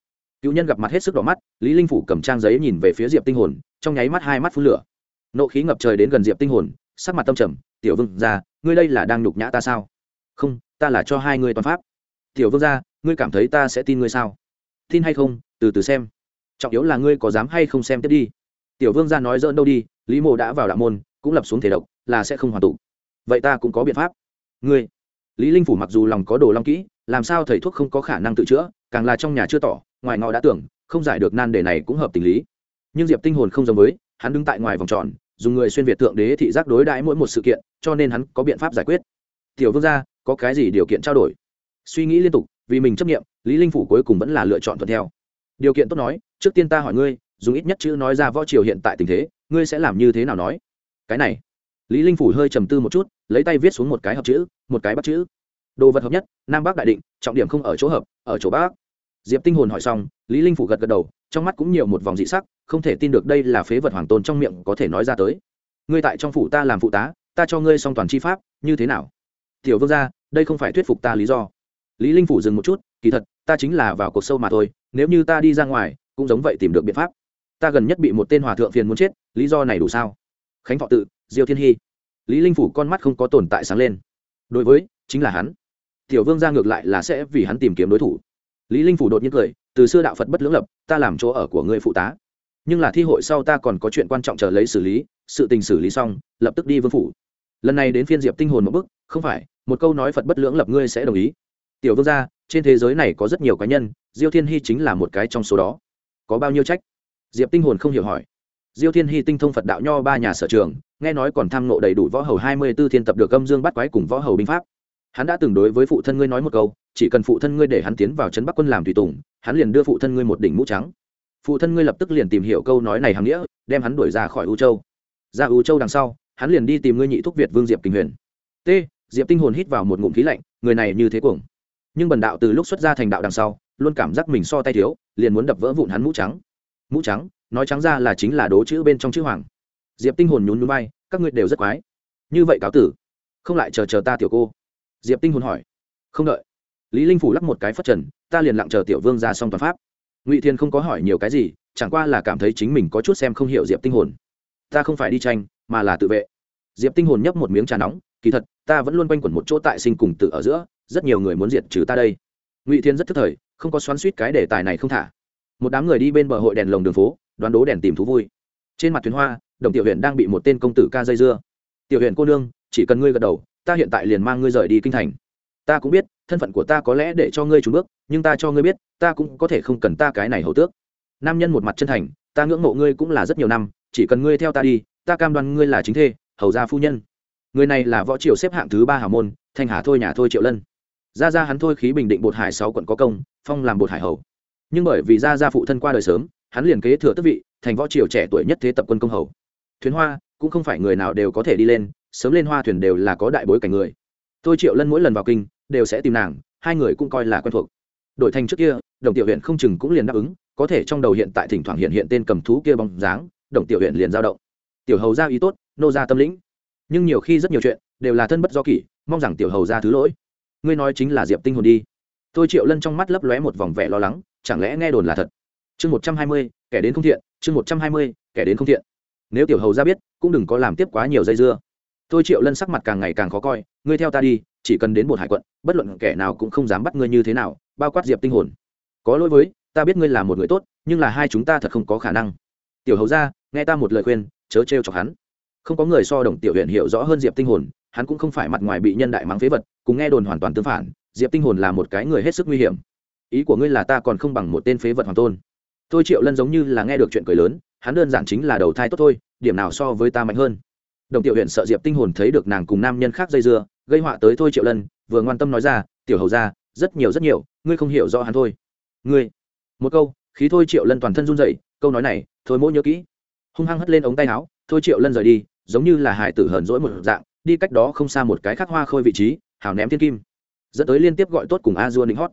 Speaker 1: Cựu nhân gặp mặt hết sức đỏ mắt lý linh phủ cầm trang giấy nhìn về phía diệp tinh hồn, trong nháy mắt hai mắt phun lửa. Nộ khí ngập trời đến gần diệp tinh hồn, sắc mặt tâm trầm, tiểu vương gia, ngươi đây là đang nhục nhã ta sao? Không, ta là cho hai ngươi toàn pháp. Tiểu vương gia, ngươi cảm thấy ta sẽ tin ngươi sao? Tin hay không, từ từ xem. Trọng yếu là ngươi có dám hay không xem tiếp đi. Tiểu vương gia nói dỡn đâu đi, lý mộ đã vào đạo môn, cũng lập xuống thể độc, là sẽ không hoàn tụ. Vậy ta cũng có biện pháp. Ngươi? Lý linh phủ mặc dù lòng có đồ long kỹ, làm sao thầy thuốc không có khả năng tự chữa, càng là trong nhà chưa tỏ, ngoài ngọ đã tưởng không giải được nan đề này cũng hợp tình lý. Nhưng diệp tinh hồn không giống với, hắn đứng tại ngoài vòng tròn, dùng người xuyên việt thượng đế thị giác đối đãi mỗi một sự kiện, cho nên hắn có biện pháp giải quyết. Tiểu vương gia, có cái gì điều kiện trao đổi? Suy nghĩ liên tục, vì mình chấp nghiệm, lý linh phủ cuối cùng vẫn là lựa chọn thuận theo. Điều kiện tốt nói, trước tiên ta hỏi ngươi, dùng ít nhất chữ nói ra võ triều hiện tại tình thế, ngươi sẽ làm như thế nào nói? Cái này. Lý linh phủ hơi trầm tư một chút, lấy tay viết xuống một cái hợp chữ, một cái bắt chữ. Đồ vật hợp nhất, nam bắc đại định, trọng điểm không ở chỗ hợp, ở chỗ bắc diệp tinh hồn hỏi xong, lý linh phủ gật gật đầu, trong mắt cũng nhiều một vòng dị sắc, không thể tin được đây là phế vật hoàng tôn trong miệng có thể nói ra tới. Ngươi tại trong phủ ta làm phụ tá, ta cho ngươi song toàn chi pháp, như thế nào? Tiểu vương gia, đây không phải thuyết phục ta lý do. Lý linh phủ dừng một chút, kỳ thật, ta chính là vào cuộc sâu mà thôi, nếu như ta đi ra ngoài, cũng giống vậy tìm được biện pháp. Ta gần nhất bị một tên hòa thượng phiền muốn chết, lý do này đủ sao? Khánh thọ tự, diêu thiên hy. Lý linh phủ con mắt không có tồn tại sáng lên. Đối với, chính là hắn. Tiểu vương gia ngược lại là sẽ vì hắn tìm kiếm đối thủ lý linh phủ đột nhiên cười từ xưa đạo phật bất lưỡng lập ta làm chỗ ở của ngươi phụ tá. Nhưng là thi hội sau ta còn có chuyện quan trọng chờ lấy xử lý sự tình xử lý xong lập tức đi vương phủ. Lần này đến phiên diệp tinh hồn một bước, không phải một câu nói phật bất lưỡng lập ngươi sẽ đồng ý. Tiểu vương gia trên thế giới này có rất nhiều cá nhân diêu thiên hy chính là một cái trong số đó. Có bao nhiêu trách? Diệp tinh hồn không hiểu hỏi. Diêu thiên hy tinh thông phật đạo nho ba nhà sở trường nghe nói còn tham nộ đầy đủ võ hầu hai mươi b ố thiên tập được âm dương bắt quái cùng võ hầu binh pháp. Hắn đã từng đối với phụ thân ngươi nói một câu chỉ cần phụ thân ngươi để hắn tiến vào trấn bắc quân làm tùy tùng, hắn liền đưa phụ thân ngươi một đỉnh mũ trắng. Phụ thân ngươi lập tức liền tìm hiểu câu nói này hàm nghĩa, đem hắn đuổi ra khỏi u châu. Ra u châu đằng sau, hắn liền đi tìm ngươi nhị thúc việt vương diệp kinh huyền. T, diệp tinh hồn hít vào một ngụm khí lạnh, người này như thế cuồng. Nhưng bần đạo từ lúc xuất ra thành đạo đằng sau, luôn cảm giác mình so tay thiếu, liền muốn đập vỡ vụn hắn mũ trắng. Mũ trắng, nói trắng ra là chính là đố chữ bên trong chữ hoàng. Diệp tinh hồn nhún nhún bay các ngươi đều rất quái. Như vậy cáo tử. Không lại chờ chờ ta tiểu cô. Diệp tinh hồn hỏi. Không đợi lý linh phủ lắc một cái phất trần, ta liền lặng chờ tiểu vương ra xong toàn pháp. Ngụy thiên không có hỏi nhiều cái gì, chẳng qua là cảm thấy chính mình có chút xem không hiểu diệp tinh hồn. Ta không phải đi tranh, mà là tự vệ. Diệp tinh hồn nhấp một miếng trà nóng, kỳ thật, ta vẫn luôn quanh quẩn một chỗ tại sinh cùng tử ở giữa, rất nhiều người muốn diệt trừ ta đây. Ngụy thiên rất thức thời, không có xoắn suýt cái đề tài này không thả. Một đám người đi bên bờ hội đèn lồng đường phố, đoán đố đèn tìm thú vui. Trên mặt thuyền hoa, đồng tiểu huyện đang bị một tên công tử ca dây dưa. Tiểu huyện cô nương, chỉ cần ngươi gật đầu, ta hiện tại liền mang ngươi rời đi kinh thành ta cũng biết, thân phận của ta có lẽ để cho ngươi trúng bước, nhưng ta cho ngươi biết, ta cũng có thể không cần ta cái này hầu tước. Nam nhân một mặt chân thành, ta ngưỡng mộ ngươi cũng là rất nhiều năm, chỉ cần ngươi theo ta đi, ta cam đoan ngươi là chính thê, hầu gia phu nhân. Người này là võ triều xếp hạng thứ ba hào môn, thanh hà thôi nhà thôi triệu lân. Ra ra hắn thôi khí bình định bột hải sáu quận có công, phong làm bột hải hầu. Nhưng bởi vì ra ra phụ thân qua đời sớm, hắn liền kế thừa tước vị, thành võ triều trẻ tuổi nhất thế tập quân công hầu. Thuyền hoa, cũng không phải người nào đều có thể đi lên, sớm lên hoa thuyền đều là có đại bối cảnh người. Tôi triệu lân mỗi lần vào kinh đều sẽ tìm nàng, hai người cũng coi là quen thuộc. Đổi thành trước kia, đồng tiểu huyện không chừng cũng liền đáp ứng, có thể trong đầu hiện tại thỉnh thoảng hiện hiện tên cầm thú kia bóng dáng, đồng tiểu huyện liền giao động. Tiểu hầu ra ý tốt, nô ra tâm lĩnh. Nhưng nhiều khi rất nhiều chuyện, đều là thân bất do kỷ, mong rằng tiểu hầu ra thứ lỗi. Ngươi nói chính là diệp tinh hồn đi. Tôi triệu lân trong mắt lấp lóe một vòng vẻ lo lắng, chẳng lẽ nghe đồn là thật? Chương một trăm hai mươi, kẻ đến không thiện, chương một trăm hai mươi, kẻ đến không thiện. Nếu tiểu hầu ra biết, cũng đừng có làm tiếp quá nhiều dây dưa. Tôi triệu lân sắc mặt càng ngày càng khó coi, ngươi theo ta đi chỉ cần đến một hải quận, bất luận kẻ nào cũng không dám bắt ngươi như thế nào, bao quát diệp tinh hồn. Có lỗi với, ta biết ngươi là một người tốt, nhưng là hai chúng ta thật không có khả năng. Tiểu hầu ra nghe ta một lời khuyên, chớ trêu chọc hắn. Không có người so đồng tiểu huyện hiểu rõ hơn diệp tinh hồn, hắn cũng không phải mặt ngoài bị nhân đại mắng phế vật, cùng nghe đồn hoàn toàn tương phản, diệp tinh hồn là một cái người hết sức nguy hiểm. Ý của ngươi là ta còn không bằng một tên phế vật hoàng tôn. Tôi triệu lân giống như là nghe được chuyện cười lớn, hắn đơn giản chính là đầu thai tốt thôi, điểm nào so với ta mạnh hơn? Đồng tiểu huyện sợ diệp tinh hồn thấy được nàng cùng nam nhân khác dây dưa, gây họa tới thôi triệu lân, vừa ngoan tâm nói ra, tiểu hầu ra rất nhiều rất nhiều, ngươi không hiểu rõ hắn thôi. Ngươi? Một câu, khí thôi triệu lân toàn thân run rẩy, câu nói này, thôi mỗi nhớ kỹ. Hung hăng hất lên ống tay áo, thôi triệu lân rời đi, giống như là hải tử hờn dỗi một dạng, đi cách đó không xa một cái khắc hoa khôi vị trí, hào ném thiên kim. Dẫn tới liên tiếp gọi tốt cùng a dua ninh hót.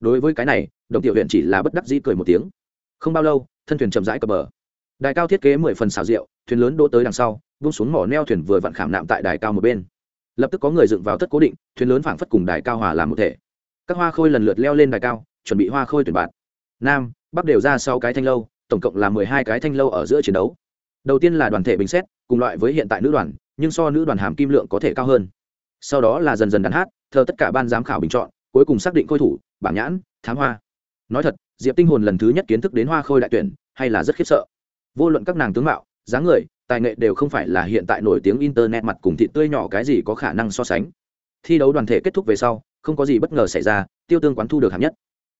Speaker 1: Đối với cái này, đồng tiểu huyện chỉ là bất đắc dĩ cười một tiếng. Không bao lâu, thân thuyền chậm rãi cập bờ đài cao thiết kế mười phần xào rượu thuyền lớn đỗ tới đằng sau vung xuống mỏ neo thuyền vừa vặn khảm nạm tại đài cao một bên. Lập tức có người dựng vào tất cố định, thuyền lớn phảng phất cùng đài cao hòa làm một thể. Các hoa khôi lần lượt leo lên đài cao, chuẩn bị hoa khôi tuyển bạn. Nam, bắc đều ra sau cái thanh lâu, tổng cộng là mười hai cái thanh lâu ở giữa chiến đấu. Đầu tiên là đoàn thể bình xét, cùng loại với hiện tại nữ đoàn, nhưng so nữ đoàn hàm kim lượng có thể cao hơn. Sau đó là dần dần đàn hát, thờ tất cả ban giám khảo bình chọn, cuối cùng xác định khôi thủ bảng nhãn, thám hoa. Nói thật, diệp tinh hồn lần thứ nhất kiến thức đến hoa khôi đại tuyển, hay là rất khiếp sợ vô luận các nàng tướng mạo, dáng người, tài nghệ đều không phải là hiện tại nổi tiếng internet mặt cùng thị tươi nhỏ cái gì có khả năng so sánh. Thi đấu đoàn thể kết thúc về sau, không có gì bất ngờ xảy ra, tiêu tương quán thu được hạng nhất.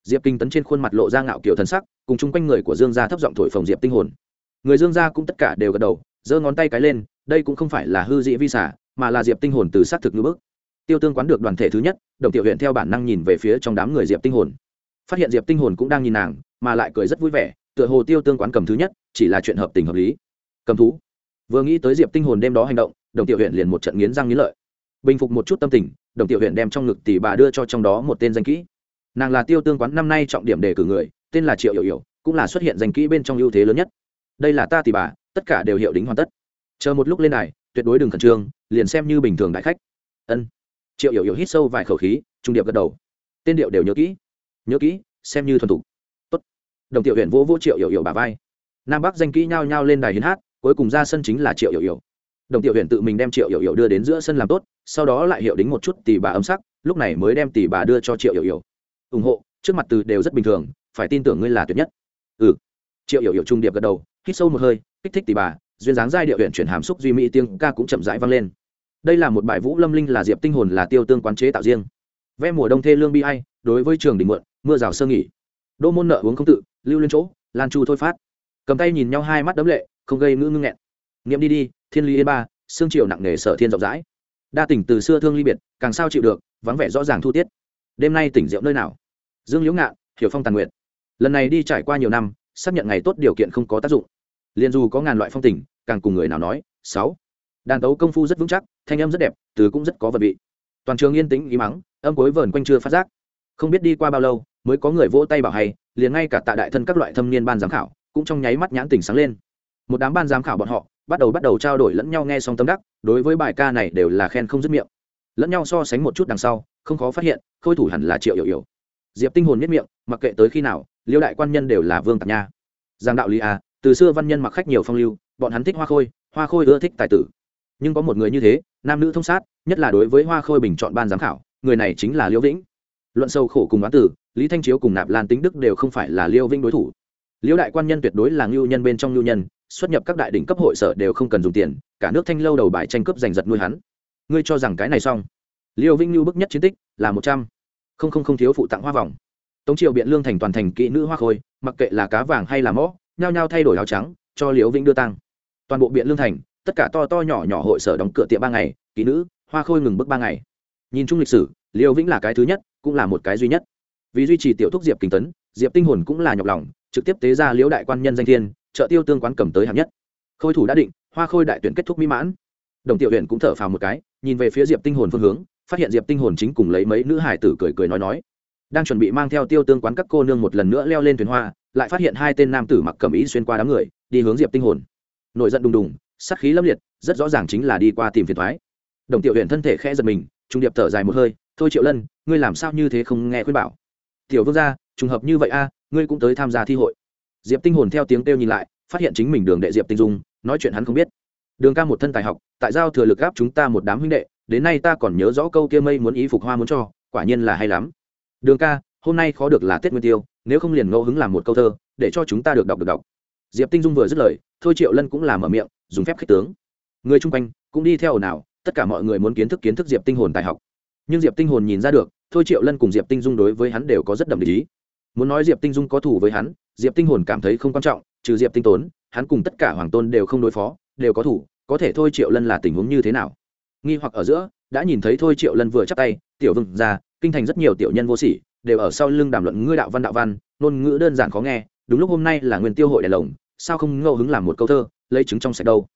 Speaker 1: Diệp kinh tấn trên khuôn mặt lộ ra ngạo kiểu thần sắc, cùng chung quanh người của dương gia thấp giọng thổi phồng diệp tinh hồn. Người dương gia cũng tất cả đều gật đầu, giơ ngón tay cái lên, đây cũng không phải là hư dị vi xả, mà là diệp tinh hồn từ xác thực ngữ bức. Tiêu tương quán được đoàn thể thứ nhất, đồng tiểu huyện theo bản năng nhìn về phía trong đám người diệp tinh hồn. Phát hiện diệp tinh hồn cũng đang nhìn nàng, mà lại cười rất vui vẻ tựa hồ tiêu tương quán cầm thứ nhất, chỉ là chuyện hợp tình hợp lý. Cầm thú. Vừa nghĩ tới diệp tinh hồn đêm đó hành động, đồng tiểu huyện liền một trận nghiến răng nghiến lợi. Bình phục một chút tâm tình, đồng tiểu huyện đem trong ngực tỷ bà đưa cho trong đó một tên danh kỹ. Nàng là tiêu tương quán năm nay trọng điểm đề cử người, tên là triệu hiểu hiểu, cũng là xuất hiện danh kỹ bên trong ưu thế lớn nhất. Đây là ta tỷ bà, tất cả đều hiệu đính hoàn tất. Chờ một lúc lên này tuyệt đối đừng khẩn trương, liền xem như bình thường đại khách. Ân. Triệu hiểu hiểu hít sâu vài khẩu khí, trung điệp gật đầu. Tên điệu đều nhớ kỹ. Nhớ kỹ, xem như thuần thục đồng tiểu huyện vỗ vỗ triệu hiểu hiểu bà vai. Nam bắc danh kỹ nhao nhao lên đài hiến hát, cuối cùng ra sân chính là triệu hiểu hiểu. Đồng tiểu huyện tự mình đem triệu hiểu hiểu đưa đến giữa sân làm tốt, sau đó lại hiệu đính một chút tỷ bà âm sắc, lúc này mới đem tỷ bà đưa cho triệu hiểu hiểu. Ủng hộ, trước mặt từ đều rất bình thường, phải tin tưởng ngươi là tuyệt nhất. Ừ. Triệu hiểu hiểu trung điệp gật đầu, hít sâu một hơi, kích thích tỷ bà, duyên dáng giai điệu huyện chuyển hàm xúc duy mỹ tiếng ca cũng chậm rãi vang lên. Đây là một bài vũ lâm linh là diệp tinh hồn là tiêu tương quán chế tạo riêng. Ve mùa đông thê lương bi ai, đối với trường đình mượn mưa rào sơ nghỉ. Đô môn nợ uống không tự lưu lên chỗ lan chu thôi phát. Cầm tay nhìn nhau hai mắt đấm lệ không gây ngữ ngưng nghẹn. Nghiệm đi đi thiên ly yên ba xương triều nặng nề sở thiên rộng rãi. Đa tỉnh từ xưa thương ly biệt càng sao chịu được vắng vẻ rõ ràng thu tiết. Đêm nay tỉnh rượu nơi nào? Dương liễu ngạn hiểu phong tàn nguyện lần này đi trải qua nhiều năm xác nhận ngày tốt điều kiện không có tác dụng. Liền dù có ngàn loại phong tình, càng cùng người nào nói sáu. Đàn tấu công phu rất vững chắc thanh âm rất đẹp từ cũng rất có vật vị. Toàn trường yên tĩnh ý mắng âm cuối vờn quanh chưa phát giác. Không biết đi qua bao lâu mới có người vỗ tay bảo hay liền ngay cả tạ đại thân các loại thâm niên ban giám khảo cũng trong nháy mắt nhãn tỉnh sáng lên. Một đám ban giám khảo bọn họ bắt đầu bắt đầu trao đổi lẫn nhau nghe xong tâm đắc, đối với bài ca này đều là khen không dứt miệng. Lẫn nhau so sánh một chút đằng sau, không khó phát hiện, khôi thủ hẳn là triệu hiểu hiểu. Diệp tinh hồn nhất miệng, mặc kệ tới khi nào, liêu đại quan nhân đều là vương tạc nha. Giang đạo lý à từ xưa văn nhân mặc khách nhiều phong lưu, bọn hắn thích hoa khôi hoa khôi ưa thích tài tử. Nhưng có một người như thế, nam nữ thông sát, nhất là đối với hoa khôi bình chọn ban giám khảo, người này chính là liêu vĩnh. Luận sâu khổ cùng bán tử lý thanh chiếu cùng nạp lan tính đức đều không phải là liêu vinh đối thủ. Liêu đại quan nhân tuyệt đối là ngưu nhân bên trong ngưu nhân, xuất nhập các đại đỉnh cấp hội sở đều không cần dùng tiền, cả nước thanh lâu đầu bài tranh cướp giành giật nuôi hắn. Ngươi cho rằng cái này xong? Liêu vinh ngưu bức nhất chiến tích là một trăm. Không không không thiếu phụ tặng hoa vòng. Tống triều biện lương thành toàn thành kỹ nữ hoa khôi, mặc kệ là cá vàng hay là mõ, nhao nhao thay đổi áo trắng, cho liễu vĩnh đưa tăng toàn bộ biện lương thành, tất cả to to nhỏ nhỏ hội sở đóng cửa tiệm ba ngày, kỹ nữ, hoa khôi ngừng bước ba ngày. Nhìn chung lịch sử liễu vĩnh là cái thứ nhất, cũng là một cái duy nhất vì duy trì tiểu thúc diệp kinh tấn, diệp tinh hồn cũng là nhọc lòng, trực tiếp tế ra liễu đại quan nhân danh thiên, trợ tiêu tương quán cầm tới hạng nhất. Khôi thủ đã định, hoa khôi đại tuyển kết thúc mỹ mãn. Đồng tiểu huyện cũng thở phào một cái, nhìn về phía diệp tinh hồn phương hướng, phát hiện diệp tinh hồn chính cùng lấy mấy nữ hải tử cười cười nói nói. Đang chuẩn bị mang theo tiêu tương quán các cô nương một lần nữa leo lên thuyền hoa, lại phát hiện hai tên nam tử mặc cẩm ý xuyên qua đám người, đi hướng diệp tinh hồn. Nổi giận đùng đùng, sát khí lâm liệt, rất rõ ràng chính là đi qua tìm phiền thoái. Đồng tiểu huyện thân thể khẽ giật mình, trung điệp thở dài một hơi, thôi triệu lân, ngươi làm sao như thế không nghe khuyên bảo? Tiểu vương gia, trùng hợp như vậy a, ngươi cũng tới tham gia thi hội. Diệp tinh hồn theo tiếng kêu nhìn lại, phát hiện chính mình đường đệ diệp tinh dung, nói chuyện hắn không biết. Đường ca một thân tài học, tại giao thừa lực gáp chúng ta một đám huynh đệ, đến nay ta còn nhớ rõ câu kia mây muốn ý phục hoa muốn cho, quả nhiên là hay lắm. Đường ca, hôm nay khó được là tết nguyên tiêu, nếu không liền ngẫu hứng làm một câu thơ, để cho chúng ta được đọc được đọc. Diệp tinh dung vừa dứt lời, thôi triệu lân cũng làm ở miệng, dùng phép khích tướng. Người chung quanh, cũng đi theo ồn ào, tất cả mọi người muốn kiến thức kiến thức diệp tinh hồn tài học. Nhưng diệp tinh hồn nhìn ra được thôi triệu lân cùng diệp tinh dung đối với hắn đều có rất đậm lý. Muốn nói diệp tinh dung có thủ với hắn, diệp tinh hồn cảm thấy không quan trọng, trừ diệp tinh tốn, hắn cùng tất cả hoàng tôn đều không đối phó, đều có thủ có thể thôi triệu lân là tình huống như thế nào? Nghi hoặc ở giữa, đã nhìn thấy thôi triệu lân vừa chắp tay, tiểu vừng ra kinh thành rất nhiều tiểu nhân vô sỉ, đều ở sau lưng đàm luận ngươi đạo văn đạo văn, ngôn ngữ đơn giản khó nghe, đúng lúc hôm nay là nguyên tiêu hội đèn lồng, sao không ngẫu hứng làm một câu thơ, lấy chứng trong sạch đâu?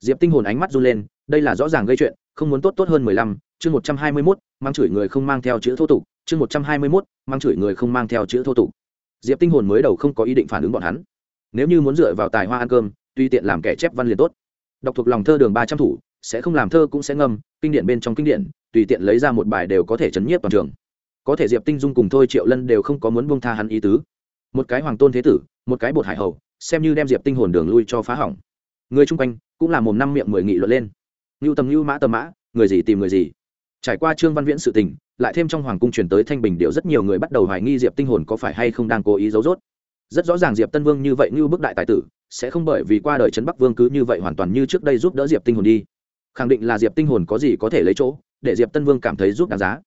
Speaker 1: Diệp tinh hồn ánh mắt run lên, đây là rõ ràng gây chuyện, không muốn tốt tốt hơn mười lăm chương một trăm hai mươi mốt, mang chửi người không mang theo chữ thô tục, chương một trăm hai mươi mốt, mang chửi người không mang theo chữ thô tục. Diệp tinh hồn mới đầu không có ý định phản ứng bọn hắn. Nếu như muốn dựa vào tài hoa ăn cơm, tuy tiện làm kẻ chép văn liền tốt. Đọc thuộc lòng thơ đường ba trăm thủ, sẽ không làm thơ cũng sẽ ngâm, kinh điển bên trong kinh điển, tùy tiện lấy ra một bài đều có thể chấn nhiếp toàn trường. Có thể diệp tinh dung cùng thôi triệu lân đều không có muốn buông tha hắn ý tứ. Một cái hoàng tôn thế tử, một cái bột hải hầu, xem như đem diệp tinh hồn đường lui cho phá hỏng. Người chung quanh cũng là mồm năm miệng mười nghị luận lên. Ngưu tầm ngưu mã tầm mã, người gì tìm người gì trải qua trương văn viễn sự tình, lại thêm trong hoàng cung truyền tới thanh bình điệu rất nhiều người bắt đầu hoài nghi diệp tinh hồn có phải hay không đang cố ý giấu dốt rất rõ ràng diệp tân vương như vậy như bức đại tài tử, sẽ không bởi vì qua đời trấn bắc vương cứ như vậy hoàn toàn như trước đây giúp đỡ diệp tinh hồn đi. Khẳng định là diệp tinh hồn có gì có thể lấy chỗ, để diệp tân vương cảm thấy giúp đáng giá.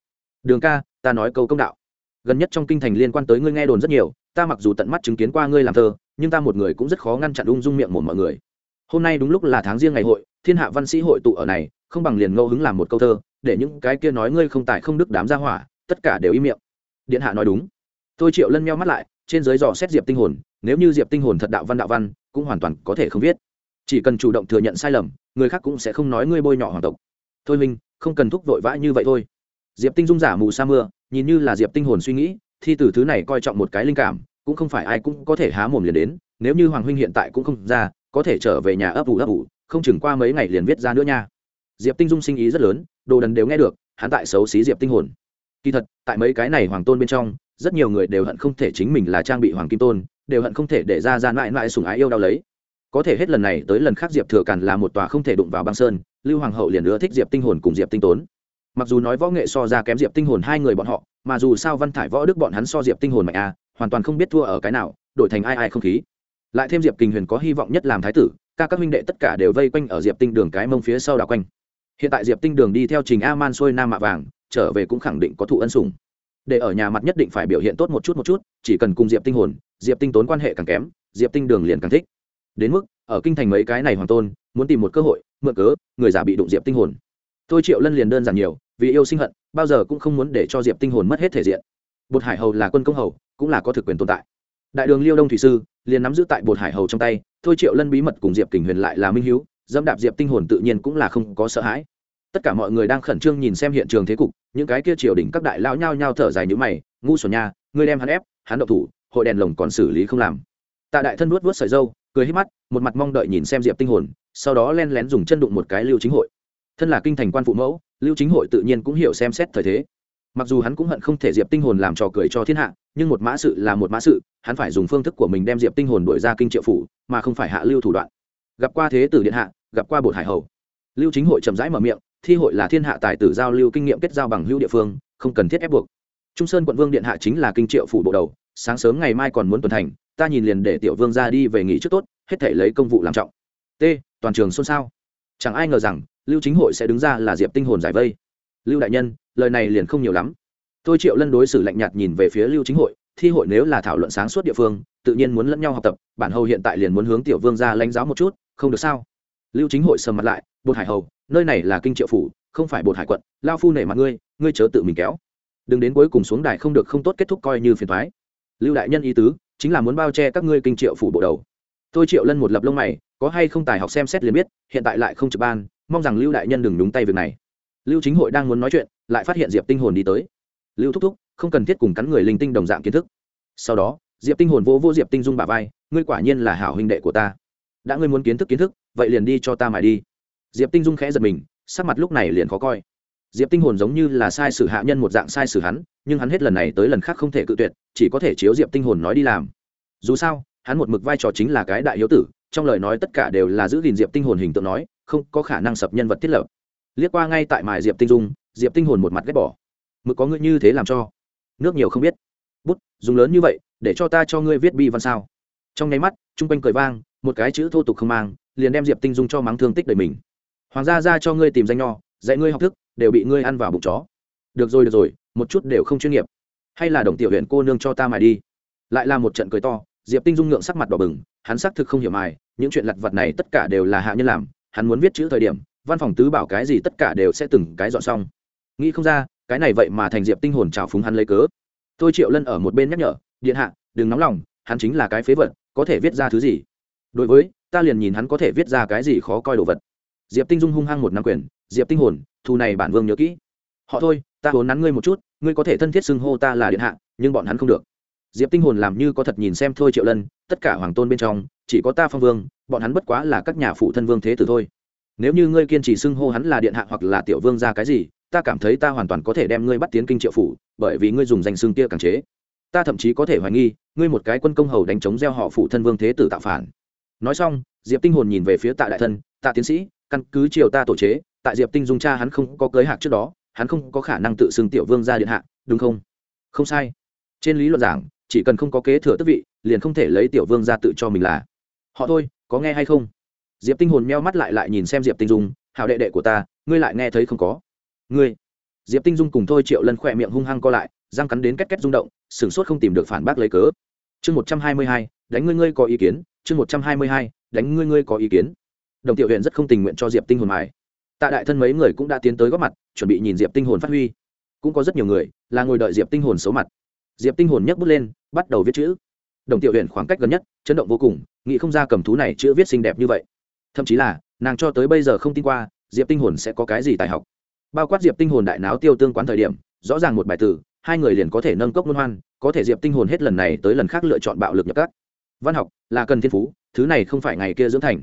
Speaker 1: Đường ca, ta nói câu công đạo. Gần nhất trong kinh thành liên quan tới ngươi nghe đồn rất nhiều, ta mặc dù tận mắt chứng kiến qua ngươi làm thơ, nhưng ta một người cũng rất khó ngăn chặn ung dung miệng một mọi người. Hôm nay đúng lúc là tháng riêng ngày hội, thiên hạ văn sĩ hội tụ ở này, không bằng liền ngẫu hứng làm một câu thơ để những cái kia nói ngươi không tài không đức đám ra hỏa, tất cả đều im miệng. Điện hạ nói đúng. Tôi triệu lân meo mắt lại, trên dưới dò xét diệp tinh hồn, nếu như diệp tinh hồn thật đạo văn đạo văn, cũng hoàn toàn có thể không viết. Chỉ cần chủ động thừa nhận sai lầm, người khác cũng sẽ không nói ngươi bôi nhọ hoàng tộc. Thôi minh không cần thúc vội vã như vậy thôi. Diệp tinh dung giả mù sa mưa, nhìn như là diệp tinh hồn suy nghĩ, thi từ thứ này coi trọng một cái linh cảm, cũng không phải ai cũng có thể há mồm liền đến, nếu như hoàng huynh hiện tại cũng không ra, có thể trở về nhà ấp ủ ấp ủ, không chừng qua mấy ngày liền viết ra nữa nha. Diệp tinh dung sinh ý rất lớn đồ đần đều nghe được, hắn tại xấu xí diệp tinh hồn. Kỳ thật, tại mấy cái này hoàng tôn bên trong, rất nhiều người đều hận không thể chính mình là trang bị hoàng kim tôn, đều hận không thể để ra ra mãi mãi sùng ái yêu đau lấy. Có thể hết lần này tới lần khác diệp thừa càn là một tòa không thể đụng vào băng sơn, lưu hoàng hậu liền nữa thích diệp tinh hồn cùng diệp tinh tốn. Mặc dù nói võ nghệ so ra kém diệp tinh hồn hai người bọn họ, mà dù sao văn thải võ đức bọn hắn so diệp tinh hồn mạnh a, hoàn toàn không biết thua ở cái nào, đổi thành ai ai không khí. Lại thêm diệp kinh huyền có hy vọng nhất làm thái tử, ca các huynh đệ tất cả đều vây quanh ở diệp tinh đường cái mông phía sau đảo quanh hiện tại diệp tinh đường đi theo trình a man xuôi nam mạ vàng, trở về cũng khẳng định có thụ ân sủng. Để ở nhà mặt nhất định phải biểu hiện tốt một chút một chút, chỉ cần cùng diệp tinh hồn, diệp tinh tốn quan hệ càng kém, diệp tinh đường liền càng thích. Đến mức, ở kinh thành mấy cái này hoàng tôn, muốn tìm một cơ hội, mượn cớ, người già bị đụng diệp tinh hồn. Tôi triệu lân liền đơn giản nhiều, vì yêu sinh hận, bao giờ cũng không muốn để cho diệp tinh hồn mất hết thể diện. Bột hải hầu là quân công hầu, cũng là có thực quyền tồn tại. Đại đường liêu đông thủy sư, liền nắm giữ tại bột hải hầu trong tay, thôi triệu lân bí mật cùng diệp kình huyền lại là minh hiếu dẫm đạp diệp tinh hồn tự nhiên cũng là không có sợ hãi. Tất cả mọi người đang khẩn trương nhìn xem hiện trường thế cục, những cái kia triều đình các đại lao nhao nhao thở dài như mày, ngu xuẩn nha, ngươi đem hắn ép, hắn độc thủ, hội đèn lồng còn xử lý không làm. Tạ đại thân nuốt vuốt sợi dâu cười hít mắt, một mặt mong đợi nhìn xem diệp tinh hồn, sau đó len lén dùng chân đụng một cái lưu chính hội. Thân là kinh thành quan phụ mẫu, lưu chính hội tự nhiên cũng hiểu xem xét thời thế. Mặc dù hắn cũng hận không thể diệp tinh hồn làm trò cười cho thiên hạ, nhưng một mã sự là một mã sự, hắn phải dùng phương thức của mình đem diệp tinh hồn đuổi ra kinh triệu phủ, mà không phải hạ lưu thủ đoạn gặp qua thế tử điện hạ, gặp qua bột hải hầu. Lưu chính hội chậm rãi mở miệng, thi hội là thiên hạ tài tử giao lưu kinh nghiệm kết giao bằng hữu địa phương, không cần thiết ép buộc. Trung sơn quận vương điện hạ chính là kinh triệu phủ bộ đầu, sáng sớm ngày mai còn muốn tuần thành, ta nhìn liền để tiểu vương ra đi về nghỉ trước tốt, hết thể lấy công vụ làm trọng. T, toàn trường xôn xao. Chẳng ai ngờ rằng, lưu chính hội sẽ đứng ra là diệp tinh hồn giải vây. Lưu đại nhân, lời này liền không nhiều lắm. Tôi triệu lân đối xử lạnh nhạt nhìn về phía lưu chính hội, thi hội nếu là thảo luận sáng suốt địa phương tự nhiên muốn lẫn nhau học tập, bản hầu hiện tại liền muốn hướng tiểu vương ra lãnh giáo một chút, không được sao? Lưu chính hội sầm mặt lại, bột hải hầu, nơi này là kinh triệu phủ, không phải bột hải quận, lao phu nể mặt ngươi ngươi chớ tự mình kéo. Đừng đến cuối cùng xuống đài không được không tốt kết thúc coi như phiền thoái lưu đại nhân ý tứ, chính là muốn bao che các ngươi kinh triệu phủ bộ đầu. Tôi triệu lân một lập lông mày, có hay không tài học xem xét liền biết, hiện tại lại không trực ban, mong rằng lưu đại nhân đừng đúng tay việc này. Lưu chính hội đang muốn nói chuyện, lại phát hiện diệp tinh hồn đi tới. Lưu thúc thúc, không cần thiết cùng cắn người linh tinh đồng dạng kiến thức. Sau đó diệp tinh hồn vô vô diệp tinh dung bà vai, ngươi quả nhiên là hảo huynh đệ của ta. Đã ngươi muốn kiến thức kiến thức, vậy liền đi cho ta mải đi. Diệp tinh dung khẽ giật mình, sắc mặt lúc này liền khó coi. Diệp tinh hồn giống như là sai sử hạ nhân một dạng sai sử hắn, nhưng hắn hết lần này tới lần khác không thể cự tuyệt, chỉ có thể chiếu diệp tinh hồn nói đi làm. Dù sao, hắn một mực vai trò chính là cái đại hiếu tử, trong lời nói tất cả đều là giữ gìn diệp tinh hồn hình tượng nói, không có khả năng sập nhân vật thiết lập. Liếc qua ngay tại mài diệp tinh dung, diệp tinh hồn một mặt ghét bỏ. Mực có ngươi như thế làm cho? Nước nhiều không biết. Bút, dùng lớn như vậy để cho ta cho ngươi viết bi văn sao? Trong nháy mắt, chung quanh cười vang, một cái chữ thô tục không mang, liền đem diệp tinh dung cho mắng thương tích đời mình. Hoàng gia ra cho ngươi tìm danh nho, dạy ngươi học thức, đều bị ngươi ăn vào bụng chó. Được rồi được rồi, một chút đều không chuyên nghiệp. Hay là đồng tiểu huyện cô nương cho ta mài đi. Lại là một trận cười to, diệp tinh dung ngượng sắc mặt đỏ bừng, hắn xác thực không hiểu mài, những chuyện lặt vặt này tất cả đều là hạ nhân làm, hắn muốn viết chữ thời điểm, văn phòng tứ bảo cái gì tất cả đều sẽ từng cái dọn xong. Nghĩ không ra, cái này vậy mà thành diệp tinh hồn trào phúng hắn lấy cớ tôi triệu lân ở một bên nhắc nhở, điện hạ, đừng nóng lòng, hắn chính là cái phế vật, có thể viết ra thứ gì? Đối với, ta liền nhìn hắn có thể viết ra cái gì khó coi đồ vật. Diệp tinh dung hung hăng một năm quyền, diệp tinh hồn thu này bản vương nhớ kỹ. Họ thôi, ta vốn nắn ngươi một chút, ngươi có thể thân thiết xưng hô ta là điện hạ, nhưng bọn hắn không được. Diệp tinh hồn làm như có thật nhìn xem thôi triệu lân, tất cả hoàng tôn bên trong, chỉ có ta phong vương, bọn hắn bất quá là các nhà phụ thân vương thế tử thôi. Nếu như ngươi kiên trì xưng hô hắn là điện hạ hoặc là tiểu vương ra cái gì ta cảm thấy ta hoàn toàn có thể đem ngươi bắt tiến kinh triệu phủ, bởi vì ngươi dùng danh xương kia càng chế. Ta thậm chí có thể hoài nghi, ngươi một cái quân công hầu đánh chống gieo họ phụ thân vương thế tử tạo phản. Nói xong, diệp tinh hồn nhìn về phía tạ đại thân, tạ tiến sĩ, căn cứ triều ta tổ chế, tại diệp tinh dung cha hắn không có cưới hạc trước đó, hắn không có khả năng tự xưng tiểu vương ra điện hạ, đúng không? Không sai. Trên lý luận giảng, chỉ cần không có kế thừa tước vị, liền không thể lấy tiểu vương ra tự cho mình là. Họ thôi, có nghe hay không? Diệp tinh hồn meo mắt lại lại nhìn xem diệp tinh dung hào đệ đệ của ta, ngươi lại nghe thấy không có? Ngươi. Diệp tinh dung cùng thôi triệu lân khỏe miệng hung hăng co lại, răng cắn đến két két rung động, sửng sốt không tìm được phản bác lấy cớ. Chương một trăm hai mươi hai, đánh ngươi ngươi có ý kiến. Chương một trăm hai mươi hai, đánh ngươi ngươi có ý kiến. Đồng tiểu huyện rất không tình nguyện cho diệp tinh hồn mài. Tạ đại thân mấy người cũng đã tiến tới góp mặt, chuẩn bị nhìn diệp tinh hồn phát huy. Cũng có rất nhiều người là ngồi đợi diệp tinh hồn xấu mặt. Diệp tinh hồn nhấc bút lên, bắt đầu viết chữ. Đồng tiểu huyện khoảng cách gần nhất, chấn động vô cùng, nghĩ không ra cầm thú này chữ viết xinh đẹp như vậy. Thậm chí là, nàng cho tới bây giờ không tin qua, diệp tinh hồn sẽ có cái gì tài học bao quát diệp tinh hồn đại náo tiêu tương quán thời điểm, rõ ràng một bài tử hai người liền có thể nâng cốc luân hoan, có thể diệp tinh hồn hết lần này tới lần khác lựa chọn bạo lực nhập các. Văn học, là cần thiên phú, thứ này không phải ngày kia dưỡng thành.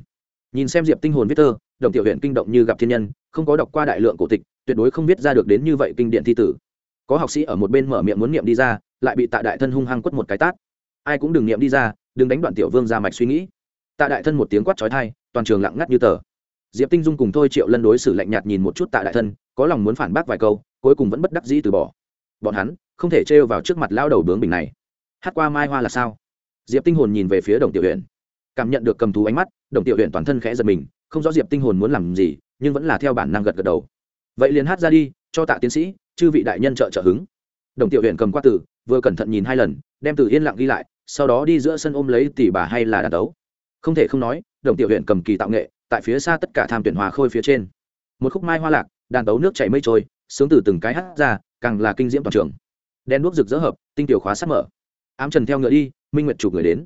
Speaker 1: Nhìn xem diệp tinh hồn viết thơ, đồng tiểu huyện kinh động như gặp thiên nhân, không có đọc qua đại lượng cổ tịch, tuyệt đối không viết ra được đến như vậy kinh điển thi tử. Có học sĩ ở một bên mở miệng muốn niệm đi ra, lại bị tạ đại thân hung hăng quất một cái tát. Ai cũng đừng niệm đi ra, đừng đánh đoạn tiểu vương ra mạch suy nghĩ. Tạ đại thân một tiếng quát trói thai toàn trường lặng ngắt như tờ. Diệp tinh dung cùng thôi triệu lân đối xử lạnh nhạt nhìn một chút tạ đại thân có lòng muốn phản bác vài câu, cuối cùng vẫn bất đắc dĩ từ bỏ. Bọn hắn không thể trêu vào trước mặt lao đầu bướng bình này. Hát qua mai hoa là sao? Diệp tinh hồn nhìn về phía đồng tiểu huyện cảm nhận được cầm thú ánh mắt, đồng tiểu huyện toàn thân khẽ giật mình, không rõ diệp tinh hồn muốn làm gì, nhưng vẫn là theo bản năng gật gật đầu. Vậy liền hát ra đi, cho tạ tiến sĩ, chư vị đại nhân trợ trợ hứng. Đồng tiểu huyện cầm qua từ vừa cẩn thận nhìn hai lần, đem từ yên lặng ghi lại, sau đó đi giữa sân ôm lấy tỷ bà hay là đàn đấu. Không thể không nói, đồng tiểu huyện cầm kỳ tạo nghệ, tại phía xa tất cả tham tuyển hòa khôi phía trên. Một khúc mai hoa lạc đàn tấu nước chảy mây trôi, sướng từ từng cái hát ra, càng là kinh diễm toàn trường. Đen đuốc rực rỡ hợp, tinh tiểu khóa sắp mở. Ám trần theo ngựa đi, minh nguyệt chụp người đến.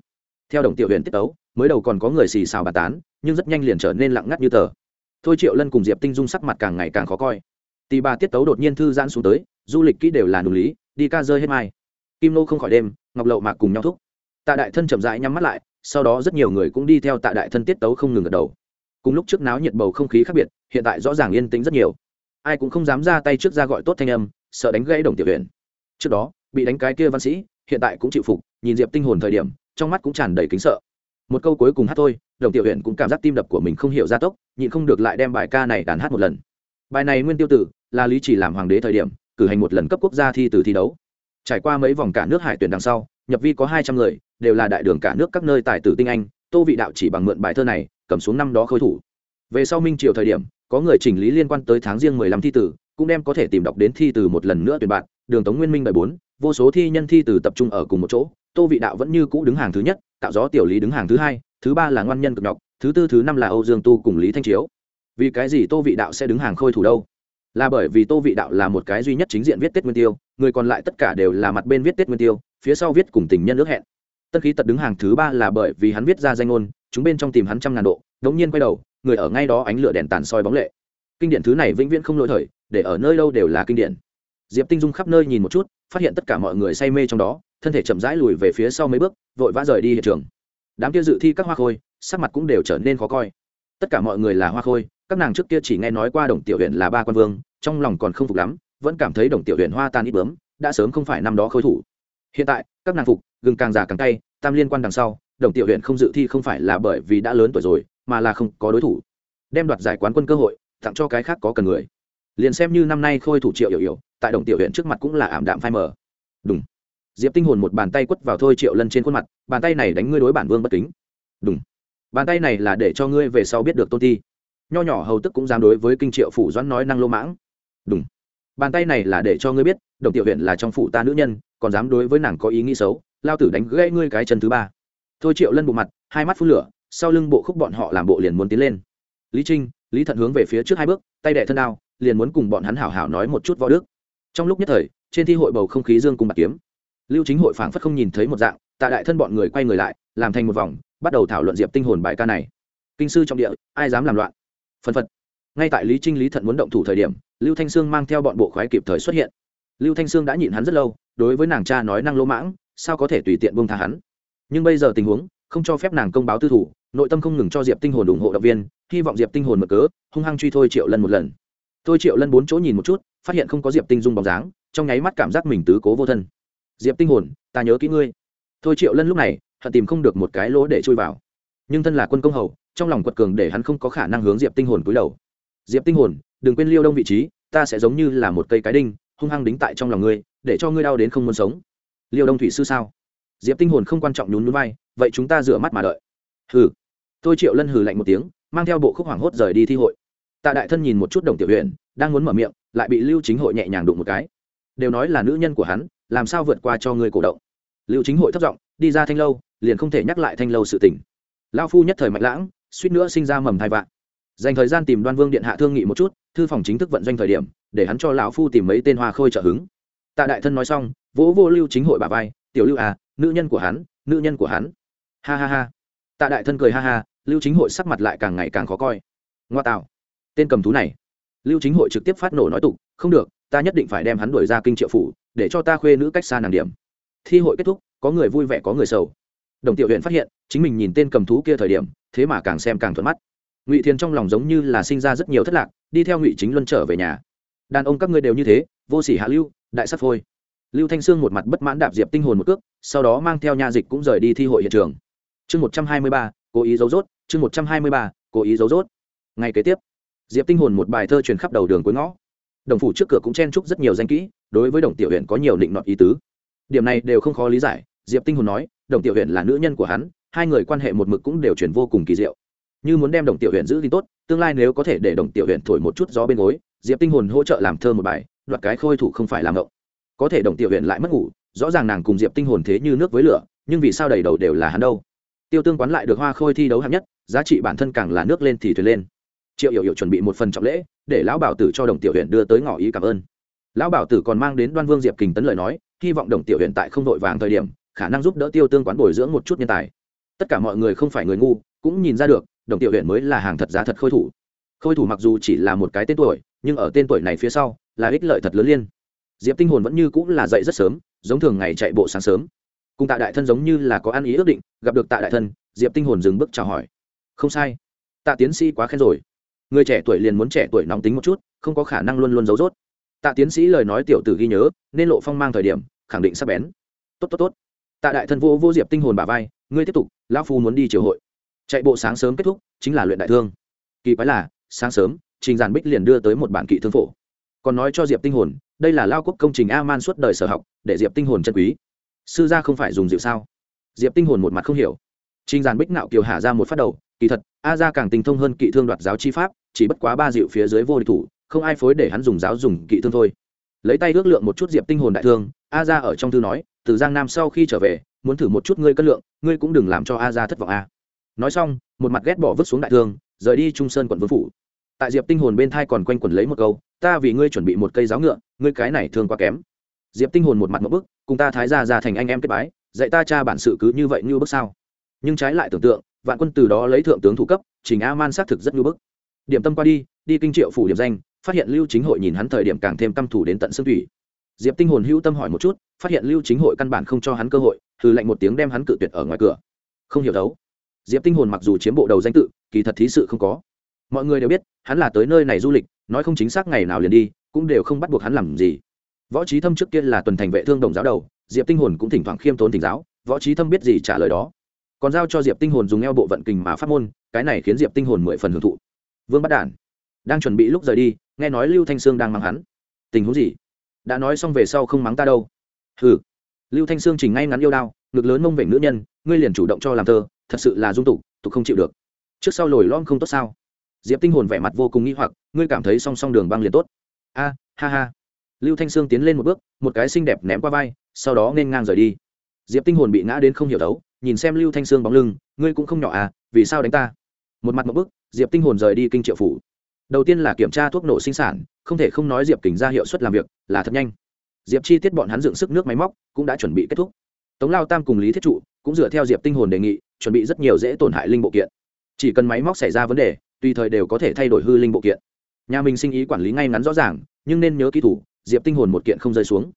Speaker 1: Theo đồng tiểu huyện tiết tấu, mới đầu còn có người xì xào bàn tán, nhưng rất nhanh liền trở nên lặng ngắt như tờ. Thôi triệu lân cùng diệp tinh dung sắc mặt càng ngày càng khó coi. Tì bà tiết tấu đột nhiên thư giãn xuống tới, du lịch kỹ đều là nụ lý, đi ca rơi hết mai. Kim nô không khỏi đêm, ngọc lậu mạc cùng nhau thúc. Tạ đại thân chậm rãi nhắm mắt lại, sau đó rất nhiều người cũng đi theo tạ đại thân tiết tấu không ngừng gật đầu. Cùng lúc trước náo nhiệt bầu không khí khác biệt, hiện tại rõ ràng yên tĩnh rất nhiều ai cũng không dám ra tay trước ra gọi tốt thanh âm, sợ đánh gãy đồng tiểu huyện trước đó, bị đánh cái kia văn sĩ, hiện tại cũng chịu phục, nhìn diệp tinh hồn thời điểm, trong mắt cũng tràn đầy kính sợ. Một câu cuối cùng hát thôi, đồng tiểu huyện cũng cảm giác tim đập của mình không hiểu gia tốc, nhịn không được lại đem bài ca này đàn hát một lần. Bài này nguyên tiêu tử, là lý chỉ làm hoàng đế thời điểm, cử hành một lần cấp quốc gia thi từ thi đấu. Trải qua mấy vòng cả nước hải tuyển đằng sau, nhập vi có hai trăm người, đều là đại đường cả nước các nơi tài tử tinh anh, tô vị đạo chỉ bằng mượn bài thơ này, cầm xuống năm đó khôi thủ. Về sau minh triều thời điểm có người chỉnh lý liên quan tới tháng riêng mười lăm thi tử, cũng đem có thể tìm đọc đến thi từ một lần nữa tuyển bạn, đường tống nguyên minh bảy bốn, vô số thi nhân thi từ tập trung ở cùng một chỗ, tô vị đạo vẫn như cũ đứng hàng thứ nhất, tạo gió tiểu lý đứng hàng thứ hai, thứ ba là ngoan nhân cực nhọc, thứ tư, thứ năm là âu dương tu cùng lý thanh chiếu. Vì cái gì tô vị đạo sẽ đứng hàng khôi thủ đâu? Là bởi vì tô vị đạo là một cái duy nhất chính diện viết tết nguyên tiêu, người còn lại tất cả đều là mặt bên viết tết nguyên tiêu, phía sau viết cùng tình nhân ước hẹn. Tân khí tật đứng hàng thứ ba là bởi vì hắn viết ra danh ngôn, chúng bên trong tìm hắn trăm ngàn độ, đống nhiên quay đầu người ở ngay đó ánh lửa đèn tàn soi bóng lệ. Kinh điển thứ này vĩnh viễn không lỗi thời, để ở nơi đâu đều là kinh điển diệp tinh dung khắp nơi nhìn một chút, phát hiện tất cả mọi người say mê trong đó, thân thể chậm rãi lùi về phía sau mấy bước, vội vã rời đi hiện trường. Đám kia dự thi các hoa khôi, sắc mặt cũng đều trở nên khó coi. Tất cả mọi người là hoa khôi, các nàng trước kia chỉ nghe nói qua đồng tiểu huyện là ba quan vương, trong lòng còn không phục lắm, vẫn cảm thấy đồng tiểu huyện hoa tan ít bướm, đã sớm không phải năm đó khôi thủ. Hiện tại, các nàng phục, gừng càng già càng tay tam liên quan đằng sau, đồng tiểu huyện không dự thi không phải là bởi vì đã lớn tuổi rồi mà là không có đối thủ. Đem đoạt giải quán quân cơ hội, tặng cho cái khác có cần người. Liền xem như năm nay khôi thủ triệu hiểu hiểu, tại đồng tiểu huyện trước mặt cũng là ảm đạm phai mờ. Đúng diệp tinh hồn một bàn tay quất vào thôi triệu lân trên khuôn mặt, bàn tay này đánh ngươi đối bản vương bất kính. Đúng bàn tay này là để cho ngươi về sau biết được tôn ti. Nho nhỏ hầu tức cũng dám đối với kinh triệu phủ doãn nói năng lô mãng. Đúng bàn tay này là để cho ngươi biết, đồng tiểu huyện là trong phủ ta nữ nhân, còn dám đối với nàng có ý nghĩ xấu, lao tử đánh gãy ngươi cái chân thứ ba. Thôi triệu lân bộ mặt, hai mắt phun lửa sau lưng bộ khúc bọn họ làm bộ liền muốn tiến lên. Lý trinh, lý thận hướng về phía trước hai bước, tay đẻ thân đao, liền muốn cùng bọn hắn hảo hảo nói một chút võ đức. Trong lúc nhất thời, trên thi hội bầu không khí dương cùng bạc kiếm. Lưu chính hội phảng phất không nhìn thấy một dạng, tạ đại thân bọn người quay người lại, làm thành một vòng, bắt đầu thảo luận diệp tinh hồn bài ca này. Kinh sư trong địa, ai dám làm loạn? Phân phật. Ngay tại lý trinh, lý thận muốn động thủ thời điểm, lưu thanh sương mang theo bọn bộ khoái kịp thời xuất hiện. Lưu thanh sương đã nhịn hắn rất lâu, đối với nàng cha nói năng lỗ mãng, sao có thể tùy tiện buông tha hắn? Nhưng bây giờ tình huống không cho phép nàng công báo tư thủ, nội tâm không ngừng cho diệp tinh hồn ủng hộ động viên, hy vọng diệp tinh hồn mở cớ, hung hăng truy thôi triệu lân một lần. Thôi triệu lân bốn chỗ nhìn một chút, phát hiện không có diệp tinh dung bóng dáng, trong nháy mắt cảm giác mình tứ cố vô thân. Diệp tinh hồn, ta nhớ kỹ ngươi. Thôi triệu lân lúc này, hận tìm không được một cái lỗ để chui vào. Nhưng thân là quân công hầu, trong lòng quật cường để hắn không có khả năng hướng diệp tinh hồn cúi đầu. Diệp tinh hồn, đừng quên liêu đông vị trí, ta sẽ giống như là một cây cái đinh, hung hăng đính tại trong lòng ngươi, để cho ngươi đau đến không muốn sống. Liêu đông thủy sư sao? Diệp tinh hồn không quan trọng nhún núi vai vậy chúng ta rửa mắt mà đợi. Hừ. Tôi triệu lân hừ lạnh một tiếng, mang theo bộ khúc hoảng hốt rời đi thi hội. Tạ đại thân nhìn một chút đồng tiểu huyện đang muốn mở miệng, lại bị lưu chính hội nhẹ nhàng đụng một cái. Đều nói là nữ nhân của hắn, làm sao vượt qua cho người cổ động. Lưu chính hội thất giọng, đi ra thanh lâu, liền không thể nhắc lại thanh lâu sự tình. Lao phu nhất thời mạnh lãng, suýt nữa sinh ra mầm thai vạn dành thời gian tìm đoan vương điện hạ thương nghị một chút, thư phòng chính thức vận doanh thời điểm, để hắn cho lão phu tìm mấy tên hoa khôi trợ hứng. Tạ đại thân nói xong, vỗ vô lưu chính hội bà vai, tiểu lưu à nữ nhân của hắn, nữ nhân của hắn ha ha ha. Tạ đại thân cười ha ha, lưu chính hội sắc mặt lại càng ngày càng khó coi. Ngoa tạo. Tên cầm thú này. Lưu chính hội trực tiếp phát nổ nói tục, không được, ta nhất định phải đem hắn đuổi ra kinh triệu phủ, để cho ta khuê nữ cách xa nàng điểm. Thi hội kết thúc, có người vui vẻ có người sầu. Đồng tiểu huyện phát hiện, chính mình nhìn tên cầm thú kia thời điểm, thế mà càng xem càng thuận mắt. Ngụy thiền trong lòng giống như là sinh ra rất nhiều thất lạc, đi theo ngụy chính luân trở về nhà. Đàn ông các ngươi đều như thế, vô sỉ hạ lưu, đại sắc phôi. Lưu thanh sương một mặt bất mãn đạp diệp tinh hồn một cước, sau đó mang theo nha dịch cũng rời đi thi hội hiện trường chương một trăm hai mươi ba, cố ý giấu rốt. Chương một trăm hai mươi ba, cố ý giấu rốt. Ngày kế tiếp, diệp tinh hồn một bài thơ truyền khắp đầu đường cuối ngõ. Đồng phủ trước cửa cũng chen chúc rất nhiều danh kỹ, đối với đồng tiểu huyện có nhiều định nọt ý tứ. Điểm này đều không khó lý giải, diệp tinh hồn nói, đồng tiểu huyện là nữ nhân của hắn, hai người quan hệ một mực cũng đều chuyển vô cùng kỳ diệu. Như muốn đem đồng tiểu huyện giữ thì tốt, tương lai nếu có thể để đồng tiểu huyện thổi một chút gió bên gối, diệp tinh hồn hỗ trợ làm thơ một bài, đoạt cái khôi thủ không phải làm ngộng. Có thể đồng tiểu huyện lại mất ngủ, rõ ràng nàng cùng diệp tinh hồn thế như nước với lửa, nhưng vì sao đầy đầu đều là hắn đâu? Tiêu tương quán lại được hoa khôi thi đấu hạng nhất, giá trị bản thân càng là nước lên thì thuyền lên. Triệu hiểu hiểu chuẩn bị một phần trọng lễ, để lão bảo tử cho đồng tiểu huyện đưa tới ngỏ ý cảm ơn. Lão bảo tử còn mang đến đoan vương diệp kình tấn lời nói, hy vọng đồng tiểu huyện tại không đội vàng thời điểm, khả năng giúp đỡ tiêu tương quán bồi dưỡng một chút nhân tài. Tất cả mọi người không phải người ngu, cũng nhìn ra được, đồng tiểu huyện mới là hàng thật giá thật khôi thủ. Khôi thủ mặc dù chỉ là một cái tên tuổi, nhưng ở tên tuổi này phía sau, là ích lợi thật lớn liên. Diệp tinh hồn vẫn như cũng là dậy rất sớm, giống thường ngày chạy bộ sáng sớm cùng tạ đại thân giống như là có ăn ý ước định, gặp được tạ đại thân, diệp tinh hồn dừng bước chào hỏi. Không sai. Tạ tiến sĩ quá khen rồi. Người trẻ tuổi liền muốn trẻ tuổi nóng tính một chút, không có khả năng luôn luôn giấu rốt. Tạ tiến sĩ lời nói tiểu tử ghi nhớ, nên lộ phong mang thời điểm, khẳng định sắp bén. Tốt tốt tốt. Tạ đại thân vô vô diệp tinh hồn bà vai, ngươi tiếp tục, lão phu muốn đi triều hội. Chạy bộ sáng sớm kết thúc, chính là luyện đại thương. Kỳ quái là, sáng sớm, trình giản bích liền đưa tới một bản kỵ thương phổ. Còn nói cho diệp tinh hồn, đây là lao quốc công trình a man suốt đời sở học, để diệp tinh hồn chân quý sư gia không phải dùng rượu sao? Diệp tinh hồn một mặt không hiểu. Trình giàn bích nạo kiều hạ ra một phát đầu, kỳ thật, a gia càng tinh thông hơn kỵ thương đoạt giáo chi pháp, chỉ bất quá ba rượu phía dưới vô địch thủ, không ai phối để hắn dùng giáo dùng kỵ thương thôi. Lấy tay ước lượng một chút diệp tinh hồn đại thương, a gia ở trong thư nói, từ giang nam sau khi trở về, muốn thử một chút ngươi cân lượng, ngươi cũng đừng làm cho a gia thất vọng a. Nói xong, một mặt ghét bỏ vứt xuống đại thương, rời đi trung sơn quận vương phủ. Tại diệp tinh hồn bên thai còn quanh quẩn lấy một câu, ta vì ngươi chuẩn bị một cây giáo ngựa, ngươi cái này thương quá kém diệp tinh hồn một mặt một bức, cùng ta thái ra ra thành anh em kết bái, dạy ta cha bản sự cứ như vậy như bức sao? Nhưng trái lại tưởng tượng, vạn quân từ đó lấy thượng tướng thủ cấp, trình a man xác thực rất như bức. Điểm tâm qua đi đi kinh triệu phủ điểm danh, phát hiện lưu chính hội nhìn hắn thời điểm càng thêm căm thủ đến tận xương thủy. Diệp tinh hồn hữu tâm hỏi một chút, phát hiện lưu chính hội căn bản không cho hắn cơ hội thử lệnh một tiếng đem hắn cự tuyệt ở ngoài cửa. Không hiểu đấu. Diệp tinh hồn mặc dù chiếm bộ đầu danh tự, kỳ thật thí sự không có. Mọi người đều biết, hắn là tới nơi này du lịch, nói không chính xác ngày nào liền đi, cũng đều không bắt buộc hắn làm gì võ trí thâm trước kia là tuần thành vệ thương đồng giáo đầu, diệp tinh hồn cũng thỉnh thoảng khiêm tốn thỉnh giáo, võ trí thâm biết gì trả lời đó. Còn giao cho diệp tinh hồn dùng eo bộ vận kình mà phát môn, cái này khiến diệp tinh hồn mười phần hưởng thụ. Vương bắt đản đang chuẩn bị lúc rời đi, nghe nói lưu thanh sương đang mắng hắn. Tình huống gì? Đã nói xong về sau không mắng ta đâu. Hừ. Lưu thanh sương chỉnh ngay ngắn yêu đao, ngực lớn mông vểnh nữ nhân, ngươi liền chủ động cho làm thơ, thật sự là dung tục tục không chịu được. Trước sau lồi lom không tốt sao? Diệp tinh hồn vẻ mặt vô cùng nghi hoặc, ngươi cảm thấy song song đường băng liền tốt. A, ha ha lưu thanh sương tiến lên một bước, một cái xinh đẹp ném qua vai, sau đó nên ngang rời đi. Diệp tinh hồn bị ngã đến không hiểu đấu, nhìn xem lưu thanh sương bóng lưng, ngươi cũng không nhỏ à vì sao đánh ta? Một mặt một bước diệp tinh hồn rời đi kinh triệu phủ. Đầu tiên là kiểm tra thuốc nổ sinh sản, không thể không nói diệp kình ra hiệu suất làm việc là thật nhanh. Diệp chi tiết bọn hắn dựng sức nước máy móc, cũng đã chuẩn bị kết thúc. Tống lao tam cùng lý thiết trụ cũng dựa theo diệp tinh hồn đề nghị, chuẩn bị rất nhiều dễ tổn hại linh bộ kiện. Chỉ cần máy móc xảy ra vấn đề, tùy thời đều có thể thay đổi hư linh bộ kiện. Nhà mình sinh ý quản lý ngay ngắn rõ ràng, nhưng nên nhớ kỹ thủ diệp tinh hồn một kiện không rơi xuống.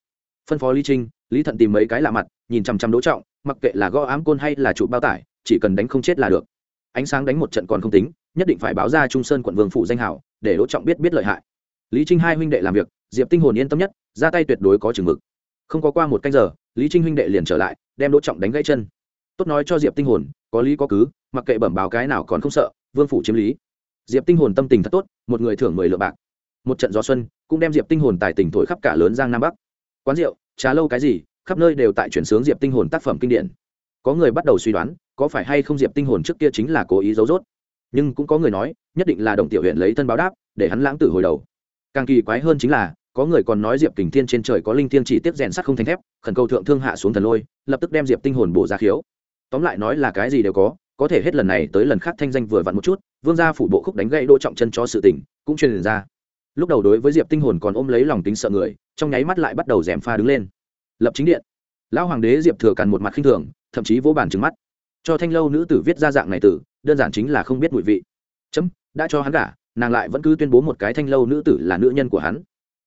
Speaker 1: Phân phó lý trinh, lý thận tìm mấy cái lạ mặt, nhìn chằm chằm đỗ trọng, mặc kệ là gõ ám côn hay là trụ bao tải, chỉ cần đánh không chết là được. Ánh sáng đánh một trận còn không tính, nhất định phải báo ra trung sơn quận vương phủ danh hảo để đỗ trọng biết biết lợi hại. Lý trinh hai huynh đệ làm việc, diệp tinh hồn yên tâm nhất, ra tay tuyệt đối có chừng mực. Không có qua một canh giờ, lý trinh huynh đệ liền trở lại, đem đỗ trọng đánh gãy chân. Tốt nói cho diệp tinh hồn, có lý có cứ, mặc kệ bẩm báo cái nào còn không sợ, vương phủ chiếm lý. Diệp tinh hồn tâm tình thật tốt, một người thưởng mười lượng bạc một trận gió xuân, cũng đem diệp tinh hồn tài tình thổi khắp cả lớn giang nam bắc. Quán rượu, trà lâu cái gì, khắp nơi đều tại chuyển sướng diệp tinh hồn tác phẩm kinh điển. Có người bắt đầu suy đoán, có phải hay không diệp tinh hồn trước kia chính là cố ý giấu rốt? nhưng cũng có người nói, nhất định là đồng tiểu huyện lấy thân báo đáp, để hắn lãng tử hồi đầu. Càng kỳ quái hơn chính là, có người còn nói diệp kình thiên trên trời có linh thiên chỉ tiếp rèn sắt không thành thép, khẩn cầu thượng thương hạ xuống thần lôi, lập tức đem diệp tinh hồn bổ ra khiếu. Tóm lại nói là cái gì đều có có thể hết lần này tới lần khác thanh danh vừa vặn một chút, vương gia phủ bộ khúc đánh gãy đỗ trọng chân cho sự tình, cũng truyền ra lúc đầu đối với diệp tinh hồn còn ôm lấy lòng tính sợ người, trong nháy mắt lại bắt đầu rèm pha đứng lên. Lập chính điện. Lão hoàng đế diệp thừa càn một mặt khinh thường, thậm chí vỗ bàn trừng mắt. Cho thanh lâu nữ tử viết ra dạng này tử, đơn giản chính là không biết mùi vị. Chấm, đã cho hắn cả nàng lại vẫn cứ tuyên bố một cái thanh lâu nữ tử là nữ nhân của hắn.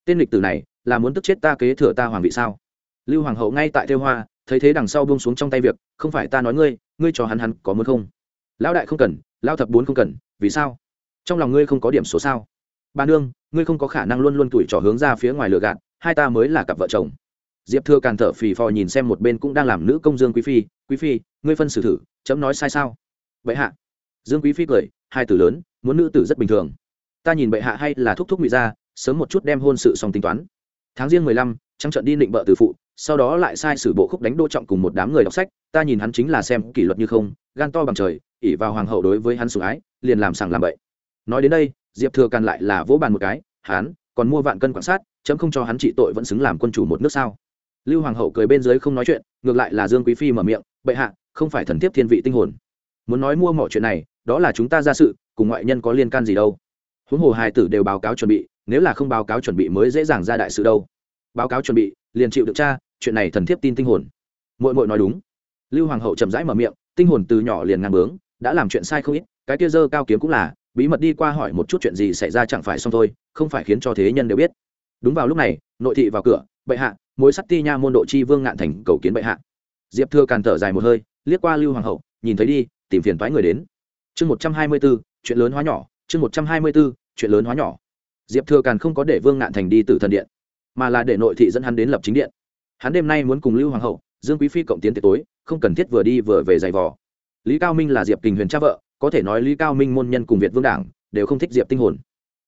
Speaker 1: Tên lịch tử này, là muốn tức chết ta kế thừa ta hoàng vị sao? Lưu hoàng hậu ngay tại theo hoa, thấy thế đằng sau buông xuống trong tay việc, không phải ta nói ngươi ngươi cho hắn hắn có muốn không? Lão đại không cần, lão thập bốn không cần, vì sao? Trong lòng ngươi không có điểm số sao? Ba nương, ngươi không có khả năng luôn luôn tuổi trỏ hướng ra phía ngoài lửa gạt, hai ta mới là cặp vợ chồng. Diệp thừa càn thở phì phò nhìn xem một bên cũng đang làm nữ công dương quý phi quý phi, ngươi phân xử thử, chấm nói sai sao? Vậy hạ. Dương quý phi cười, hai tử lớn, muốn nữ tử rất bình thường. Ta nhìn bệ hạ hay là thúc thúc ngụy ra, sớm một chút đem hôn sự xong tính toán. Tháng riêng mười lăm, trăng trận đi định bợ từ phụ, sau đó lại sai sử bộ khúc đánh đô trọng cùng một đám người đọc sách, ta nhìn hắn chính là xem kỷ luật như không, gan to bằng trời ỉ vào hoàng hậu đối với hắn sủng ái, liền làm sàng làm bậy. Nói đến đây diệp thừa càn lại là vỗ bàn một cái hắn còn mua vạn cân quan sát, chấm không cho hắn trị tội vẫn xứng làm quân chủ một nước sao? Lưu hoàng hậu cười bên dưới không nói chuyện, ngược lại là dương quý phi mở miệng, bệ hạ, không phải thần thiếp thiên vị tinh hồn. Muốn nói mua mọi chuyện này, đó là chúng ta ra sự, cùng ngoại nhân có liên can gì đâu. Huống hồ hai tử đều báo cáo chuẩn bị, nếu là không báo cáo chuẩn bị mới dễ dàng ra đại sự đâu. Báo cáo chuẩn bị, liền chịu được cha, chuyện này thần thiếp tin tinh hồn. Mội mội nói đúng. Lưu hoàng hậu chậm rãi mở miệng, tinh hồn từ nhỏ liền ngang bướng, đã làm chuyện sai không ít, cái kia dơ cao kiếm cũng là bí mật đi qua hỏi một chút chuyện gì xảy ra chẳng phải xong thôi, không phải khiến cho thế nhân đều biết. Đúng vào lúc này, nội thị vào cửa, bệ hạ, mối sắt ti nha môn độ chi vương ngạn thành cầu kiến bệ hạ. Diệp thưa càn thở dài một hơi, liếc qua lưu hoàng hậu, nhìn thấy đi, tìm phiền toái người đến. Chương một trăm hai mươi b ố chuyện lớn hóa nhỏ, chương một trăm hai mươi b ố chuyện lớn hóa nhỏ. Diệp thừa càn không có để vương ngạn thành đi từ thần điện, mà là để nội thị dẫn hắn đến lập chính điện. Hắn đêm nay muốn cùng lưu hoàng hậu, dương quý phi cộng tiến tiệc tối, không cần thiết vừa đi vừa về giày vò. Lý cao minh là diệp kình huyền cha vợ có thể nói lý cao minh môn nhân cùng việt vương đảng đều không thích diệp tinh hồn.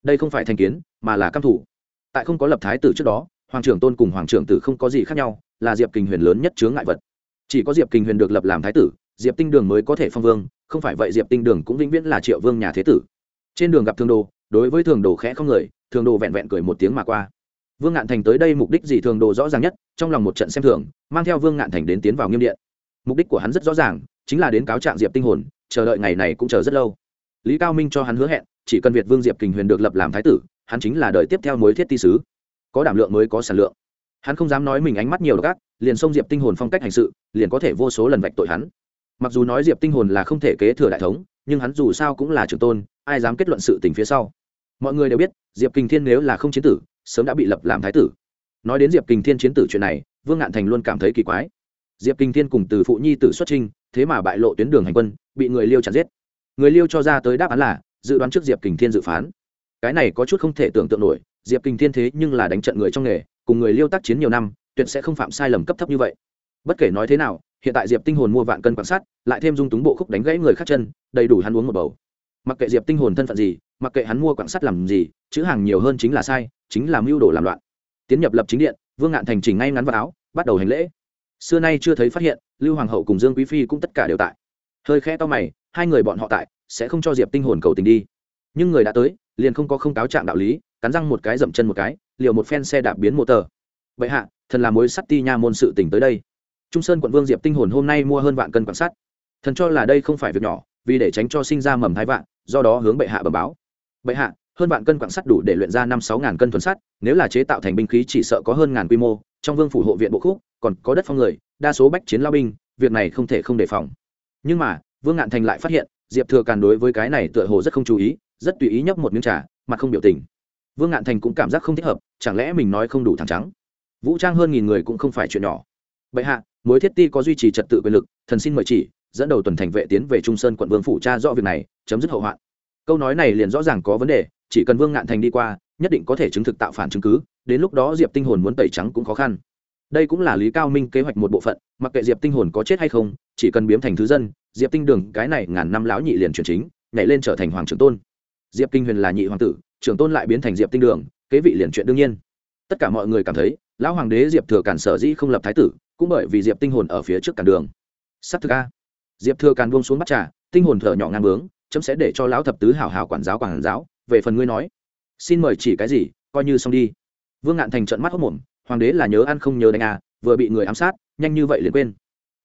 Speaker 1: Đây không phải thành kiến, mà là căm thủ tại không có lập thái tử trước đó, hoàng trưởng tôn cùng hoàng trưởng tử không có gì khác nhau, là diệp kình huyền lớn nhất chướng ngại vật. Chỉ có diệp kình huyền được lập làm thái tử, diệp tinh đường mới có thể phong vương, không phải vậy diệp tinh đường cũng vĩnh viễn là triệu vương nhà thế tử. Trên đường gặp thường đồ, đối với thường đồ khẽ không người, thường đồ vẹn vẹn cười một tiếng mà qua. Vương ngạn thành tới đây mục đích gì thường đồ rõ ràng nhất, trong lòng một trận xem thường, mang theo vương ngạn thành đến tiến vào nghiêm điện. Mục đích của hắn rất rõ ràng, chính là đến cáo trạng diệp tinh hồn chờ đợi ngày này cũng chờ rất lâu. Lý cao minh cho hắn hứa hẹn, chỉ cần việt vương diệp kình huyền được lập làm thái tử, hắn chính là đời tiếp theo mối thiết ti sứ. Có đảm lượng mới có sản lượng. Hắn không dám nói mình ánh mắt nhiều gác liền xông diệp tinh hồn phong cách hành sự, liền có thể vô số lần vạch tội hắn. Mặc dù nói diệp tinh hồn là không thể kế thừa đại thống, nhưng hắn dù sao cũng là trưởng tôn, ai dám kết luận sự tình phía sau. Mọi người đều biết, diệp kình thiên nếu là không chiến tử, sớm đã bị lập làm thái tử. Nói đến diệp kình thiên chiến tử chuyện này, vương ngạn thành luôn cảm thấy kỳ quái. Diệp kình thiên cùng từ phụ nhi tử xuất trinh thế mà bại lộ tuyến đường hành quân bị người liêu chặn giết. Người liêu cho ra tới đáp án là, dự đoán trước diệp kình thiên dự phán. Cái này có chút không thể tưởng tượng nổi, diệp kình thiên thế nhưng là đánh trận người trong nghề, cùng người liêu tác chiến nhiều năm, tuyệt sẽ không phạm sai lầm cấp thấp như vậy. Bất kể nói thế nào, hiện tại diệp tinh hồn mua vạn cân quan sát, lại thêm dung túng bộ khúc đánh gãy người khác chân, đầy đủ hắn uống một bầu. Mặc kệ diệp tinh hồn thân phận gì, mặc kệ hắn mua quan sắt làm gì, chữ hàng nhiều hơn chính là sai, chính là mưu đồ làm loạn. Tiến nhập lập chính điện, vương ngạn thành chỉnh ngay ngắn vào áo, bắt đầu hành lễ. Xưa nay chưa thấy phát hiện, lưu hoàng hậu cùng dương quý phi cũng tất cả đều tại hơi khẽ to mày, hai người bọn họ tại, sẽ không cho diệp tinh hồn cầu tình đi. Nhưng người đã tới, liền không có không cáo trạng đạo lý, cắn răng một cái dậm chân một cái, liều một phen xe đạp biến mô tờ. Vậy hạ, thần là mối sắt ti nha môn sự tỉnh tới đây. Trung sơn quận vương diệp tinh hồn hôm nay mua hơn vạn cân quan sắt thần cho là đây không phải việc nhỏ, vì để tránh cho sinh ra mầm thái vạn, do đó hướng bệ hạ bẩm báo. Bệ hạ, hơn vạn cân quặng sắt đủ để luyện ra năm sáu ngàn cân thuần sắt, nếu là chế tạo thành binh khí chỉ sợ có hơn ngàn quy mô, trong vương phủ hộ viện bộ khúc, còn có đất phong người, đa số bách chiến lao binh, việc này không thể không đề phòng nhưng mà, vương ngạn thành lại phát hiện, diệp thừa càn đối với cái này tựa hồ rất không chú ý, rất tùy ý nhấp một miếng trà, mặt không biểu tình. Vương ngạn thành cũng cảm giác không thích hợp, chẳng lẽ mình nói không đủ thẳng trắng? Vũ trang hơn nghìn người cũng không phải chuyện nhỏ. Bệ hạ, mối thiết ti có duy trì trật tự quyền lực, thần xin mời chỉ, dẫn đầu tuần thành vệ tiến về trung sơn quận vương phủ tra rõ việc này, chấm dứt hậu hoạn. Câu nói này liền rõ ràng có vấn đề, chỉ cần vương ngạn thành đi qua, nhất định có thể chứng thực tạo phản chứng cứ, đến lúc đó diệp tinh hồn muốn tẩy trắng cũng khó khăn đây cũng là lý cao minh kế hoạch một bộ phận, mặc kệ diệp tinh hồn có chết hay không, chỉ cần biếm thành thứ dân, diệp tinh đường, cái này ngàn năm lão nhị liền chuyển chính, nhảy lên trở thành hoàng trưởng tôn. Diệp kinh huyền là nhị hoàng tử, trưởng tôn lại biến thành diệp tinh đường, kế vị liền chuyện đương nhiên. Tất cả mọi người cảm thấy, lão hoàng đế diệp thừa cản sở dĩ không lập thái tử, cũng bởi vì diệp tinh hồn ở phía trước cản đường. Sắp thực a diệp thừa càn buông xuống bắt trà, tinh hồn thở nhỏ ngang bướng, chấm sẽ để cho lão thập tứ hảo hảo quản giáo quản giáo, về phần ngươi nói. Xin mời chỉ cái gì, coi như xong đi. Vương ngạn thành trận mắt hốc mồm hoàng đế là nhớ ăn không nhớ đánh à vừa bị người ám sát, nhanh như vậy liền quên.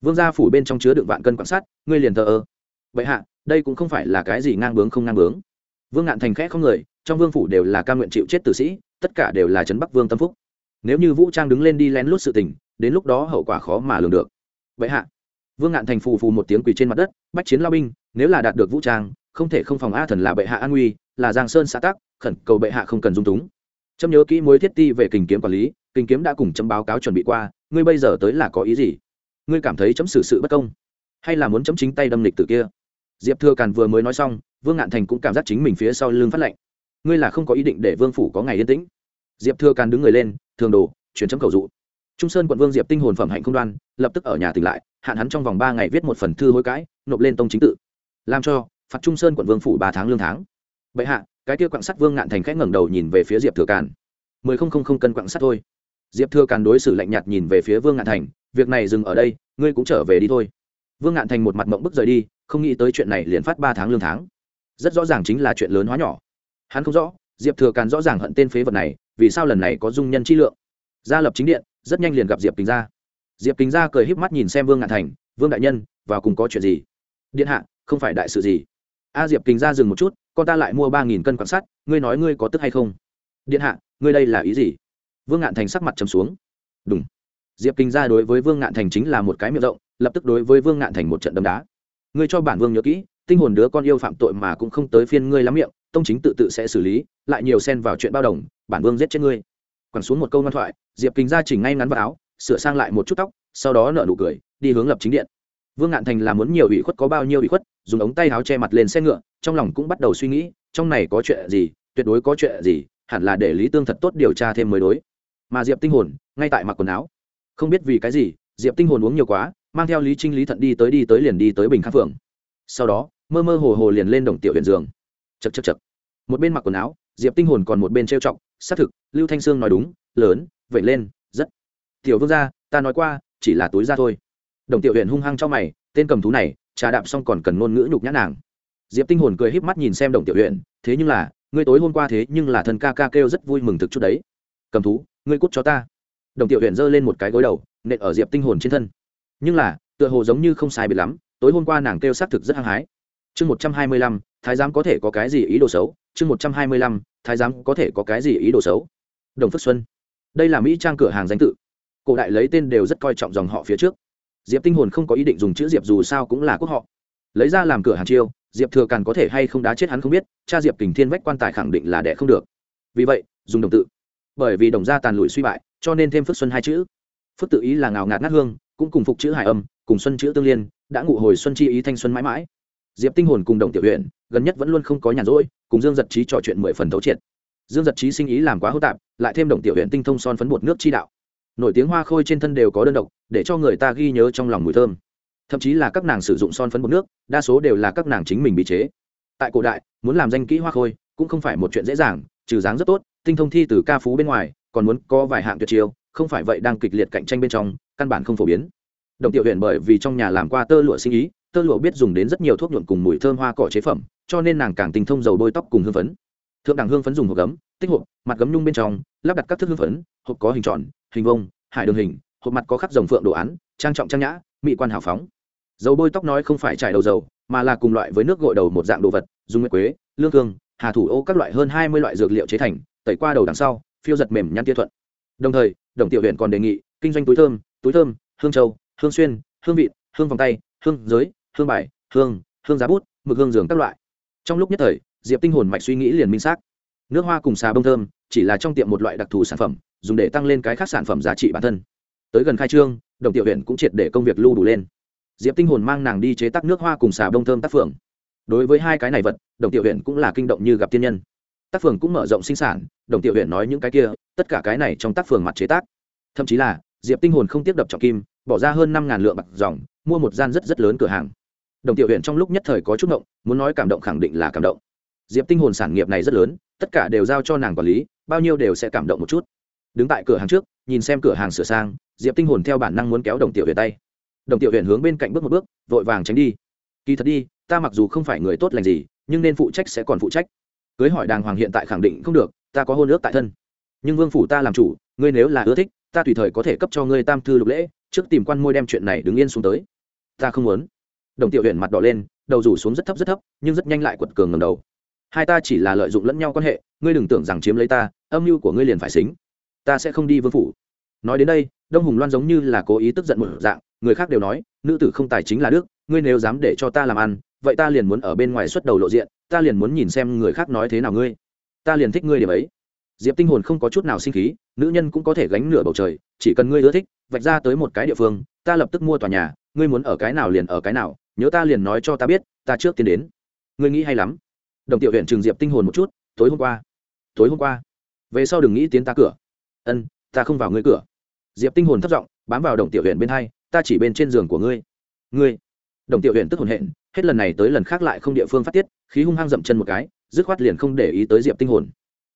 Speaker 1: Vương gia phủ bên trong chứa đựng vạn cân quan sát, ngươi liền thờ ơ. Vậy hạ, đây cũng không phải là cái gì ngang bướng không ngang bướng. Vương ngạn thành khẽ không người, trong vương phủ đều là ca nguyện chịu chết tử sĩ, tất cả đều là trấn bắc vương tâm phúc. Nếu như vũ trang đứng lên đi lén lút sự tình, đến lúc đó hậu quả khó mà lường được. Vậy hạ, vương ngạn thành phù phù một tiếng quỳ trên mặt đất, bách chiến lao binh, nếu là đạt được vũ trang, không thể không phòng a thần là bệ hạ an nguy, là giang sơn xã tắc, khẩn cầu bệ hạ không cần dung túng trâm nhớ kỹ mối thiết ti về kình kiếm quản lý, kình kiếm đã cùng chấm báo cáo chuẩn bị qua, ngươi bây giờ tới là có ý gì? Ngươi cảm thấy chấm xử sự bất công, hay là muốn chấm chính tay đâm lịch từ kia? Diệp thừa càn vừa mới nói xong, vương ngạn thành cũng cảm giác chính mình phía sau lưng phát lệnh ngươi là không có ý định để vương phủ có ngày yên tĩnh. Diệp thừa càn đứng người lên, thường đồ, chuyển chấm cầu dụ. Trung sơn quận vương diệp tinh hồn phẩm hạnh không đoan, lập tức ở nhà tỉnh lại, hạn hắn trong vòng ba ngày viết một phần thư hối cãi, nộp lên tông chính tự. Làm cho, phạt trung sơn quận vương phủ ba tháng lương tháng. Bệ hạ cái kia quặng sắt vương ngạn thành khẽ ngẩng đầu nhìn về phía diệp thừa càn. mười không không không cân quặng sắt thôi. diệp thừa càn đối xử lạnh nhạt nhìn về phía vương ngạn thành, việc này dừng ở đây, ngươi cũng trở về đi thôi. vương ngạn thành một mặt mộng bức rời đi, không nghĩ tới chuyện này liền phát ba tháng lương tháng. rất rõ ràng chính là chuyện lớn hóa nhỏ. hắn không rõ, diệp thừa càn rõ ràng hận tên phế vật này, vì sao lần này có dung nhân chi lượng. gia lập chính điện, rất nhanh liền gặp diệp kính gia. diệp kính gia cười híp mắt nhìn xem vương ngạn thành, vương đại nhân và cùng có chuyện gì? điện hạ, không phải đại sự gì. a, diệp kính gia dừng một chút con ta lại mua ba nghìn cân quan sát ngươi nói ngươi có tức hay không? Điện hạ, ngươi đây là ý gì? Vương ngạn thành sắc mặt trầm xuống. Đúng diệp Kinh gia đối với vương ngạn thành chính là một cái miệng rộng, lập tức đối với vương ngạn thành một trận đấm đá. Ngươi cho bản vương nhớ kỹ, tinh hồn đứa con yêu phạm tội mà cũng không tới phiên ngươi lắm miệng, tông chính tự tự sẽ xử lý, lại nhiều xen vào chuyện bao đồng, bản vương giết chết ngươi. Quẳng xuống một câu ngoan thoại, diệp kính ra chỉnh ngay ngắn vào áo, sửa sang lại một chút tóc, sau đó nợ nụ cười, đi hướng lập chính điện vương ngạn thành là muốn nhiều ủy khuất có bao nhiêu ủy khuất, dùng ống tay áo che mặt lên xe ngựa, trong lòng cũng bắt đầu suy nghĩ, trong này có chuyện gì, tuyệt đối có chuyện gì, hẳn là để lý tương thật tốt điều tra thêm mới đối. Mà diệp tinh hồn, ngay tại mặc quần áo. Không biết vì cái gì, diệp tinh hồn uống nhiều quá, mang theo lý trinh lý thận đi tới đi tới liền đi tới bình khắc phượng. Sau đó, mơ mơ hồ hồ liền lên đồng tiểu huyện giường. Chật chật chật một bên mặc quần áo, diệp tinh hồn còn một bên trêu chọc, xác thực, lưu thanh sương nói đúng, lớn vậy lên, rất. Tiểu vương gia, ta nói qua, chỉ là túi ra thôi đồng tiểu huyện hung hăng cho mày, tên cầm thú này, trà đạp xong còn cần ngôn ngữ nhục nhã nàng. Diệp tinh hồn cười híp mắt nhìn xem đồng tiểu huyện thế nhưng là, ngươi tối hôm qua thế nhưng là thần ca ca kêu rất vui mừng thực chút đấy. Cầm thú, ngươi cút cho ta. Đồng tiểu huyện giơ lên một cái gối đầu, nện ở diệp tinh hồn trên thân. Nhưng là, tựa hồ giống như không sai biệt lắm, tối hôm qua nàng kêu xác thực rất hăng hái. Chương một trăm hai mươi lăm, thái giám có thể có cái gì ý đồ xấu? Chương một trăm hai mươi lăm, thái giám có thể có cái gì ý đồ xấu? Đồng phước xuân. Đây là mỹ trang cửa hàng danh tự. Cổ đại lấy tên đều rất coi trọng dòng họ phía trước diệp tinh hồn không có ý định dùng chữ diệp dù sao cũng là quốc họ. Lấy ra làm cửa hàng chiêu, diệp thừa càn có thể hay không đá chết hắn không biết, cha diệp kình thiên vách quan tài khẳng định là đẻ không được. Vì vậy, dùng đồng tự. Bởi vì đồng gia tàn lụi suy bại, cho nên thêm phước xuân hai chữ. Phước tự ý là ngào ngạt ngát hương, cũng cùng phục chữ hải âm, cùng xuân chữ tương liên, đã ngụ hồi xuân chi ý thanh xuân mãi mãi. Diệp tinh hồn cùng đồng tiểu huyện, gần nhất vẫn luôn không có nhàn rỗi, cùng dương giật trí trò chuyện mười phần thấu triệt. Dương giật trí sinh ý làm quá hô tạp, lại thêm đồng tiểu huyện tinh thông son phấn bột nước chi đạo nổi tiếng hoa khôi trên thân đều có đơn độc, để cho người ta ghi nhớ trong lòng mùi thơm. Thậm chí là các nàng sử dụng son phấn bột nước, đa số đều là các nàng chính mình bị chế. Tại cổ đại, muốn làm danh kỹ hoa khôi cũng không phải một chuyện dễ dàng, trừ dáng rất tốt, tinh thông thi từ ca phú bên ngoài, còn muốn có vài hạng tuyệt chiêu, không phải vậy đang kịch liệt cạnh tranh bên trong, căn bản không phổ biến. Đồng tiểu huyện bởi vì trong nhà làm qua tơ lụa sinh ý, tơ lụa biết dùng đến rất nhiều thuốc nhuộm cùng mùi thơm hoa cỏ chế phẩm, cho nên nàng càng tinh thông dầu bôi tóc cùng hương phấn. Thượng đẳng hương phấn dùng hộp gấm, tích hộp, mặt gấm nhung bên trong, lắp đặt các thức hương phấn, hộp có hình tròn hình vông, hải đường hình, hộp mặt có khắc dòng phượng đồ án, trang trọng trang nhã, mỹ quan hào phóng. Dầu bôi tóc nói không phải trải đầu dầu, mà là cùng loại với nước gội đầu một dạng đồ vật, dùng nguyệt quế, lương cương, hà thủ ô các loại hơn hai mươi loại dược liệu chế thành, tẩy qua đầu đằng sau, phiêu giật mềm nhăn tia thuận. Đồng thời, đồng tiểu huyện còn đề nghị, kinh doanh túi thơm túi thơm, hương châu, hương xuyên, hương vị hương vòng tay, hương giới, hương bài, hương hương giá bút, mực hương giường các loại. Trong lúc nhất thời, diệp tinh hồn mạch suy nghĩ liền minh xác nước hoa cùng xà bông thơm, chỉ là trong tiệm một loại đặc thù sản phẩm, dùng để tăng lên cái khác sản phẩm giá trị bản thân. Tới gần khai trương, đồng tiểu huyện cũng triệt để công việc lưu đủ lên. Diệp tinh hồn mang nàng đi chế tác nước hoa cùng xà bông thơm tác phường. Đối với hai cái này vật, đồng tiểu huyện cũng là kinh động như gặp tiên nhân. Tác phường cũng mở rộng sinh sản, đồng tiểu huyện nói những cái kia, tất cả cái này trong tác phường mặt chế tác. Thậm chí là, diệp tinh hồn không tiếp đập trọng kim, bỏ ra hơn năm ngàn lượng bạc dòng, mua một gian rất rất lớn cửa hàng. Đồng tiểu huyện trong lúc nhất thời có chút động muốn nói cảm động khẳng định là cảm động. Diệp tinh hồn sản nghiệp này rất lớn tất cả đều giao cho nàng quản lý, bao nhiêu đều sẽ cảm động một chút. Đứng tại cửa hàng trước, nhìn xem cửa hàng sửa sang, diệp tinh hồn theo bản năng muốn kéo đồng tiểu huyền tay. Đồng tiểu huyền hướng bên cạnh bước một bước, vội vàng tránh đi. Kỳ thật đi, ta mặc dù không phải người tốt lành gì, nhưng nên phụ trách sẽ còn phụ trách. Cưới hỏi đàng hoàng hiện tại khẳng định không được, ta có hôn ước tại thân. Nhưng vương phủ ta làm chủ, ngươi nếu là ưa thích, ta tùy thời có thể cấp cho ngươi tam thư lục lễ, trước tìm quan môi đem chuyện này đứng yên xuống tới. Ta không muốn. Đồng tiểu huyền mặt đỏ lên, đầu rủ xuống rất thấp rất thấp, nhưng rất nhanh lại quật cường ngầm đầu hai ta chỉ là lợi dụng lẫn nhau quan hệ, ngươi đừng tưởng rằng chiếm lấy ta, âm mưu của ngươi liền phải xính. Ta sẽ không đi vương phủ. Nói đến đây, đông hùng loan giống như là cố ý tức giận một dạng, người khác đều nói, nữ tử không tài chính là đức, ngươi nếu dám để cho ta làm ăn, vậy ta liền muốn ở bên ngoài xuất đầu lộ diện, ta liền muốn nhìn xem người khác nói thế nào ngươi. Ta liền thích ngươi điểm ấy. Diệp tinh hồn không có chút nào sinh khí, nữ nhân cũng có thể gánh nửa bầu trời, chỉ cần ngươi ưa thích, vạch ra tới một cái địa phương, ta lập tức mua tòa nhà, ngươi muốn ở cái nào liền ở cái nào, nhớ ta liền nói cho ta biết, ta trước tiến đến. Ngươi nghĩ hay lắm đồng tiểu huyện trường diệp tinh hồn một chút, tối hôm qua, tối hôm qua, về sau đừng nghĩ tiến ta cửa. Ân, ta không vào ngươi cửa. Diệp tinh hồn thất giọng, bám vào đồng tiểu huyện bên hai, ta chỉ bên trên giường của ngươi. Ngươi? Đồng tiểu huyện tức hồn hện, hết lần này tới lần khác lại không địa phương phát tiết, khí hung hăng dậm chân một cái, dứt khoát liền không để ý tới diệp tinh hồn.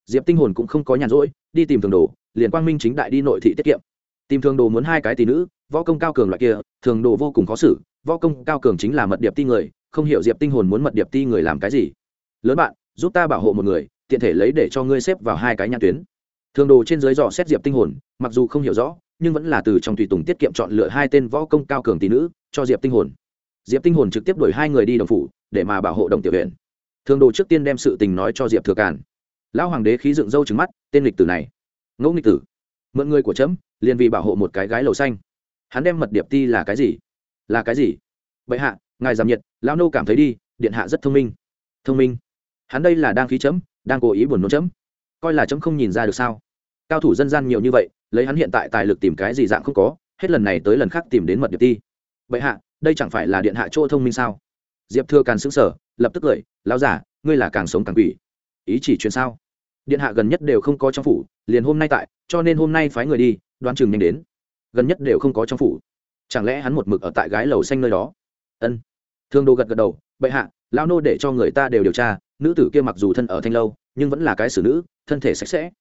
Speaker 1: Diệp tinh hồn cũng không có nhàn rỗi, đi tìm thường đồ, liền quang minh chính đại đi nội thị tiết kiệm. Tìm thường đồ muốn hai cái tỷ nữ, võ công cao cường loại kia, thường đồ vô cùng khó xử, võ công cao cường chính là mật điệp ti người, không hiểu diệp tinh hồn muốn mật điệp ti người làm cái gì lớn bạn, giúp ta bảo hộ một người, tiện thể lấy để cho ngươi xếp vào hai cái nhãn tuyến. Thường đồ trên dưới dò xét diệp tinh hồn, mặc dù không hiểu rõ, nhưng vẫn là từ trong tùy tùng tiết kiệm chọn lựa hai tên võ công cao cường tỷ nữ, cho diệp tinh hồn. Diệp tinh hồn trực tiếp đuổi hai người đi đồng phủ, để mà bảo hộ đồng tiểu huyện thường đồ trước tiên đem sự tình nói cho diệp thừa càn. Lão hoàng đế khí dựng râu trứng mắt, tên lịch tử này. Ngẫu nghịch tử. Mượn người của trẫm liền vì bảo hộ một cái gái lầu xanh. Hắn đem mật điệp ti là cái gì? Là cái gì? Bệ hạ, ngài giảm nhiệt, lão nô cảm thấy đi, điện hạ rất thông minh. Thông minh hắn đây là đang khí chấm, đang cố ý buồn nôn chấm. Coi là chấm không nhìn ra được sao? Cao thủ dân gian nhiều như vậy, lấy hắn hiện tại tài lực tìm cái gì dạng không có, hết lần này tới lần khác tìm đến mật điệp ti. Vậy hạ, đây chẳng phải là điện hạ chỗ thông minh sao? Diệp thừa càng xứng sở lập tức cười, lão giả ngươi là càng sống càng quỷ. Ý chỉ truyền sao? Điện hạ gần nhất đều không có trong phủ, liền hôm nay tại, cho nên hôm nay phái người đi, đoán chừng nhanh đến. Gần nhất đều không có trong phủ. Chẳng lẽ hắn một mực ở tại gái lầu xanh nơi đó? Ân. Thương đồ gật gật đầu, bệ hạ lao nô để cho người ta đều điều tra, nữ tử kia mặc dù thân ở thanh lâu, nhưng vẫn là cái xử nữ, thân thể sạch sẽ.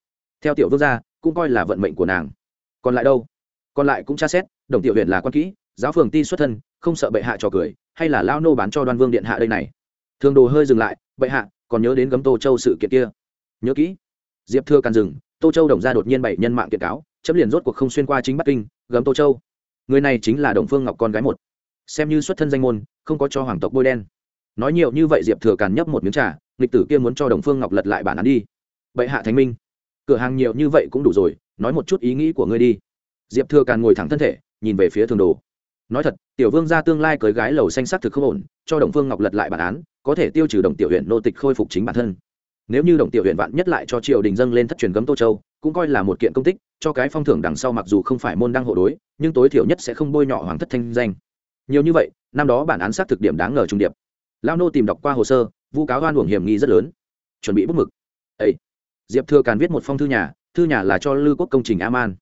Speaker 1: Theo tiểu vương gia, cũng coi là vận mệnh của nàng. Còn lại đâu? Còn lại cũng tra xét, đồng tiểu huyện là quan kỹ, giáo phường ti xuất thân, không sợ bệ hạ trò cười, hay là lao nô bán cho đoan vương điện hạ đây này? Thường đồ hơi dừng lại, bệ hạ, còn nhớ đến gấm tô châu sự kiện kia? Nhớ kỹ. Diệp thưa càn dừng, tô châu đồng ra đột nhiên bảy nhân mạng kiện cáo, chấm liền rốt cuộc không xuyên qua chính bắc kinh, gấm tô châu. Người này chính là đồng phương ngọc con gái một. Xem như xuất thân danh môn, không có cho hoàng tộc bôi đen nói nhiều như vậy diệp thừa càn nhấp một miếng trà lịch tử kia muốn cho đồng phương ngọc lật lại bản án đi. Bệ hạ thánh minh, cửa hàng nhiều như vậy cũng đủ rồi, nói một chút ý nghĩ của ngươi đi. Diệp thừa càn ngồi thẳng thân thể, nhìn về phía thường đồ. Nói thật, tiểu vương gia tương lai cưới gái lầu xanh sắc thực không ổn, cho đồng phương ngọc lật lại bản án, có thể tiêu trừ đồng tiểu huyện nô tịch khôi phục chính bản thân. Nếu như đồng tiểu huyện vạn nhất lại cho triều đình dâng lên thất truyền gấm tô châu, cũng coi là một kiện công tích, cho cái phong thưởng đằng sau mặc dù không phải môn đăng hộ đối, nhưng tối thiểu nhất sẽ không bôi nhọ hoàng thất thanh danh. Nhiều như vậy, năm đó bản án xác thực điểm đáng ngờ trung điệp lao nô tìm đọc qua hồ sơ, vu cáo oan uổng hiểm nghi rất lớn. Chuẩn bị bút mực. Ấy diệp thừa càn viết một phong thư nhà thư nhà là cho lư quốc công trình a man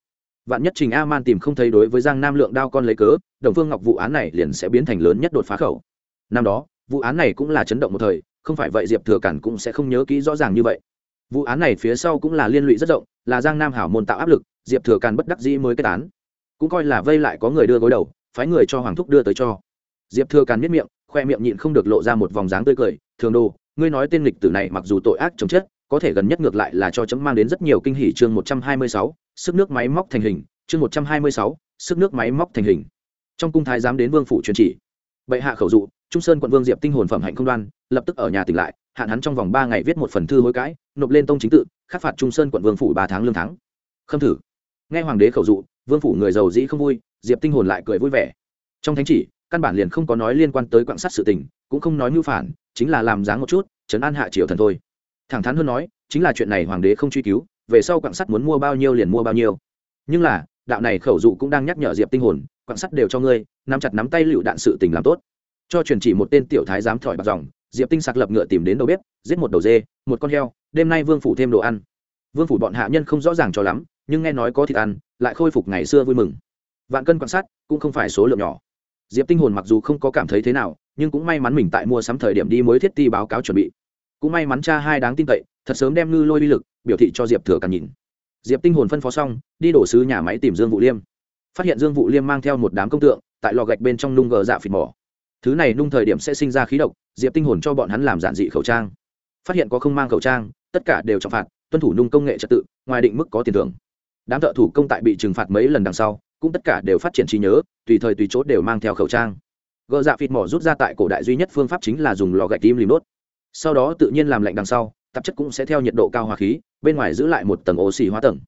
Speaker 1: vạn nhất trình a man tìm không thấy đối với giang nam lượng đao con lấy cớ, đồng phương ngọc vụ án này liền sẽ biến thành lớn nhất đột phá khẩu. Năm đó, vụ án này cũng là chấn động một thời, không phải vậy diệp thừa cản cũng sẽ không nhớ kỹ rõ ràng như vậy. Vụ án này phía sau cũng là liên lụy rất rộng, là giang nam hảo môn tạo áp lực, diệp thừa càn bất đắc dĩ mới kết án. Cũng coi là vây lại có người đưa gối đầu, phái người cho hoàng thúc đưa tới cho. Diệp thừa càn miết miệng khoe miệng nhịn không được lộ ra một vòng dáng tươi cười, thường đồ, ngươi nói tên lịch tử này mặc dù tội ác chống chết, có thể gần nhất ngược lại là cho chấm mang đến rất nhiều kinh hỉ chương một trăm hai mươi sáu, sức nước máy móc thành hình, chương một trăm hai mươi sáu, sức nước máy móc thành hình. Trong cung thái giám đến vương phủ truyền chỉ. Bệ hạ khẩu dụ, trung sơn quận vương diệp tinh hồn phẩm hạnh không đoan, lập tức ở nhà tỉnh lại, hạn hắn trong vòng ba ngày viết một phần thư hối cãi, nộp lên tông chính tự, khắc phạt trung sơn quận vương phủ ba tháng lương tháng. Khâm thử. Nghe hoàng đế khẩu dụ, vương phủ người giàu dĩ không vui, diệp tinh hồn lại cười vui vẻ. Trong thánh chỉ căn bản liền không có nói liên quan tới quạng sắt sự tình, cũng không nói mưu phản, chính là làm dáng một chút chấn an hạ triều thần thôi. Thẳng thắn hơn nói, chính là chuyện này hoàng đế không truy cứu, về sau quạng sắt muốn mua bao nhiêu liền mua bao nhiêu. Nhưng là, đạo này khẩu dụ cũng đang nhắc nhở diệp tinh hồn, quạng sắt đều cho ngươi, nắm chặt nắm tay lựu đạn sự tình làm tốt. Cho truyền chỉ một tên tiểu thái giám thỏi bạc dòng, diệp tinh sạc lập ngựa tìm đến đầu bếp, giết một đầu dê, một con heo, đêm nay vương phủ thêm đồ ăn. Vương phủ bọn hạ nhân không rõ ràng cho lắm, nhưng nghe nói có thịt ăn, lại khôi phục ngày xưa vui mừng. Vạn cân quan sát cũng không phải số lượng nhỏ diệp tinh hồn mặc dù không có cảm thấy thế nào, nhưng cũng may mắn mình tại mua sắm thời điểm đi mới thiết ti báo cáo chuẩn bị. Cũng may mắn cha hai đáng tin cậy, thật sớm đem ngư lôi uy lực, biểu thị cho diệp thừa càng nhìn. Diệp tinh hồn phân phó xong, đi đổ sứ nhà máy tìm dương vụ liêm. Phát hiện dương vụ liêm mang theo một đám công tượng, tại lò gạch bên trong nung gờ dạ phịt mỏ. Thứ này nung thời điểm sẽ sinh ra khí độc, diệp tinh hồn cho bọn hắn làm giản dị khẩu trang. Phát hiện có không mang khẩu trang, tất cả đều trọng phạt, tuân thủ nung công nghệ trật tự, ngoài định mức có tiền thưởng. Đám thợ thủ công tại bị trừng phạt mấy lần đằng sau cũng tất cả đều phát triển trí nhớ, tùy thời tùy chỗ đều mang theo khẩu trang. Gợ dạ phịt mỏ rút ra tại cổ đại duy nhất phương pháp chính là dùng lò gạch tim lìm đốt. Sau đó tự nhiên làm lạnh đằng sau, tạp chất cũng sẽ theo nhiệt độ cao hóa khí, bên ngoài giữ lại một tầng oxy hóa tầng.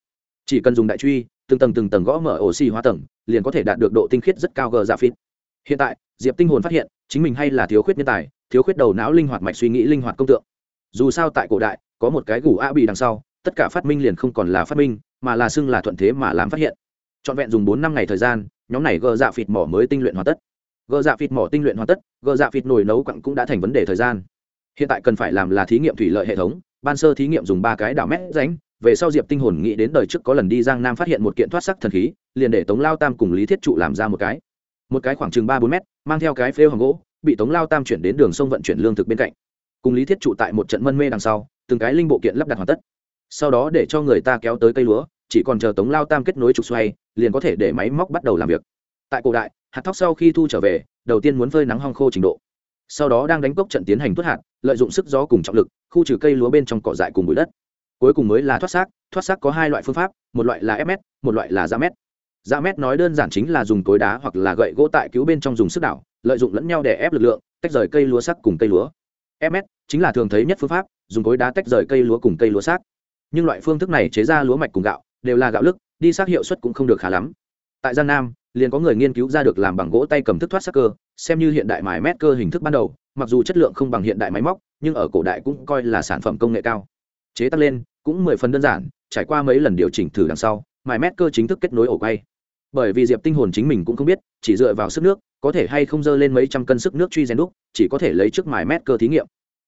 Speaker 1: Chỉ cần dùng đại truy, từng tầng từng tầng gõ mở oxy hóa tầng, liền có thể đạt được độ tinh khiết rất cao gờ dạ phịt. Hiện tại, diệp tinh hồn phát hiện, chính mình hay là thiếu khuyết nhân tài, thiếu khuyết đầu não linh hoạt mạch suy nghĩ linh hoạt công tượng. Dù sao tại cổ đại, có một cái gù a bị đằng sau, tất cả phát minh liền không còn là phát minh, mà là xưng là thuận thế mà làm phát hiện trọn vẹn dùng bốn năm ngày thời gian, nhóm này gờ dạ phịt mỏ mới tinh luyện hoàn tất. Gờ dạ phịt mỏ tinh luyện hoàn tất, gờ dạ phịt nồi nấu quặng cũng đã thành vấn đề thời gian. Hiện tại cần phải làm là thí nghiệm thủy lợi hệ thống, ban sơ thí nghiệm dùng ba cái đảo mét ránh về sau diệp tinh hồn nghĩ đến đời trước có lần đi giang nam phát hiện một kiện thoát sắc thần khí, liền để tống lao tam cùng lý thiết trụ làm ra một cái. Một cái khoảng chừng ba bốn mét, mang theo cái phêu hoàng gỗ, bị tống lao tam chuyển đến đường sông vận chuyển lương thực bên cạnh. Cùng lý thiết trụ tại một trận mân mê đằng sau, từng cái linh bộ kiện lắp đặt hoàn tất. Sau đó để cho người ta kéo tới cây lúa chỉ còn chờ tống lao tam kết nối trục xoay, liền có thể để máy móc bắt đầu làm việc. Tại cổ đại, hạt thóc sau khi thu trở về, đầu tiên muốn phơi nắng hong khô trình độ. Sau đó đang đánh cốc trận tiến hành tuất hạt, lợi dụng sức gió cùng trọng lực, khu trừ cây lúa bên trong cỏ dại cùng bụi đất. Cuối cùng mới là thoát xác thoát xác có hai loại phương pháp, một loại là fm một loại là da mét. Da mét nói đơn giản chính là dùng cối đá hoặc là gậy gỗ tại cứu bên trong dùng sức đảo, lợi dụng lẫn nhau để ép lực lượng, tách rời cây lúa sắc cùng cây lúa. Fs chính là thường thấy nhất phương pháp, dùng cối đá tách rời cây lúa cùng cây lúa xác. Nhưng loại phương thức này chế ra lúa mạch cùng gạo đều là gạo lức, đi xác hiệu suất cũng không được khá lắm. Tại gian nam, liền có người nghiên cứu ra được làm bằng gỗ tay cầm thức thoát sắc cơ, xem như hiện đại mài mét cơ hình thức ban đầu, mặc dù chất lượng không bằng hiện đại máy móc, nhưng ở cổ đại cũng coi là sản phẩm công nghệ cao. Chế tác lên, cũng mười phần đơn giản, trải qua mấy lần điều chỉnh thử đằng sau, mài mét cơ chính thức kết nối ổ quay. Bởi vì diệp tinh hồn chính mình cũng không biết, chỉ dựa vào sức nước, có thể hay không dơ lên mấy trăm cân sức nước truy rèn đúc, chỉ có thể lấy trước mài mét cơ thí nghiệm.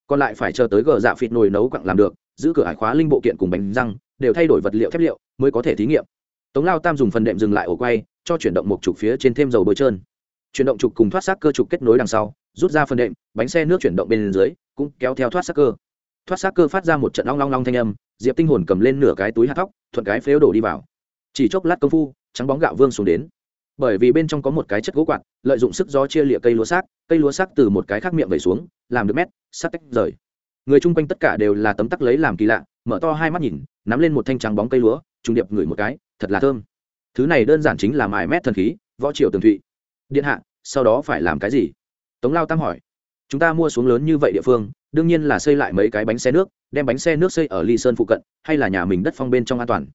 Speaker 1: Còn lại phải chờ tới gờ dạ phịt nồi nấu quặng làm được, giữ cửa hải khóa linh bộ kiện cùng bánh răng đều thay đổi vật liệu thép liệu mới có thể thí nghiệm. Tống lao tam dùng phần đệm dừng lại ổ quay, cho chuyển động một trục phía trên thêm dầu bôi trơn. Chuyển động trục cùng thoát xác cơ trục kết nối đằng sau, rút ra phần đệm, bánh xe nước chuyển động bên dưới, cũng kéo theo thoát xác cơ. Thoát xác cơ phát ra một trận long long long thanh âm, diệp tinh hồn cầm lên nửa cái túi hạt tóc thuận cái phếu đổ đi vào. Chỉ chốc lát công phu, trắng bóng gạo vương xuống đến. Bởi vì bên trong có một cái chất gỗ quạt, lợi dụng sức gió chia lịa cây lúa xác, cây lúa xác từ một cái khác miệng vẩy xuống, làm được mét, sắt tách rời. Người chung quanh tất cả đều là tấm tắc lấy làm kỳ lạ, mở to hai mắt nhìn nắm lên một thanh trắng bóng cây lúa trung điệp ngửi một cái, thật là thơm. Thứ này đơn giản chính là mài mét thần khí, võ triều tường thụy. Điện hạ, sau đó phải làm cái gì? Tống lao tam hỏi. Chúng ta mua xuống lớn như vậy địa phương, đương nhiên là xây lại mấy cái bánh xe nước, đem bánh xe nước xây ở ly sơn phụ cận, hay là nhà mình đất phong bên trong an toàn.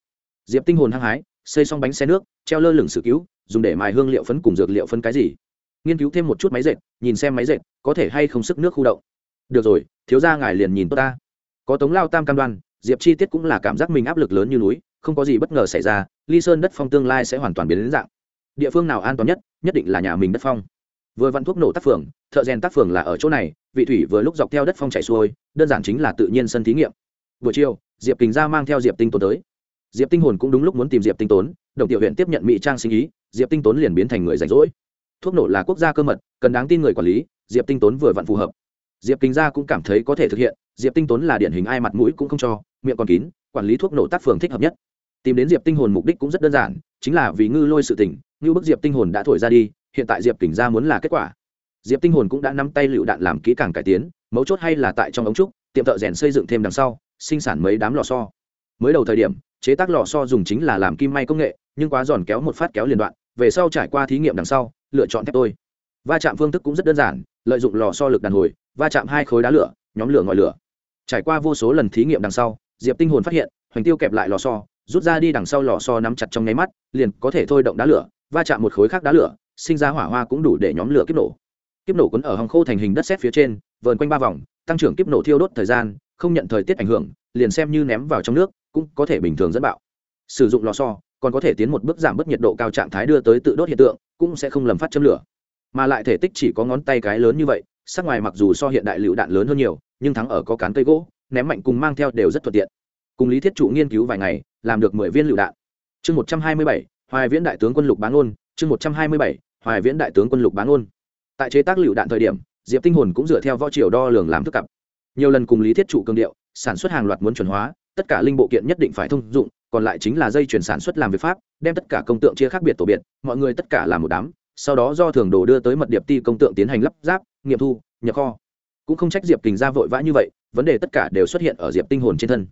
Speaker 1: Diệp tinh hồn hăng hái, xây xong bánh xe nước, treo lơ lửng sử cứu, dùng để mài hương liệu phấn cùng dược liệu phấn cái gì. Nghiên cứu thêm một chút máy dệt, nhìn xem máy dệt có thể hay không sức nước khu động. Được rồi, thiếu ra ngài liền nhìn tốt ta. Có tống lao tam cam đoan diệp chi tiết cũng là cảm giác mình áp lực lớn như núi, không có gì bất ngờ xảy ra, ly sơn đất phong tương lai sẽ hoàn toàn biến đến dạng. Địa phương nào an toàn nhất nhất định là nhà mình đất phong. Vừa vặn thuốc nổ tác phường, thợ rèn tác phường là ở chỗ này, vị thủy vừa lúc dọc theo đất phong chảy xuôi, đơn giản chính là tự nhiên sân thí nghiệm. Buổi chiều, diệp kình Gia mang theo diệp tinh tốn tới. Diệp tinh hồn cũng đúng lúc muốn tìm diệp tinh tốn, đồng tiểu huyện tiếp nhận mỹ trang sinh ý, diệp tinh tốn liền biến thành người rảnh rỗi. Thuốc nổ là quốc gia cơ mật, cần đáng tin người quản lý, diệp tinh tốn vừa vặn phù hợp. Diệp Kình gia cũng cảm thấy có thể thực hiện, diệp tinh tốn là điển hình ai mặt mũi cũng không cho miệng còn kín, quản lý thuốc nổ tác phường thích hợp nhất. Tìm đến diệp tinh hồn mục đích cũng rất đơn giản, chính là vì ngư lôi sự tỉnh ngư bức diệp tinh hồn đã thổi ra đi, hiện tại diệp kình gia muốn là kết quả. Diệp tinh hồn cũng đã nắm tay lựu đạn làm kỹ càng cải tiến, mấu chốt hay là tại trong ống trúc, tiệm thợ rèn xây dựng thêm đằng sau, sinh sản mấy đám lò so mới đầu thời điểm, chế tác lò so dùng chính là làm kim may công nghệ, nhưng quá giòn kéo một phát kéo liền đoạn, về sau trải qua thí nghiệm đằng sau, lựa chọn thép tôi. Va chạm phương thức cũng rất đơn giản, lợi dụng lò so lực đàn hồi, va chạm hai khối đá lửa, nhóm lửa ngòi lửa. Trải qua vô số lần thí nghiệm đằng sau diệp tinh hồn phát hiện hoành tiêu kẹp lại lò xo, rút ra đi đằng sau lò xo nắm chặt trong nháy mắt liền có thể thôi động đá lửa va chạm một khối khác đá lửa sinh ra hỏa hoa cũng đủ để nhóm lửa kiếp nổ. Kiếp nổ cuốn ở hòng khô thành hình đất xét phía trên vờn quanh ba vòng tăng trưởng kiếp nổ thiêu đốt thời gian không nhận thời tiết ảnh hưởng liền xem như ném vào trong nước cũng có thể bình thường dẫn bạo. Sử dụng lò xo, còn có thể tiến một bước giảm bớt nhiệt độ cao trạng thái đưa tới tự đốt hiện tượng cũng sẽ không lầm phát châm lửa. Mà lại thể tích chỉ có ngón tay cái lớn như vậy sắc ngoài mặc dù so hiện đại lựu đạn lớn hơn nhiều nhưng thắng ở có cán cây gỗ ném mạnh cùng mang theo đều rất thuận tiện. Cùng lý thiết trụ nghiên cứu vài ngày, làm được mười viên lựu đạn. Chương một trăm hai mươi bảy, hoài viễn đại tướng quân lục bán ôn chương một trăm hai mươi bảy, hoài viễn đại tướng quân lục bán ôn tại chế tác lựu đạn thời điểm, diệp tinh hồn cũng dựa theo võ triều đo lường làm thức cặp. Nhiều lần cùng lý thiết trụ cường điệu, sản xuất hàng loạt muốn chuẩn hóa, tất cả linh bộ kiện nhất định phải thông dụng, còn lại chính là dây chuyển sản xuất làm việc pháp, đem tất cả công tượng chia khác biệt tổ biệt, mọi người tất cả là một đám, sau đó do thường đồ đưa tới mật điệp ti công tượng tiến hành lắp ráp, nghiệm thu, nhập kho cũng không trách diệp kình ra vội vã như vậy, vấn đề tất cả đều xuất hiện ở diệp tinh hồn trên thân.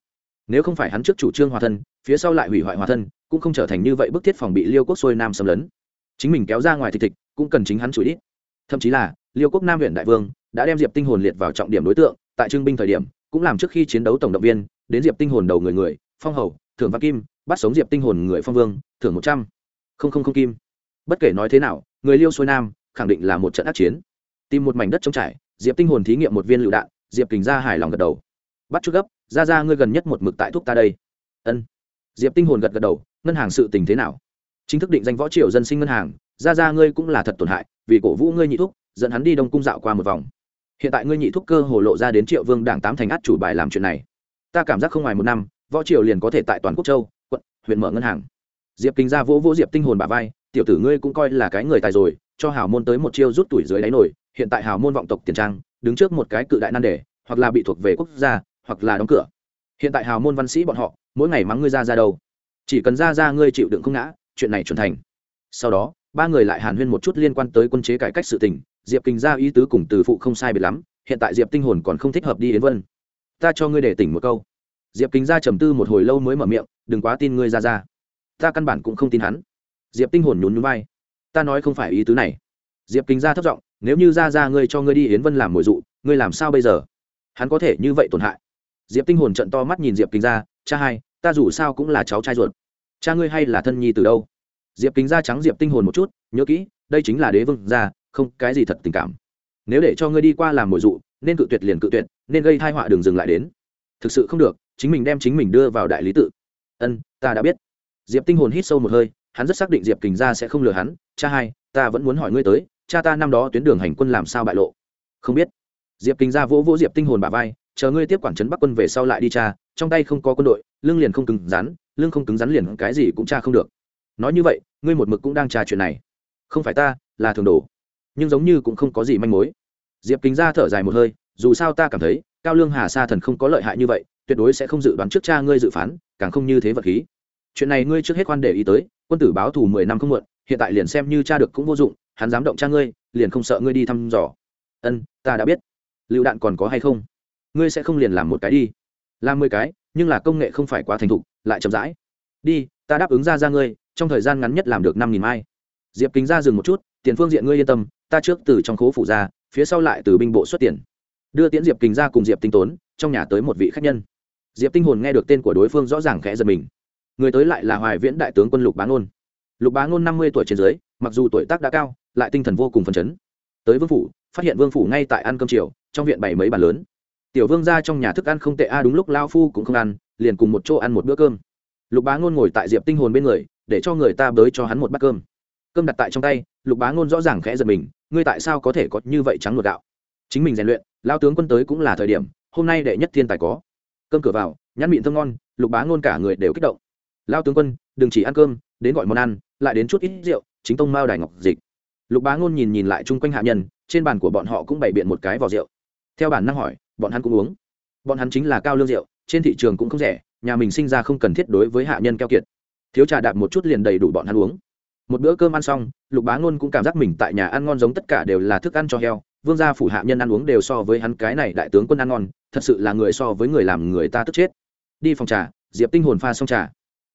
Speaker 1: Nếu không phải hắn trước chủ trương hòa thân, phía sau lại hủy hoại hòa thân, cũng không trở thành như vậy bức thiết phòng bị liêu quốc xuôi nam xâm lấn. Chính mình kéo ra ngoài thịt thịt, cũng cần chính hắn chủ ít thậm chí là, liêu quốc nam huyện đại vương đã đem diệp tinh hồn liệt vào trọng điểm đối tượng, tại trưng binh thời điểm, cũng làm trước khi chiến đấu tổng động viên, đến diệp tinh hồn đầu người người, phong hầu, thưởng văn kim, bắt sống diệp tinh hồn người phong vương, thưởng một trăm. Không không không kim. Bất kể nói thế nào, người liêu xuôi nam khẳng định là một trận ác chiến. Tìm một mảnh đất trống trải diệp tinh hồn thí nghiệm một viên lựu đạn, diệp kình ra hài lòng gật đầu. Bắt chút gấp, ra ra ngươi gần nhất một mực tại thuốc ta đây. Ân. Diệp tinh hồn gật gật đầu, ngân hàng sự tình thế nào? Chính thức định danh võ triều dân sinh ngân hàng, ra ra ngươi cũng là thật tổn hại, vì cổ vũ ngươi nhị thúc, dẫn hắn đi đông cung dạo qua một vòng. Hiện tại ngươi nhị thúc cơ hồ lộ ra đến triệu vương đảng tám thành át chủ bài làm chuyện này. Ta cảm giác không ngoài một năm, võ triều liền có thể tại toàn quốc châu, quận, huyện mở ngân hàng. Diệp kinh ra vỗ vỗ diệp tinh hồn bà vai, tiểu tử ngươi cũng coi là cái người tài rồi, cho hảo môn tới một chiêu rút tuổi dưới đáy nổi hiện tại hào môn vọng tộc tiền trang, đứng trước một cái cự đại nan đề, hoặc là bị thuộc về quốc gia, hoặc là đóng cửa. Hiện tại hào môn văn sĩ bọn họ, mỗi ngày mắng ngươi ra ra đâu. Chỉ cần ra ra ngươi chịu đựng không ngã, chuyện này chuẩn thành. Sau đó, ba người lại hàn huyên một chút liên quan tới quân chế cải cách sự tình, diệp kinh ra ý tứ cùng từ phụ không sai biệt lắm, hiện tại diệp tinh hồn còn không thích hợp đi đến vân. Ta cho ngươi để tỉnh một câu. Diệp kính ra trầm tư một hồi lâu mới mở miệng, đừng quá tin ngươi ra ra. Ta căn bản cũng không tin hắn. Diệp tinh hồn nhún nhún vai. Ta nói không phải ý tứ này. Diệp kính ra thấp giọng nếu như ra ra ngươi cho ngươi đi yến vân làm mồi dụ, ngươi làm sao bây giờ? Hắn có thể như vậy tổn hại. Diệp tinh hồn trận to mắt nhìn diệp kính ra cha hai, ta dù sao cũng là cháu trai ruột. Cha ngươi hay là thân nhi từ đâu? Diệp kính ra trắng diệp tinh hồn một chút, nhớ kỹ, đây chính là đế vương gia, không cái gì thật tình cảm. Nếu để cho ngươi đi qua làm mồi dụ, nên cự tuyệt liền cự tuyệt, nên gây thai họa đường dừng lại đến. Thực sự không được, chính mình đem chính mình đưa vào đại lý tự. Ân, ta đã biết. Diệp tinh hồn hít sâu một hơi, hắn rất xác định diệp kình ra sẽ không lừa hắn, cha hai, ta vẫn muốn hỏi ngươi tới cha ta năm đó tuyến đường hành quân làm sao bại lộ? Không biết. Diệp Kinh ra vỗ vỗ diệp tinh hồn bà vai, chờ ngươi tiếp quản trấn bắc quân về sau lại đi cha, trong tay không có quân đội lương liền không cứng rắn lương không cứng rắn liền cái gì cũng cha không được. Nói như vậy, ngươi một mực cũng đang tra chuyện này. Không phải ta, là thường đồ. Nhưng giống như cũng không có gì manh mối. Diệp kính ra thở dài một hơi, dù sao ta cảm thấy, cao lương hà sa thần không có lợi hại như vậy, tuyệt đối sẽ không dự đoán trước cha ngươi dự phán, càng không như thế vật khí. Chuyện này ngươi trước hết quan để ý tới, quân tử báo thù mười năm không muộn, hiện tại liền xem như cha được cũng vô dụng hắn dám động cha ngươi, liền không sợ ngươi đi thăm dò. Ân, ta đã biết. Lựu đạn còn có hay không? Ngươi sẽ không liền làm một cái đi. Làm mười cái, nhưng là công nghệ không phải quá thành thục, lại chậm rãi. Đi, ta đáp ứng ra ra ngươi, trong thời gian ngắn nhất làm được năm nghìn mai. Diệp kính ra dừng một chút, tiền phương diện ngươi yên tâm, ta trước từ trong khố phủ ra, phía sau lại từ binh bộ xuất tiền. Đưa tiễn diệp kính ra cùng diệp tinh tốn, trong nhà tới một vị khách nhân. Diệp tinh hồn nghe được tên của đối phương rõ ràng khẽ giật mình. Người tới lại là hoài viễn đại tướng quân lục bán ôn lục bá ngôn năm mươi tuổi trên dưới, mặc dù tuổi tác đã cao, lại tinh thần vô cùng phấn chấn. Tới vương phủ, phát hiện vương phủ ngay tại ăn cơm chiều, trong viện bảy mấy bàn lớn. Tiểu vương ra trong nhà thức ăn không tệ a, đúng lúc lao phu cũng không ăn, liền cùng một chỗ ăn một bữa cơm. Lục bá ngôn ngồi tại diệp tinh hồn bên người, để cho người ta bới cho hắn một bát cơm. Cơm đặt tại trong tay, lục bá ngôn rõ ràng khẽ giật mình, ngươi tại sao có thể có như vậy trắng luộc gạo? Chính mình rèn luyện, lao tướng quân tới cũng là thời điểm, hôm nay đệ nhất thiên tài có. Cơm cửa vào nhăn mịn thơm ngon, lục bá ngôn cả người đều kích động. Lao tướng quân, đừng chỉ ăn cơm đến gọi món ăn, lại đến chút ít rượu, chính tông mao đài ngọc dịch. Lục bá ngôn nhìn nhìn lại chung quanh hạ nhân, trên bàn của bọn họ cũng bày biện một cái vỏ rượu. Theo bản năng hỏi, bọn hắn cũng uống? Bọn hắn chính là cao lương rượu, trên thị trường cũng không rẻ, nhà mình sinh ra không cần thiết đối với hạ nhân keo kiệt. Thiếu trà đạp một chút liền đầy đủ bọn hắn uống. Một bữa cơm ăn xong, lục bá ngôn cũng cảm giác mình tại nhà ăn ngon giống tất cả đều là thức ăn cho heo, vương gia phủ hạ nhân ăn uống đều so với hắn cái này đại tướng quân ăn ngon, thật sự là người so với người làm người ta tức chết. Đi phòng trà, diệp tinh hồn pha xong trà.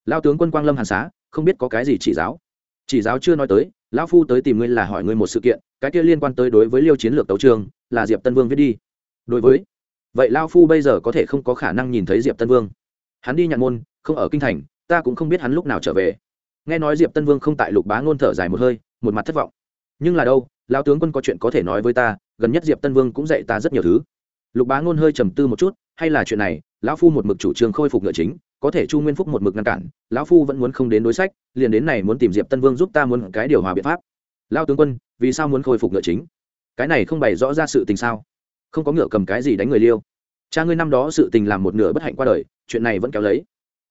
Speaker 1: Lao tướng quân quang lâm hàn xá không biết có cái gì chỉ giáo. Chỉ giáo chưa nói tới, lão phu tới tìm ngươi là hỏi ngươi một sự kiện, cái kia liên quan tới đối với liêu chiến lược tấu trường là diệp tân vương viết đi. Đối với, vậy lão phu bây giờ có thể không có khả năng nhìn thấy diệp tân vương. Hắn đi nhận môn, không ở kinh thành, ta cũng không biết hắn lúc nào trở về. Nghe nói diệp tân vương không tại lục bá ngôn thở dài một hơi, một mặt thất vọng. Nhưng là đâu, lão tướng quân có chuyện có thể nói với ta, gần nhất diệp tân vương cũng dạy ta rất nhiều thứ. Lục bá ngôn hơi trầm tư một chút, hay là chuyện này, lão phu một mực chủ trương khôi phục ngựa chính có thể chu nguyên phúc một mực ngăn cản, lão phu vẫn muốn không đến đối sách, liền đến này muốn tìm diệp tân vương giúp ta muốn cái điều hòa biện pháp. Lao tướng quân, vì sao muốn khôi phục ngựa chính? Cái này không bày rõ ra sự tình sao? Không có ngựa cầm cái gì đánh người liêu. Cha ngươi năm đó sự tình làm một nửa bất hạnh qua đời, chuyện này vẫn kéo lấy.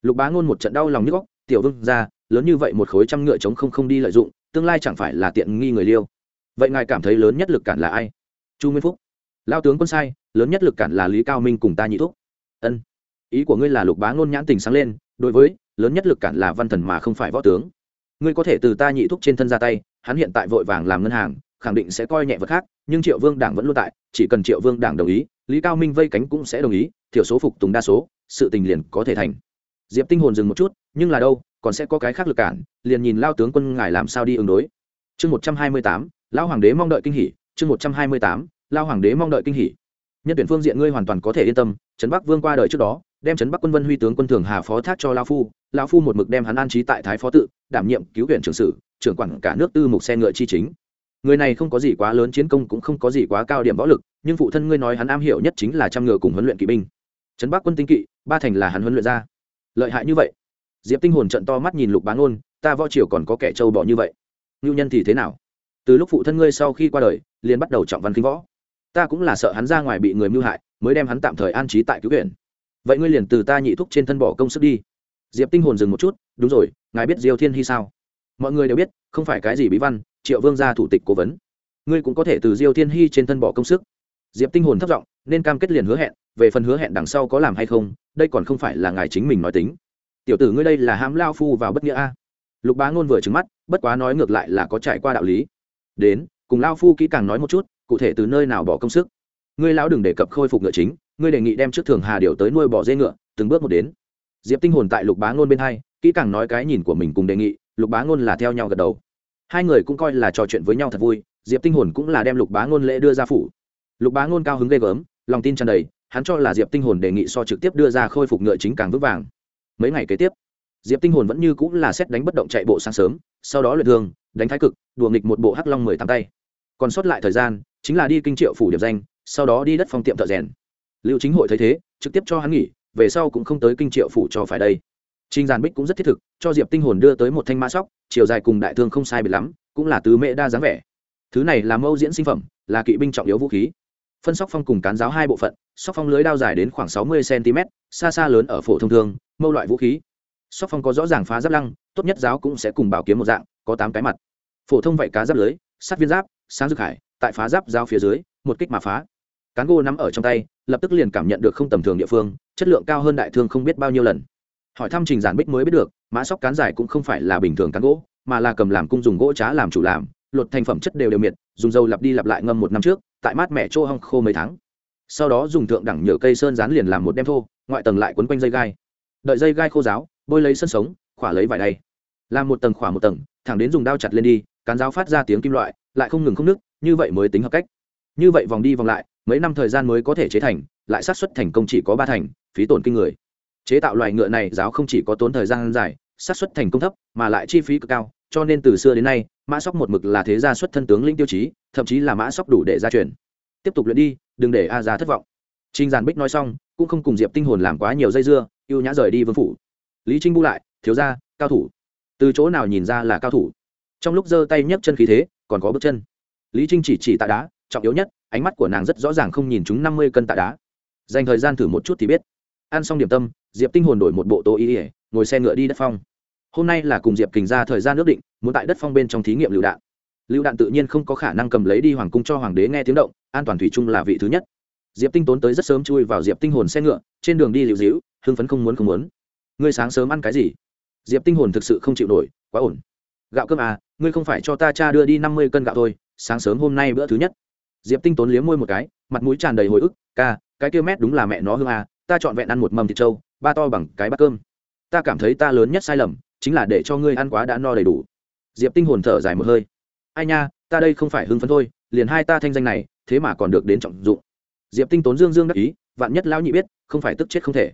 Speaker 1: Lục bá ngôn một trận đau lòng nhức góc tiểu vương ra lớn như vậy một khối trăm ngựa chống không không đi lợi dụng, tương lai chẳng phải là tiện nghi người liêu. Vậy ngài cảm thấy lớn nhất lực cản là ai? Chu nguyên phúc. Lao tướng quân sai, lớn nhất lực cản là lý cao minh cùng ta nhị thúc. Ân ý của ngươi là lục bá ngôn nhãn tình sáng lên, đối với, lớn nhất lực cản là văn thần mà không phải võ tướng. Ngươi có thể từ ta nhị thúc trên thân ra tay, hắn hiện tại vội vàng làm ngân hàng, khẳng định sẽ coi nhẹ vật khác, nhưng triệu vương đảng vẫn luôn tại, chỉ cần triệu vương đảng đồng ý, lý cao minh vây cánh cũng sẽ đồng ý, thiểu số phục tùng đa số, sự tình liền có thể thành. Diệp tinh hồn dừng một chút, nhưng là đâu, còn sẽ có cái khác lực cản, liền nhìn lao tướng quân ngài làm sao đi ứng đối. Chương một trăm hai mươi tám, lao hoàng đế mong đợi kinh hỉ, chương một trăm hai mươi tám, lao hoàng đế mong đợi kinh hỉ. Nhân tuyển phương diện ngươi hoàn toàn có thể yên tâm, trấn bắc vương qua đời trước đó đem trấn bắc quân vân huy tướng quân thường hà phó thác cho lao phu lao phu một mực đem hắn an trí tại thái phó tự, đảm nhiệm cứu huyện trưởng sử, trưởng quản cả nước tư mục xe ngựa chi chính. Người này không có gì quá lớn chiến công cũng không có gì quá cao điểm võ lực, nhưng phụ thân ngươi nói hắn am hiểu nhất chính là trăm ngựa cùng huấn luyện kỵ binh. Trấn bắc quân tinh kỵ, ba thành là hắn huấn luyện ra. Lợi hại như vậy. Diệp tinh hồn trận to mắt nhìn lục bán ôn ta võ triều còn có kẻ trâu bỏ như vậy. Ngưu nhân thì thế nào? Từ lúc phụ thân ngươi sau khi qua đời, liền bắt đầu trọng văn kinh võ. Ta cũng là sợ hắn ra ngoài bị người mưu hại, mới đem hắn tạm thời an trí tại cứu huyện vậy ngươi liền từ ta nhị thúc trên thân bỏ công sức đi. Diệp tinh hồn dừng một chút, đúng rồi, ngài biết diêu thiên hy sao? Mọi người đều biết, không phải cái gì bí văn, triệu vương gia thủ tịch cố vấn. Ngươi cũng có thể từ diêu thiên hy trên thân bỏ công sức. Diệp tinh hồn thất giọng, nên cam kết liền hứa hẹn, về phần hứa hẹn đằng sau có làm hay không, đây còn không phải là ngài chính mình nói tính. Tiểu tử ngươi đây là hãm lao phu vào bất nghĩa a. Lục bá ngôn vừa trứng mắt, bất quá nói ngược lại là có trải qua đạo lý. Đến, cùng lao phu kỹ càng nói một chút, cụ thể từ nơi nào bỏ công sức? Ngươi lão đừng đề cập khôi phục ngựa chính ngươi đề nghị đem trước thường hà điều tới nuôi bỏ dê ngựa, từng bước một đến. Diệp tinh hồn tại lục bá ngôn bên hai, kỹ càng nói cái nhìn của mình cùng đề nghị, lục bá ngôn là theo nhau gật đầu. Hai người cũng coi là trò chuyện với nhau thật vui, diệp tinh hồn cũng là đem lục bá ngôn lễ đưa ra phủ. Lục bá ngôn cao hứng ghê gớm, lòng tin tràn đầy, hắn cho là diệp tinh hồn đề nghị so trực tiếp đưa ra khôi phục ngựa chính càng vững vàng. Mấy ngày kế tiếp, diệp tinh hồn vẫn như cũng là xét đánh bất động chạy bộ sáng sớm, sau đó luyện thương, đánh thái cực, đùa nghịch một bộ hắc long mười tám tay. Còn sót lại thời gian, chính là đi kinh triệu phủ điệp danh, sau đó đi đất phong tiệm thợ rèn liệu chính hội thấy thế trực tiếp cho hắn nghỉ về sau cũng không tới kinh triệu phủ cho phải đây Trình Giản Bích cũng rất thiết thực, cho Diệp Tinh Hồn đưa tới một thanh mã sóc, chiều dài cùng đại thương không sai biệt lắm, cũng là tứ mẹ đa dáng vẻ. Thứ này là mâu diễn sinh phẩm, là kỵ binh trọng yếu vũ khí. Phân sóc phong cùng cán giáo hai bộ phận, sóc phong lưới đao dài đến khoảng sáu mươi cm xa xa lớn ở phổ thông thường, mâu loại vũ khí sóc phong có rõ ràng phá giáp lăng tốt nhất giáo cũng sẽ cùng bảo kiếm một dạng có tám cái mặt phổ thông vậy cá giáp lưới sắt viên giáp sáng dược hải tại phá giáp giáo phía dưới một kích mà phá cán gô nắm ở trong tay, lập tức liền cảm nhận được không tầm thường địa phương, chất lượng cao hơn đại thương không biết bao nhiêu lần. Hỏi thăm trình giản bích mới biết được, mã sóc cán dài cũng không phải là bình thường cán gỗ, mà là cầm làm cung dùng gỗ trá làm chủ làm, lột thành phẩm chất đều đều miệt, dùng dầu lặp đi lặp lại ngâm một năm trước, tại mát mẻ chỗ hong khô mấy tháng. Sau đó dùng thượng đẳng nhựa cây sơn dán liền làm một đem thô, ngoại tầng lại quấn quanh dây gai. Đợi dây gai khô giáo bôi lấy sân sống, khỏa lấy vải đay. Làm một tầng khỏa một tầng, thẳng đến dùng đao chặt lên đi, cán giáo phát ra tiếng kim loại, lại không ngừng không nứt, như vậy mới tính hợp cách. Như vậy vòng đi vòng lại mấy năm thời gian mới có thể chế thành lại sát suất thành công chỉ có ba thành phí tổn kinh người. Chế tạo loài ngựa này giáo không chỉ có tốn thời gian dài sát suất thành công thấp mà lại chi phí cực cao cho nên từ xưa đến nay mã sóc một mực là thế gia xuất thân tướng linh tiêu chí thậm chí là mã sóc đủ để gia truyền. Tiếp tục luyện đi đừng để a ra thất vọng. Trinh giàn bích nói xong cũng không cùng diệp tinh hồn làm quá nhiều dây dưa ưu nhã rời đi vương phủ. Lý trinh bu lại thiếu gia, cao thủ. Từ chỗ nào nhìn ra là cao thủ? Trong lúc giơ tay nhấc chân khí thế còn có bước chân. Lý trinh chỉ chỉ tạ đá trọng yếu nhất, ánh mắt của nàng rất rõ ràng không nhìn chúng năm mươi cân tạ đá. Dành thời gian thử một chút thì biết. Ăn xong điểm tâm, diệp tinh hồn đổi một bộ tô ý ỉa ngồi xe ngựa đi đất phong. Hôm nay là cùng diệp kình ra thời gian ước định, muốn tại đất phong bên trong thí nghiệm lựu đạn. Lựu đạn tự nhiên không có khả năng cầm lấy đi hoàng cung cho hoàng đế nghe tiếng động, an toàn thủy chung là vị thứ nhất. Diệp tinh tốn tới rất sớm chui vào diệp tinh hồn xe ngựa, trên đường đi lựu dĩu, hưng phấn không muốn không muốn. Ngươi sáng sớm ăn cái gì? Diệp tinh hồn thực sự không chịu nổi, quá ổn. Gạo cơm à ngươi không phải cho ta cha đưa đi năm mươi cân gạo thôi, sáng sớm hôm nay bữa thứ nhất diệp tinh tốn liếm môi một cái, mặt mũi tràn đầy hồi ức, ca, cái kia mét đúng là mẹ nó hương à ta chọn vẹn ăn một mầm thịt trâu, ba to bằng cái bát cơm. Ta cảm thấy ta lớn nhất sai lầm, chính là để cho ngươi ăn quá đã no đầy đủ. Diệp tinh hồn thở dài một hơi. Ai nha, ta đây không phải hưng phấn thôi, liền hai ta thanh danh này, thế mà còn được đến trọng dụng. Diệp tinh tốn dương dương đắc ý, vạn nhất lão nhị biết, không phải tức chết không thể.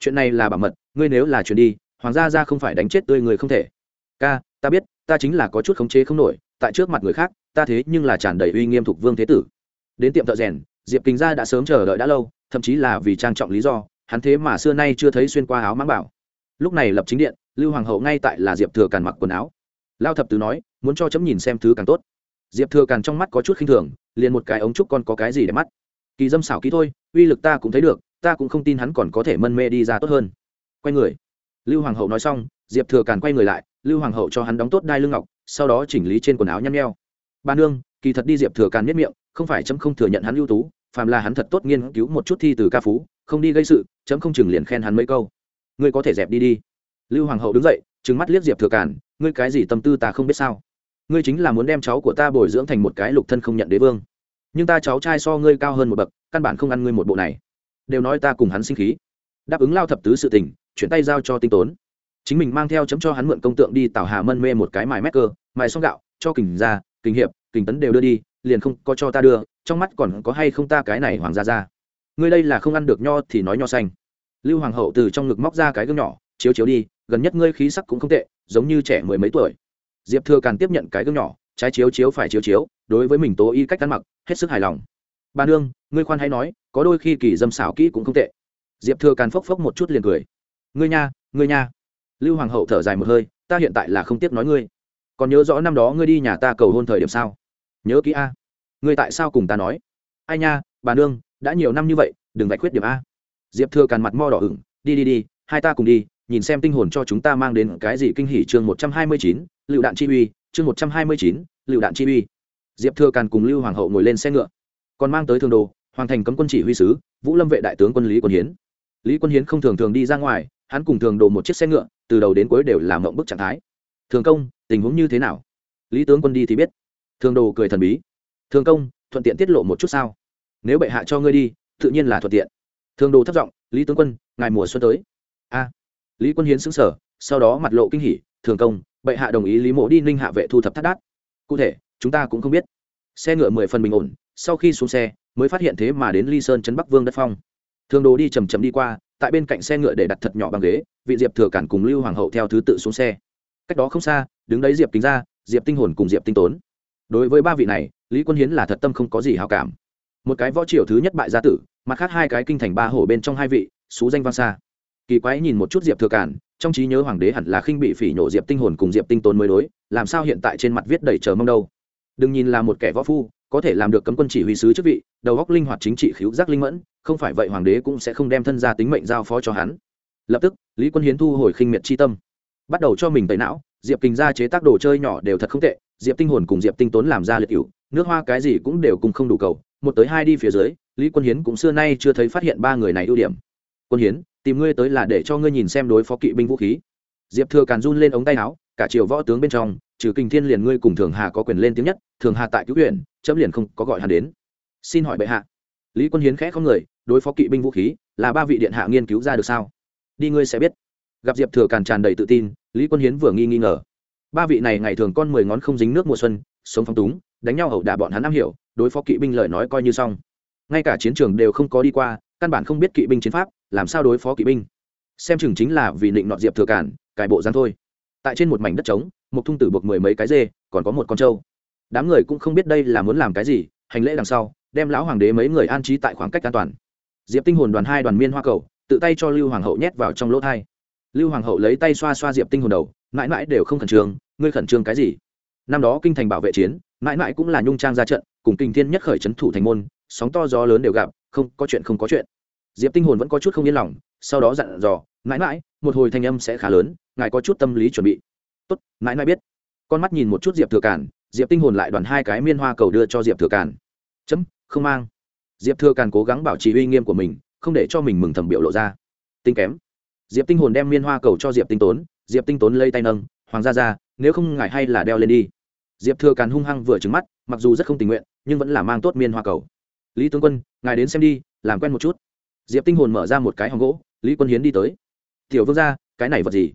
Speaker 1: Chuyện này là bảo mật, ngươi nếu là chuyện đi, hoàng gia ra không phải đánh chết tươi người không thể. Ca, ta biết, ta chính là có chút khống chế không nổi, tại trước mặt người khác ta thế nhưng là tràn đầy uy nghiêm thuộc vương thế tử. Đến tiệm thợ rèn, diệp kính gia đã sớm chờ đợi đã lâu, thậm chí là vì trang trọng lý do, hắn thế mà xưa nay chưa thấy xuyên qua áo mãng bảo. Lúc này lập chính điện, lưu hoàng hậu ngay tại là diệp thừa càn mặc quần áo. Lao thập tứ nói, muốn cho chấm nhìn xem thứ càng tốt. Diệp thừa càn trong mắt có chút khinh thường, liền một cái ống trúc con có cái gì để mắt. Kỳ dâm xảo kỹ thôi, uy lực ta cũng thấy được, ta cũng không tin hắn còn có thể mân mê đi ra tốt hơn. Quay người. Lưu hoàng hậu nói xong, diệp thừa càn quay người lại, lưu hoàng hậu cho hắn đóng tốt đai lưng ngọc, sau đó chỉnh lý trên quần áo nhăn nheo ba nương, kỳ thật đi diệp thừa càn nhất miệng, không phải chấm không thừa nhận hắn ưu tú, phàm là hắn thật tốt nghiên cứu một chút thi từ ca phú, không đi gây sự, chấm không chừng liền khen hắn mấy câu. Ngươi có thể dẹp đi đi. Lưu hoàng hậu đứng dậy, trừng mắt liếc diệp thừa càn, ngươi cái gì tâm tư ta không biết sao? Ngươi chính là muốn đem cháu của ta bồi dưỡng thành một cái lục thân không nhận đế vương. Nhưng ta cháu trai so ngươi cao hơn một bậc, căn bản không ăn ngươi một bộ này. Đều nói ta cùng hắn sinh khí. Đáp ứng lao thập tứ sự tình, chuyển tay giao cho tinh tốn. Chính mình mang theo chấm cho hắn mượn công tượng đi tảo hà mân mê một cái mài mét cơ, mài xong gạo, cho kình ra kình hiệp kình tấn đều đưa đi, liền không có cho ta đưa, trong mắt còn có hay không ta cái này hoàng gia ra? Ngươi đây là không ăn được nho thì nói nho xanh. Lưu hoàng hậu từ trong ngực móc ra cái gương nhỏ, chiếu chiếu đi, gần nhất ngươi khí sắc cũng không tệ, giống như trẻ mười mấy tuổi. Diệp thừa càn tiếp nhận cái gương nhỏ, trái chiếu chiếu phải chiếu chiếu, đối với mình tố y cách ăn mặc, hết sức hài lòng. Ba nương, ngươi khoan hay nói, có đôi khi kỳ dâm xảo kỹ cũng không tệ. Diệp thừa càn phốc phốc một chút liền cười. Ngươi nha ngươi nha. Lưu hoàng hậu thở dài một hơi, ta hiện tại là không tiếc nói ngươi còn nhớ rõ năm đó ngươi đi nhà ta cầu hôn thời điểm sao? Nhớ kỹ a. Ngươi tại sao cùng ta nói? Ai nha, bà nương, đã nhiều năm như vậy, đừng vạch khuyết điểm a. Diệp thừa càn mặt mo đỏ ửng, đi đi đi, hai ta cùng đi, nhìn xem tinh hồn cho chúng ta mang đến cái gì kinh hỉ chương một trăm hai mươi chín, lựu đạn chi uy, chương một trăm hai mươi chín, lựu đạn chi uy. Diệp thừa càn cùng lưu hoàng hậu ngồi lên xe ngựa. Còn mang tới thường đồ, hoàng thành cấm quân chỉ huy sứ, vũ lâm vệ đại tướng quân lý quân hiến. Lý quân hiến không thường thường đi ra ngoài, hắn cùng thường đồ một chiếc xe ngựa, từ đầu đến cuối đều làm mộng bức trạng thái. Thường công tình huống như thế nào? Lý tướng quân đi thì biết. Thường đồ cười thần bí. Thường công, thuận tiện tiết lộ một chút sao? Nếu bệ hạ cho ngươi đi, tự nhiên là thuận tiện. Thường đồ thất giọng, lý tướng quân, ngài mùa xuân tới. A. Lý quân hiến xứng sở sau đó mặt lộ kinh hỉ. Thường công, bệ hạ đồng ý lý mộ đi ninh hạ vệ thu thập thắt đát. Cụ thể, chúng ta cũng không biết. Xe ngựa mười phần bình ổn, sau khi xuống xe, mới phát hiện thế mà đến ly sơn trấn bắc vương đất phong. Thường đồ đi chầm chầm đi qua, tại bên cạnh xe ngựa để đặt thật nhỏ bằng ghế, vị diệp thừa cản cùng lưu hoàng hậu theo thứ tự xuống xe cách đó không xa, đứng đấy diệp kính ra diệp tinh hồn cùng diệp tinh tốn. Đối với ba vị này, lý quân hiến là thật tâm không có gì hào cảm. Một cái võ triều thứ nhất bại gia tử, mặt khác hai cái kinh thành ba hổ bên trong hai vị, xú danh vang xa. Kỳ quái nhìn một chút diệp thừa cản trong trí nhớ hoàng đế hẳn là khinh bị phỉ nhổ diệp tinh hồn cùng diệp tinh tốn mới đối, làm sao hiện tại trên mặt viết đầy chờ mong đâu. Đừng nhìn là một kẻ võ phu, có thể làm được cấm quân chỉ huy sứ chức vị, đầu góc linh hoạt chính trị khiếu giác linh mẫn, không phải vậy hoàng đế cũng sẽ không đem thân gia tính mệnh giao phó cho hắn. Lập tức, lý quân hiến thu hồi khinh miệt chi tâm bắt đầu cho mình tẩy não, diệp kình ra chế tác đồ chơi nhỏ đều thật không tệ, diệp tinh hồn cùng diệp tinh tốn làm ra liệt cựu nước hoa cái gì cũng đều cùng không đủ cầu, một tới hai đi phía dưới, lý quân hiến cũng xưa nay chưa thấy phát hiện ba người này ưu điểm. Quân hiến, tìm ngươi tới là để cho ngươi nhìn xem đối phó kỵ binh vũ khí. Diệp thừa càn run lên ống tay áo, cả triều võ tướng bên trong, trừ kinh thiên liền ngươi cùng thường hà có quyền lên tiếng nhất, thường hà tại cứu huyện, chấm liền không có gọi hắn đến. Xin hỏi bệ hạ. Lý quân hiến khẽ không người, đối phó kỵ binh vũ khí, là ba vị điện hạ nghiên cứu ra được sao? Đi ngươi sẽ biết gặp diệp thừa càn tràn đầy tự tin, lý quân hiến vừa nghi nghi ngờ. Ba vị này ngày thường con mười ngón không dính nước mùa xuân, sống phong túng, đánh nhau ẩu đả bọn hắn am hiểu, đối phó kỵ binh lời nói coi như xong. Ngay cả chiến trường đều không có đi qua, căn bản không biết kỵ binh chiến pháp, làm sao đối phó kỵ binh. Xem chừng chính là vì định nọt diệp thừa cản cải bộ giang thôi. Tại trên một mảnh đất trống, một thung tử buộc mười mấy cái dê, còn có một con trâu. Đám người cũng không biết đây là muốn làm cái gì, hành lễ đằng sau, đem lão hoàng đế mấy người an trí tại khoảng cách an toàn. Diệp tinh hồn đoàn hai đoàn miên hoa cầu, tự tay cho lưu hoàng hậu nhét vào trong lỗ thai lưu hoàng hậu lấy tay xoa xoa diệp tinh hồn đầu, mãi mãi đều không khẩn trương, ngươi khẩn trương cái gì? Năm đó kinh thành bảo vệ chiến, mãi mãi cũng là nhung trang ra trận, cùng kinh thiên nhất khởi trấn thủ thành môn, sóng to gió lớn đều gặp, không, có chuyện không có chuyện. Diệp tinh hồn vẫn có chút không yên lòng, sau đó dặn dò, mãi mãi, một hồi thanh âm sẽ khá lớn, ngài có chút tâm lý chuẩn bị. Tốt, mãi mãi biết. Con mắt nhìn một chút diệp thừa cản diệp tinh hồn lại đoàn hai cái miên hoa cầu đưa cho diệp thừa cản chấm, không mang. Diệp thừa cản cố gắng bảo trì uy nghiêm của mình, không để cho mình mừng thầm biểu lộ ra. Tinh kém diệp tinh hồn đem miên hoa cầu cho diệp tinh tốn diệp tinh tốn lấy tay nâng hoàng gia ra nếu không ngài hay là đeo lên đi. Diệp thừa càn hung hăng vừa trứng mắt mặc dù rất không tình nguyện nhưng vẫn là mang tốt miên hoa cầu. Lý tướng quân ngài đến xem đi làm quen một chút. Diệp tinh hồn mở ra một cái hòm gỗ lý quân hiến đi tới. Tiểu vương gia, cái này vật gì?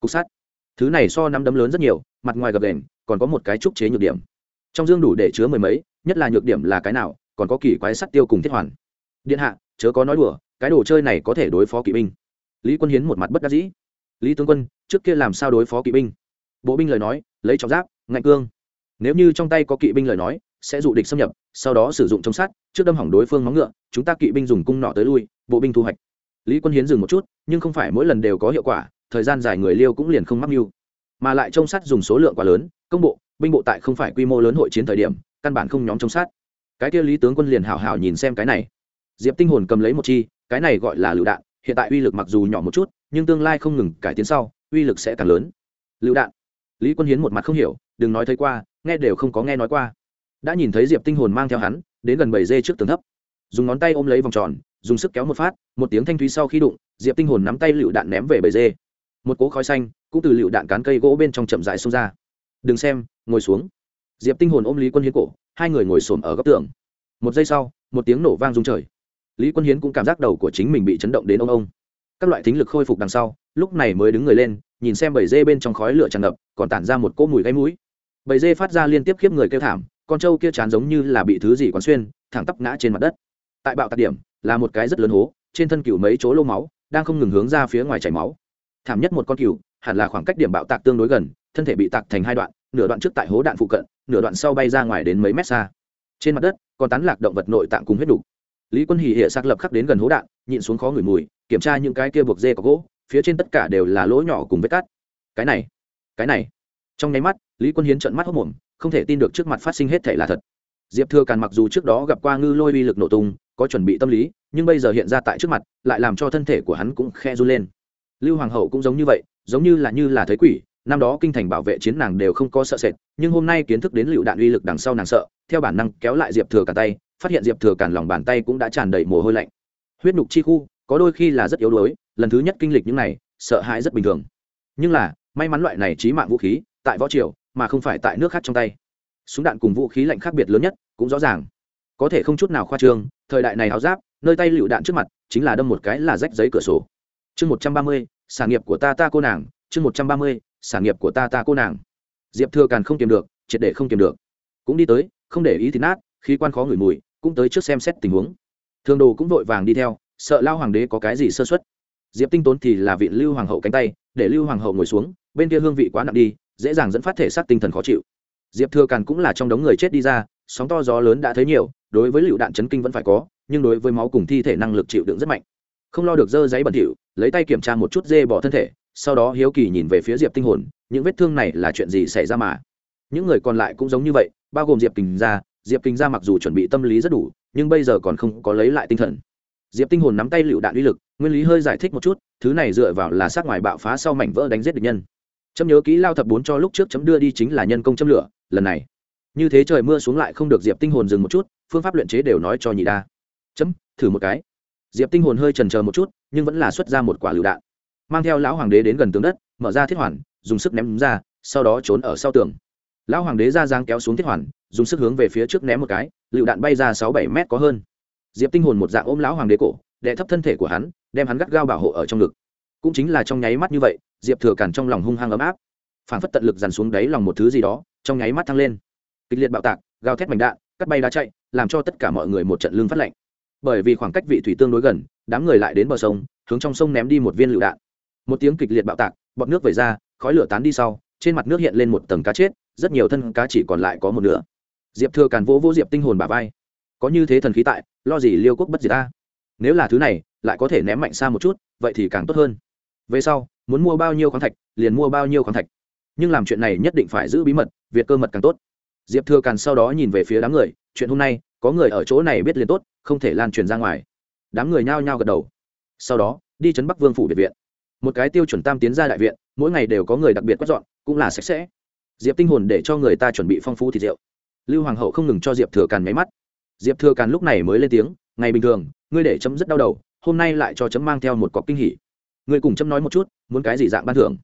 Speaker 1: Cục sắt. Thứ này so năm đấm lớn rất nhiều mặt ngoài gập đèn còn có một cái trúc chế nhược điểm. Trong dương đủ để chứa mười mấy nhất là nhược điểm là cái nào còn có kỳ quái sắt tiêu cùng thiết hoàn. Điện hạ chớ có nói đùa cái đồ chơi này có thể đối phó kỵ binh lý quân hiến một mặt bất đắc dĩ. Lý tướng quân, trước kia làm sao đối phó kỵ binh? Bộ binh lời nói, lấy trọng giáp, ngạnh cương. Nếu như trong tay có kỵ binh lời nói, sẽ dụ địch xâm nhập, sau đó sử dụng chống sát trước đâm hỏng đối phương móng ngựa, chúng ta kỵ binh dùng cung nọ tới lui, bộ binh thu hoạch. Lý quân hiến dừng một chút, nhưng không phải mỗi lần đều có hiệu quả, thời gian dài người liêu cũng liền không mắc mưu. Mà lại trông sát dùng số lượng quá lớn, công bộ, binh bộ tại không phải quy mô lớn hội chiến thời điểm, căn bản không nhóm trông sát cái kia lý tướng quân liền hảo hảo nhìn xem cái này. Diệp tinh hồn cầm lấy một chi, cái này gọi là lựu đạn hiện tại uy lực mặc dù nhỏ một chút, nhưng tương lai không ngừng cải tiến sau, uy lực sẽ càng lớn. Lựu đạn. Lý quân hiến một mặt không hiểu, đừng nói thấy qua, nghe đều không có nghe nói qua. Đã nhìn thấy diệp tinh hồn mang theo hắn, đến gần bảy dê trước tường thấp. Dùng ngón tay ôm lấy vòng tròn, dùng sức kéo một phát, một tiếng thanh thúy sau khi đụng, diệp tinh hồn nắm tay lựu đạn ném về bầy dê. Một cỗ khói xanh cũng từ lựu đạn cán cây gỗ bên trong chậm rãi xông ra. Đừng xem, ngồi xuống. Diệp tinh hồn ôm lý quân hiến cổ, hai người ngồi xổm ở góc tường. Một giây sau, một tiếng nổ vang rung trời lý quân hiến cũng cảm giác đầu của chính mình bị chấn động đến ông ông. Các loại thính lực khôi phục đằng sau, lúc này mới đứng người lên, nhìn xem bầy dê bên trong khói lửa tràn ngập, còn tản ra một cỗ mùi gáy mũi. Bầy dê phát ra liên tiếp khiếp người kêu thảm, con trâu kia chán giống như là bị thứ gì quán xuyên, thẳng tắp ngã trên mặt đất. Tại bạo tạc điểm, là một cái rất lớn hố, trên thân cừu mấy chỗ lô máu, đang không ngừng hướng ra phía ngoài chảy máu. Thảm nhất một con cừu, hẳn là khoảng cách điểm bạo tạc tương đối gần, thân thể bị tạc thành hai đoạn, nửa đoạn trước tại hố đạn phụ cận, nửa đoạn sau bay ra ngoài đến mấy mét xa. Trên mặt đất, còn tán lạc động vật nội tạng cùng huyết đủ lý quân hỉ hệ xác lập khắc đến gần hố đạn, nhịn xuống khó ngửi mùi, kiểm tra những cái kia buộc dê có gỗ, phía trên tất cả đều là lỗ nhỏ cùng vết cát cái này cái này. Trong nháy mắt, lý quân hiến trợn mắt hốc mồm, không thể tin được trước mặt phát sinh hết thể là thật. Diệp thừa càn mặc dù trước đó gặp qua ngư lôi uy lực nổ tung, có chuẩn bị tâm lý, nhưng bây giờ hiện ra tại trước mặt, lại làm cho thân thể của hắn cũng khe run lên. Lưu hoàng hậu cũng giống như vậy, giống như là như là thấy quỷ năm đó kinh thành bảo vệ chiến nàng đều không có sợ sệt, nhưng hôm nay kiến thức đến lựu đạn uy lực đằng sau nàng sợ, theo bản năng kéo lại diệp thừa cả tay, phát hiện diệp thừa cản lòng bàn tay cũng đã tràn đầy mồ hôi lạnh. Huyết nhục chi khu, có đôi khi là rất yếu đuối, lần thứ nhất kinh lịch những này, sợ hãi rất bình thường. Nhưng là, may mắn loại này trí mạng vũ khí, tại võ triều, mà không phải tại nước khác trong tay. Súng đạn cùng vũ khí lạnh khác biệt lớn nhất, cũng rõ ràng. Có thể không chút nào khoa trương, thời đại này áo giáp, nơi tay lựu đạn trước mặt, chính là đâm một cái là rách giấy cửa sổ. Chương một trăm ba mươi sản nghiệp của ta ta cô nàng, chương một trăm ba mươi sản nghiệp của ta ta cô nàng. Diệp thừa càn không kiềm được, triệt để không kiềm được. Cũng đi tới, không để ý thì nát, khí quan khó ngửi mùi, cũng tới trước xem xét tình huống. Thường đồ cũng vội vàng đi theo, sợ lao hoàng đế có cái gì sơ xuất diệp tinh tốn thì là vị lưu hoàng hậu cánh tay, để lưu hoàng hậu ngồi xuống, bên kia hương vị quá nặng đi, dễ dàng dẫn phát thể xác tinh thần khó chịu. Diệp thừa càn cũng là trong đống người chết đi ra, sóng to gió lớn đã thấy nhiều, đối với lựu đạn chấn kinh vẫn phải có, nhưng đối với máu cùng thi thể năng lực chịu đựng rất mạnh. Không lo được dơ giấy bẩn thỉu, lấy tay kiểm tra một chút dê bỏ thân thể sau đó hiếu kỳ nhìn về phía diệp tinh hồn, những vết thương này là chuyện gì xảy ra mà? Những người còn lại cũng giống như vậy, bao gồm diệp kình gia, diệp kinh gia mặc dù chuẩn bị tâm lý rất đủ, nhưng bây giờ còn không có lấy lại tinh thần. Diệp tinh hồn nắm tay lựu đạn uy lực, nguyên lý hơi giải thích một chút, thứ này dựa vào là sát ngoài bạo phá sau mảnh vỡ đánh giết địch nhân. Chấm nhớ kỹ lao thập bốn cho lúc trước chấm đưa đi chính là nhân công châm lửa, lần này. Như thế trời mưa xuống lại không được diệp tinh hồn dừng một chút, phương pháp luyện chế đều nói cho nhị đa. Chấm, thử một cái. Diệp tinh hồn hơi chần chờ một chút, nhưng vẫn là xuất ra một quả lựu đạn mang theo lão hoàng đế đến gần tường đất, mở ra thiết hoàn, dùng sức ném ra, sau đó trốn ở sau tường. Lão hoàng đế ra giang kéo xuống thiết hoàn, dùng sức hướng về phía trước ném một cái, lựu đạn bay ra sáu bảy mét có hơn. Diệp tinh hồn một dạng ôm lão hoàng đế cổ, đè thấp thân thể của hắn, đem hắn gắt gao bảo hộ ở trong ngực. Cũng chính là trong nháy mắt như vậy, diệp thừa cản trong lòng hung hăng ấm áp. Phản phất tận lực dằn xuống đáy lòng một thứ gì đó, trong nháy mắt thăng lên. Kịch liệt bạo tạc, gào thét mảnh đạn, cắt bay đá chạy, làm cho tất cả mọi người một trận lưng phát lạnh. Bởi vì khoảng cách vị thủy tương đối gần, đám người lại đến bờ sông, hướng trong sông ném đi một viên lựu đạn một tiếng kịch liệt bạo tạc, bọt nước vẩy ra, khói lửa tán đi sau, trên mặt nước hiện lên một tầng cá chết, rất nhiều thân cá chỉ còn lại có một nửa. Diệp thừa càn vỗ vỗ diệp tinh hồn bà vai. Có như thế thần khí tại, lo gì liêu quốc bất diệt ta? Nếu là thứ này, lại có thể ném mạnh xa một chút, vậy thì càng tốt hơn. Về sau, muốn mua bao nhiêu khoáng thạch, liền mua bao nhiêu khoáng thạch. Nhưng làm chuyện này nhất định phải giữ bí mật việc cơ mật càng tốt. Diệp thừa càn sau đó nhìn về phía đám người, chuyện hôm nay, có người ở chỗ này biết liền tốt, không thể lan truyền ra ngoài. Đám người nhao nhao gật đầu. Sau đó, đi chấn bắc vương phủ biệt viện một cái tiêu chuẩn tam tiến ra đại viện, mỗi ngày đều có người đặc biệt quét dọn, cũng là sạch sẽ. Diệp tinh hồn để cho người ta chuẩn bị phong phú thịt rượu. Lưu hoàng hậu không ngừng cho diệp thừa càn nháy mắt. Diệp thừa càn lúc này mới lên tiếng, ngày bình thường, ngươi để chấm rất đau đầu, hôm nay lại cho chấm mang theo một cọc kinh hỉ. Ngươi cùng chấm nói một chút, muốn cái gì dạng ban thưởng?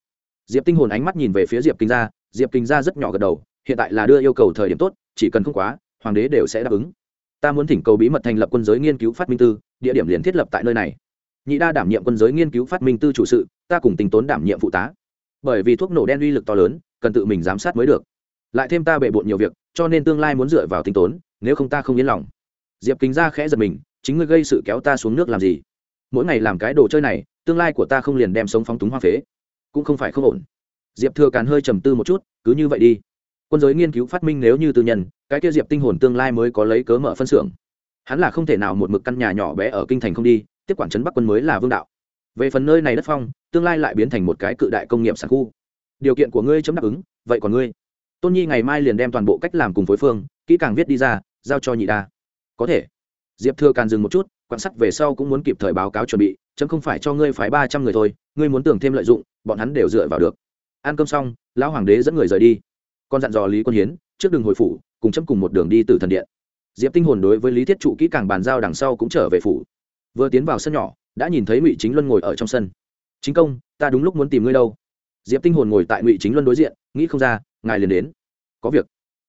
Speaker 1: Diệp tinh hồn ánh mắt nhìn về phía diệp kinh gia, diệp kinh gia rất nhỏ gật đầu, hiện tại là đưa yêu cầu thời điểm tốt, chỉ cần không quá, hoàng đế đều sẽ đáp ứng. Ta muốn thỉnh cầu bí mật thành lập quân giới nghiên cứu phát minh tư, địa điểm liền thiết lập tại nơi này nhị đa đảm nhiệm quân giới nghiên cứu phát minh tư chủ sự, ta cùng tính tốn đảm nhiệm phụ tá. Bởi vì thuốc nổ đen uy lực to lớn, cần tự mình giám sát mới được. Lại thêm ta bệ bộn nhiều việc, cho nên tương lai muốn dựa vào tính tốn, nếu không ta không yên lòng. Diệp kính ra khẽ giật mình, chính ngươi gây sự kéo ta xuống nước làm gì? Mỗi ngày làm cái đồ chơi này, tương lai của ta không liền đem sống phóng túng hoa phế. Cũng không phải không ổn. Diệp thừa càn hơi trầm tư một chút, cứ như vậy đi. Quân giới nghiên cứu phát minh nếu như tư nhân, cái kia diệp tinh hồn tương lai mới có lấy cớ mở phân xưởng. Hắn là không thể nào một mực căn nhà nhỏ bé ở kinh thành không đi tiếp quản trấn bắc quân mới là vương đạo. Về phần nơi này đất phong, tương lai lại biến thành một cái cự đại công nghiệp sản khu. Điều kiện của ngươi chấm đáp ứng, vậy còn ngươi? Tôn nhi ngày mai liền đem toàn bộ cách làm cùng phối phương, kỹ càng viết đi ra, giao cho nhị đa. Có thể. Diệp thừa càn dừng một chút, quan sát về sau cũng muốn kịp thời báo cáo chuẩn bị, chấm không phải cho ngươi phái ba trăm người thôi, ngươi muốn tưởng thêm lợi dụng, bọn hắn đều dựa vào được. Ăn cơm xong, lão hoàng đế dẫn người rời đi. Con dặn dò lý quân hiến, trước đường hồi phủ, cùng chấm cùng một đường đi từ thần điện. Diệp tinh hồn đối với lý thiết trụ kỹ càng bàn giao đằng sau cũng trở về phủ vừa tiến vào sân nhỏ, đã nhìn thấy ngụy chính luân ngồi ở trong sân. Chính công, ta đúng lúc muốn tìm ngươi đâu. Diệp tinh hồn ngồi tại ngụy chính luân đối diện, nghĩ không ra, ngài liền đến. Có việc.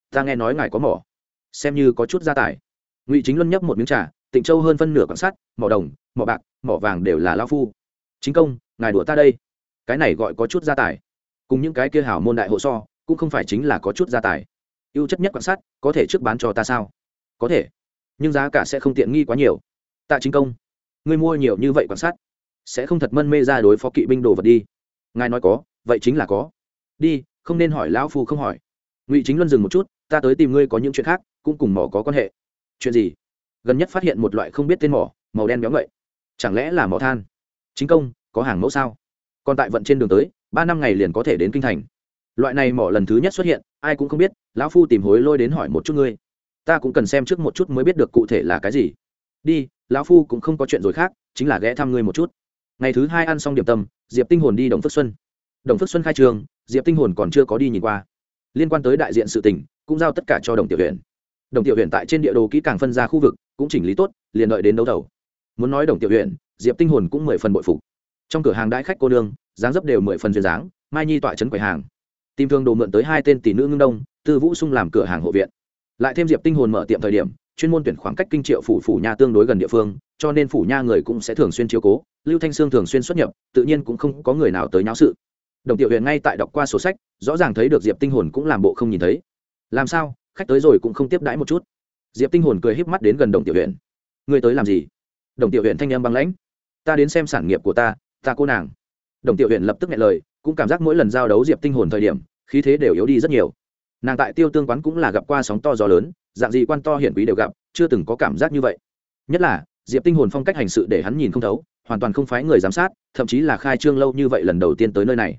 Speaker 1: Ta nghe nói ngài có mỏ. Xem như có chút gia tài. Ngụy chính luân nhấp một miếng trà, tịnh châu hơn phân nửa quan sát mỏ đồng, mỏ bạc, mỏ vàng đều là lao phu. Chính công, ngài đùa ta đây. Cái này gọi có chút gia tài. Cùng những cái kia hảo môn đại hộ so, cũng không phải chính là có chút gia tài. Ưu chất nhất quan sát có thể trước bán cho ta sao? Có thể, nhưng giá cả sẽ không tiện nghi quá nhiều. Tạ chính công ngươi mua nhiều như vậy quan sát, sẽ không thật mân mê ra đối phó kỵ binh đồ vật đi. Ngài nói có, vậy chính là có. Đi, không nên hỏi lão phu không hỏi. Ngụy chính luân dừng một chút, ta tới tìm ngươi có những chuyện khác, cũng cùng mỏ có quan hệ. Chuyện gì? Gần nhất phát hiện một loại không biết tên mỏ, màu đen béo ngậy. Chẳng lẽ là mỏ than? Chính công, có hàng mẫu sao? Còn tại vận trên đường tới, ba năm ngày liền có thể đến kinh thành. Loại này mỏ lần thứ nhất xuất hiện, ai cũng không biết, lão phu tìm hối lôi đến hỏi một chút ngươi. Ta cũng cần xem trước một chút mới biết được cụ thể là cái gì. Đi lão phu cũng không có chuyện rồi khác, chính là ghé thăm ngươi một chút. Ngày thứ hai ăn xong điểm tâm, diệp tinh hồn đi đồng phước xuân. Đồng phước xuân khai trường, diệp tinh hồn còn chưa có đi nhìn qua. Liên quan tới đại diện sự tỉnh cũng giao tất cả cho đồng tiểu huyện đồng tiểu huyện tại trên địa đồ kỹ càng phân ra khu vực, cũng chỉnh lý tốt, liền đợi đến đấu thầu. Muốn nói đồng tiểu huyện diệp tinh hồn cũng mười phần bội phục. Trong cửa hàng đãi khách cô nương, dáng dấp đều mười phần duyên dáng, mai nhi tọa trấn quầy hàng. Tìm thương đồ mượn tới hai tên tỷ nữ ngưng đông, tư vũ sung làm cửa hàng hộ viện. Lại thêm diệp tinh hồn mở tiệm thời điểm chuyên môn tuyển khoảng cách kinh triệu phủ phủ nha tương đối gần địa phương, cho nên phủ nha người cũng sẽ thường xuyên chiếu cố, lưu thanh sương thường xuyên xuất nhập, tự nhiên cũng không có người nào tới nháo sự. Đồng tiểu huyện ngay tại đọc qua sổ sách, rõ ràng thấy được diệp tinh hồn cũng làm bộ không nhìn thấy. Làm sao? Khách tới rồi cũng không tiếp đãi một chút. Diệp tinh hồn cười híp mắt đến gần đồng tiểu huyện người tới làm gì? Đồng tiểu huyện thanh em băng lãnh. Ta đến xem sản nghiệp của ta ta cô nàng. Đồng tiểu huyện lập tức nghe lời, cũng cảm giác mỗi lần giao đấu diệp tinh hồn thời điểm, khí thế đều yếu đi rất nhiều nàng tại tiêu tương quán cũng là gặp qua sóng to gió lớn, dạng gì quan to hiển quý đều gặp, chưa từng có cảm giác như vậy. Nhất là, diệp tinh hồn phong cách hành sự để hắn nhìn không thấu, hoàn toàn không phái người giám sát, thậm chí là khai trương lâu như vậy lần đầu tiên tới nơi này.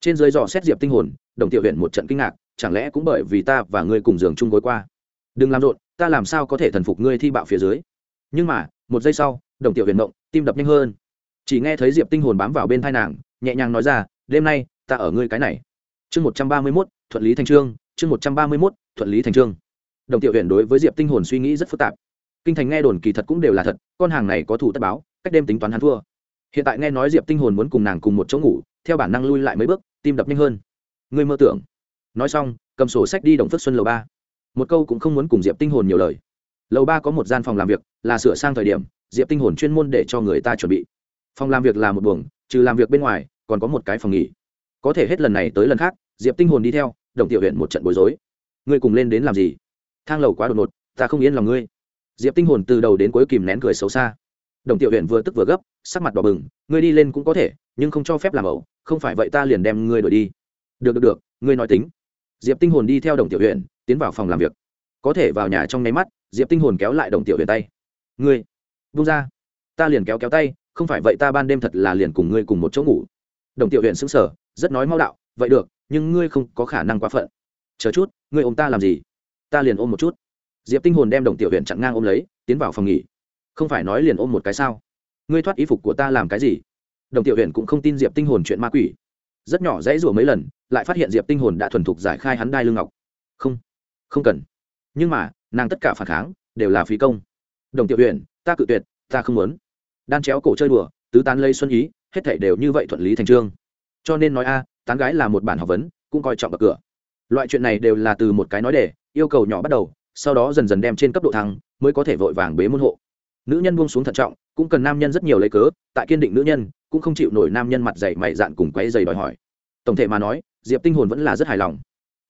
Speaker 1: Trên dưới dò xét diệp tinh hồn, đồng tiểu huyện một trận kinh ngạc, chẳng lẽ cũng bởi vì ta và ngươi cùng giường chung gối qua? Đừng làm rộn, ta làm sao có thể thần phục ngươi thi bạo phía dưới? Nhưng mà, một giây sau, đồng tiểu huyền động tim đập nhanh hơn. Chỉ nghe thấy diệp tinh hồn bám vào bên thai nàng, nhẹ nhàng nói ra, đêm nay, ta ở ngươi cái này. Chương một trăm ba mươi mốt, thuận lý thành trương chương một trăm ba mươi mốt, thuận lý thành trương. Đồng tiểu uyển đối với diệp tinh hồn suy nghĩ rất phức tạp. Kinh thành nghe đồn kỳ thật cũng đều là thật, con hàng này có thủ tất báo, cách đêm tính toán hắn thua. Hiện tại nghe nói diệp tinh hồn muốn cùng nàng cùng một chỗ ngủ, theo bản năng lui lại mấy bước, tim đập nhanh hơn. Ngươi mơ tưởng. Nói xong, cầm sổ sách đi đồng phước xuân lầu ba. Một câu cũng không muốn cùng diệp tinh hồn nhiều lời. Lầu ba có một gian phòng làm việc, là sửa sang thời điểm, diệp tinh hồn chuyên môn để cho người ta chuẩn bị. Phòng làm việc là một buồng, trừ làm việc bên ngoài, còn có một cái phòng nghỉ. Có thể hết lần này tới lần khác, diệp tinh hồn đi theo đồng tiểu huyện một trận bối rối. Ngươi cùng lên đến làm gì? Thang lầu quá đột ngột ta không yên lòng ngươi. Diệp tinh hồn từ đầu đến cuối kìm nén cười xấu xa. Đồng tiểu huyện vừa tức vừa gấp sắc mặt đỏ bừng ngươi đi lên cũng có thể nhưng không cho phép làm ẩu không phải vậy ta liền đem ngươi đổi đi. Được được được ngươi nói tính. Diệp tinh hồn đi theo đồng tiểu huyện tiến vào phòng làm việc. Có thể vào nhà trong nháy mắt diệp tinh hồn kéo lại đồng tiểu huyện tay. Ngươi buông ra. Ta liền kéo kéo tay không phải vậy ta ban đêm thật là liền cùng ngươi cùng một chỗ ngủ. Đồng tiểu huyện sững sờ, rất nói mau đạo vậy được nhưng ngươi không có khả năng quá phận. Chờ chút, ngươi ôm ta làm gì? Ta liền ôm một chút. Diệp tinh hồn đem đồng tiểu huyện chặn ngang ôm lấy, tiến vào phòng nghỉ. Không phải nói liền ôm một cái sao? Ngươi thoát ý phục của ta làm cái gì? Đồng tiểu huyện cũng không tin diệp tinh hồn chuyện ma quỷ. Rất nhỏ dãy rủa mấy lần, lại phát hiện diệp tinh hồn đã thuần thục giải khai hắn đai lưng ngọc. Không không cần. Nhưng mà, nàng tất cả phản kháng, đều là phí công. Đồng tiểu huyện ta cự tuyệt, ta không muốn. Đan chéo cổ chơi đùa, tứ tán lây xuân ý, hết thảy đều như vậy thuận lý thành trương. Cho nên nói a tán gái là một bản học vấn, cũng coi trọng bậc cửa. Loại chuyện này đều là từ một cái nói để yêu cầu nhỏ bắt đầu, sau đó dần dần đem trên cấp độ thăng, mới có thể vội vàng bế môn hộ. Nữ nhân buông xuống thận trọng, cũng cần nam nhân rất nhiều lấy cớ, tại kiên định nữ nhân, cũng không chịu nổi nam nhân mặt dày mày dạn cùng quấy dày đòi hỏi. Tổng thể mà nói, diệp tinh hồn vẫn là rất hài lòng.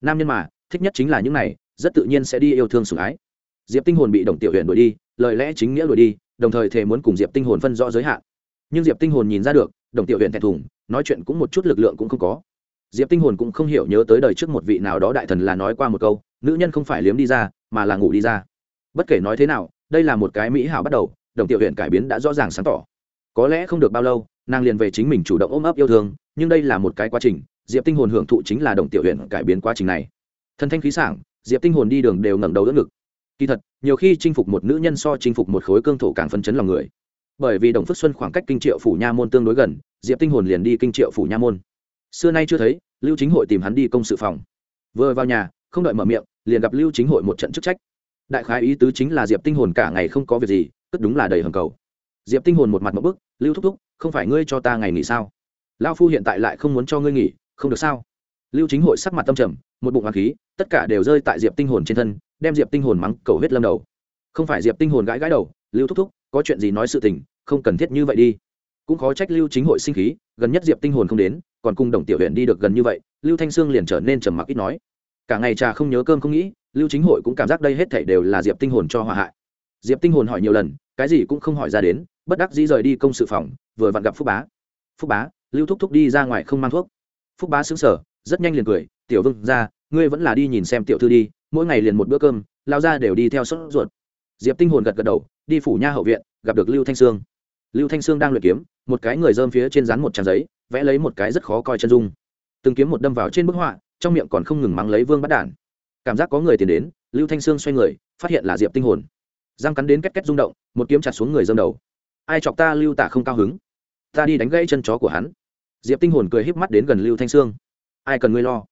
Speaker 1: Nam nhân mà, thích nhất chính là những này, rất tự nhiên sẽ đi yêu thương sủng ái. Diệp tinh hồn bị đồng tiểu huyền đuổi đi, lời lẽ chính nghĩa đuổi đi, đồng thời thề muốn cùng diệp tinh hồn phân rõ giới hạn. Nhưng diệp tinh hồn nhìn ra được đồng tiểu huyền thẹn thùng, nói chuyện cũng một chút lực lượng cũng không có. Diệp tinh hồn cũng không hiểu nhớ tới đời trước một vị nào đó đại thần là nói qua một câu, nữ nhân không phải liếm đi ra, mà là ngủ đi ra. Bất kể nói thế nào, đây là một cái mỹ hảo bắt đầu, đồng tiểu huyện cải biến đã rõ ràng sáng tỏ. Có lẽ không được bao lâu, nàng liền về chính mình chủ động ôm ấp yêu thương, nhưng đây là một cái quá trình, diệp tinh hồn hưởng thụ chính là đồng tiểu huyện cải biến quá trình này. Thân thanh khí sảng, diệp tinh hồn đi đường đều ngẩng đầu đỡ ngực. Kỳ thật, nhiều khi chinh phục một nữ nhân so chinh phục một khối cương thổ càng phân chấn lòng người bởi vì đồng phước xuân khoảng cách kinh triệu phủ nha môn tương đối gần, diệp tinh hồn liền đi kinh triệu phủ nha môn. Xưa nay chưa thấy, lưu chính hội tìm hắn đi công sự phòng. Vừa vào nhà, không đợi mở miệng, liền gặp lưu chính hội một trận chức trách. Đại khái ý tứ chính là diệp tinh hồn cả ngày không có việc gì tức đúng là đầy hầm cầu. Diệp tinh hồn một mặt một bức, lưu thúc thúc, không phải ngươi cho ta ngày nghỉ sao? Lao phu hiện tại lại không muốn cho ngươi nghỉ, không được sao? Lưu chính hội sắc mặt tâm trầm, một bụng hoàng khí, tất cả đều rơi tại diệp tinh hồn trên thân, đem diệp tinh hồn mắng cầu hết lâm đầu. Không phải diệp tinh hồn gãi gãi đầu, lưu thúc thúc có chuyện gì nói sự tình, không cần thiết như vậy đi. Cũng khó trách lưu chính hội sinh khí, gần nhất diệp tinh hồn không đến, còn cùng đồng tiểu huyện đi được gần như vậy, lưu thanh sương liền trở nên trầm mặc ít nói. Cả ngày trà không nhớ cơm không nghĩ, lưu chính hội cũng cảm giác đây hết thảy đều là diệp tinh hồn cho hòa hại. Diệp tinh hồn hỏi nhiều lần, cái gì cũng không hỏi ra đến, bất đắc dĩ rời đi công sự phòng, vừa vặn gặp phúc bá. Phúc bá, lưu thúc thúc đi ra ngoài không mang thuốc. Phúc bá xứng sở rất nhanh liền cười, tiểu vương ra, ngươi vẫn là đi nhìn xem tiểu thư đi, mỗi ngày liền một bữa cơm lao ra đều đi theo sốt ruột diệp tinh hồn gật gật đầu, đi phủ nha hậu viện, gặp được lưu thanh sương. Lưu thanh sương đang luyện kiếm, một cái người dơm phía trên rán một trang giấy, vẽ lấy một cái rất khó coi chân dung. Từng kiếm một đâm vào trên bức họa, trong miệng còn không ngừng mắng lấy vương bắt đản. Cảm giác có người tiến đến, lưu thanh sương xoay người, phát hiện là diệp tinh hồn. Răng cắn đến két két rung động, một kiếm chặt xuống người dơm đầu. Ai chọc ta lưu tả không cao hứng? Ta đi đánh gãy chân chó của hắn. Diệp tinh hồn cười híp mắt đến gần lưu thanh sương. Ai cần ngươi lo?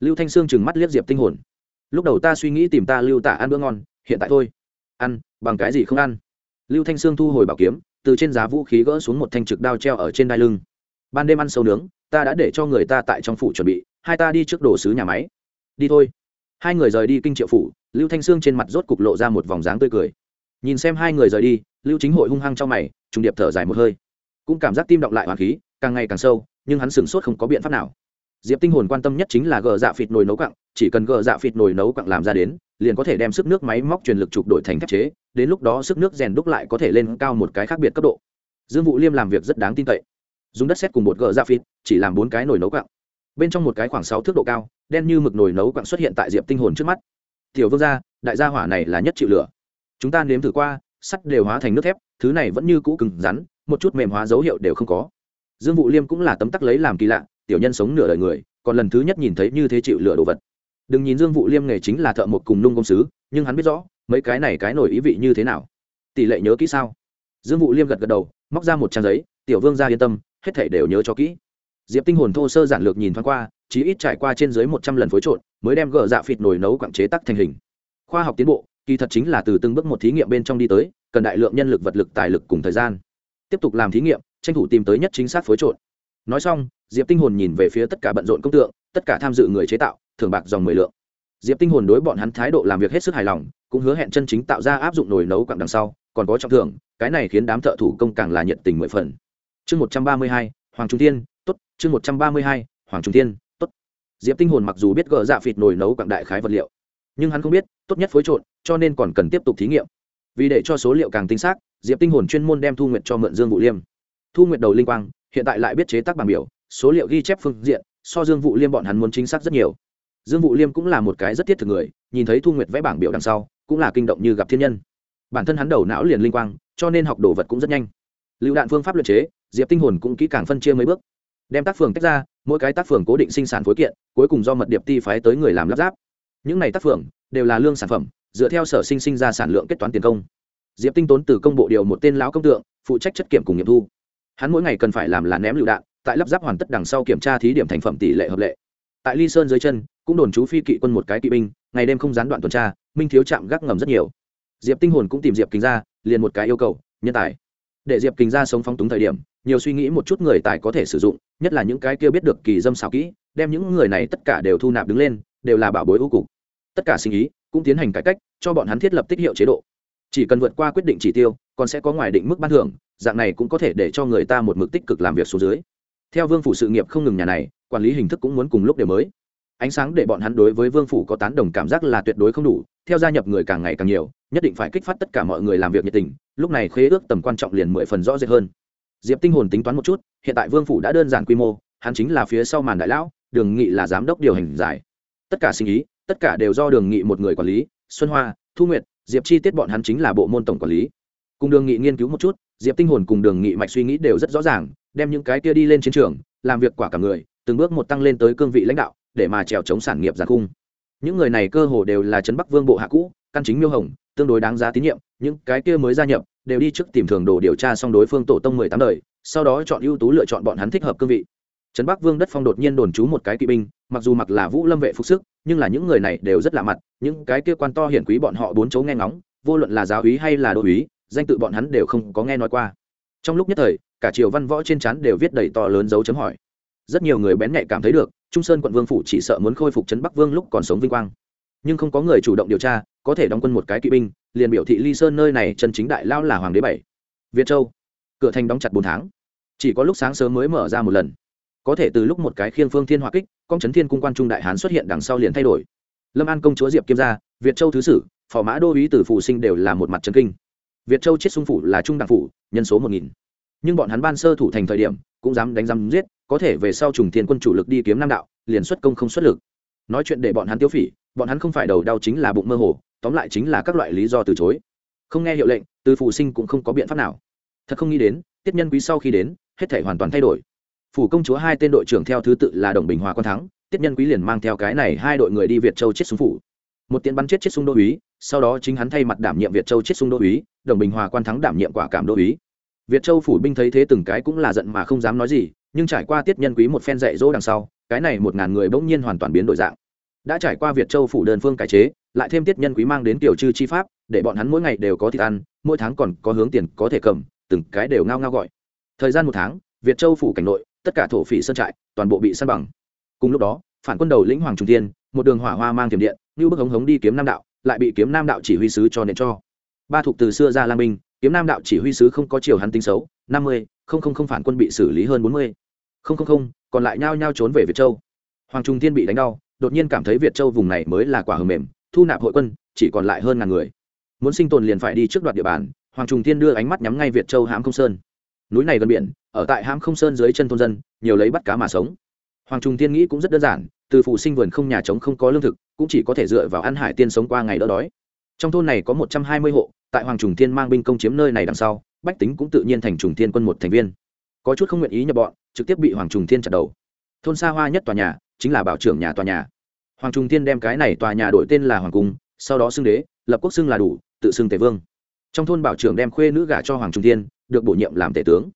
Speaker 1: Lưu thanh sương chừng mắt liếc diệp tinh hồn. Lúc đầu ta suy nghĩ tìm ta lưu tả ăn bữa ngon, hiện tại thôi ăn, bằng cái gì không ăn? Lưu thanh sương thu hồi bảo kiếm, từ trên giá vũ khí gỡ xuống một thanh trực đao treo ở trên đai lưng. Ban đêm ăn sâu nướng, ta đã để cho người ta tại trong phủ chuẩn bị, hai ta đi trước đồ sứ nhà máy. Đi thôi. Hai người rời đi kinh triệu phủ, lưu thanh sương trên mặt rốt cục lộ ra một vòng dáng tươi cười. Nhìn xem hai người rời đi, lưu chính hội hung hăng trong mày, trùng điệp thở dài một hơi. Cũng cảm giác tim động lại hoàng khí, càng ngày càng sâu, nhưng hắn sửng sốt không có biện pháp nào. Diệp tinh hồn quan tâm nhất chính là gờ dạ phịt nồi nấu quặng, chỉ cần gờ dạ phịt nồi nấu quặng làm ra đến liền có thể đem sức nước máy móc truyền lực trục đổi thành thép chế, đến lúc đó sức nước rèn đúc lại có thể lên cao một cái khác biệt cấp độ. Dương vụ liêm làm việc rất đáng tin cậy. Dùng đất xét cùng một gờ ra phịt, chỉ làm bốn cái nồi nấu quặng. Bên trong một cái khoảng sáu thước độ cao, đen như mực nồi nấu quặng xuất hiện tại diệp tinh hồn trước mắt. Tiểu vương gia, đại gia hỏa này là nhất chịu lửa. Chúng ta nếm thử qua, sắt đều hóa thành nước thép, thứ này vẫn như cũ cứng rắn, một chút mềm hóa dấu hiệu đều không có. Dương vụ liêm cũng là tấm tắc lấy làm kỳ lạ, tiểu nhân sống nửa đời người, còn lần thứ nhất nhìn thấy như thế chịu lửa đồ vật đừng nhìn dương vụ liêm nghề chính là thợ một cùng nung công sứ, nhưng hắn biết rõ, mấy cái này cái nổi ý vị như thế nào. Tỷ lệ nhớ kỹ sao? Dương vụ liêm gật gật đầu, móc ra một trang giấy, tiểu vương ra yên tâm, hết thể đều nhớ cho kỹ. Diệp tinh hồn thô sơ giản lược nhìn thoáng qua, chí ít trải qua trên dưới một trăm lần phối trộn, mới đem gỡ dạ phịt nồi nấu quặng chế tắc thành hình. Khoa học tiến bộ, kỳ thật chính là từ từng bước một thí nghiệm bên trong đi tới, cần đại lượng nhân lực vật lực tài lực cùng thời gian. Tiếp tục làm thí nghiệm, tranh thủ tìm tới nhất chính xác phối trộn. Nói xong, diệp tinh hồn nhìn về phía tất cả bận rộn công tượng, tất cả tham dự người chế tạo thường bạc dòng mười lượng. Diệp tinh hồn đối bọn hắn thái độ làm việc hết sức hài lòng, cũng hứa hẹn chân chính tạo ra áp dụng nồi nấu quặng đằng sau, còn có trọng thưởng, cái này khiến đám thợ thủ công càng là nhiệt tình mười phần. Chương một trăm ba mươi hai, hoàng trung thiên, tốt. Chương một trăm ba mươi hai, hoàng trung thiên, tốt. Diệp tinh hồn mặc dù biết gỡ dạ phịt nồi nấu quặng đại khái vật liệu, nhưng hắn không biết, tốt nhất phối trộn, cho nên còn cần tiếp tục thí nghiệm. Vì để cho số liệu càng tinh xác, diệp tinh hồn chuyên môn đem thu nguyện cho mượn dương vụ liêm. Thu nguyện đầu linh quang, hiện tại lại biết chế tác bảng biểu, số liệu ghi chép phương diện, so dương vụ liêm bọn hắn muốn chính xác rất nhiều dương vụ liêm cũng là một cái rất thiết thực người, nhìn thấy thu nguyệt vẽ bảng biểu đằng sau, cũng là kinh động như gặp thiên nhân. Bản thân hắn đầu não liền linh quang, cho nên học đồ vật cũng rất nhanh. Lựu đạn phương pháp luật chế, diệp tinh hồn cũng kỹ càng phân chia mấy bước. Đem tác phường tách ra, mỗi cái tác phường cố định sinh sản phối kiện, cuối cùng do mật điệp ti phái tới người làm lắp ráp. Những này tác phường đều là lương sản phẩm, dựa theo sở sinh sinh ra sản lượng kết toán tiền công. Diệp tinh tốn từ công bộ điều một tên lão công tượng, phụ trách chất kiểm cùng nghiệm thu. Hắn mỗi ngày cần phải làm là ném lựu đạn, tại lắp ráp hoàn tất đằng sau kiểm tra thí điểm thành phẩm tỷ lệ hợp lệ. Tại ly sơn dưới chân cũng đồn chú phi kỵ quân một cái kỵ binh, ngày đêm không gián đoạn tuần tra, minh thiếu chạm gác ngầm rất nhiều. Diệp tinh hồn cũng tìm diệp kính ra, liền một cái yêu cầu, nhân tài. Để diệp kính ra sống phóng túng thời điểm, nhiều suy nghĩ một chút người tài có thể sử dụng, nhất là những cái kia biết được kỳ dâm xảo kỹ, đem những người này tất cả đều thu nạp đứng lên, đều là bảo bối ưu cục. Tất cả sinh ý cũng tiến hành cải cách, cho bọn hắn thiết lập tích hiệu chế độ. Chỉ cần vượt qua quyết định chỉ tiêu, còn sẽ có ngoài định mức ban thưởng, dạng này cũng có thể để cho người ta một mực tích cực làm việc số dưới. Theo vương phủ sự nghiệp không ngừng nhà này, quản lý hình thức cũng muốn cùng lúc đều mới ánh sáng để bọn hắn đối với vương phủ có tán đồng cảm giác là tuyệt đối không đủ, theo gia nhập người càng ngày càng nhiều, nhất định phải kích phát tất cả mọi người làm việc nhiệt tình, lúc này khế ước tầm quan trọng liền mười phần rõ rệt hơn. Diệp tinh hồn tính toán một chút, hiện tại vương phủ đã đơn giản quy mô, hắn chính là phía sau màn đại lão, đường nghị là giám đốc điều hành giải. Tất cả sinh ý, tất cả đều do đường nghị một người quản lý, xuân hoa, thu nguyệt, diệp chi tiết bọn hắn chính là bộ môn tổng quản lý. Cùng đường nghị nghiên cứu một chút, diệp tinh hồn cùng đường nghị mạch suy nghĩ đều rất rõ ràng, đem những cái kia đi lên chiến trường, làm việc quả cả người, từng bước một tăng lên tới cương vị lãnh đạo để mà trèo chống sản nghiệp giàn khung những người này cơ hồ đều là trấn bắc vương bộ hạ cũ, căn chính miêu hồng, tương đối đáng giá tín nhiệm, những cái kia mới gia nhập, đều đi trước tìm thường đồ điều tra xong đối phương tổ tông mười tám đời, sau đó chọn ưu tú lựa chọn bọn hắn thích hợp cương vị. Trấn bắc vương đất phong đột nhiên đồn trú một cái kỵ binh, mặc dù mặc là vũ lâm vệ phục sức, nhưng là những người này đều rất lạ mặt, những cái kia quan to hiển quý bọn họ bốn chấu nghe ngóng, vô luận là giáo úy hay là đô úy, danh tự bọn hắn đều không có nghe nói qua. Trong lúc nhất thời, cả triều văn võ trên trán đều viết đầy to lớn dấu chấm hỏi rất nhiều người bén nhạy cảm thấy được, trung sơn quận vương phủ chỉ sợ muốn khôi phục trấn bắc vương lúc còn sống vinh quang. Nhưng không có người chủ động điều tra, có thể đóng quân một cái kỵ binh, liền biểu thị ly sơn nơi này chân chính đại lao là hoàng đế bảy. Việt châu, cửa thành đóng chặt bốn tháng. Chỉ có lúc sáng sớm mới mở ra một lần. Có thể từ lúc một cái khiên phương thiên hỏa kích, con trấn thiên cung quan trung đại hán xuất hiện đằng sau liền thay đổi. Lâm an công chúa diệp kiêm gia việt châu thứ sử, phò mã đô ý từ phụ sinh đều là một mặt trấn kinh. Việt châu chết xung phủ là trung đảng phủ, nhân số một nghìn. Nhưng bọn hắn ban sơ thủ thành thời điểm, cũng dám đánh dám giết có thể về sau trùng thiên quân chủ lực đi kiếm nam đạo, liền xuất công không xuất lực. Nói chuyện để bọn hắn tiêu phỉ, bọn hắn không phải đầu đau chính là bụng mơ hồ, tóm lại chính là các loại lý do từ chối. Không nghe hiệu lệnh, từ phụ sinh cũng không có biện pháp nào. Thật không nghĩ đến, tiết nhân quý sau khi đến, hết thể hoàn toàn thay đổi. Phủ công chúa hai tên đội trưởng theo thứ tự là đồng bình hòa quan thắng, tiết nhân quý liền mang theo cái này hai đội người đi việt châu chết súng phủ. Một tiện bắn chết chết sung đô úy, sau đó chính hắn thay mặt đảm nhiệm việt châu chết sung đô úy, đồng bình hòa quan thắng đảm nhiệm quả cảm đô úy. Việt châu phủ binh thấy thế từng cái cũng là giận mà không dám nói gì nhưng trải qua tiết nhân quý một phen dạy dỗ đằng sau, cái này một ngàn người bỗng nhiên hoàn toàn biến đổi dạng. Đã trải qua việt châu phủ đơn phương cải chế, lại thêm tiết nhân quý mang đến tiểu trư chi pháp, để bọn hắn mỗi ngày đều có thịt ăn, mỗi tháng còn có hướng tiền, có thể cầm, từng cái đều ngao ngao gọi. Thời gian một tháng, việt châu phủ cảnh nội, tất cả thổ phỉ sơn trại, toàn bộ bị săn bằng. Cùng lúc đó, phản quân đầu lĩnh hoàng trung tiên một đường hỏa hoa mang tiềm điện, như bức hống hống đi kiếm nam đạo, lại bị kiếm nam đạo chỉ huy sứ cho nện cho. Ba thuộc từ xưa ra lang minh, kiếm nam đạo chỉ huy sứ không có chiều hắn tính xấu, năm mươi, không không không phản quân bị xử lý hơn bốn mươi không không không, còn lại nhao nhao trốn về việt châu. Hoàng trung thiên bị đánh đau, đột nhiên cảm thấy việt châu vùng này mới là quả hầm mềm, thu nạp hội quân, chỉ còn lại hơn ngàn người. Muốn sinh tồn liền phải đi trước đoạt địa bàn, hoàng trung thiên đưa ánh mắt nhắm ngay việt châu hãm không sơn. Núi này gần biển, ở tại hãm không sơn dưới chân thôn dân, nhiều lấy bắt cá mà sống. Hoàng trung thiên nghĩ cũng rất đơn giản, từ phụ sinh vườn không nhà trống không có lương thực, cũng chỉ có thể dựa vào ăn hải tiên sống qua ngày đỡ đói. Trong thôn này có một trăm hai mươi hộ, tại hoàng trùng thiên mang binh công chiếm nơi này đằng sau, bách tính cũng tự nhiên thành trùng thiên quân một thành viên. Có chút không nguyện ý nhập bọn trực tiếp bị hoàng trùng thiên chặt đầu. Thôn xa hoa nhất tòa nhà chính là bảo trưởng nhà tòa nhà. Hoàng trùng thiên đem cái này tòa nhà đổi tên là hoàng cung, sau đó xưng đế, lập quốc xưng là đủ, tự xưng tề vương. Trong thôn bảo trưởng đem khuê nữ gả cho hoàng trung thiên, được bổ nhiệm làm tể tướng.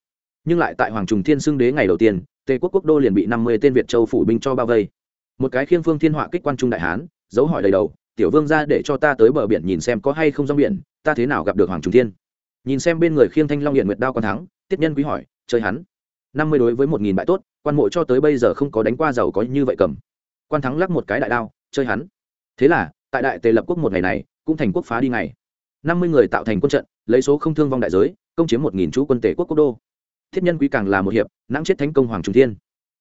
Speaker 1: Nhưng lại tại hoàng trung thiên xưng đế ngày đầu tiên, tề quốc quốc đô liền bị năm mươi tên việt châu phủ binh cho bao vây. Một cái khiêng phương thiên họa kích quan trung đại hán, dấu hỏi đầy đầu, tiểu vương ra để cho ta tới bờ biển nhìn xem có hay không rong biển, ta thế nào gặp được hoàng trung thiên? Nhìn xem bên người khiêng thanh long hiện nguyệt đao còn thắng, tiết nhân quý hỏi, chơi hắn? Năm mươi đối với một nghìn bại tốt, quan mộ cho tới bây giờ không có đánh qua giàu có như vậy cầm. Quan thắng lắc một cái đại đao, chơi hắn. Thế là, tại đại tề lập quốc một ngày này, cũng thành quốc phá đi ngày. năm mươi người tạo thành quân trận, lấy số không thương vong đại giới, công chiếm một nghìn chú quân tể quốc quốc đô. Thiết nhân quý càng là một hiệp, nãng chết thánh công hoàng trung thiên.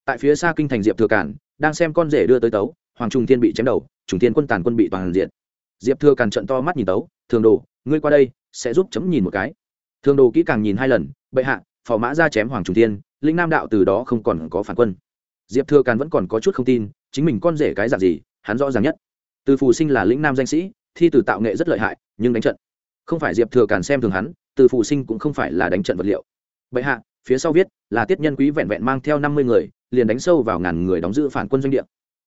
Speaker 1: Tại phía xa kinh thành diệp thừa cản đang xem con rể đưa tới tấu, hoàng trung thiên bị chém đầu, trùng thiên quân tàn quân bị toàn diện. Diệp thừa cản trận to mắt nhìn tấu, thường đồ, ngươi qua đây, sẽ giúp chấm nhìn một cái. Thường đồ kỹ càng nhìn hai lần, bệ hạ, phò mã ra chém hoàng trung thiên linh nam đạo từ đó không còn có phản quân. Diệp thừa càn vẫn còn có chút không tin, chính mình con rể cái dạng gì, hắn rõ ràng nhất. Từ phù sinh là lĩnh nam danh sĩ, thi từ tạo nghệ rất lợi hại, nhưng đánh trận. Không phải diệp thừa càn xem thường hắn, từ phù sinh cũng không phải là đánh trận vật liệu. Bệ hạ, phía sau viết, là tiết nhân quý vẹn vẹn mang theo năm mươi người, liền đánh sâu vào ngàn người đóng giữ phản quân doanh địa.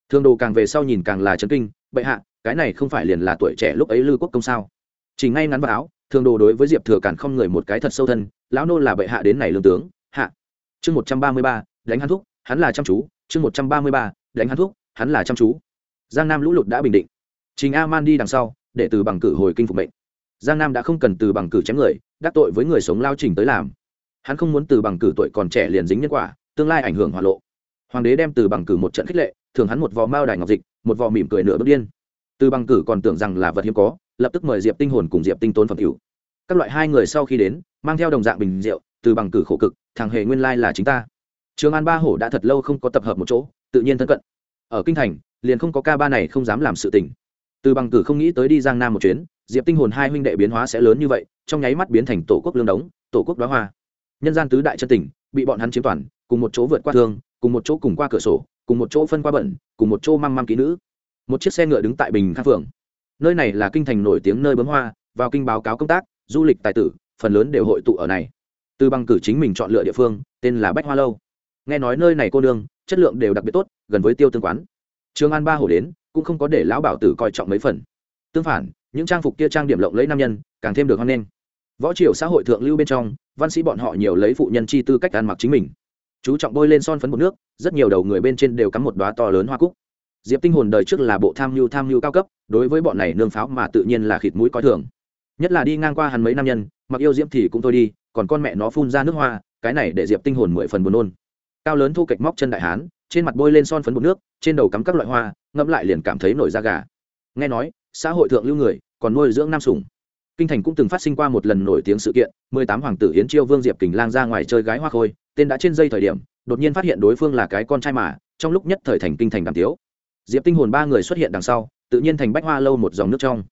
Speaker 1: Thường đồ càng về sau nhìn càng là chấn kinh, bệ hạ, cái này không phải liền là tuổi trẻ lúc ấy lư quốc công sao? Chỉ ngay ngắn vào áo thường đồ đối với diệp thừa càn không người một cái thật sâu thân, lão nô là bệ hạ đến này lương tướng, hạ chương một trăm ba mươi ba đánh hắn thuốc, hắn là chăm chú. Chương một trăm ba mươi ba đánh hắn thuốc, hắn là chăm chú. Giang nam lũ lụt đã bình định. Trình a man đi đằng sau để từ bằng cử hồi kinh phục mệnh. Giang nam đã không cần từ bằng cử chém người đắc tội với người sống lao trình tới làm. Hắn không muốn từ bằng cử tuổi còn trẻ liền dính nhân quả tương lai ảnh hưởng hỏa lộ. Hoàng đế đem từ bằng cử một trận khích lệ thường hắn một vò mao đài ngọc dịch một vò mỉm cười nửa bước điên. Từ bằng cử còn tưởng rằng là vật hiếm có lập tức mời diệp tinh hồn cùng diệp tinh tốn phẩm hữu. Các loại hai người sau khi đến mang theo đồng dạng bình rượu từ bằng cử khổ cực thằng hề nguyên lai là chính ta. Trường an ba hổ đã thật lâu không có tập hợp một chỗ, tự nhiên thân cận. Ở kinh thành, liền không có ca ba này không dám làm sự tình. Từ bằng cử không nghĩ tới đi giang nam một chuyến, diệp tinh hồn hai huynh đệ biến hóa sẽ lớn như vậy, trong nháy mắt biến thành tổ quốc lương đống, tổ quốc đoá hoa. Nhân gian tứ đại chân tỉnh bị bọn hắn chiếm toàn, cùng một chỗ vượt qua thương, cùng một chỗ cùng qua cửa sổ, cùng một chỗ phân qua bẩn, cùng một chỗ măng măng kỹ nữ. Một chiếc xe ngựa đứng tại bình khang phường. Nơi này là kinh thành nổi tiếng nơi bấm hoa, vào kinh báo cáo công tác, du lịch tài tử, phần lớn đều hội tụ ở này từ bằng cử chính mình chọn lựa địa phương, tên là bách hoa lâu. Nghe nói nơi này cô nương, chất lượng đều đặc biệt tốt, gần với tiêu tương quán. Trường an ba hổ đến, cũng không có để lão bảo tử coi trọng mấy phần. Tương phản, những trang phục kia trang điểm lộng lấy nam nhân, càng thêm được hoan nghênh. Võ triều xã hội thượng lưu bên trong, văn sĩ bọn họ nhiều lấy phụ nhân chi tư cách ăn mặc chính mình. Chú trọng bôi lên son phấn bột nước, rất nhiều đầu người bên trên đều cắm một đoá to lớn hoa cúc. Diệp tinh hồn đời trước là bộ tham mưu tham mưu cao cấp, đối với bọn này nương pháo mà tự nhiên là khịt mũi coi thường nhất là đi ngang qua hắn mấy nam nhân, mặc yêu diễm thì cũng thôi đi, còn con mẹ nó phun ra nước hoa, cái này để diệp tinh hồn mười phần buồn nôn. Cao lớn thu kịch móc chân đại hán, trên mặt bôi lên son phấn bột nước, trên đầu cắm các loại hoa, ngẫm lại liền cảm thấy nổi da gà. Nghe nói, xã hội thượng lưu người, còn nuôi dưỡng nam sủng. Kinh thành cũng từng phát sinh qua một lần nổi tiếng sự kiện, mười tám hoàng tử hiến chiêu vương diệp kình lang ra ngoài chơi gái hoa khôi, tên đã trên dây thời điểm, đột nhiên phát hiện đối phương là cái con trai mà, trong lúc nhất thời thành kinh thành đàm tiếu. Diệp tinh hồn ba người xuất hiện đằng sau, tự nhiên thành bách hoa lâu một dòng nước trong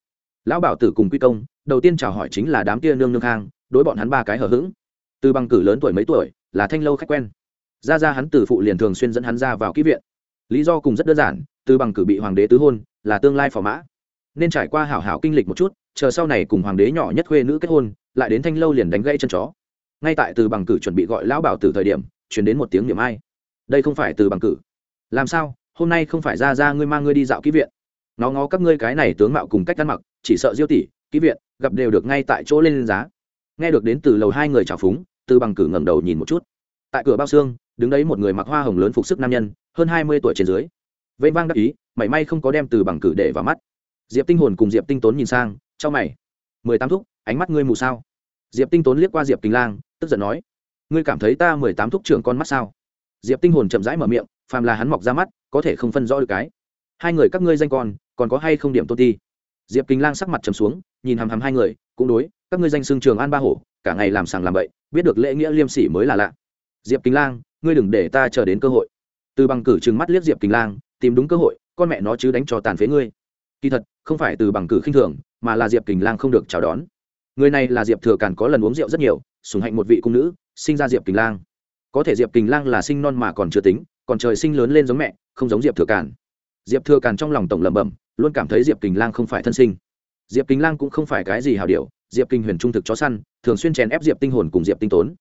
Speaker 1: lão bảo tử cùng quy công, đầu tiên chào hỏi chính là đám kia nương nương khang đối bọn hắn ba cái hở h ữ g từ bằng cử lớn tuổi mấy tuổi, là thanh lâu khách quen. Ra ra hắn từ phụ liền thường xuyên dẫn hắn ra vào kỹ viện. Lý do cùng rất đơn giản, từ bằng cử bị hoàng đế tứ hôn, là tương lai phò mã. Nên trải qua hảo hảo kinh lịch một chút, chờ sau này cùng hoàng đế nhỏ nhất khuê nữ kết hôn, lại đến thanh lâu liền đánh gãy chân chó. Ngay tại từ bằng cử chuẩn bị gọi lão bảo từ thời điểm chuyển đến một tiếng niệm ai. Đây không phải từ bằng cử. Làm sao? Hôm nay không phải ra ra ngươi mang ngươi đi dạo kỹ viện nó ngó các ngươi cái này tướng mạo cùng cách ăn mặc, chỉ sợ diêu tỷ kỹ viện, gặp đều được ngay tại chỗ lên giá. Nghe được đến từ lầu hai người trào phúng từ bằng cử ngẩng đầu nhìn một chút. Tại cửa bao xương, đứng đấy một người mặc hoa hồng lớn phục sức nam nhân, hơn hai mươi tuổi trên dưới. Vây vang đắc ý, mảy may không có đem từ bằng cử để vào mắt. Diệp tinh hồn cùng diệp tinh tốn nhìn sang trong mày. Mười tám thúc, ánh mắt ngươi mù sao? Diệp tinh tốn liếc qua diệp kinh lang, tức giận nói. Ngươi cảm thấy ta mười tám thúc trưởng con mắt sao? Diệp tinh hồn chậm rãi mở miệng, phàm là hắn mọc ra mắt, có thể không phân rõ được cái. Hai người các ngươi danh con còn có hay không điểm tôn ti? Diệp kinh lang sắc mặt trầm xuống, nhìn hằm hằm hai người, cũng đối, các ngươi danh xưng trường an ba hổ, cả ngày làm sàng làm bậy, biết được lễ nghĩa liêm sỉ mới là lạ. Diệp kinh lang, ngươi đừng để ta chờ đến cơ hội. Từ bằng cử trừng mắt liếc diệp kinh lang, tìm đúng cơ hội, con mẹ nó chứ đánh cho tàn phế ngươi. Kỳ thật, không phải từ bằng cử khinh thường, mà là diệp Kinh lang không được chào đón. Người này là diệp thừa càn có lần uống rượu rất nhiều sùng hạnh một vị cung nữ, sinh ra diệp Kinh lang. Có thể diệp Kinh lang là sinh non mà còn chưa tính, còn trời sinh lớn lên giống mẹ, không giống diệp thừa càn. Diệp thừa càn trong lòng tổng lẩm bẩm luôn cảm thấy diệp kình lang không phải thân sinh. Diệp kình lang cũng không phải cái gì hào điều diệp kinh huyền trung thực chó săn, thường xuyên chèn ép diệp tinh hồn cùng diệp tinh tốn.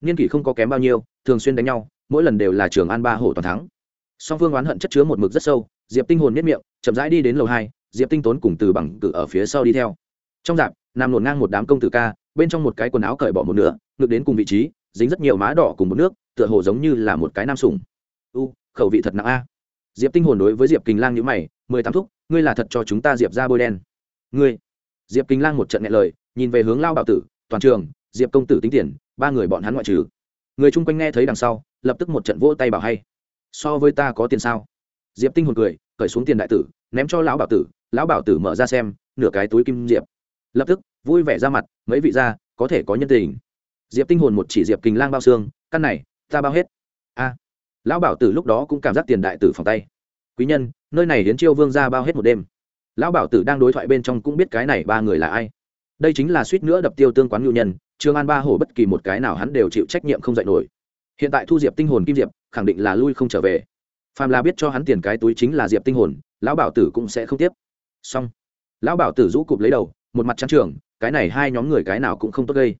Speaker 1: Niên kỷ không có kém bao nhiêu, thường xuyên đánh nhau, mỗi lần đều là trường an ba hổ toàn thắng. Song phương oán hận chất chứa một mực rất sâu, diệp tinh hồn nhất miệng, chậm rãi đi đến lầu hai, diệp tinh tốn cùng từ bằng cự ở phía sau đi theo. Trong dạp nằm nổn ngang một đám công tử ca, bên trong một cái quần áo cởi bỏ một nửa ngược đến cùng vị trí, dính rất nhiều má đỏ cùng một nước, tựa hồ giống như là một cái nam sủng. U, khẩu vị thật nặng a. Diệp tinh hồn đối với diệp kình lang nhữ mày mười tám thúc, ngươi là thật cho chúng ta diệp ra bôi đen. Ngươi. Diệp kinh lang một trận nghe lời, nhìn về hướng lao bảo tử, toàn trường, diệp công tử tính tiền, ba người bọn hắn ngoại trừ. Người chung quanh nghe thấy đằng sau, lập tức một trận vỗ tay bảo hay. So với ta có tiền sao? Diệp tinh hồn cười, cởi xuống tiền đại tử, ném cho lão bảo tử, lão bảo tử mở ra xem, nửa cái túi kim diệp. Lập tức, vui vẻ ra mặt, mấy vị ra có thể có nhân tình. Diệp tinh hồn một chỉ diệp kình lang bao xương, căn này, ta bao hết. A. Lão bảo tử lúc đó cũng cảm giác tiền đại tử phòng tay quý nhân, nơi này đến chiêu vương ra bao hết một đêm. Lão bảo tử đang đối thoại bên trong cũng biết cái này ba người là ai. Đây chính là suýt nữa đập tiêu tương quán ngưu nhân, trương an ba hổ bất kỳ một cái nào hắn đều chịu trách nhiệm không dạy nổi. Hiện tại thu diệp tinh hồn kim diệp, khẳng định là lui không trở về. Phàm là biết cho hắn tiền cái túi chính là diệp tinh hồn, lão bảo tử cũng sẽ không tiếp. Xong, lão bảo tử rũ cụp lấy đầu, một mặt trắng trường cái này hai nhóm người cái nào cũng không tốt gây.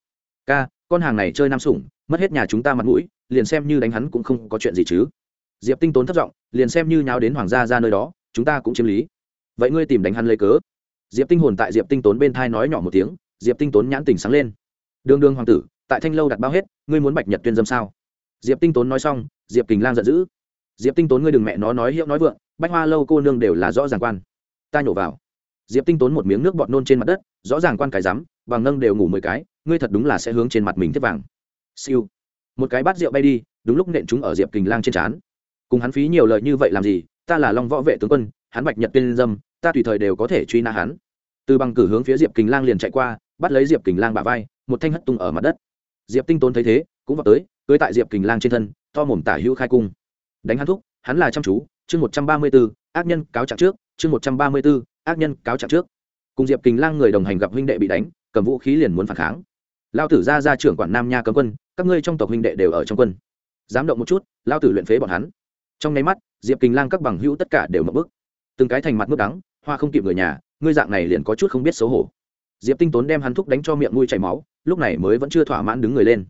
Speaker 1: Ca, con hàng này chơi nam sủng, mất hết nhà chúng ta mặt mũi, liền xem như đánh hắn cũng không có chuyện gì chứ diệp tinh tốn thất giọng, liền xem như nháo đến hoàng gia ra nơi đó, chúng ta cũng chiếm lý. Vậy ngươi tìm đánh hắn lấy cớ? Diệp tinh hồn tại diệp tinh tốn bên thai nói nhỏ một tiếng, diệp tinh tốn nhãn tình sáng lên. Đường đường hoàng tử, tại thanh lâu đặt bao hết, ngươi muốn bạch nhật tuyên dâm sao? Diệp tinh tốn nói xong, diệp kình lang giận dữ. Diệp tinh tốn ngươi đừng mẹ nó nói hiệu nói vượng, bách hoa lâu cô nương đều là rõ ràng quan. Ta nhổ vào. Diệp tinh tốn một miếng nước bọt nôn trên mặt đất, rõ ràng quan cái rắm, bằng nâng đều ngủ mười cái, ngươi thật đúng là sẽ hướng trên mặt mình tiếp vàng. Siêu. Một cái bát rượu bay đi, đúng lúc nện chúng ở diệp kình lang trên trán cùng hắn phí nhiều lời như vậy làm gì, ta là long võ vệ tướng quân, hắn bạch nhật tiên dâm, ta tùy thời đều có thể truy nã hắn. Từ bằng cử hướng phía diệp kình lang liền chạy qua, bắt lấy diệp kình lang bả vai, một thanh hất tung ở mặt đất. Diệp tinh tốn thấy thế, cũng vào tới, cưới tại diệp kình lang trên thân, to mồm tả hữu khai cung. Đánh hắn thúc, hắn là chăm chú, chương một trăm ba mươi b ố ác nhân cáo trạng trước, chương một trăm ba mươi b ố ác nhân cáo trạng trước. Cùng diệp kình lang người đồng hành gặp huynh đệ bị đánh, cầm vũ khí liền muốn phản kháng. Lao tử ra ra trưởng quản nam nha cấm quân, các ngươi trong tộc huynh đệ đều ở trong quân. Dám động một chút, lao tử luyện phế bọn hắn trong nháy mắt, diệp kình lang các bằng hữu tất cả đều mập bức từng cái thành mặt mức đắng, hoa không kịp người nhà, ngươi dạng này liền có chút không biết xấu hổ. Diệp tinh tốn đem hắn thúc đánh cho miệng nuôi chảy máu, lúc này mới vẫn chưa thỏa mãn đứng người lên.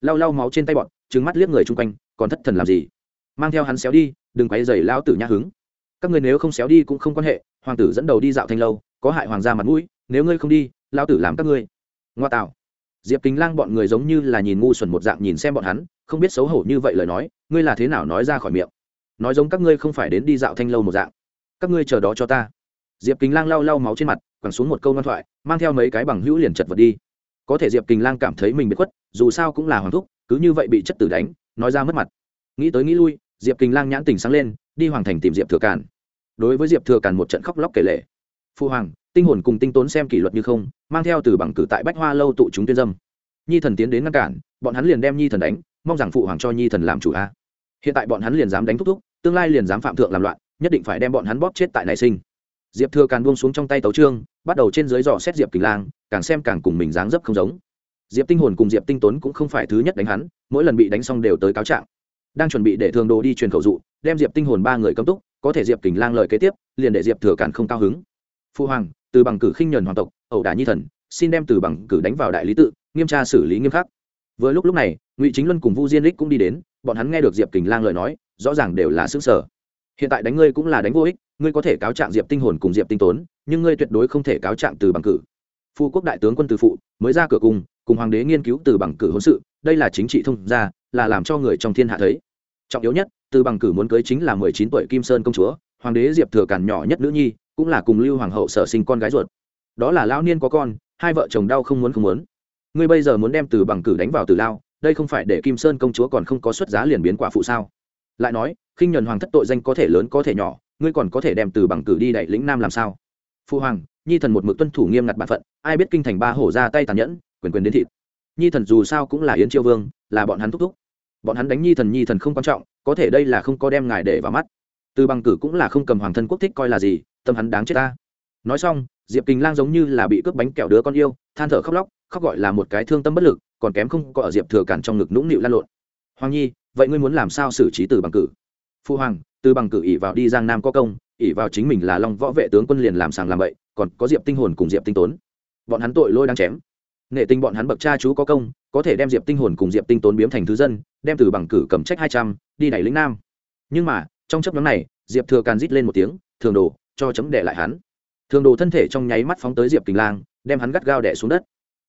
Speaker 1: Lau lau máu trên tay bọn trứng mắt liếc người chung quanh, còn thất thần làm gì? Mang theo hắn xéo đi, đừng quay dày lao tử nhã hứng. Các người nếu không xéo đi cũng không quan hệ, hoàng tử dẫn đầu đi dạo thanh lâu, có hại hoàng gia mặt mũi, nếu ngươi không đi lao tử làm các ngươi. Ngoa tạo. Diệp kính lang bọn người giống như là nhìn ngu xuẩn một dạng nhìn xem bọn hắn, không biết xấu hổ như vậy lời nói, ngươi là thế nào nói ra khỏi miệng? Nói giống các ngươi không phải đến đi dạo thanh lâu một dạng. Các ngươi chờ đó cho ta. Diệp kính lang lau lau máu trên mặt, quẳng xuống một câu ngoan thoại, mang theo mấy cái bằng hữu liền chật vật đi. Có thể diệp kính lang cảm thấy mình bị khuất, dù sao cũng là hoàng thúc, cứ như vậy bị chất tử đánh, nói ra mất mặt. Nghĩ tới nghĩ lui, diệp kính lang nhãn tình sáng lên, đi hoàng thành tìm diệp thừa càn. Đối với diệp thừa càn một trận khóc lóc kể lệ phu hoàng, tinh hồn cùng tinh tốn xem kỷ luật như không, mang theo từ bằng cử tại bách hoa lâu tụ chúng tuyên dâm. Nhi thần tiến đến ngăn cản, bọn hắn liền đem nhi thần đánh, mong rằng phụ hoàng cho nhi thần làm chủ a hiện tại bọn hắn liền dám đánh thúc thúc, tương lai liền dám phạm thượng làm loạn, nhất định phải đem bọn hắn bóp chết tại nảy sinh. Diệp thừa càn buông xuống trong tay tấu trương bắt đầu trên dưới dò xét diệp kình lang, càng xem càng cùng mình dáng dấp không giống. Diệp tinh hồn cùng diệp tinh tốn cũng không phải thứ nhất đánh hắn, mỗi lần bị đánh xong đều tới cáo trạng. Đang chuẩn bị để thường đồ đi truyền khẩu dụ, đem diệp tinh hồn ba người cấm túc, có thể diệp kình lang lời kế tiếp, liền để diệp thừa càn không cao hứng. Phu hoàng, từ bằng cử khinh nhẫn hoàng tộc, ẩu đả nhi thần, xin đem từ bằng cử đánh vào đại lý tự, nghiêm tra xử lý nghiêm khắc. Vừa lúc lúc này, ngụy chính luân cùng vu diên lích cũng đi đến bọn hắn nghe được diệp kình lang lời nói, rõ ràng đều là xứng sở hiện tại đánh ngươi cũng là đánh vô ích, ngươi có thể cáo trạng diệp tinh hồn cùng diệp tinh tốn, nhưng ngươi tuyệt đối không thể cáo trạng từ bằng cử. Phu quốc đại tướng quân từ phụ mới ra cửa cùng cùng hoàng đế nghiên cứu từ bằng cử hôn sự, đây là chính trị thông gia, là làm cho người trong thiên hạ thấy. Trọng yếu nhất, từ bằng cử muốn cưới chính là mười chín tuổi kim sơn công chúa, hoàng đế diệp thừa càn nhỏ nhất nữ nhi, cũng là cùng lưu hoàng hậu sở sinh con gái ruột. Đó là lão niên có con, hai vợ chồng đau không muốn không muốn. Ngươi bây giờ muốn đem từ bằng cử đánh vào từ lao đây không phải để kim sơn công chúa còn không có xuất giá liền biến quả phụ sao? Lại nói, khinh nhuần hoàng thất tội danh có thể lớn có thể nhỏ, ngươi còn có thể đem từ bằng cử đi đại lĩnh nam làm sao? Phụ hoàng, nhi thần một mực tuân thủ nghiêm ngặt bản phận, ai biết kinh thành ba hổ ra tay tàn nhẫn, quyền quyền đến thịt. Nhi thần dù sao cũng là yến chiêu vương, là bọn hắn thúc thúc. Bọn hắn đánh nhi thần nhi thần không quan trọng, có thể đây là không có đem ngài để vào mắt. Từ bằng cử cũng là không cầm hoàng thân quốc thích coi là gì, tâm hắn đáng chết ta. Nói xong, diệp kình lang giống như là bị cướp bánh kẹo đứa con yêu, than thở khóc lóc, khóc gọi là một cái thương tâm bất lực còn kém không có ở diệp thừa cản trong ngực nũng nịu lan lộn. Hoàng nhi, vậy ngươi muốn làm sao xử trí từ bằng cử? Phu hoàng, từ bằng cử ỉ vào đi giang nam có công ỉ vào chính mình là long võ vệ tướng quân liền làm sàng làm bậy, còn có diệp tinh hồn cùng diệp tinh tốn. Bọn hắn tội lôi đang chém. Nghệ tinh bọn hắn bậc cha chú có công, có thể đem diệp tinh hồn cùng diệp tinh tốn biếm thành thứ dân, đem từ bằng cử cầm trách hai trăm, đi đẩy lĩnh nam. Nhưng mà, trong chấp nhóm này, diệp thừa càn rít lên một tiếng, thường đồ, cho chấm đệ lại hắn. Thường đồ thân thể trong nháy mắt phóng tới diệp kình lang, đem hắn gắt gao đẻ xuống đất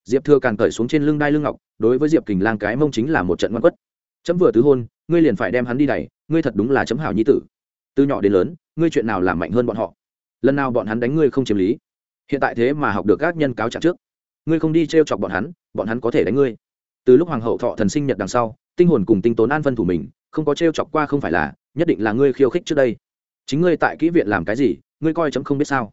Speaker 1: diệp thừa càn cởi xuống trên lưng đai lưng ngọc, đối với diệp kình lang cái mông chính là một trận ngoan quất. Chấm vừa tứ hôn, ngươi liền phải đem hắn đi đẩy, ngươi thật đúng là chấm hảo nhi tử. Từ nhỏ đến lớn, ngươi chuyện nào làm mạnh hơn bọn họ? Lần nào bọn hắn đánh ngươi không chiếm lý? Hiện tại thế mà học được các nhân cáo trạng trước. Ngươi không đi t r e o chọc bọn hắn bọn hắn có thể đánh ngươi. Từ lúc hoàng hậu thọ thần sinh nhật đằng sau, tinh hồn cùng tinh tốn an phân thủ mình, không có t r e o chọc qua không phải là, nhất định là ngươi khiêu khích trước đây. Chính ngươi tại kỹ viện làm cái gì, ngươi coi chấm không biết sao.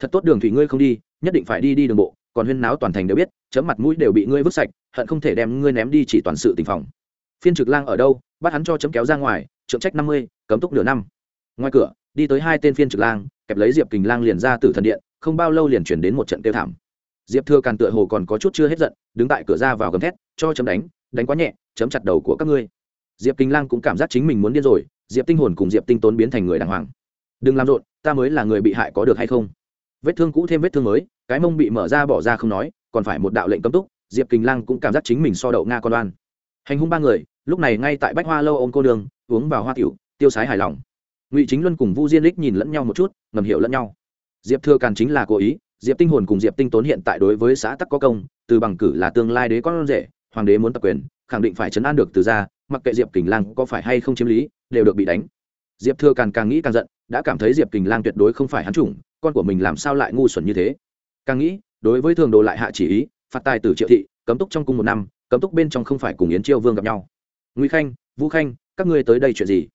Speaker 1: Thật tốt đường thủy ngươi không đi, nhất định phải đi đi đường bộ còn huyên náo toàn thành đều biết chấm mặt mũi đều bị ngươi vứt sạch, hận không thể đem ngươi ném đi chỉ toàn sự tình phòng. Phiên trực lang ở đâu, bắt hắn cho chấm kéo ra ngoài, trượng trách năm mươi, cấm túc nửa năm. Ngoài cửa, đi tới hai tên phiên trực lang, kẹp lấy diệp kình lang liền ra từ thần điện, không bao lâu liền chuyển đến một trận tiêu thảm. Diệp thừa càn tựa hồ còn có chút chưa hết giận, đứng tại cửa ra vào gầm thét, cho chấm đánh đánh quá nhẹ, chấm chặt đầu của các ngươi. Diệp Kình lang cũng cảm giác chính mình muốn điên rồi, diệp tinh hồn cùng diệp tinh tốn biến thành người đàng hoàng. Đừng làm rộn, ta mới là người bị hại có được hay không? Vết thương cũ thêm vết thương mới cái mông bị mở ra bỏ ra không nói, còn phải một đạo lệnh cấm túc, diệp Kình lang cũng cảm giác chính mình so đậu nga con đoan. Hành hung ba người, lúc này ngay tại bách hoa lâu ôm cô đường, uống vào hoa tiểu, tiêu sái hài lòng. Ngụy chính luân cùng vu diên lích nhìn lẫn nhau một chút, ngầm hiểu lẫn nhau. Diệp thừa càn chính là cố ý, diệp tinh hồn cùng diệp tinh tốn hiện tại đối với xã tắc có công, từ bằng cử là tương lai đế con rể, hoàng đế muốn tập quyền, khẳng định phải chấn an được từ ra mặc kệ diệp kình lang có phải hay không chiếm lý, đều được bị đánh. Diệp thừa càng càng nghĩ càng giận, đã cảm thấy diệp kình lang tuyệt đối không phải hắn chủng, con của mình làm sao lại ngu xuẩn như thế? Càng nghĩ, đối với thường đồ lại hạ chỉ ý, phạt tài tử triệu thị, cấm túc trong cung một năm, cấm túc bên trong không phải cùng yến chiêu vương gặp nhau. Nguy khanh, vũ khanh, các ngươi tới đây chuyện gì?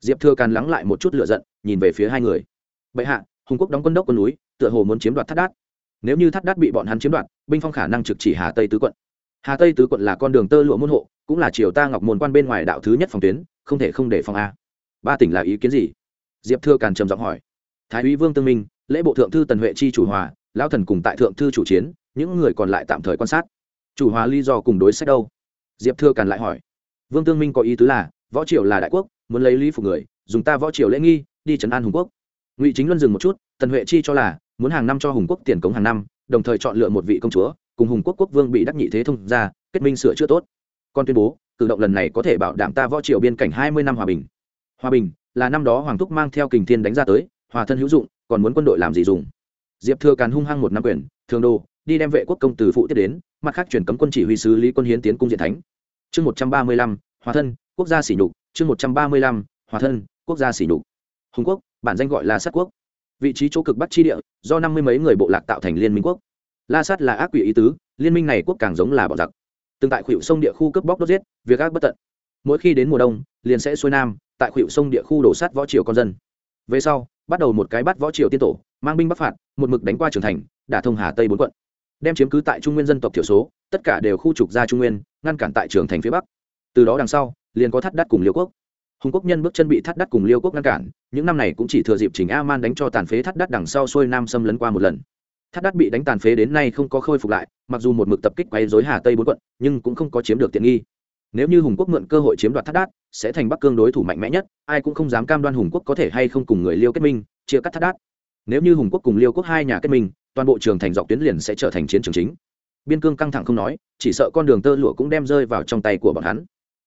Speaker 1: Diệp thừa càn lắng lại một chút lựa giận, nhìn về phía hai người. Bệ hạ, hùng quốc đóng quân đốc quân núi, tựa hồ muốn chiếm đoạt thắt đát. Nếu như thắt đát bị bọn hắn chiếm đoạt, binh phong khả năng trực chỉ hà tây tứ quận. Hà tây tứ quận là con đường tơ lụa môn hộ, cũng là triều ta ngọc môn quan bên ngoài đạo thứ nhất phòng tuyến, không thể không để phòng a. Ba tỉnh là ý kiến gì? Diệp thưa càn trầm giọng hỏi. Thái úy vương tương minh, lễ bộ thượng thư tần huệ chi chủ hòa lão thần cùng tại thượng thư chủ chiến, những người còn lại tạm thời quan sát. Chủ hòa lý do cùng đối sách đâu? Diệp thưa càn lại hỏi. Vương tương minh có ý tứ là, võ triều là đại quốc, muốn lấy lý phục người, dùng ta võ triều lễ nghi, đi trấn an hùng quốc. Ngụy chính luân dừng một chút, tần huệ chi cho là, muốn hàng năm cho hùng quốc tiền cống hàng năm, đồng thời chọn lựa một vị công chúa, cùng hùng quốc quốc vương bị đắc nhị thế thông ra kết minh sửa chữa tốt. Con tuyên bố, cử động lần này có thể bảo đảm ta võ triều biên cảnh hai mươi năm hòa bình. Hòa bình là năm đó hoàng thúc mang theo kình thiên đánh ra tới, hòa thân hữu dụng, còn muốn quân đội làm gì dùng? Diệp thừa càn hung hăng một năm quyền, thường đô, đi đem vệ quốc công từ phụ tiếp đến, mặt khác chuyển cấm quân chỉ huy sứ lý quân hiến tiến cung diện thánh. Chương một trăm ba mươi lăm, hòa thân, quốc gia sỉ nhục, chương một trăm ba mươi lăm, hòa thân, quốc gia sỉ nhục. Hùng quốc, bản danh gọi là sát quốc. Vị trí chỗ cực bắc chi địa, do năm mươi mấy người bộ lạc tạo thành liên minh quốc. La sát là ác quỷ ý tứ, liên minh này quốc càng giống là bọn giặc. Từng tại khuỵu sông địa khu cướp bóc đốt giết, việc ác bất tận. Mỗi khi đến mùa đông, liền sẽ xuôi nam, tại khuỵu sông địa khu đổ sát võ triều con dân. Về sau, bắt đầu một cái bắt võ triều tiên tổ mang binh bắc phạt, một mực đánh qua trường thành, đả thông hà tây bốn quận. Đem chiếm cứ tại trung nguyên dân tộc thiểu số, tất cả đều khu trục ra trung nguyên, ngăn cản tại trường thành phía bắc. Từ đó đằng sau, liền có thắt đắt cùng liêu quốc. Hùng quốc nhân bước chân bị thắt đắt cùng liêu quốc ngăn cản, những năm này cũng chỉ thừa dịp trình a man đánh cho tàn phế thắt đắt đằng sau xuôi nam xâm lấn qua một lần. Thắt đắt bị đánh tàn phế đến nay không có khôi phục lại, mặc dù một mực tập kích quay dối hà tây bốn quận, nhưng cũng không có chiếm được tiện nghi. Nếu như hùng quốc mượn cơ hội chiếm đoạt thắt đát sẽ thành bắc cương đối thủ mạnh mẽ nhất, ai cũng không dám cam đoan hùng quốc có thể hay không cùng người liêu kết minh, chia cắt thắt đát nếu như hùng quốc cùng liêu quốc hai nhà kết minh, toàn bộ trường thành dọc tuyến liền sẽ trở thành chiến trường chính. Biên cương căng thẳng không nói, chỉ sợ con đường tơ lụa cũng đem rơi vào trong tay của bọn hắn.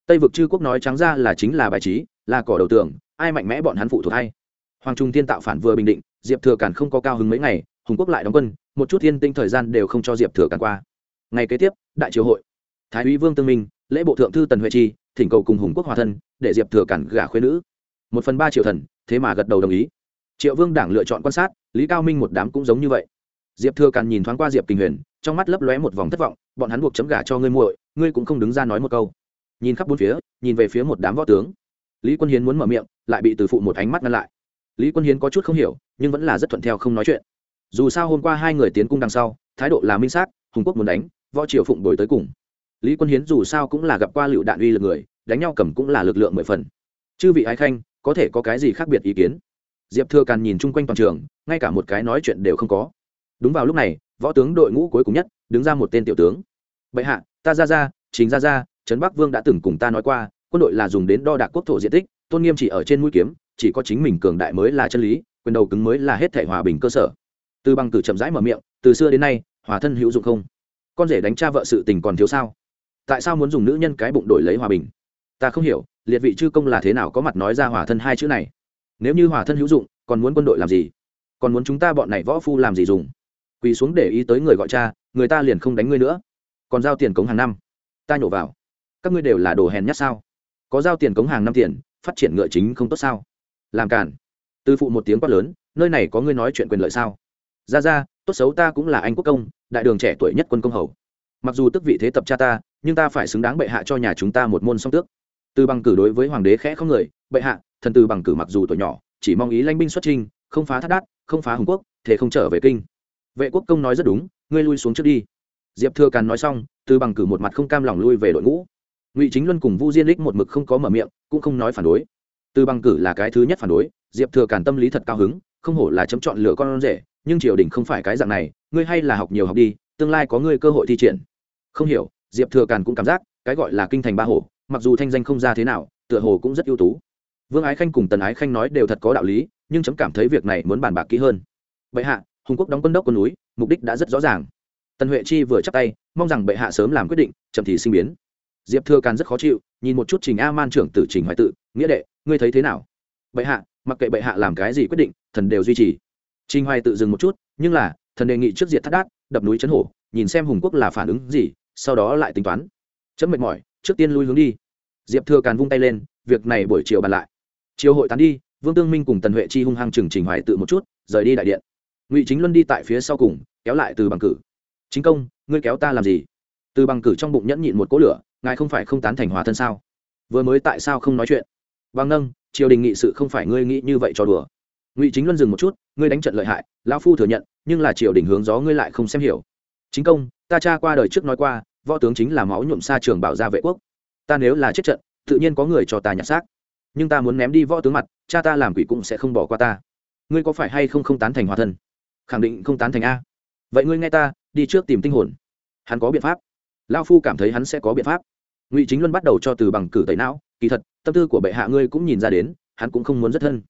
Speaker 1: Tây vực chư quốc nói trắng ra là chính là bài trí, là cỏ đầu tường, ai mạnh mẽ bọn hắn phụ thuộc hay. Hoàng trung Tiên tạo phản vừa bình định, diệp thừa cản không có cao hứng mấy ngày, hùng quốc lại đóng quân, một chút thiên tinh thời gian đều không cho diệp thừa cản qua. Ngày kế tiếp, đại triều hội. Thái úy vương tương minh, lễ bộ thượng thư tần huệ chi, thỉnh cầu cùng hùng quốc hòa thân, để diệp thừa cản gả khuyên nữ. Một phần ba triệu thần, thế mà gật đầu đồng ý triệu vương đảng lựa chọn quan sát, lý cao minh một đám cũng giống như vậy. Diệp thừa càn nhìn thoáng qua diệp kinh huyền, trong mắt lấp lóe một vòng thất vọng, bọn hắn buộc chấm gà cho ngươi muội, ngươi cũng không đứng ra nói một câu. Nhìn khắp bốn phía, nhìn về phía một đám võ tướng. Lý quân hiến muốn mở miệng, lại bị từ phụ một ánh mắt ngăn lại. Lý quân hiến có chút không hiểu, nhưng vẫn là rất thuận theo không nói chuyện. Dù sao hôm qua hai người tiến cung đằng sau, thái độ là minh xác, hùng quốc muốn đánh, võ triều phụng đổi tới cùng. Lý quân hiến dù sao cũng là gặp qua lựu đạn uy lực người, đánh nhau cầm cũng là lực lượng mười phần. Chư vị ái khanh, có thể có cái gì khác biệt ý kiến? Diệp thừa càn nhìn chung quanh toàn trường, ngay cả một cái nói chuyện đều không có. Đúng vào lúc này, võ tướng đội ngũ cuối cùng nhất, đứng ra một tên tiểu tướng. Bệ hạ, ta ra ra chính ra ra, trấn bắc vương đã từng cùng ta nói qua, quân đội là dùng đến đo đạc quốc thổ diện tích, tôn nghiêm chỉ ở trên mũi kiếm, chỉ có chính mình cường đại mới là chân lý, quyền đầu cứng mới là hết thể hòa bình cơ sở. Từ bằng từ chậm rãi mở miệng, từ xưa đến nay, hòa thân hữu dụng không? Con rể đánh cha vợ sự tình còn thiếu sao? Tại sao muốn dùng nữ nhân cái bụng đổi lấy hòa bình? Ta không hiểu, liệt vị chư công là thế nào có mặt nói ra hòa thân hai chữ này? Nếu như hòa thân hữu dụng, còn muốn quân đội làm gì? Còn muốn chúng ta bọn này võ phu làm gì dùng? Quỳ xuống để ý tới người gọi cha, người ta liền không đánh ngươi nữa. Còn giao tiền cống hàng năm. Ta nhổ vào. Các ngươi đều là đồ hèn nhát sao? Có giao tiền cống hàng năm tiền, phát triển ngựa chính không tốt sao? Làm cản từ phụ một tiếng quát lớn, nơi này có ngươi nói chuyện quyền lợi sao? Ra ra, tốt xấu ta cũng là anh quốc công, đại đường trẻ tuổi nhất quân công hầu. Mặc dù tức vị thế tập cha ta, nhưng ta phải xứng đáng bệ hạ cho nhà chúng ta một môn song tước. Từ bằng cử đối với hoàng đế khẽ không người, bệ hạ thần từ bằng cử mặc dù tuổi nhỏ, chỉ mong ý lãnh binh xuất trinh không phá thác đát, không phá hùng quốc, thế không trở về kinh. Vệ quốc công nói rất đúng, ngươi lui xuống trước đi. Diệp thừa càn nói xong từ bằng cử một mặt không cam lòng lui về đội ngũ. Ngụy chính luân cùng vu diên lích một mực không có mở miệng, cũng không nói phản đối. Từ bằng cử là cái thứ nhất phản đối, diệp thừa càn tâm lý thật cao hứng, không hổ là chấm chọn lựa con rể, nhưng triều đình không phải cái dạng này, ngươi hay là học nhiều học đi, tương lai có ngươi cơ hội thi triển. Không hiểu, diệp thừa càn cũng cảm giác, cái gọi là kinh thành ba hồ, mặc dù thanh danh không ra thế nào, tựa hồ cũng rất ưu tú vương ái khanh cùng tần ái khanh nói đều thật có đạo lý, nhưng chấm cảm thấy việc này muốn bàn bạc kỹ hơn. Bệ hạ, hùng quốc đóng quân đốc quân núi, mục đích đã rất rõ ràng. Tần huệ chi vừa chắc tay, mong rằng bệ hạ sớm làm quyết định, chậm thì sinh biến. Diệp thừa càn rất khó chịu, nhìn một chút trình a man trưởng tử trình hoài tự, nghĩa đệ, ngươi thấy thế nào? Bệ hạ, mặc kệ bệ hạ làm cái gì quyết định, thần đều duy trì. Trình hoài tự dừng một chút, nhưng là, thần đề nghị trước diệt thắt đát, đập núi chấn hổ, nhìn xem hùng quốc là phản ứng gì, sau đó lại tính toán. Chấm mệt mỏi, trước tiên lui hướng đi. Diệp thừa càn vung tay lên, việc này buổi chiều bàn lại chiều hội tán đi, vương tương minh cùng tần huệ chi hung hăng chừng trình hoài tự một chút, rời đi đại điện. Ngụy chính luân đi tại phía sau cùng, kéo lại từ bằng cử. Chính công, ngươi kéo ta làm gì? Từ bằng cử trong bụng nhẫn nhịn một cỗ lửa, ngài không phải không tán thành hòa thân sao? Vừa mới tại sao không nói chuyện? Bằng nâng, triều đình nghị sự không phải ngươi nghĩ như vậy cho đùa. Ngụy chính luân dừng một chút, ngươi đánh trận lợi hại, lão phu thừa nhận, nhưng là triều đình hướng gió ngươi lại không xem hiểu. Chính công, ta cha qua đời trước nói qua, võ tướng chính là máu nhuộm xa trường bảo gia vệ quốc. Ta nếu là chết trận, tự nhiên có người cho ta nhặt xác nhưng ta muốn ném đi võ tướng mặt, cha ta làm quỷ cũng sẽ không bỏ qua ta. Ngươi có phải hay không không tán thành hòa thân? Khẳng định không tán thành a. Vậy ngươi nghe ta, đi trước tìm tinh hồn. Hắn có biện pháp. Lao phu cảm thấy hắn sẽ có biện pháp. Ngụy chính luân bắt đầu cho từ bằng cử tẩy não, kỳ thật, tâm tư của bệ hạ ngươi cũng nhìn ra đến, hắn cũng không muốn rất thân.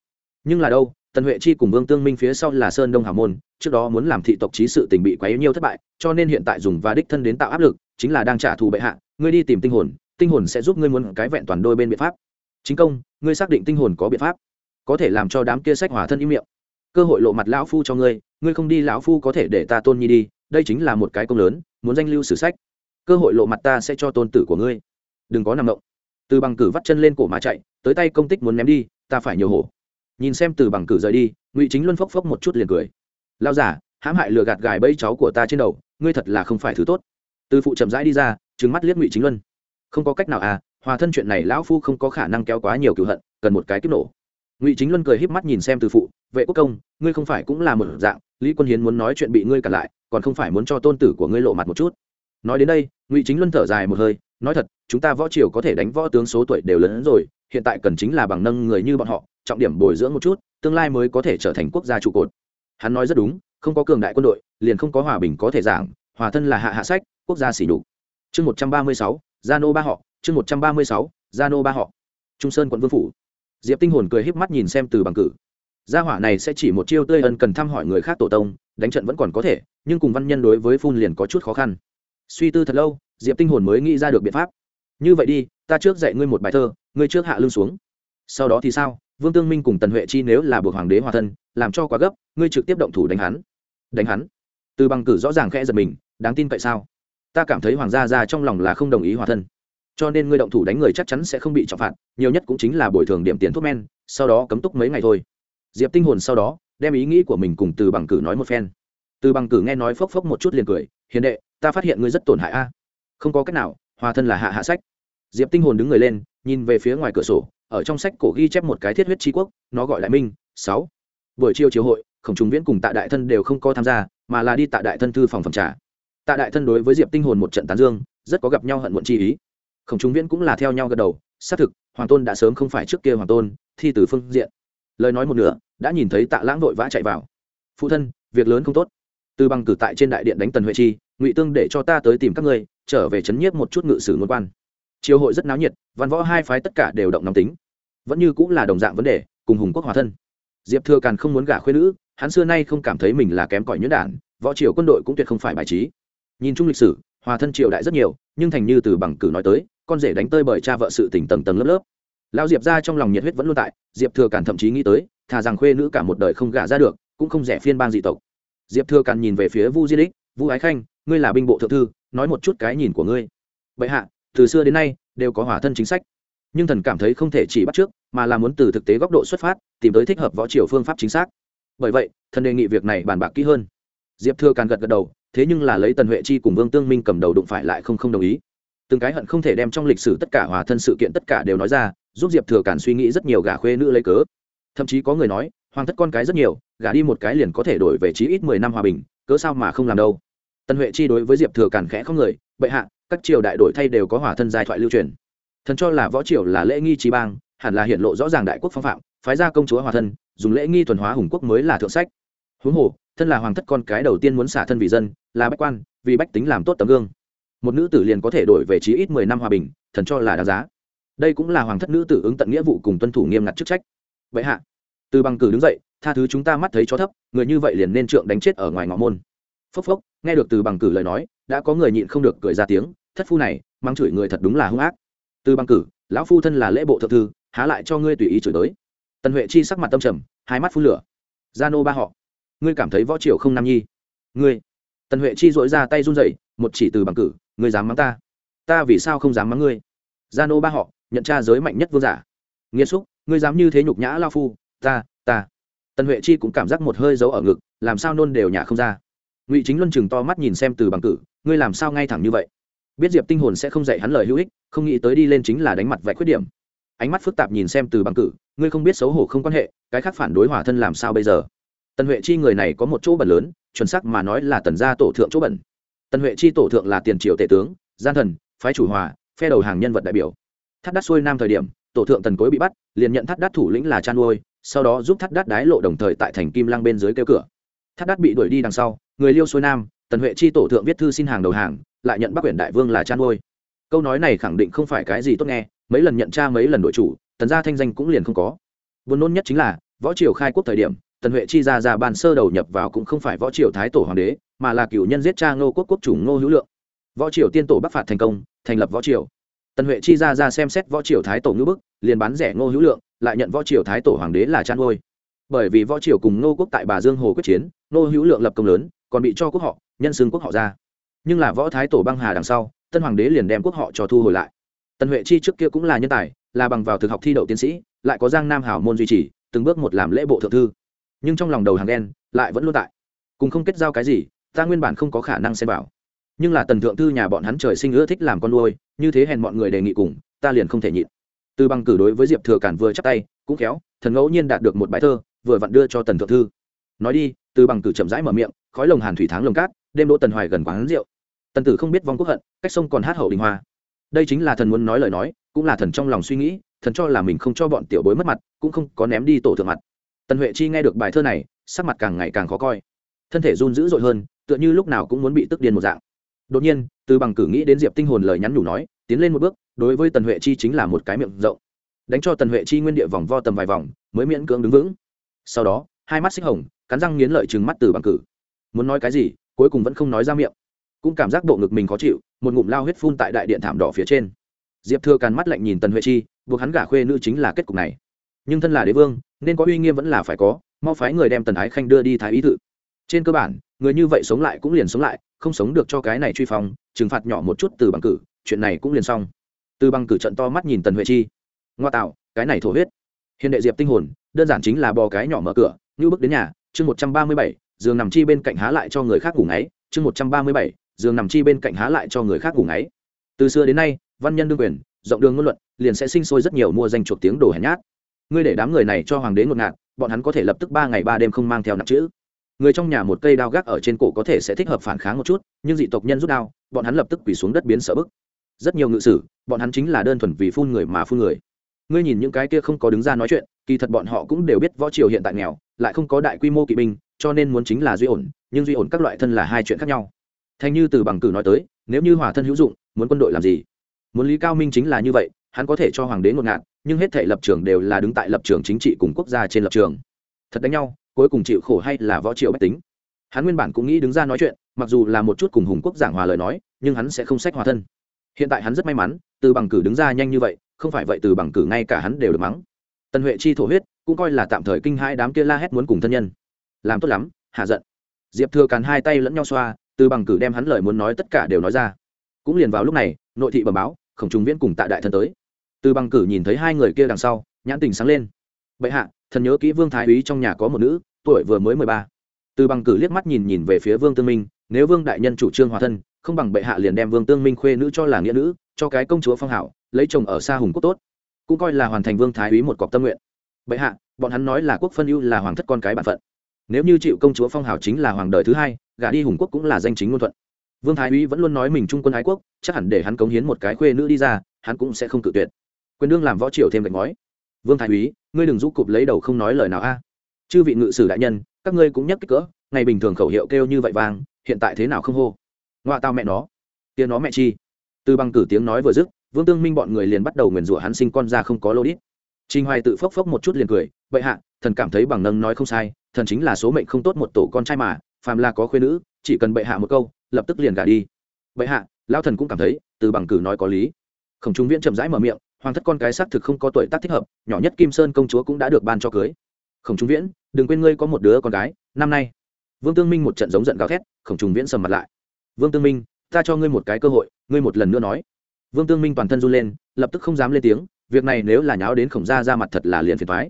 Speaker 1: Nhưng là đâu, tần huệ chi cùng vương tương minh phía sau là sơn đông hà môn, trước đó muốn làm thị tộc trí sự tình bị quấy nhiều thất bại, cho nên hiện tại dùng và đích thân đến tạo áp lực, chính là đang trả thù bệ hạ, ngươi đi tìm tinh hồn tinh hồn sẽ giúp ngươi muốn cái vẹn toàn đôi bên biện pháp. Chính công ngươi xác định tinh hồn có biện pháp, có thể làm cho đám kia sách hòa thân im miệng. Cơ hội lộ mặt lão phu cho ngươi ngươi không đi lão phu có thể để ta tôn nhi đi, đây chính là một cái công lớn, muốn danh lưu sử sách. Cơ hội lộ mặt ta sẽ cho tôn tử của ngươi. Đừng có nằm động. Từ bằng cử vắt chân lên cổ mà chạy, tới tay công tích muốn ném đi, ta phải nhiều hổ. Nhìn xem từ bằng cử rời đi, ngụy chính luân phốc phốc một chút liền cười. Lao giả hãm hại lừa gạt gài bẫy cháu của ta trên đầu, ngươi thật là không phải thứ tốt. Từ phụ chậm rãi đi ra trứng mắt liếc ngụy chính luân. Không có cách nào à hòa thân chuyện này lão phu không có khả năng kéo quá nhiều cựu hận, cần một cái kiếp nổ. Ngụy chính luân cười híp mắt nhìn xem từ phụ, vệ quốc công, ngươi không phải cũng là một dạng, lý quân hiến muốn nói chuyện bị ngươi cản lại, còn không phải muốn cho tôn tử của ngươi lộ mặt một chút. Nói đến đây, ngụy chính luân thở dài một hơi, nói thật, chúng ta võ triều có thể đánh võ tướng số tuổi đều lớn hơn rồi, hiện tại cần chính là bằng nâng người như bọn họ, trọng điểm bồi dưỡng một chút, tương lai mới có thể trở thành quốc gia trụ cột. Hắn nói rất đúng, không có cường đại quân đội, liền không có hòa bình có thể giảng, hòa thân là hạ hạ sách, quốc gia xỉ đục chương một trăm ba mươi sáu gia nô ba họ, chương một trăm ba mươi sáu, gia nô ba họ. Trung sơn quận vương phủ. Diệp tinh hồn cười híp mắt nhìn xem từ bằng cử. Gia hỏa này sẽ chỉ một chiêu tươi ân cần thăm hỏi người khác tổ tông, đánh trận vẫn còn có thể, nhưng cùng văn nhân đối với phun liền có chút khó khăn. Suy tư thật lâu, diệp tinh hồn mới nghĩ ra được biện pháp. Như vậy đi, ta trước dạy ngươi một bài thơ, ngươi trước hạ lưng xuống. Sau đó thì sao? Vương tương minh cùng tần huệ chi nếu là buộc hoàng đế hòa thân, làm cho quá gấp, ngươi trực tiếp động thủ đánh hắn. Đánh hắn? Từ bằng cử rõ ràng khẽ giật mình, đáng tin vậy sao? Ta cảm thấy hoàng gia ra trong lòng là không đồng ý hòa thân. Cho nên ngươi động thủ đánh người chắc chắn sẽ không bị trọng phạt, nhiều nhất cũng chính là bồi thường điểm tiền thuốc men, sau đó cấm túc mấy ngày thôi. Diệp tinh hồn sau đó, đem ý nghĩ của mình cùng từ bằng cử nói một phen. Từ bằng cử nghe nói phốc phốc một chút liền cười, hiền đệ, ta phát hiện ngươi rất tổn hại a. Không có cách nào, hòa thân là hạ hạ sách. Diệp tinh hồn đứng người lên, nhìn về phía ngoài cửa sổ, ở trong sách cổ ghi chép một cái thiết huyết tri quốc, nó gọi lại minh, sáu. Buổi chiều chiều hội, khổng trung viễn cùng tạ đại thân đều không có tham gia, mà là đi tạ đại thân thư phòng phẩm trà tạ đại thân đối với diệp tinh hồn một trận tán dương, rất có gặp nhau hận muộn chi ý. Khổng trung viễn cũng là theo nhau gật đầu, xác thực, hoàng tôn đã sớm không phải trước kia hoàng tôn, thi từ phương diện. Lời nói một nửa, đã nhìn thấy tạ lãng vội vã chạy vào. Phụ thân, việc lớn không tốt. Từ bằng cử tại trên đại điện đánh tần huệ chi, ngụy tương để cho ta tới tìm các ngươi, trở về chấn nhiếp một chút ngự sử ngôn quan. Triều hội rất náo nhiệt, văn võ hai phái tất cả đều động nóng tính. Vẫn như cũng là đồng dạng vấn đề, cùng hùng quốc hòa thân. Diệp thừa càn không muốn gả khuyên nữ, hắn xưa nay không cảm thấy mình là kém cỏi nhuyễn đản, võ triều quân đội cũng tuyệt không phải bài trí nhìn chung lịch sử, hòa thân triều đại rất nhiều, nhưng thành như từ bằng cử nói tới, con rể đánh tơi bởi cha vợ sự tỉnh tầng tầng lớp lớp. Lão diệp ra trong lòng nhiệt huyết vẫn luôn tại, diệp thừa càn thậm chí nghĩ tới, thà rằng khuê nữ cả một đời không gả ra được, cũng không rẻ phiên bang dị tộc. Diệp thừa càn nhìn về phía vu di đích, vu ái khanh, ngươi là binh bộ thượng thư, nói một chút cái nhìn của ngươi. Vậy hạ, từ xưa đến nay, đều có hỏa thân chính sách, nhưng thần cảm thấy không thể chỉ bắt trước, mà là muốn từ thực tế góc độ xuất phát, tìm tới thích hợp võ triều phương pháp chính xác. Bởi vậy, thần đề nghị việc này bàn bạc kỹ hơn. Diệp thừa càn gật gật đầu thế nhưng là lấy tần huệ chi cùng vương tương minh cầm đầu đụng phải lại không không đồng ý. Từng cái hận không thể đem trong lịch sử tất cả hòa thân sự kiện tất cả đều nói ra, giúp diệp thừa cản suy nghĩ rất nhiều gả khuê nữ lấy cớ. Thậm chí có người nói, hoàng thất con cái rất nhiều, gả đi một cái liền có thể đổi về chí ít mười năm hòa bình, cớ sao mà không làm đâu? Tần huệ chi đối với diệp thừa cản khẽ không người, bệ hạ, các triều đại đổi thay đều có hòa thân giai thoại lưu truyền. Thần cho là võ triều là lễ nghi trí bang, hẳn là hiện lộ rõ ràng đại quốc phong phạm, phái ra công chúa hòa thân, dùng lễ nghi thuần hóa hùng quốc mới là thượng sách. Huống hồ thân là hoàng thất con cái đầu tiên muốn xả thân vì dân, là bách quan, vì bách tính làm tốt tấm gương. Một nữ tử liền có thể đổi về chí ít mười năm hòa bình, thần cho là đáng giá. Đây cũng là hoàng thất nữ tử ứng tận nghĩa vụ cùng tuân thủ nghiêm ngặt chức trách. Vậy hạ, từ bằng cử đứng dậy, tha thứ chúng ta mắt thấy chó thấp, người như vậy liền nên trượng đánh chết ở ngoài ngõ môn. Phốc phốc, nghe được từ bằng cử lời nói, đã có người nhịn không được cười ra tiếng, thất phu này, mang chửi người thật đúng là hung ác. Từ bằng cử, lão phu thân là lễ bộ thượng thư, há lại cho ngươi tùy ý chửi tới. Tần huệ chi sắc mặt tâm trầm, hai mắt phun lửa. Gia nô ba họ ngươi cảm thấy võ triều không nam nhi? Ngươi, tần huệ chi dội ra tay run dậy một chỉ từ bằng cử, ngươi dám mắng ta? Ta vì sao không dám mắng ngươi? Gia nô ba họ, nhận tra giới mạnh nhất vương giả. Nghiêm xúc, ngươi dám như thế nhục nhã lao phu, ta ta. Tần huệ chi cũng cảm giác một hơi giấu ở ngực, làm sao nôn đều nhả không ra. Ngụy chính luân chừng to mắt nhìn xem từ bằng cử, ngươi làm sao ngay thẳng như vậy? Biết diệp tinh hồn sẽ không dạy hắn lời hữu ích, không nghĩ tới đi lên chính là đánh mặt vạch khuyết điểm. Ánh mắt phức tạp nhìn xem từ bằng cử, ngươi không biết xấu hổ không quan hệ, cái khác phản đối hỏa thân làm sao bây giờ? Tần huệ chi người này có một chỗ bẩn lớn, chuẩn sắc mà nói là tần gia tổ thượng chỗ bẩn. Tần huệ chi tổ thượng là tiền triệu tể tướng, gian thần, phái chủ hòa, phe đầu hàng nhân vật đại biểu. Thắt đắt xuôi nam thời điểm, tổ thượng tần cối bị bắt, liền nhận thắt đắt thủ lĩnh là chan nuôi sau đó giúp thắt đắt đái lộ đồng thời tại thành kim lang bên dưới kêu cửa. Thắt đắt bị đuổi đi đằng sau, người liêu xuôi nam, tần huệ chi tổ thượng viết thư xin hàng đầu hàng, lại nhận bắc quyển đại vương là chan nuôi câu nói này khẳng định không phải cái gì tốt nghe, mấy lần nhận tra mấy lần đội chủ, tần gia thanh danh cũng liền không có. Buồn nôn nhất chính là, võ triều khai quốc thời điểm tần huệ chi ra ra ban sơ đầu nhập vào cũng không phải võ triều thái tổ hoàng đế, mà là cựu nhân giết cha ngô quốc quốc chủ ngô hữu lượng. Võ triều tiên tổ bắc phạt thành công, thành lập võ triều. Tần huệ chi ra ra xem xét võ triều thái tổ ngữ bức, liền bán rẻ ngô hữu lượng, lại nhận võ triều thái tổ hoàng đế là chăn ngôi bởi vì võ triều cùng ngô quốc tại bà dương hồ quyết chiến, ngô hữu lượng lập công lớn, còn bị cho quốc họ, nhân xưng quốc họ ra. Nhưng là võ thái tổ băng hà đằng sau, tân hoàng đế liền đem quốc họ cho thu hồi lại. Tần huệ chi trước kia cũng là nhân tài, là bằng vào thực học thi đậu tiến sĩ, lại có giang nam hảo môn duy trì, từng bước một làm lễ bộ thượng thư nhưng trong lòng đầu hàng đen lại vẫn luôn tại. Cùng không kết giao cái gì, ta nguyên bản không có khả năng xem vào. Nhưng là tần thượng thư nhà bọn hắn trời sinh ưa thích làm con nuôi, như thế hèn mọi người đề nghị cùng, ta liền không thể nhịn. Từ bằng cử đối với diệp thừa cản vừa chắc tay, cũng khéo, thần ngẫu nhiên đạt được một bài thơ, vừa vặn đưa cho tần thượng thư. Nói đi, từ bằng cử chậm rãi mở miệng, khói lồng hàn thủy tháng lồng cát, đêm đỗ tần hoài gần quán rượu. Tần tử không biết vong quốc hận, cách sông còn hát hậu đình hoa. Đây chính là thần muốn nói lời nói, cũng là thần trong lòng suy nghĩ, thần cho là mình không cho bọn tiểu bối mất mặt, cũng không có ném đi tổ thượng mặt tần huệ chi nghe được bài thơ này, sắc mặt càng ngày càng khó coi. Thân thể run dữ dội hơn, tựa như lúc nào cũng muốn bị tức điên một dạng. Đột nhiên, từ bằng cử nghĩ đến diệp tinh hồn lời nhắn nhủ nói, tiến lên một bước, đối với tần huệ chi chính là một cái miệng rộng. Đánh cho tần huệ chi nguyên địa vòng vo tầm vài vòng, mới miễn cưỡng đứng vững. Sau đó, hai mắt xích hồng, cắn răng nghiến lợi chừng mắt từ bằng cử. Muốn nói cái gì, cuối cùng vẫn không nói ra miệng. Cũng cảm giác bộ ngực mình khó chịu, một ngụm lao huyết phun tại đại điện thảm đỏ phía trên. Diệp thừa càn mắt lạnh nhìn tần huệ chi, buộc hắn gả khuê nữ chính là kết cục này. Nhưng thân là đế vương nên có uy nghiêm vẫn là phải có, mau phái người đem tần ái khanh đưa đi thái ý tự. Trên cơ bản, người như vậy sống lại cũng liền sống lại, không sống được cho cái này truy phong, trừng phạt nhỏ một chút từ bằng cử, chuyện này cũng liền xong. Từ bằng cử trận to mắt nhìn tần huệ chi. Ngoa tạo, cái này thổ huyết. Hiện đệ diệp tinh hồn, đơn giản chính là bò cái nhỏ mở cửa, như bước đến nhà, chương một trăm ba mươi bảy, giường nằm chi bên cạnh há lại cho người khác ngủ ngáy, chương một trăm ba mươi bảy, giường nằm chi bên cạnh há lại cho người khác ngủ ngáy. Từ xưa đến nay, văn nhân đương quyền, rộng đường ngôn luận, liền sẽ sinh sôi rất nhiều mua danh chuộc tiếng đồ hèn nhát ngươi để đám người này cho hoàng đế ngột ngạt, bọn hắn có thể lập tức ba ngày ba đêm không mang theo nặng chữ. Người trong nhà một cây đao gác ở trên cổ có thể sẽ thích hợp phản kháng một chút, nhưng dị tộc nhân rút đao, bọn hắn lập tức quỳ xuống đất biến sợ bức. Rất nhiều ngự sử, bọn hắn chính là đơn thuần vì phun người mà phun người. Ngươi nhìn những cái kia không có đứng ra nói chuyện, kỳ thật bọn họ cũng đều biết võ triều hiện tại nghèo, lại không có đại quy mô kỵ binh, cho nên muốn chính là duy ổn, nhưng duy ổn các loại thân là hai chuyện khác nhau. Thành như từ bằng cử nói tới, nếu như hòa thân hữu dụng, muốn quân đội làm gì? Muốn lý cao minh chính là như vậy, hắn có thể cho hoàng đế ngột ngạt nhưng hết thể lập trường đều là đứng tại lập trường chính trị cùng quốc gia trên lập trường. Thật đánh nhau, cuối cùng chịu khổ hay là võ triệu bách tính? Hắn nguyên bản cũng nghĩ đứng ra nói chuyện, mặc dù là một chút cùng hùng quốc giảng hòa lời nói, nhưng hắn sẽ không sách hòa thân. Hiện tại hắn rất may mắn, từ bằng cử đứng ra nhanh như vậy, không phải vậy từ bằng cử ngay cả hắn đều được mắng. Tần huệ chi thổ huyết, cũng coi là tạm thời kinh hai đám kia la hét muốn cùng thân nhân. Làm tốt lắm, hạ giận. Diệp thừa càn hai tay lẫn nhau xoa, từ bằng cử đem hắn lời muốn nói tất cả đều nói ra. Cũng liền vào lúc này, nội thị bẩm báo, khổng trung viễn cùng tạ đại thân tới từ bằng cử nhìn thấy hai người kia đằng sau, nhãn tình sáng lên. Bệ hạ, thần nhớ kỹ vương thái úy trong nhà có một nữ, tuổi vừa mới mười ba. Từ bằng cử liếc mắt nhìn nhìn về phía vương tương minh, nếu vương đại nhân chủ trương hòa thân, không bằng bệ hạ liền đem vương tương minh khuê nữ cho là nghĩa nữ, cho cái công chúa phong hảo, lấy chồng ở xa hùng quốc tốt. Cũng coi là hoàn thành vương thái úy một cọc tâm nguyện. Bệ hạ, bọn hắn nói là quốc phân ưu là hoàng thất con cái bản phận. Nếu như chịu công chúa phong hảo chính là hoàng đời thứ hai, gả đi hùng quốc cũng là danh chính ngôn thuận. Vương thái úy vẫn luôn nói mình trung quân ái quốc, chắc hẳn để hắn cống hiến một cái khuê nữ đi ra, hắn cũng sẽ không cự tuyệt quyền đương làm võ triều thêm gạch ngói. Vương thái úy, ngươi đừng rũ cụp lấy đầu không nói lời nào a. Chư vị ngự sử đại nhân, các ngươi cũng nhắc kích cỡ, ngày bình thường khẩu hiệu kêu như vậy vang, hiện tại thế nào không hô? Ngoa tao mẹ nó. Tiếng nó mẹ chi. Từ bằng cử tiếng nói vừa dứt, vương tương minh bọn người liền bắt đầu nguyền rủa hắn sinh con ra không có lô đít. Trinh hoài tự phốc phốc một chút liền cười, vậy hạ, thần cảm thấy bằng nâng nói không sai, thần chính là số mệnh không tốt một tổ con trai mà, phàm là có khuyên nữ, chỉ cần bệ hạ một câu, lập tức liền gả đi. Bệ hạ, lão thần cũng cảm thấy, từ bằng cử nói có lý. Khổng trung viễn chậm rãi mở miệng hoàng thất con cái xác thực không có tuổi tác thích hợp, nhỏ nhất kim sơn công chúa cũng đã được ban cho cưới. Khổng trung viễn, đừng quên ngươi có một đứa con gái, năm nay. Vương tương minh một trận giống giận gào thét, khổng trung viễn sầm mặt lại. Vương tương minh, ta cho ngươi một cái cơ hội, ngươi một lần nữa nói. Vương tương minh toàn thân run lên, lập tức không dám lên tiếng, việc này nếu là nháo đến khổng gia ra mặt thật là liền phiền thoái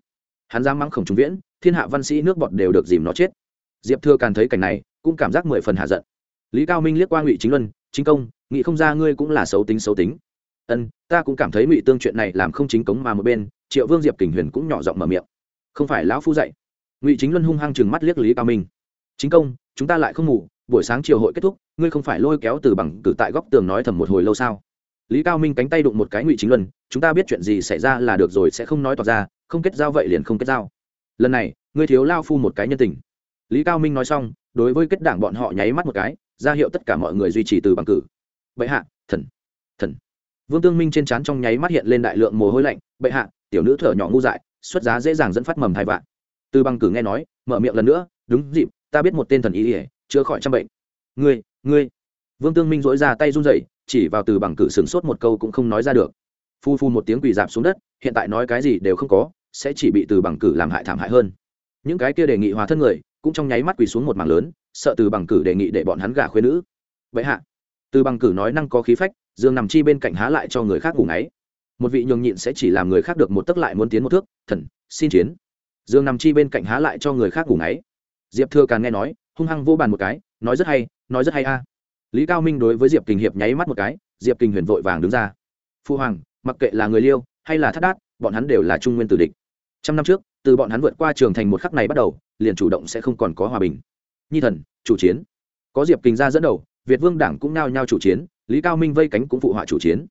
Speaker 1: hắn dám mắng khổng trung viễn, thiên hạ văn sĩ nước bọt đều được dìm nó chết. Diệp thừa càn thấy cảnh này, cũng cảm giác mười phần hạ giận. Lý cao minh liếc qua ngụy chính luân, chính công nghị không ra ngươi cũng là xấu tính xấu tính ân, ta cũng cảm thấy ngụy tương chuyện này làm không chính cống mà một bên, triệu vương diệp kình huyền cũng nhỏ giọng mở miệng. Không phải lão phu dạy. Ngụy chính luân hung hăng chừng mắt liếc lý cao minh. Chính công, chúng ta lại không ngủ, buổi sáng chiều hội kết thúc, ngươi không phải lôi kéo từ bằng cử tại góc tường nói thầm một hồi lâu sao? Lý cao minh cánh tay đụng một cái ngụy chính luân, chúng ta biết chuyện gì xảy ra là được rồi, sẽ không nói tỏ ra, không kết giao vậy liền không kết giao. Lần này, ngươi thiếu lao phu một cái nhân tình. Lý cao minh nói xong, đối với kết đảng bọn họ nháy mắt một cái, ra hiệu tất cả mọi người duy trì từ bằng cử. Vậy hạ, thần thần vương tương minh trên trán trong nháy mắt hiện lên đại lượng mồ hôi lạnh, bệ hạ, tiểu nữ thở nhỏ ngu dại, xuất giá dễ dàng dẫn phát mầm thai vạn. Từ bằng cử nghe nói, mở miệng lần nữa, đúng dịp, ta biết một tên thần ý ỉa chữa khỏi trăm bệnh. Ngươi ngươi. Vương tương minh dỗi ra tay run rẩy, chỉ vào từ bằng cử sửng sốt một câu cũng không nói ra được. Phu phu một tiếng quỳ dạp xuống đất, hiện tại nói cái gì đều không có, sẽ chỉ bị từ bằng cử làm hại thảm hại hơn. Những cái kia đề nghị hòa thân người, cũng trong nháy mắt quỳ xuống một mảng lớn, sợ từ bằng cử đề nghị để bọn hắn gả khuyên nữ. Vậy hạ từ bằng cử nói năng có khí phách, dương nằm chi bên cạnh há lại cho người khác ngủ ngáy. Một vị nhường nhịn sẽ chỉ làm người khác được một tấc lại muốn tiến một thước, thần, xin chiến. Dương nằm chi bên cạnh há lại cho người khác ngủ ngáy. Diệp thừa càng nghe nói, hung hăng vô bàn một cái, nói rất hay, nói rất hay a. Lý cao minh đối với diệp kình hiệp nháy mắt một cái, diệp kình huyền vội vàng đứng ra. Phu hoàng, mặc kệ là người liêu hay là thất đát, bọn hắn đều là trung nguyên tử địch. Trăm năm trước, từ bọn hắn vượt qua trường thành một khắc này bắt đầu, liền chủ động sẽ không còn có hòa bình. Nhi thần, chủ chiến. Có diệp kình ra dẫn đầu việt vương đảng cũng nao nhao chủ chiến, lý cao minh vây cánh cũng phụ họa chủ chiến.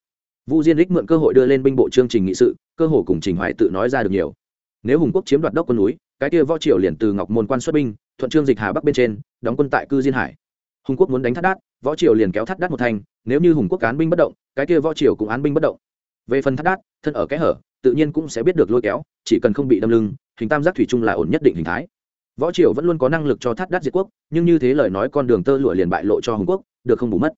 Speaker 1: Vu diên đích mượn cơ hội đưa lên binh bộ chương trình nghị sự, cơ hồ cùng trình hoài tự nói ra được nhiều. Nếu hùng quốc chiếm đoạt đốc quân núi, cái kia võ triều liền từ ngọc môn quan xuất binh, thuận trương dịch hà bắc bên trên, đóng quân tại cư diên hải. Hùng quốc muốn đánh thắt đát, võ triều liền kéo thắt đát một thành, nếu như hùng quốc án binh bất động, cái kia võ triều cũng án binh bất động. Về phần thắt đát, thân ở kẽ hở, tự nhiên cũng sẽ biết được lôi kéo, chỉ cần không bị đâm lưng, hình tam giác thủy chung là ổn nhất định hình thái võ triều vẫn luôn có năng lực cho thắt đát diệt quốc, nhưng như thế lời nói con đường tơ lụa liền bại lộ cho hùng quốc, được không bù mất.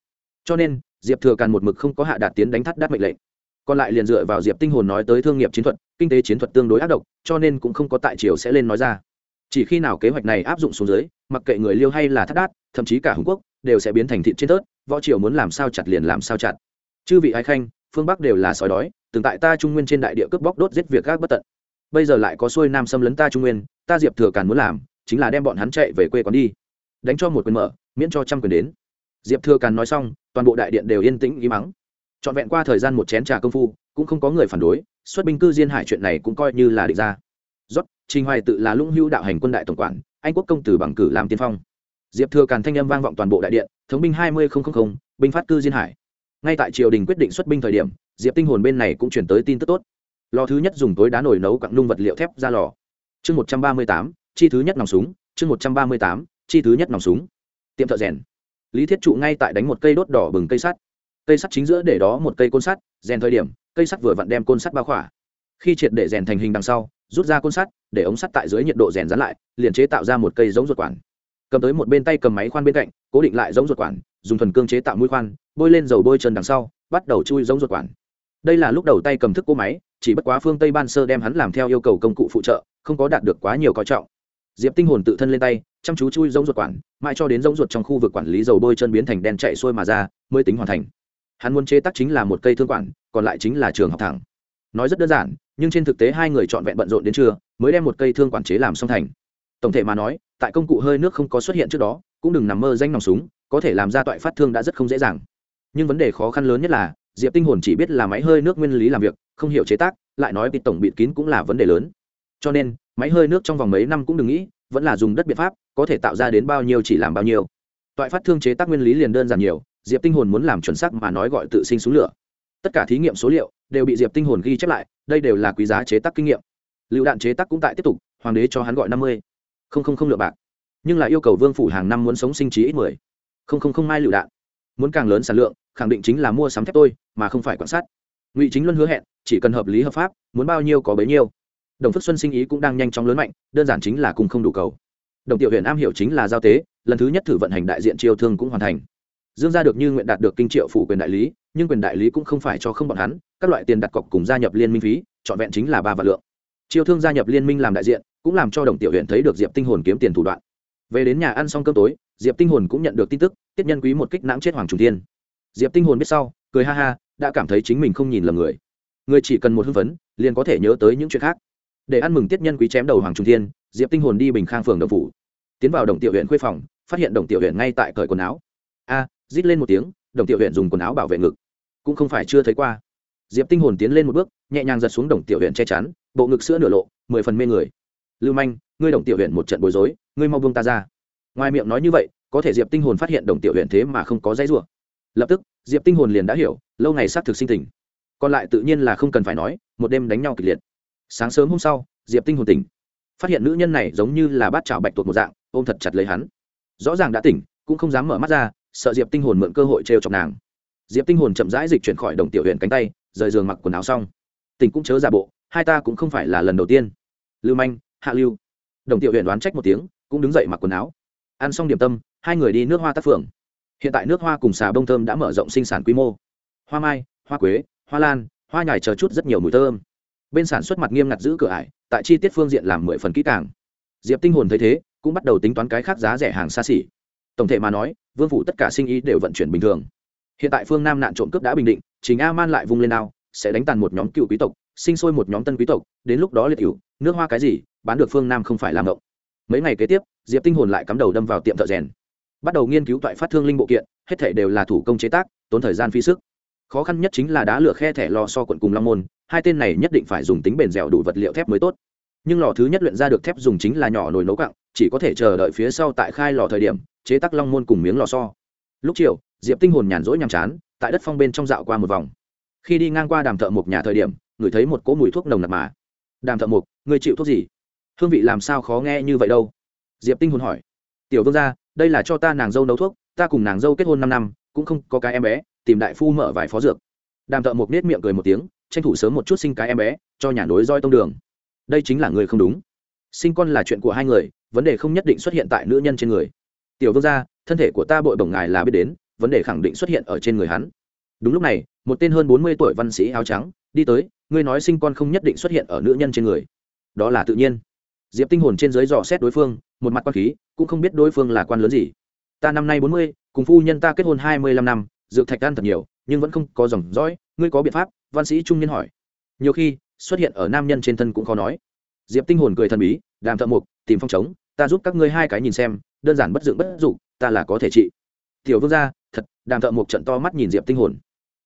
Speaker 1: Cho nên, diệp thừa càn một mực không có hạ đạt tiến đánh thắt đát mệnh lệnh. Còn lại liền dựa vào diệp tinh hồn nói tới thương nghiệp chiến thuật, kinh tế chiến thuật tương đối ác độc, cho nên cũng không có tại triều sẽ lên nói ra. Chỉ khi nào kế hoạch này áp dụng xuống dưới, mặc kệ người liêu hay là thắt đát thậm chí cả hùng quốc, đều sẽ biến thành thịt trên tớt, võ triều muốn làm sao chặt liền làm sao chặt. Chư vị ái khanh, phương bắc đều là sói đói, từng tại ta trung nguyên trên đại địa cướp bóc đốt giết việc gác bất tận bây giờ lại có xuôi nam xâm lấn ta trung nguyên, ta diệp thừa càn muốn làm, chính là đem bọn hắn chạy về quê quán đi. Đánh cho một quyền mở, miễn cho trăm quyền đến. Diệp thừa càn nói xong, toàn bộ đại điện đều yên tĩnh ý mắng trọn vẹn qua thời gian một chén trà công phu, cũng không có người phản đối, xuất binh cư diên hải chuyện này cũng coi như là định ra. Rót trình hoài tự là lũng hữu đạo hành quân đại tổng quản, anh quốc công tử bằng cử làm tiên phong. Diệp thừa càn thanh âm vang vọng toàn bộ đại điện, thống binh hai mươi binh phát cư diên hải. Ngay tại triều đình quyết định xuất binh thời điểm, diệp tinh hồn bên này cũng chuyển tới tin tức tốt lò thứ nhất dùng tối đá nổi nấu quặng nung vật liệu thép ra lò. Chương một trăm ba mươi tám, chi thứ nhất nòng súng. Chương một trăm ba mươi tám, chi thứ nhất nòng súng. Tiệm thợ rèn. Lý thiết trụ ngay tại đánh một cây đốt đỏ bừng cây sắt. Cây sắt chính giữa để đó một cây côn sắt, rèn thời điểm, cây sắt vừa vặn đem côn sắt bao khỏa. Khi triệt để rèn thành hình đằng sau, rút ra côn sắt, để ống sắt tại dưới nhiệt độ rèn dán lại, liền chế tạo ra một cây giống ruột quản. Cầm tới một bên tay cầm máy khoan bên cạnh, cố định lại giống ruột quản, dùng thuần cương chế tạo mũi khoan, bôi lên dầu bôi chân đằng sau, bắt đầu chui giống ruột quản. Đây là lúc đầu tay cầm thức cỗ máy chỉ bất quá phương tây ban sơ đem hắn làm theo yêu cầu công cụ phụ trợ, không có đạt được quá nhiều coi trọng. Diệp tinh hồn tự thân lên tay, chăm chú chui giống ruột quản, mãi cho đến giống ruột trong khu vực quản lý dầu bôi chân biến thành đen chạy xuôi mà ra, mới tính hoàn thành. Hắn muốn chế tác chính là một cây thương quản, còn lại chính là trường học thẳng. Nói rất đơn giản, nhưng trên thực tế hai người trọn vẹn bận rộn đến trưa, mới đem một cây thương quản chế làm xong thành. Tổng thể mà nói, tại công cụ hơi nước không có xuất hiện trước đó, cũng đừng nằm mơ danh nòng súng, có thể làm ra toại phát thương đã rất không dễ dàng. Nhưng vấn đề khó khăn lớn nhất là, diệp tinh hồn chỉ biết là máy hơi nước nguyên lý làm việc không hiểu chế tác, lại nói bịt tổng bịt kín cũng là vấn đề lớn. Cho nên, máy hơi nước trong vòng mấy năm cũng đừng nghĩ, vẫn là dùng đất biện pháp, có thể tạo ra đến bao nhiêu chỉ làm bao nhiêu. Toại phát thương chế tác nguyên lý liền đơn giản nhiều, diệp tinh hồn muốn làm chuẩn xác mà nói gọi tự sinh xuống lửa. Tất cả thí nghiệm số liệu đều bị diệp tinh hồn ghi chép lại, đây đều là quý giá chế tác kinh nghiệm. Lựu đạn chế tác cũng tại tiếp tục, hoàng đế cho hắn gọi năm mươi. Không không không lượng bạc. Nhưng là yêu cầu vương phủ hàng năm muốn sống sinh trí ít mười. Không không không mai lựu đạn. Muốn càng lớn sản lượng, khẳng định chính là mua sắm thép tôi, mà không phải quan sát ngụy chính luân hứa hẹn, chỉ cần hợp lý hợp pháp, muốn bao nhiêu có bấy nhiêu. Đồng phước xuân sinh ý cũng đang nhanh chóng lớn mạnh, đơn giản chính là cùng không đủ cầu. Đồng tiểu huyện am hiểu chính là giao tế, lần thứ nhất thử vận hành đại diện triều thương cũng hoàn thành. Dương gia được như nguyện đạt được kinh triệu phủ quyền đại lý, nhưng quyền đại lý cũng không phải cho không bọn hắn, các loại tiền đặt cọc cùng gia nhập liên minh phí, trọn vẹn chính là ba vạn lượng. Triều thương gia nhập liên minh làm đại diện, cũng làm cho đồng tiểu huyện thấy được diệp tinh hồn kiếm tiền thủ đoạn. Về đến nhà ăn xong cơm tối, diệp tinh hồn cũng nhận được tin tức tiếp nhân quý một kích nãng chết hoàng trùng thiên. Diệp tinh hồn biết sau, cười ha ha đã cảm thấy chính mình không nhìn lầm người. Người chỉ cần một hưng phấn, liền có thể nhớ tới những chuyện khác. Để ăn mừng tiết nhân quý chém đầu hoàng trung thiên, diệp tinh hồn đi bình khang phường đồng phủ. Tiến vào đồng tiểu huyện khuê phòng, phát hiện đồng tiểu huyện ngay tại cởi quần áo. A, rít lên một tiếng, đồng tiểu huyện dùng quần áo bảo vệ ngực. Cũng không phải chưa thấy qua. Diệp tinh hồn tiến lên một bước, nhẹ nhàng giật xuống đồng tiểu huyện che chắn, bộ ngực sữa nửa lộ, mười phần mê người. Lưu manh, ngươi đồng tiểu huyện một trận bối rối, ngươi mau buông ta ra. Ngoài miệng nói như vậy, có thể diệp tinh hồn phát hiện đồng tiểu huyện thế mà không có dãy rủa lập tức, diệp tinh hồn liền đã hiểu, lâu ngày xác thực sinh tình. Còn lại tự nhiên là không cần phải nói, một đêm đánh nhau kịch liệt. Sáng sớm hôm sau, diệp tinh hồn tỉnh. Phát hiện nữ nhân này giống như là bát chảo bạch tuột một dạng, ôm thật chặt lấy hắn. Rõ ràng đã tỉnh, cũng không dám mở mắt ra, sợ diệp tinh hồn mượn cơ hội trêu chọc nàng. Diệp tinh hồn chậm rãi dịch chuyển khỏi đồng tiểu huyện cánh tay, rời giường mặc quần áo xong. Tỉnh cũng chớ giả bộ, hai ta cũng không phải là lần đầu tiên. Lưu manh, hạ lưu. Đồng tiểu huyện đoán trách một tiếng, cũng đứng dậy mặc quần áo. Ăn xong điểm tâm, hai người đi nước hoa tác phường hiện tại nước hoa cùng xà bông thơm đã mở rộng sinh sản quy mô. Hoa mai, hoa quế, hoa lan, hoa nhài chờ chút rất nhiều mùi thơm. Bên sản xuất mặt nghiêm ngặt giữ cửa ải, tại chi tiết phương diện làm mười phần kỹ càng. Diệp tinh hồn thấy thế, cũng bắt đầu tính toán cái khác giá rẻ hàng xa xỉ. Tổng thể mà nói, vương phủ tất cả sinh ý đều vận chuyển bình thường. Hiện tại phương nam nạn trộm cướp đã bình định chính a man lại vung lên đao sẽ đánh tàn một nhóm cựu quý tộc, sinh sôi một nhóm tân quý tộc, đến lúc đó liệt cựu nước hoa cái gì, bán được phương nam không phải làm động mấy ngày kế tiếp, diệp tinh hồn lại cắm đầu đâm vào tiệm thợ rèn bắt đầu nghiên cứu toại phát thương linh bộ kiện, hết thể đều là thủ công chế tác, tốn thời gian phi sức. Khó khăn nhất chính là đá lửa khe thẻ lò so quận cùng long môn, hai tên này nhất định phải dùng tính bền dẻo đủ vật liệu thép mới tốt. Nhưng lò thứ nhất luyện ra được thép dùng chính là nhỏ nồi nấu cặng chỉ có thể chờ đợi phía sau tại khai lò thời điểm, chế tác long môn cùng miếng lò so. Lúc chiều, diệp tinh hồn nhàn rỗi nhàm chán, tại đất phong bên trong dạo qua một vòng. Khi đi ngang qua đàm thợ mộc nhà thời điểm, ngửi thấy một cỗ mùi thuốc nồng nặc mà. Đàm thợ mộc người chịu thuốc gì? Hương vị làm sao khó nghe như vậy đâu? Diệp tinh hồn hỏi. Tiểu vương gia đây là cho ta nàng dâu nấu thuốc, ta cùng nàng dâu kết hôn năm năm, cũng không có cái em bé, tìm đại phu mở vài phó dược. Đàm thợ mộc nết miệng cười một tiếng, tranh thủ sớm một chút sinh cái em bé, cho nhà nối roi tông đường. Đây chính là người không đúng. Sinh con là chuyện của hai người, vấn đề không nhất định xuất hiện tại nữ nhân trên người. Tiểu vương gia, thân thể của ta bội bổng ngài là biết đến, vấn đề khẳng định xuất hiện ở trên người hắn. Đúng lúc này, một tên hơn bốn mươi tuổi văn sĩ áo trắng, đi tới, ngươi nói sinh con không nhất định xuất hiện ở nữ nhân trên người. Đó là tự nhiên diệp tinh hồn trên dưới dò xét đối phương, một mặt quan khí, cũng không biết đối phương là quan lớn gì. Ta năm nay bốn mươi, cùng phu nhân ta kết hôn hai mươi lăm năm, dược thạch ăn thật nhiều, nhưng vẫn không có dòng dõi, ngươi có biện pháp? Văn sĩ trung niên hỏi. Nhiều khi, xuất hiện ở nam nhân trên thân cũng khó nói. Diệp tinh hồn cười thần bí, đàm thợ mục tìm phong trống, ta giúp các ngươi hai cái nhìn xem, đơn giản bất dựng bất dụng, ta là có thể trị. Tiểu vương gia, thật, đàm thợ mục trận to mắt nhìn diệp tinh hồn.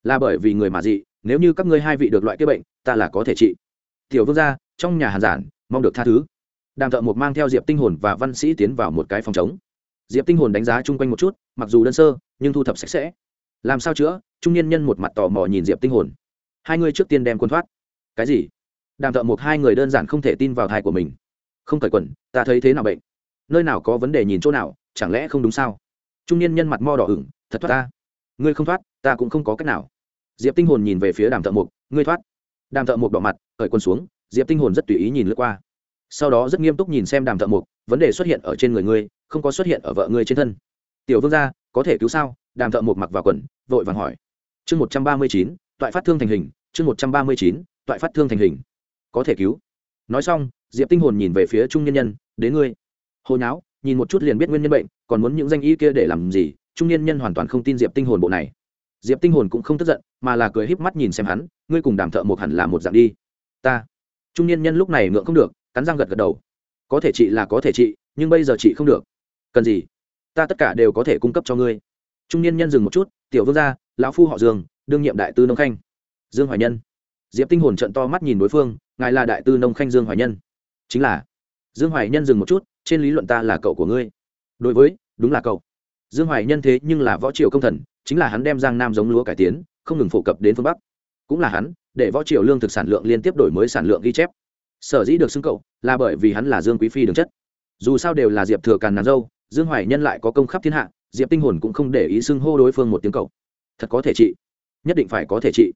Speaker 1: Là bởi vì người mà dị, nếu như các ngươi hai vị được loại kia bệnh, ta là có thể trị. Tiểu vương gia, trong nhà hàn giản, mong được tha thứ đàm thợ một mang theo diệp tinh hồn và văn sĩ tiến vào một cái phòng trống. Diệp tinh hồn đánh giá chung quanh một chút, mặc dù đơn sơ, nhưng thu thập sạch sẽ. Làm sao chữa? Trung niên nhân một mặt tò mò nhìn diệp tinh hồn. Hai người trước tiên đem quân thoát. Cái gì? Đàm thợ một hai người đơn giản không thể tin vào thai của mình. Không cởi quần, ta thấy thế nào bệnh? Nơi nào có vấn đề nhìn chỗ nào, chẳng lẽ không đúng sao? Trung niên nhân mặt mo đỏ ửng, thật thoát ta? Ngươi không thoát, ta cũng không có cách nào. Diệp tinh hồn nhìn về phía đàm thợ mục ngươi thoát. Đàm thợ mục đỏ mặt, cởi quần xuống, diệp tinh hồn rất tùy ý nhìn lướt qua sau đó rất nghiêm túc nhìn xem đàm thợ mục vấn đề xuất hiện ở trên người ngươi, không có xuất hiện ở vợ ngươi trên thân. Tiểu vương gia, có thể cứu sao? Đàm thợ mục mặc vào quần, vội vàng hỏi. Chương một trăm ba mươi chín, toại phát thương thành hình, chương một trăm ba mươi chín, toại phát thương thành hình. Có thể cứu. Nói xong, diệp tinh hồn nhìn về phía trung nhân nhân, đến ngươi. Hồi nháo, nhìn một chút liền biết nguyên nhân bệnh, còn muốn những danh y kia để làm gì? Trung niên nhân hoàn toàn không tin diệp tinh hồn bộ này. Diệp tinh hồn cũng không tức giận, mà là cười híp mắt nhìn xem hắn, ngươi cùng đàm thợ một hẳn là một dạng đi. Ta. Trung niên nhân lúc này ngượng không được cắn răng gật gật đầu. Có thể chị là có thể chị, nhưng bây giờ chị không được. Cần gì? Ta tất cả đều có thể cung cấp cho ngươi. Trung niên nhân dừng một chút, tiểu vương gia, lão phu họ dương, đương nhiệm đại tư nông khanh. Dương hoài nhân. Diệp tinh hồn trận to mắt nhìn đối phương, ngài là đại tư nông khanh dương hoài nhân. Chính là. Dương hoài nhân dừng một chút, trên lý luận ta là cậu của ngươi. Đối với, đúng là cậu. Dương hoài nhân thế nhưng là võ triều công thần, chính là hắn đem giang nam giống lúa cải tiến, không ngừng phổ cập đến phương bắc. Cũng là hắn, để võ triều lương thực sản lượng liên tiếp đổi mới sản lượng ghi chép sở dĩ được xưng cậu là bởi vì hắn là dương quý phi đường chất. Dù sao đều là diệp thừa càn nàng dâu, dương hoài nhân lại có công khắp thiên hạ, diệp tinh hồn cũng không để ý xưng hô đối phương một tiếng cậu. Thật có thể trị nhất định phải có thể trị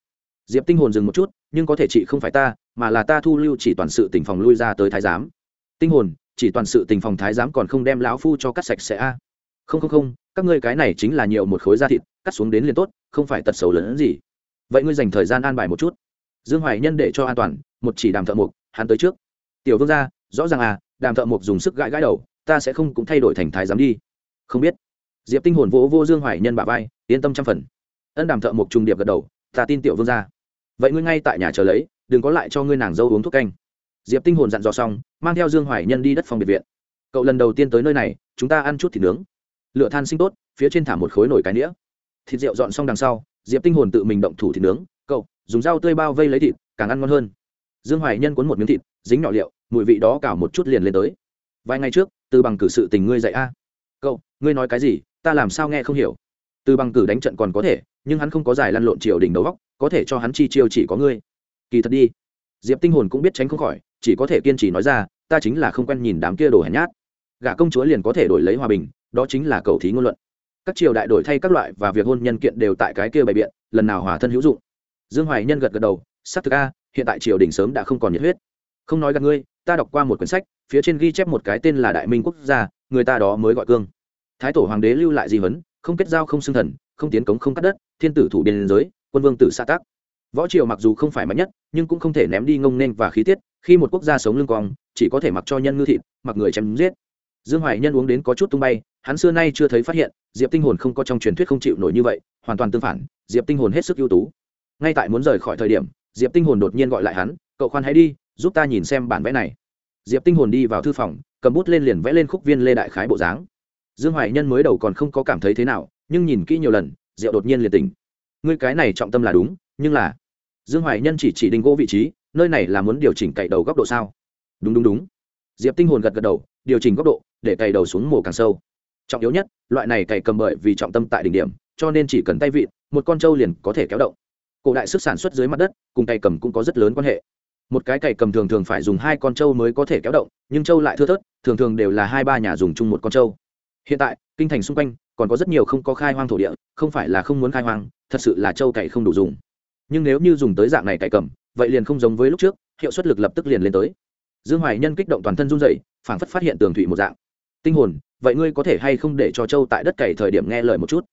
Speaker 1: diệp tinh hồn dừng một chút, nhưng có thể trị không phải ta, mà là ta thu lưu chỉ toàn sự tình phòng lui ra tới thái giám. Tinh hồn, chỉ toàn sự tình phòng thái giám còn không đem lão phu cho cắt sạch sẽ a. Không không không, các ngươi cái này chính là nhiều một khối da thịt, cắt xuống đến liền tốt, không phải tật xấu lớn gì. Vậy ngươi dành thời gian an bài một chút. Dương hoài nhân để cho an toàn, một chỉ đàm thợ mục hắn tới trước. Tiểu vương gia, rõ ràng à đàm thợ mục dùng sức gãi gãi đầu, ta sẽ không cũng thay đổi thành thái giám đi. Không biết. Diệp tinh hồn vỗ vô dương hoài nhân bà vai, yên tâm trăm phần. Ân đàm thợ mục trùng điệp gật đầu, ta tin tiểu vương gia. Vậy ngươi ngay tại nhà chờ lấy, đừng có lại cho ngươi nàng dâu uống thuốc canh. Diệp tinh hồn dặn dò xong, mang theo dương hoài nhân đi đất phòng biệt viện. Cậu lần đầu tiên tới nơi này, chúng ta ăn chút thịt nướng. Lựa than sinh tốt, phía trên thả một khối nồi cái nĩa. Thịt rượu dọn xong đằng sau, diệp tinh hồn tự mình động thủ thịt nướng. Cậu, dùng dao tươi bao vây lấy thịt, càng ăn ngon hơn dương hoài nhân cuốn một miếng thịt, dính nhỏ liệu, mùi vị đó cào một chút liền lên tới. Vài ngày trước, từ bằng cử sự tình ngươi dạy a. Cậu, ngươi nói cái gì, ta làm sao nghe không hiểu. Từ bằng cử đánh trận còn có thể, nhưng hắn không có giải lăn lộn triều đình đấu góc có thể cho hắn chi chiêu chỉ có ngươi. Kỳ thật đi. Diệp tinh hồn cũng biết tránh không khỏi, chỉ có thể kiên trì nói ra, ta chính là không quen nhìn đám kia đồ hèn nhát. Gả công chúa liền có thể đổi lấy hòa bình, đó chính là cầu thí ngôn luận. Các triều đại đổi thay các loại và việc hôn nhân kiện đều tại cái kia bày biện, lần nào hòa thân hữu dụng. Dương hoài nhân gật gật đầu, xác thực a hiện tại triều đình sớm đã không còn nhiệt huyết. Không nói gặp ngươi, ta đọc qua một quyển sách, phía trên ghi chép một cái tên là đại minh quốc gia, người ta đó mới gọi cương. Thái tổ hoàng đế lưu lại di vấn không kết giao, không xưng thần, không tiến cống, không cắt đất, thiên tử thủ biên giới, quân vương tử sa tác. Võ triều mặc dù không phải mạnh nhất, nhưng cũng không thể ném đi ngông nên và khí tiết, khi một quốc gia sống lưng cong, chỉ có thể mặc cho nhân ngư thịt, mặc người chém giết. Dương hoài nhân uống đến có chút tung bay, hắn xưa nay chưa thấy phát hiện, diệp tinh hồn không có trong truyền thuyết không chịu nổi như vậy, hoàn toàn tương phản, diệp tinh hồn hết sức ưu tú. Ngay tại muốn rời khỏi thời điểm diệp tinh hồn đột nhiên gọi lại hắn, cậu khoan hãy đi, giúp ta nhìn xem bản vẽ này. Diệp tinh hồn đi vào thư phòng, cầm bút lên liền vẽ lên khúc viên lê đại khái bộ dáng. Dương hoài nhân mới đầu còn không có cảm thấy thế nào, nhưng nhìn kỹ nhiều lần diệu đột nhiên liền tỉnh. Ngươi cái này trọng tâm là đúng, nhưng là dương hoài nhân chỉ chỉ đinh gỗ vị trí, nơi này là muốn điều chỉnh cậy đầu góc độ sao? Đúng đúng đúng. Diệp tinh hồn gật gật đầu, điều chỉnh góc độ, để cày đầu xuống mổ càng sâu. Trọng yếu nhất, loại này cày cầm bởi vì trọng tâm tại đỉnh điểm, cho nên chỉ cần tay vịn, một con trâu liền có thể kéo động cổ đại sức sản xuất dưới mặt đất, cùng cày cầm cũng có rất lớn quan hệ. Một cái cày cầm thường thường phải dùng hai con trâu mới có thể kéo động, nhưng trâu lại thưa thớt, thường thường đều là hai ba nhà dùng chung một con trâu. Hiện tại, kinh thành xung quanh còn có rất nhiều không có khai hoang thổ địa, không phải là không muốn khai hoang, thật sự là trâu cày không đủ dùng. Nhưng nếu như dùng tới dạng này cày cầm, vậy liền không giống với lúc trước, hiệu suất lực lập tức liền lên tới. Dương hoài nhân kích động toàn thân run dậy phảng phất phát hiện tường thủy một dạng. Tinh hồn, vậy ngươi có thể hay không để cho trâu tại đất cày thời điểm nghe lời một chút?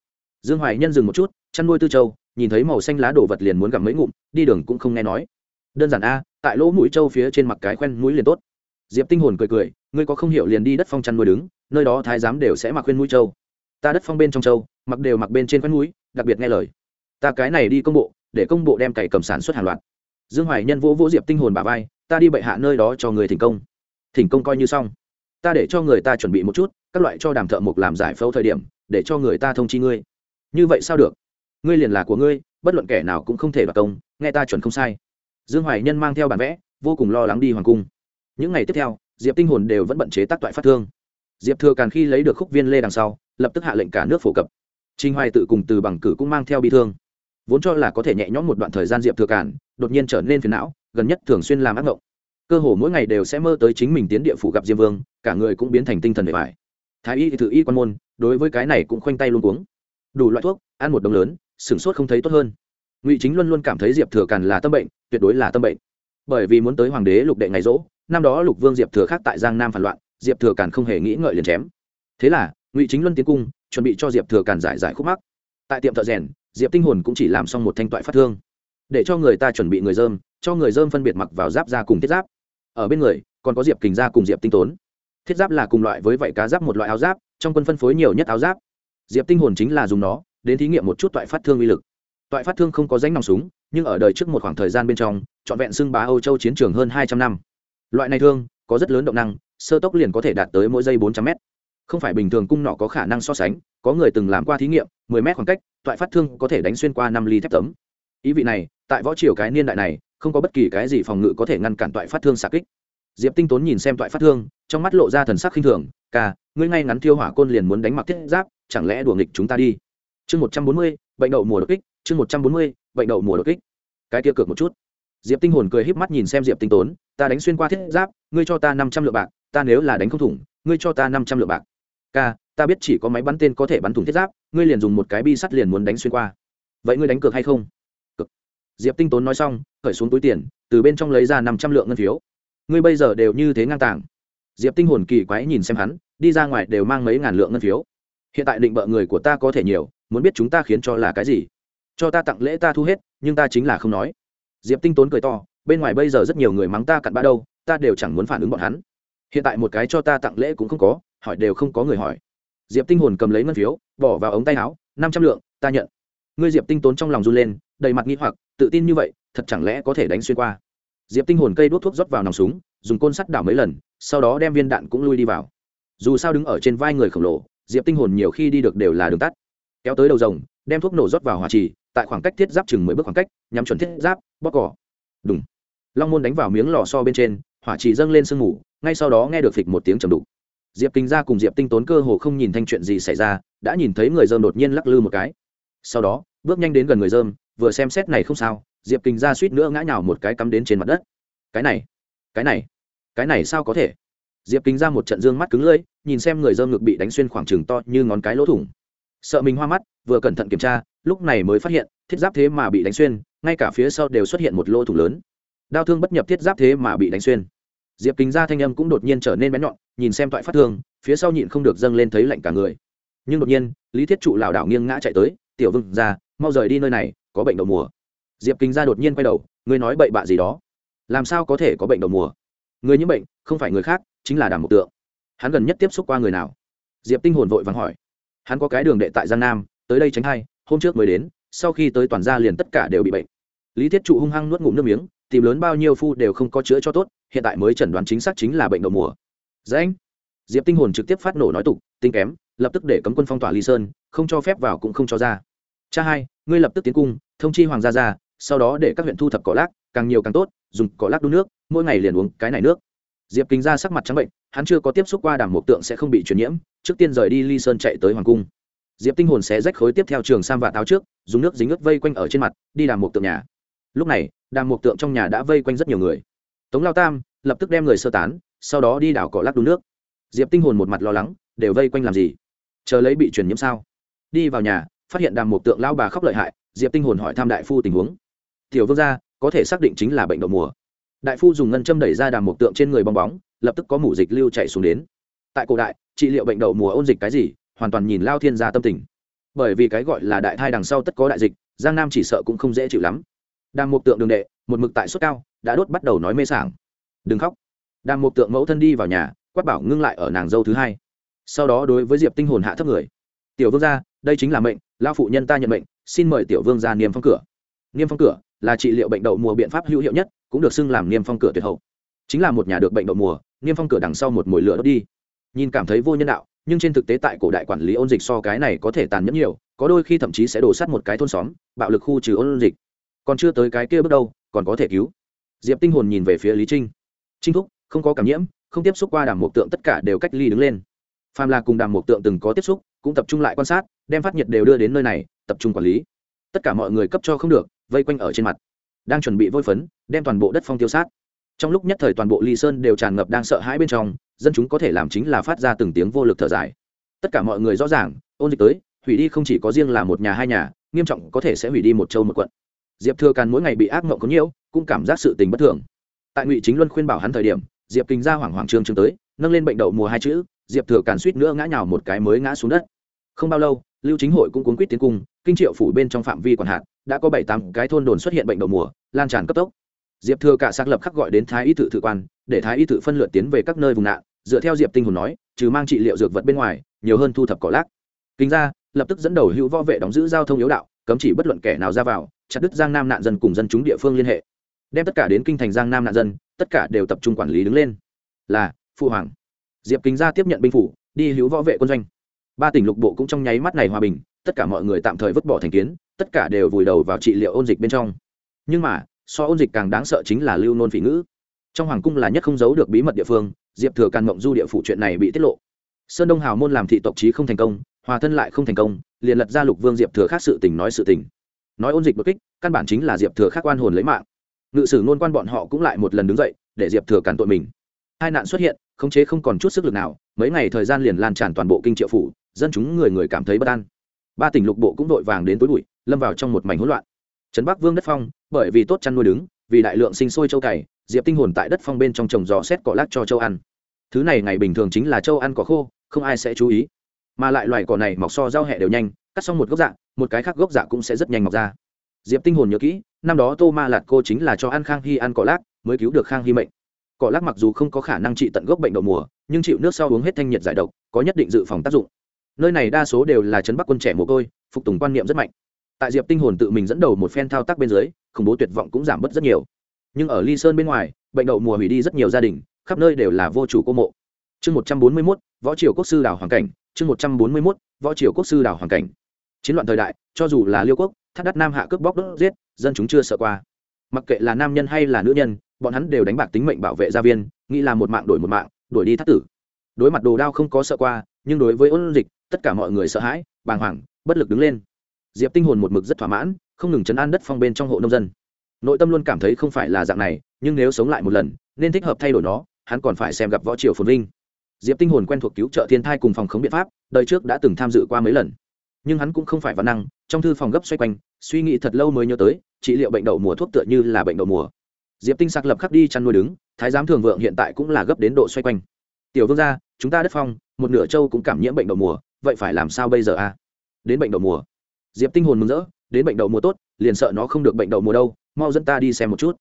Speaker 1: Dương hoài nhân dừng một chút, chăn nuôi tư châu nhìn thấy màu xanh lá đổ vật liền muốn gặm mấy ngụm, đi đường cũng không nghe nói. Đơn giản a, tại lỗ mũi châu phía trên mặt cái khoen mũi liền tốt. Diệp tinh hồn cười cười, ngươi có không hiểu liền đi đất phong chăn nuôi đứng, nơi đó thái giám đều sẽ mặc khuyên mũi châu. Ta đất phong bên trong châu, mặc đều mặc bên trên khoen mũi, đặc biệt nghe lời. Ta cái này đi công bộ, để công bộ đem cày cầm sản xuất hàng loạt. Dương hoài nhân vỗ vỗ diệp tinh hồn bà vai, ta đi bệ hạ nơi đó cho người thỉnh công. Thỉnh công coi như xong. Ta để cho người ta chuẩn bị một chút, các loại cho đàm thợ mộc làm giải phẫu thời điểm, để cho người ta thông chi ngươi. Như vậy sao được? Ngươi liền là của ngươi, bất luận kẻ nào cũng không thể đoạt công, nghe ta chuẩn không sai. Dương hoài nhân mang theo bản vẽ, vô cùng lo lắng đi hoàng cung. Những ngày tiếp theo, diệp tinh hồn đều vẫn bận chế tác toại phát thương. Diệp thừa càn khi lấy được khúc viên lê đằng sau, lập tức hạ lệnh cả nước phổ cập. Trinh hoài tự cùng từ bằng cử cũng mang theo bi thương. Vốn cho là có thể nhẹ nhõm một đoạn thời gian diệp thừa càn, đột nhiên trở nên phiền não, gần nhất thường xuyên làm ác mộng cơ hồ mỗi ngày đều sẽ mơ tới chính mình tiến địa phủ gặp diêm vương, cả người cũng biến thành tinh thần bề bài thái y thì thử y quan môn, đối với cái này cũng khoanh tay luôn cuống. Đủ loại thuốc, ăn một đồng lớn sửng sốt không thấy tốt hơn. Ngụy chính luôn luôn cảm thấy diệp thừa càn là tâm bệnh, tuyệt đối là tâm bệnh. Bởi vì muốn tới hoàng đế lục đệ ngày rỗ, năm đó lục vương diệp thừa khác tại giang nam phản loạn, diệp thừa càn không hề nghĩ ngợi liền chém. Thế là, ngụy chính luân tiến cung, chuẩn bị cho diệp thừa càn giải giải khúc mắc. Tại tiệm thợ rèn, diệp tinh hồn cũng chỉ làm xong một thanh toại phát thương. Để cho người ta chuẩn bị người dơm, cho người dơm phân biệt mặc vào giáp ra cùng thiết giáp. Ở bên người, còn có diệp kình ra cùng diệp tinh tốn. Thiết giáp là cùng loại với vảy cá giáp một loại áo giáp, trong quân phân phối nhiều nhất áo giáp. Diệp tinh hồn chính là dùng nó đến thí nghiệm một chút toại phát thương uy lực. Toại phát thương không có danh nòng súng, nhưng ở đời trước một khoảng thời gian bên trong, trọn vẹn xưng bá âu châu chiến trường hơn hai trăm năm. Loại này thương, có rất lớn động năng, sơ tốc liền có thể đạt tới mỗi giây bốn trăm m không phải bình thường cung nọ có khả năng so sánh, có người từng làm qua thí nghiệm, mười m khoảng cách, toại phát thương có thể đánh xuyên qua năm ly thép tấm. Ý vị này, tại võ triều cái niên đại này, không có bất kỳ cái gì phòng ngự có thể ngăn cản toại phát thương xạ kích. Diệp tinh tốn nhìn xem toại phát thương, trong mắt lộ ra thần sắc khinh thường ca ngươi ngay ngắn thiêu hỏa côn liền muốn đánh mặc thiết giáp, chẳng lẽ đùa nghịch chúng ta đi? Chương một trăm bốn mươi, bệnh đậu mùa đột kích, chương một trăm bốn mươi, bệnh đậu mùa đột kích. Cái kia cược một chút. Diệp tinh hồn cười híp mắt nhìn xem diệp tinh tốn, ta đánh xuyên qua thiết giáp, ngươi cho ta năm trăm lượng bạc, ta nếu là đánh không thủng, ngươi cho ta năm trăm lượng bạc. Ca, ta biết chỉ có máy bắn tên có thể bắn thủng thiết giáp, ngươi liền dùng một cái bi sắt liền muốn đánh xuyên qua. Vậy ngươi đánh cược hay không? Cực diệp tinh tốn nói xong, khởi xuống túi tiền, từ bên trong lấy ra năm trăm lượng ngân phiếu. Ngươi bây giờ đều như thế ngang tàng. Diệp tinh hồn kỳ quái nhìn xem hắn, đi ra ngoài đều mang mấy ngàn lượng ngân phiếu. Hiện tại định bợ người của ta có thể nhiều muốn biết chúng ta khiến cho là cái gì? Cho ta tặng lễ ta thu hết, nhưng ta chính là không nói. Diệp tinh tốn cười to, bên ngoài bây giờ rất nhiều người mắng ta cặn bã đâu, ta đều chẳng muốn phản ứng bọn hắn. Hiện tại một cái cho ta tặng lễ cũng không có, hỏi đều không có người hỏi. Diệp tinh hồn cầm lấy ngân phiếu, bỏ vào ống tay áo, năm trăm lượng, ta nhận. Ngươi diệp tinh tốn trong lòng run lên, đầy mặt nghi hoặc, tự tin như vậy, thật chẳng lẽ có thể đánh xuyên qua? Diệp tinh hồn cây đốt thuốc rót vào nòng súng, dùng côn sắt đảo mấy lần, sau đó đem viên đạn cũng lui đi vào. Dù sao đứng ở trên vai người khổng lồ, diệp tinh hồn nhiều khi đi được đều là đường tắt kéo tới đầu rồng, đem thuốc nổ rót vào hỏa trì, tại khoảng cách thiết giáp chừng mười bước khoảng cách, nhắm chuẩn thiết giáp bóc cỏ. Đúng long môn đánh vào miếng lò so bên trên, hỏa trì dâng lên sương mù, ngay sau đó nghe được phịch một tiếng trầm đục. Diệp kinh Gia cùng diệp tinh tốn cơ hồ không nhìn thanh chuyện gì xảy ra, đã nhìn thấy người dơm đột nhiên lắc lư một cái. Sau đó, bước nhanh đến gần người dơm, vừa xem xét này không sao, diệp kinh Gia suýt nữa ngã nhào một cái cắm đến trên mặt đất. Cái này cái này cái này sao có thể? Diệp kinh ra một trận dương mắt cứng lưỡi, nhìn xem người dơm ngực bị đánh xuyên khoảng chừng to như ngón cái lỗ thủng sợ mình hoa mắt, vừa cẩn thận kiểm tra, lúc này mới phát hiện, thiết giáp thế mà bị đánh xuyên, ngay cả phía sau đều xuất hiện một lỗ thủng lớn. Đau thương bất nhập thiết giáp thế mà bị đánh xuyên. Diệp kính ra thanh âm cũng đột nhiên trở nên bén nhọn, nhìn xem toại phát thương, phía sau nhịn không được dâng lên thấy lạnh cả người. Nhưng đột nhiên, lý thiết trụ lảo đảo nghiêng ngã chạy tới, tiểu vương ra mau rời đi nơi này, có bệnh đậu mùa. Diệp kính ra đột nhiên quay đầu, ngươi nói bậy bạ gì đó? Làm sao có thể có bệnh đậu mùa? Người nhiễm bệnh, không phải người khác, chính là đàm mục tượng. Hắn gần nhất tiếp xúc qua người nào? Diệp tinh hồn vội vàng hỏi hắn có cái đường đệ tại giang nam, tới đây tránh hai hôm trước mới đến, sau khi tới toàn gia liền tất cả đều bị bệnh. Lý thiết trụ hung hăng nuốt ngụm nước miếng, tìm lớn bao nhiêu phu đều không có chữa cho tốt, hiện tại mới chẩn đoán chính xác chính là bệnh đậu mùa. Dạ anh. Diệp tinh hồn trực tiếp phát nổ nói tục, tinh kém, lập tức để cấm quân phong tỏa ly sơn, không cho phép vào cũng không cho ra. Cha hai, ngươi lập tức tiến cung, thông chi hoàng gia ra sau đó để các huyện thu thập cỏ lác, càng nhiều càng tốt, dùng cỏ lác đun nước, mỗi ngày liền uống cái này nước. Diệp kính ra sắc mặt trắng bệnh hắn chưa có tiếp xúc qua đàm mộc tượng sẽ không bị truyền nhiễm, trước tiên rời đi ly sơn chạy tới hoàng cung. Diệp tinh hồn sẽ rách khối tiếp theo trường sam và táo trước, dùng nước dính ướt vây quanh ở trên mặt, đi đàm mộc tượng nhà. Lúc này, đàm mộc tượng trong nhà đã vây quanh rất nhiều người. Tống lao tam lập tức đem người sơ tán, sau đó đi đảo cỏ lắc đun nước. Diệp tinh hồn một mặt lo lắng, đều vây quanh làm gì? Chờ lấy bị truyền nhiễm sao? Đi vào nhà, phát hiện đàm mộc tượng lao bà khóc lợi hại, diệp tinh hồn hỏi thăm đại phu tình huống. Tiểu vương gia, có thể xác định chính là bệnh đậu mùa. Đại phu dùng ngân châm đẩy ra đàm mộc tượng trên người bong bóng lập tức có mủ dịch lưu chạy xuống đến. Tại cổ đại, trị liệu bệnh đậu mùa ôn dịch cái gì, hoàn toàn nhìn lao thiên gia tâm tình. Bởi vì cái gọi là đại thai đằng sau tất có đại dịch, giang nam chỉ sợ cũng không dễ chịu lắm. Đang một tượng đường đệ, một mực tại suất cao, đã đốt bắt đầu nói mê sảng. Đừng khóc. Đang một tượng mẫu thân đi vào nhà, quát bảo ngưng lại ở nàng dâu thứ hai. Sau đó đối với diệp tinh hồn hạ thấp người. Tiểu vương gia, đây chính là mệnh lao phụ nhân ta nhận mệnh, xin mời tiểu vương gia niêm phong cửa. Niêm phong cửa là trị liệu bệnh đậu mùa biện pháp hữu hiệu nhất, cũng được xưng làm niêm phong cửa tuyệt hậu. Chính là một nhà được bệnh đậu mùa niêm phong cửa đằng sau một mồi lửa đốt đi. Nhìn cảm thấy vô nhân đạo, nhưng trên thực tế tại cổ đại quản lý ôn dịch so cái này có thể tàn nhẫn nhiều, có đôi khi thậm chí sẽ đổ sắt một cái thôn xóm, bạo lực khu trừ ôn dịch. Còn chưa tới cái kia bước đâu, còn có thể cứu. Diệp tinh hồn nhìn về phía lý trinh. Trinh thúc, không có cảm nhiễm, không tiếp xúc qua đàm mộc tượng tất cả đều cách ly đứng lên. Phàm là cùng đàm mộc tượng từng có tiếp xúc, cũng tập trung lại quan sát, đem phát nhiệt đều đưa đến nơi này, tập trung quản lý. Tất cả mọi người cấp cho không được, vây quanh ở trên mặt. Đang chuẩn bị vôi phấn, đem toàn bộ đất phong tiêu sát trong lúc nhất thời toàn bộ ly sơn đều tràn ngập đang sợ hãi bên trong, dân chúng có thể làm chính là phát ra từng tiếng vô lực thở dài. Tất cả mọi người rõ ràng, ôn dịch tới, hủy đi không chỉ có riêng là một nhà hai nhà, nghiêm trọng có thể sẽ hủy đi một châu một quận. Diệp thừa càn mỗi ngày bị ác mộng có nhiễu, cũng cảm giác sự tình bất thường. Tại ngụy chính luân khuyên bảo hắn thời điểm, diệp kinh ra hoảng hoảng trương trương tới, nâng lên bệnh đậu mùa hai chữ, diệp thừa càn suýt nữa ngã nhào một cái mới ngã xuống đất. Không bao lâu, lưu chính hội cũng cuốn quýt tiến cung, kinh triệu phủ bên trong phạm vi quản hạn, đã có bảy tám cái thôn đồn xuất hiện bệnh đậu mùa, lan tràn cấp tốc diệp thừa cả xác lập khắc gọi đến thái y tự thự quan, để thái y tự phân lượt tiến về các nơi vùng nạn, dựa theo diệp tinh hồn nói, trừ mang trị liệu dược vật bên ngoài, nhiều hơn thu thập cỏ lác. Kính ra lập tức dẫn đầu hữu võ vệ đóng giữ giao thông yếu đạo, cấm chỉ bất luận kẻ nào ra vào, chặt đứt giang nam nạn dân cùng dân chúng địa phương liên hệ. Đem tất cả đến kinh thành giang nam nạn dân, tất cả đều tập trung quản lý đứng lên. Là phụ hoàng. Diệp kính gia tiếp nhận binh phủ, đi hữu võ vệ quân doanh. Ba tỉnh lục bộ cũng trong nháy mắt này hòa bình, tất cả mọi người tạm thời vứt bỏ thành kiến, tất cả đều vùi đầu vào trị liệu ôn dịch bên trong. Nhưng mà so ôn dịch càng đáng sợ chính là lưu nôn phỉ ngữ. Trong hoàng cung là nhất không giấu được bí mật địa phương, diệp thừa càn mộng du địa phủ chuyện này bị tiết lộ. Sơn đông hào môn làm thị tộc trí không thành công, hòa thân lại không thành công, liền lật ra lục vương diệp thừa khác sự tình nói sự tình. Nói ôn dịch bất kích, căn bản chính là diệp thừa khác quan hồn lấy mạng. Ngự sử nôn quan bọn họ cũng lại một lần đứng dậy, để diệp thừa càn tội mình. Hai nạn xuất hiện, khống chế không còn chút sức lực nào, mấy ngày thời gian liền lan tràn toàn bộ kinh triệu phủ, dân chúng người người cảm thấy bất an. Ba tỉnh lục bộ cũng đội vàng đến tối bụi, lâm vào trong một mảnh hỗn loạn. Trấn bắc vương đất phong bởi vì tốt chăn nuôi đứng, vì đại lượng sinh sôi châu cày, diệp tinh hồn tại đất phong bên trong trồng giò xét cỏ lát cho châu ăn. Thứ này ngày bình thường chính là châu ăn cỏ khô, không ai sẽ chú ý. Mà lại loài cỏ này mọc so rau hẹ đều nhanh, cắt xong một gốc dạ một cái khác gốc dạ cũng sẽ rất nhanh mọc ra. Diệp tinh hồn nhớ kỹ, năm đó tô ma lạt cô chính là cho ăn khang hy ăn cỏ lác, mới cứu được khang hy mệnh. Cỏ lác mặc dù không có khả năng trị tận gốc bệnh đậu mùa, nhưng chịu nước sau uống hết thanh nhiệt giải độc, có nhất định dự phòng tác dụng. Nơi này đa số đều là trấn bắc quân trẻ mồ côi, phục tùng quan niệm rất mạnh tại diệp tinh hồn tự mình dẫn đầu một phen thao tác bên dưới, khủng bố tuyệt vọng cũng giảm bớt rất nhiều. Nhưng ở ly sơn bên ngoài, bệnh đậu mùa hủy đi rất nhiều gia đình, khắp nơi đều là vô chủ cô mộ. Chương một trăm bốn mươi mốt, võ triều quốc sư đảo hoàng cảnh. Chương một trăm bốn mươi mốt, võ triều quốc sư đảo hoàng cảnh. Chiến loạn thời đại, cho dù là liêu quốc, thắt đắt nam hạ cướp bóc đốt giết, dân chúng chưa sợ qua. Mặc kệ là nam nhân hay là nữ nhân, bọn hắn đều đánh bạc tính mệnh bảo vệ gia viên, nghĩ là một mạng đổi một mạng, đuổi đi thắt tử. Đối mặt đồ đao không có sợ qua, nhưng đối với ôn dịch, tất cả mọi người sợ hãi, bàng hoàng, bất lực đứng lên diệp tinh hồn một mực rất thỏa mãn, không ngừng chấn an đất phong bên trong hộ nông dân. Nội tâm luôn cảm thấy không phải là dạng này, nhưng nếu sống lại một lần, nên thích hợp thay đổi nó, hắn còn phải xem gặp võ triều phồn vinh. Diệp tinh hồn quen thuộc cứu trợ thiên thai cùng phòng khống biện pháp, đời trước đã từng tham dự qua mấy lần. Nhưng hắn cũng không phải văn năng, trong thư phòng gấp xoay quanh, suy nghĩ thật lâu mới nhớ tới, trị liệu bệnh đậu mùa thuốc tựa như là bệnh đậu mùa. Diệp tinh sạc lập khắc đi chăn nuôi đứng, thái giám thường vượng hiện tại cũng là gấp đến độ xoay quanh. Tiểu vương gia, chúng ta đất phong, một nửa châu cũng cảm nhiễm bệnh đậu mùa, vậy phải làm sao bây giờ a đến bệnh đậu mùa diệp tinh hồn mừng rỡ, đến bệnh đậu mùa tốt, liền sợ nó không được bệnh đậu mùa đâu, mau dẫn ta đi xem một chút.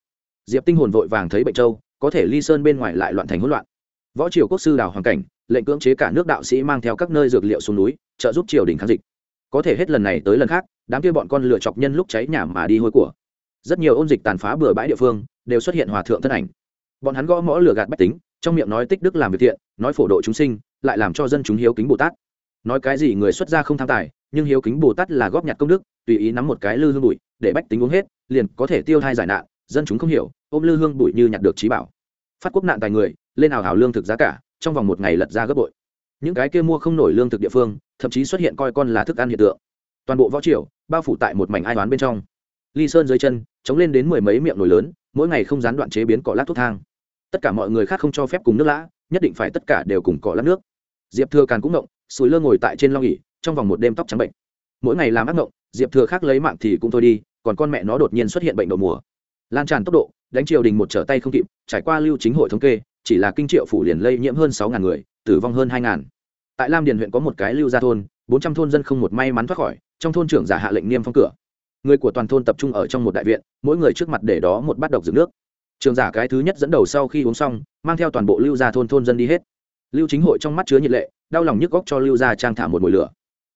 Speaker 1: Diệp tinh hồn vội vàng thấy bệnh châu có thể ly sơn bên ngoài lại loạn thành hỗn loạn. Võ triều quốc sư đào hoàng cảnh, lệnh cưỡng chế cả nước đạo sĩ mang theo các nơi dược liệu xuống núi, trợ giúp triều đình kháng dịch. Có thể hết lần này tới lần khác, đám kia bọn con lựa chọc nhân lúc cháy nhà mà đi hôi của. Rất nhiều ôn dịch tàn phá bừa bãi địa phương, đều xuất hiện hòa thượng thân ảnh. Bọn hắn gõ mõ lửa gạt bách tính, trong miệng nói tích đức làm việc thiện, nói phổ độ chúng sinh, lại làm cho dân chúng hiếu kính bồ tát nói cái gì người xuất gia không tham tài, nhưng hiếu kính bồ tát là góp nhặt công đức, tùy ý nắm một cái lư hương bụi, để bách tính uống hết, liền có thể tiêu thai giải nạn, dân chúng không hiểu, ôm lư hương bụi như nhặt được trí bảo. Phát quốc nạn tài người, lên ảo hảo lương thực giá cả, trong vòng một ngày lật ra gấp bội. Những cái kia mua không nổi lương thực địa phương, thậm chí xuất hiện coi con là thức ăn hiện tượng. Toàn bộ võ triều, bao phủ tại một mảnh ai toán bên trong. Ly sơn dưới chân, chống lên đến mười mấy miệng nổi lớn, mỗi ngày không gián đoạn chế biến cỏ lát thuốc thang. Tất cả mọi người khác không cho phép cùng nước lã, nhất định phải tất cả đều cùng cỏ lát nước diệp thừa càn cũng động sùi lơ ngồi tại trên long nghỉ trong vòng một đêm tóc trắng bệnh. Mỗi ngày làm ác mộng diệp thừa khác lấy mạng thì cũng thôi đi, còn con mẹ nó đột nhiên xuất hiện bệnh đậu mùa. Lan tràn tốc độ, đánh triều đình một trở tay không kịp, trải qua lưu chính hội thống kê, chỉ là kinh triệu phủ liền lây nhiễm hơn sáu ngàn người, tử vong hơn hai ngàn. Tại lam điền huyện có một cái lưu gia thôn, bốn trăm thôn dân không một may mắn thoát khỏi, trong thôn trưởng giả hạ lệnh niêm phong cửa. Người của toàn thôn tập trung ở trong một đại viện, mỗi người trước mặt để đó một bát độc dựng nước. Trường giả cái thứ nhất dẫn đầu sau khi uống xong, mang theo toàn bộ lưu gia thôn thôn dân đi hết lưu chính hội trong mắt chứa nhiệt lệ, đau lòng nhức góc cho lưu gia trang thả một mùi lửa.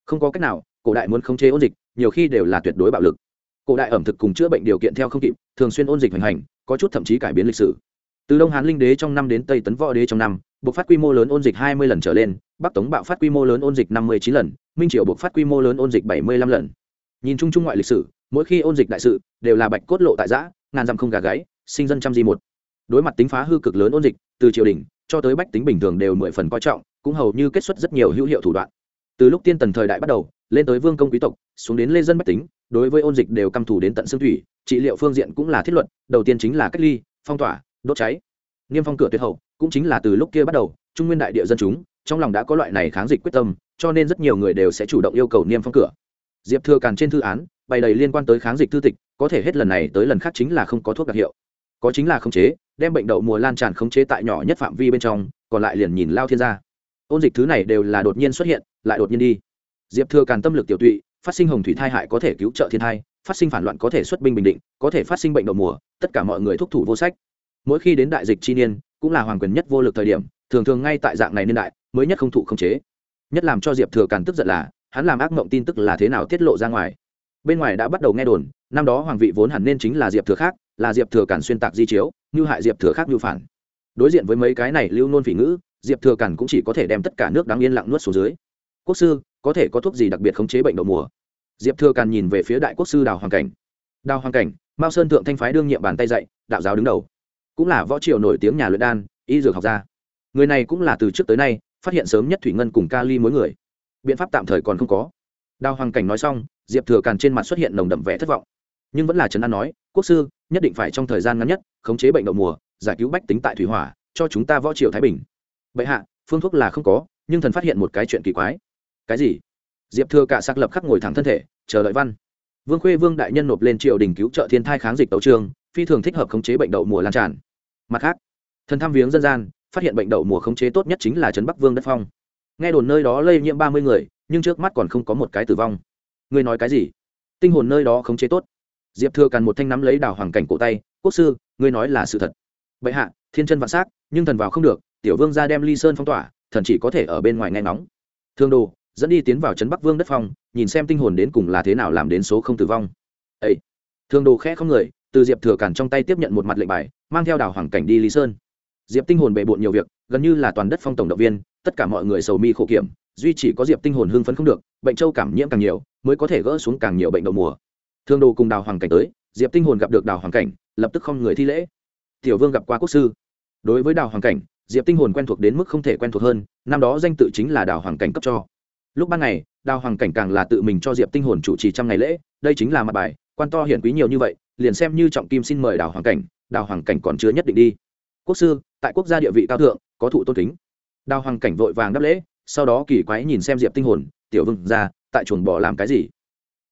Speaker 1: Không có cách nào, cổ đại muốn khống chế ôn dịch, nhiều khi đều là tuyệt đối bạo lực. Cổ đại ẩm thực cùng chữa bệnh điều kiện theo không kịp, thường xuyên ôn dịch hành hành, có chút thậm chí cải biến lịch sử. Từ đông hán linh đế trong năm đến tây tấn võ đế trong năm, buộc phát quy mô lớn ôn dịch hai mươi lần trở lên, bắc tống bạo phát quy mô lớn ôn dịch năm mươi chín lần, minh triều buộc phát quy mô lớn ôn dịch bảy mươi lăm lần. Nhìn chung chung ngoại lịch sử, mỗi khi ôn dịch đại sự, đều là bạch cốt lộ tại giã, ngàn dặm không gà gáy, sinh dân trăm di một. Đối mặt tính phá hư cực lớn ôn dịch, từ triều đình cho tới bách tính bình thường đều mười phần coi trọng, cũng hầu như kết xuất rất nhiều hữu hiệu thủ đoạn. Từ lúc tiên tần thời đại bắt đầu, lên tới vương công quý tộc, xuống đến lê dân bách tính, đối với ôn dịch đều căm thù đến tận xương thủy, trị liệu phương diện cũng là thiết luận đầu tiên chính là cách ly, phong tỏa, đốt cháy. Niêm phong cửa tuyệt hậu, cũng chính là từ lúc kia bắt đầu, trung nguyên đại địa dân chúng, trong lòng đã có loại này kháng dịch quyết tâm, cho nên rất nhiều người đều sẽ chủ động yêu cầu niêm phong cửa. Diệp thừa càn trên thư án, bày đầy liên quan tới kháng dịch thư tịch, có thể hết lần này tới lần khác chính là không có thuốc đặc hiệu. Có chính là không chế đem bệnh đậu mùa lan tràn khống chế tại nhỏ nhất phạm vi bên trong, còn lại liền nhìn lao thiên gia. Ôn dịch thứ này đều là đột nhiên xuất hiện, lại đột nhiên đi. Diệp thừa càn tâm lực tiểu tụy, phát sinh hồng thủy thai hại có thể cứu trợ thiên thai, phát sinh phản loạn có thể xuất binh bình định, có thể phát sinh bệnh đậu mùa, tất cả mọi người thúc thủ vô sách. Mỗi khi đến đại dịch chi niên, cũng là hoàng quyền nhất vô lực thời điểm, thường thường ngay tại dạng này niên đại, mới nhất không thụ không chế. Nhất làm cho diệp thừa càn tức giận là, hắn làm ác mộng tin tức là thế nào tiết lộ ra ngoài. Bên ngoài đã bắt đầu nghe đồn, năm đó hoàng vị vốn hẳn nên chính là diệp thừa khác là diệp thừa cản xuyên tạc di chiếu, như hại diệp thừa khác như phản. Đối diện với mấy cái này lưu nôn phỉ ngữ, diệp thừa cản cũng chỉ có thể đem tất cả nước đáng yên lặng nuốt xuống dưới. Quốc sư, có thể có thuốc gì đặc biệt khống chế bệnh đậu mùa? Diệp thừa cản nhìn về phía đại quốc sư đào hoàng cảnh. Đào hoàng cảnh, mao sơn thượng thanh phái đương nhiệm bàn tay dạy, đạo giáo đứng đầu. Cũng là võ triều nổi tiếng nhà luyện đan, y dược học gia. Người này cũng là từ trước tới nay, phát hiện sớm nhất thủy ngân cùng kali mỗi người. Biện pháp tạm thời còn không có. Đào hoàng cảnh nói xong, diệp thừa càn trên mặt xuất hiện nồng đậm vẻ thất vọng. Nhưng vẫn là trấn an nói, quốc sư nhất định phải trong thời gian ngắn nhất khống chế bệnh đậu mùa, giải cứu bách tính tại thủy hỏa, cho chúng ta võ triều thái bình. Bệ hạ, phương thuốc là không có, nhưng thần phát hiện một cái chuyện kỳ quái. Cái gì? Diệp thừa cả xác lập khắc ngồi thẳng thân thể, chờ đợi văn. Vương khuê vương đại nhân nộp lên triều đình cứu trợ thiên thai kháng dịch đấu trường, phi thường thích hợp khống chế bệnh đậu mùa lan tràn. Mặt khác, thần tham viếng dân gian, phát hiện bệnh đậu mùa khống chế tốt nhất chính là trấn bắc vương đất phong. Nghe đồn nơi đó lây nhiễm ba mươi người, nhưng trước mắt còn không có một cái tử vong. Ngươi nói cái gì? Tinh hồn nơi đó khống chế tốt diệp thừa càn một thanh nắm lấy đào hoàng cảnh cổ tay, quốc sư, ngươi nói là sự thật. Bệ hạ, thiên chân vạn s á c nhưng thần vào không được, tiểu vương ra đem ly sơn phong tỏa, thần chỉ có thể ở bên ngoài nghe ngóng. Thương đồ, dẫn đi tiến vào trấn bắc vương đất phong, nhìn xem tinh hồn đến cùng là thế nào làm đến số không tử vong. Ấy thương đồ khẽ không người, từ diệp thừa càn trong tay tiếp nhận một mặt lệnh bài, mang theo đào hoàng cảnh đi lý sơn. Diệp tinh hồn bề bộn nhiều việc, gần như là toàn đất phong tổng động viên, tất cả mọi người sầu mi khổ kiểm, duy chỉ có diệp tinh hồn hưng phấn không được, bệnh châu cảm nhiễm càng nhiều, mới có thể gỡ xuống càng nhiều bệnh đậu mùa thương đồ cùng đào hoàng cảnh tới, diệp tinh hồn gặp được đào hoàng cảnh, lập tức không người thi lễ. Tiểu vương gặp qua quốc sư. Đối với đào hoàng cảnh, diệp tinh hồn quen thuộc đến mức không thể quen thuộc hơn, năm đó danh tự chính là đào hoàng cảnh cấp cho. Lúc ban ngày, đào hoàng cảnh càng là tự mình cho diệp tinh hồn chủ trì trăm ngày lễ, đây chính là mặt bài, quan to hiển quý nhiều như vậy, liền xem như trọng kim xin mời đào hoàng cảnh, đào hoàng cảnh còn chưa nhất định đi. Quốc sư, tại quốc gia địa vị cao thượng, có thụ tôn kính. Đào hoàng cảnh vội vàng đáp lễ, sau đó kỳ quái nhìn xem diệp tinh hồn, tiểu vương ra, tại chuồng bỏ làm cái gì?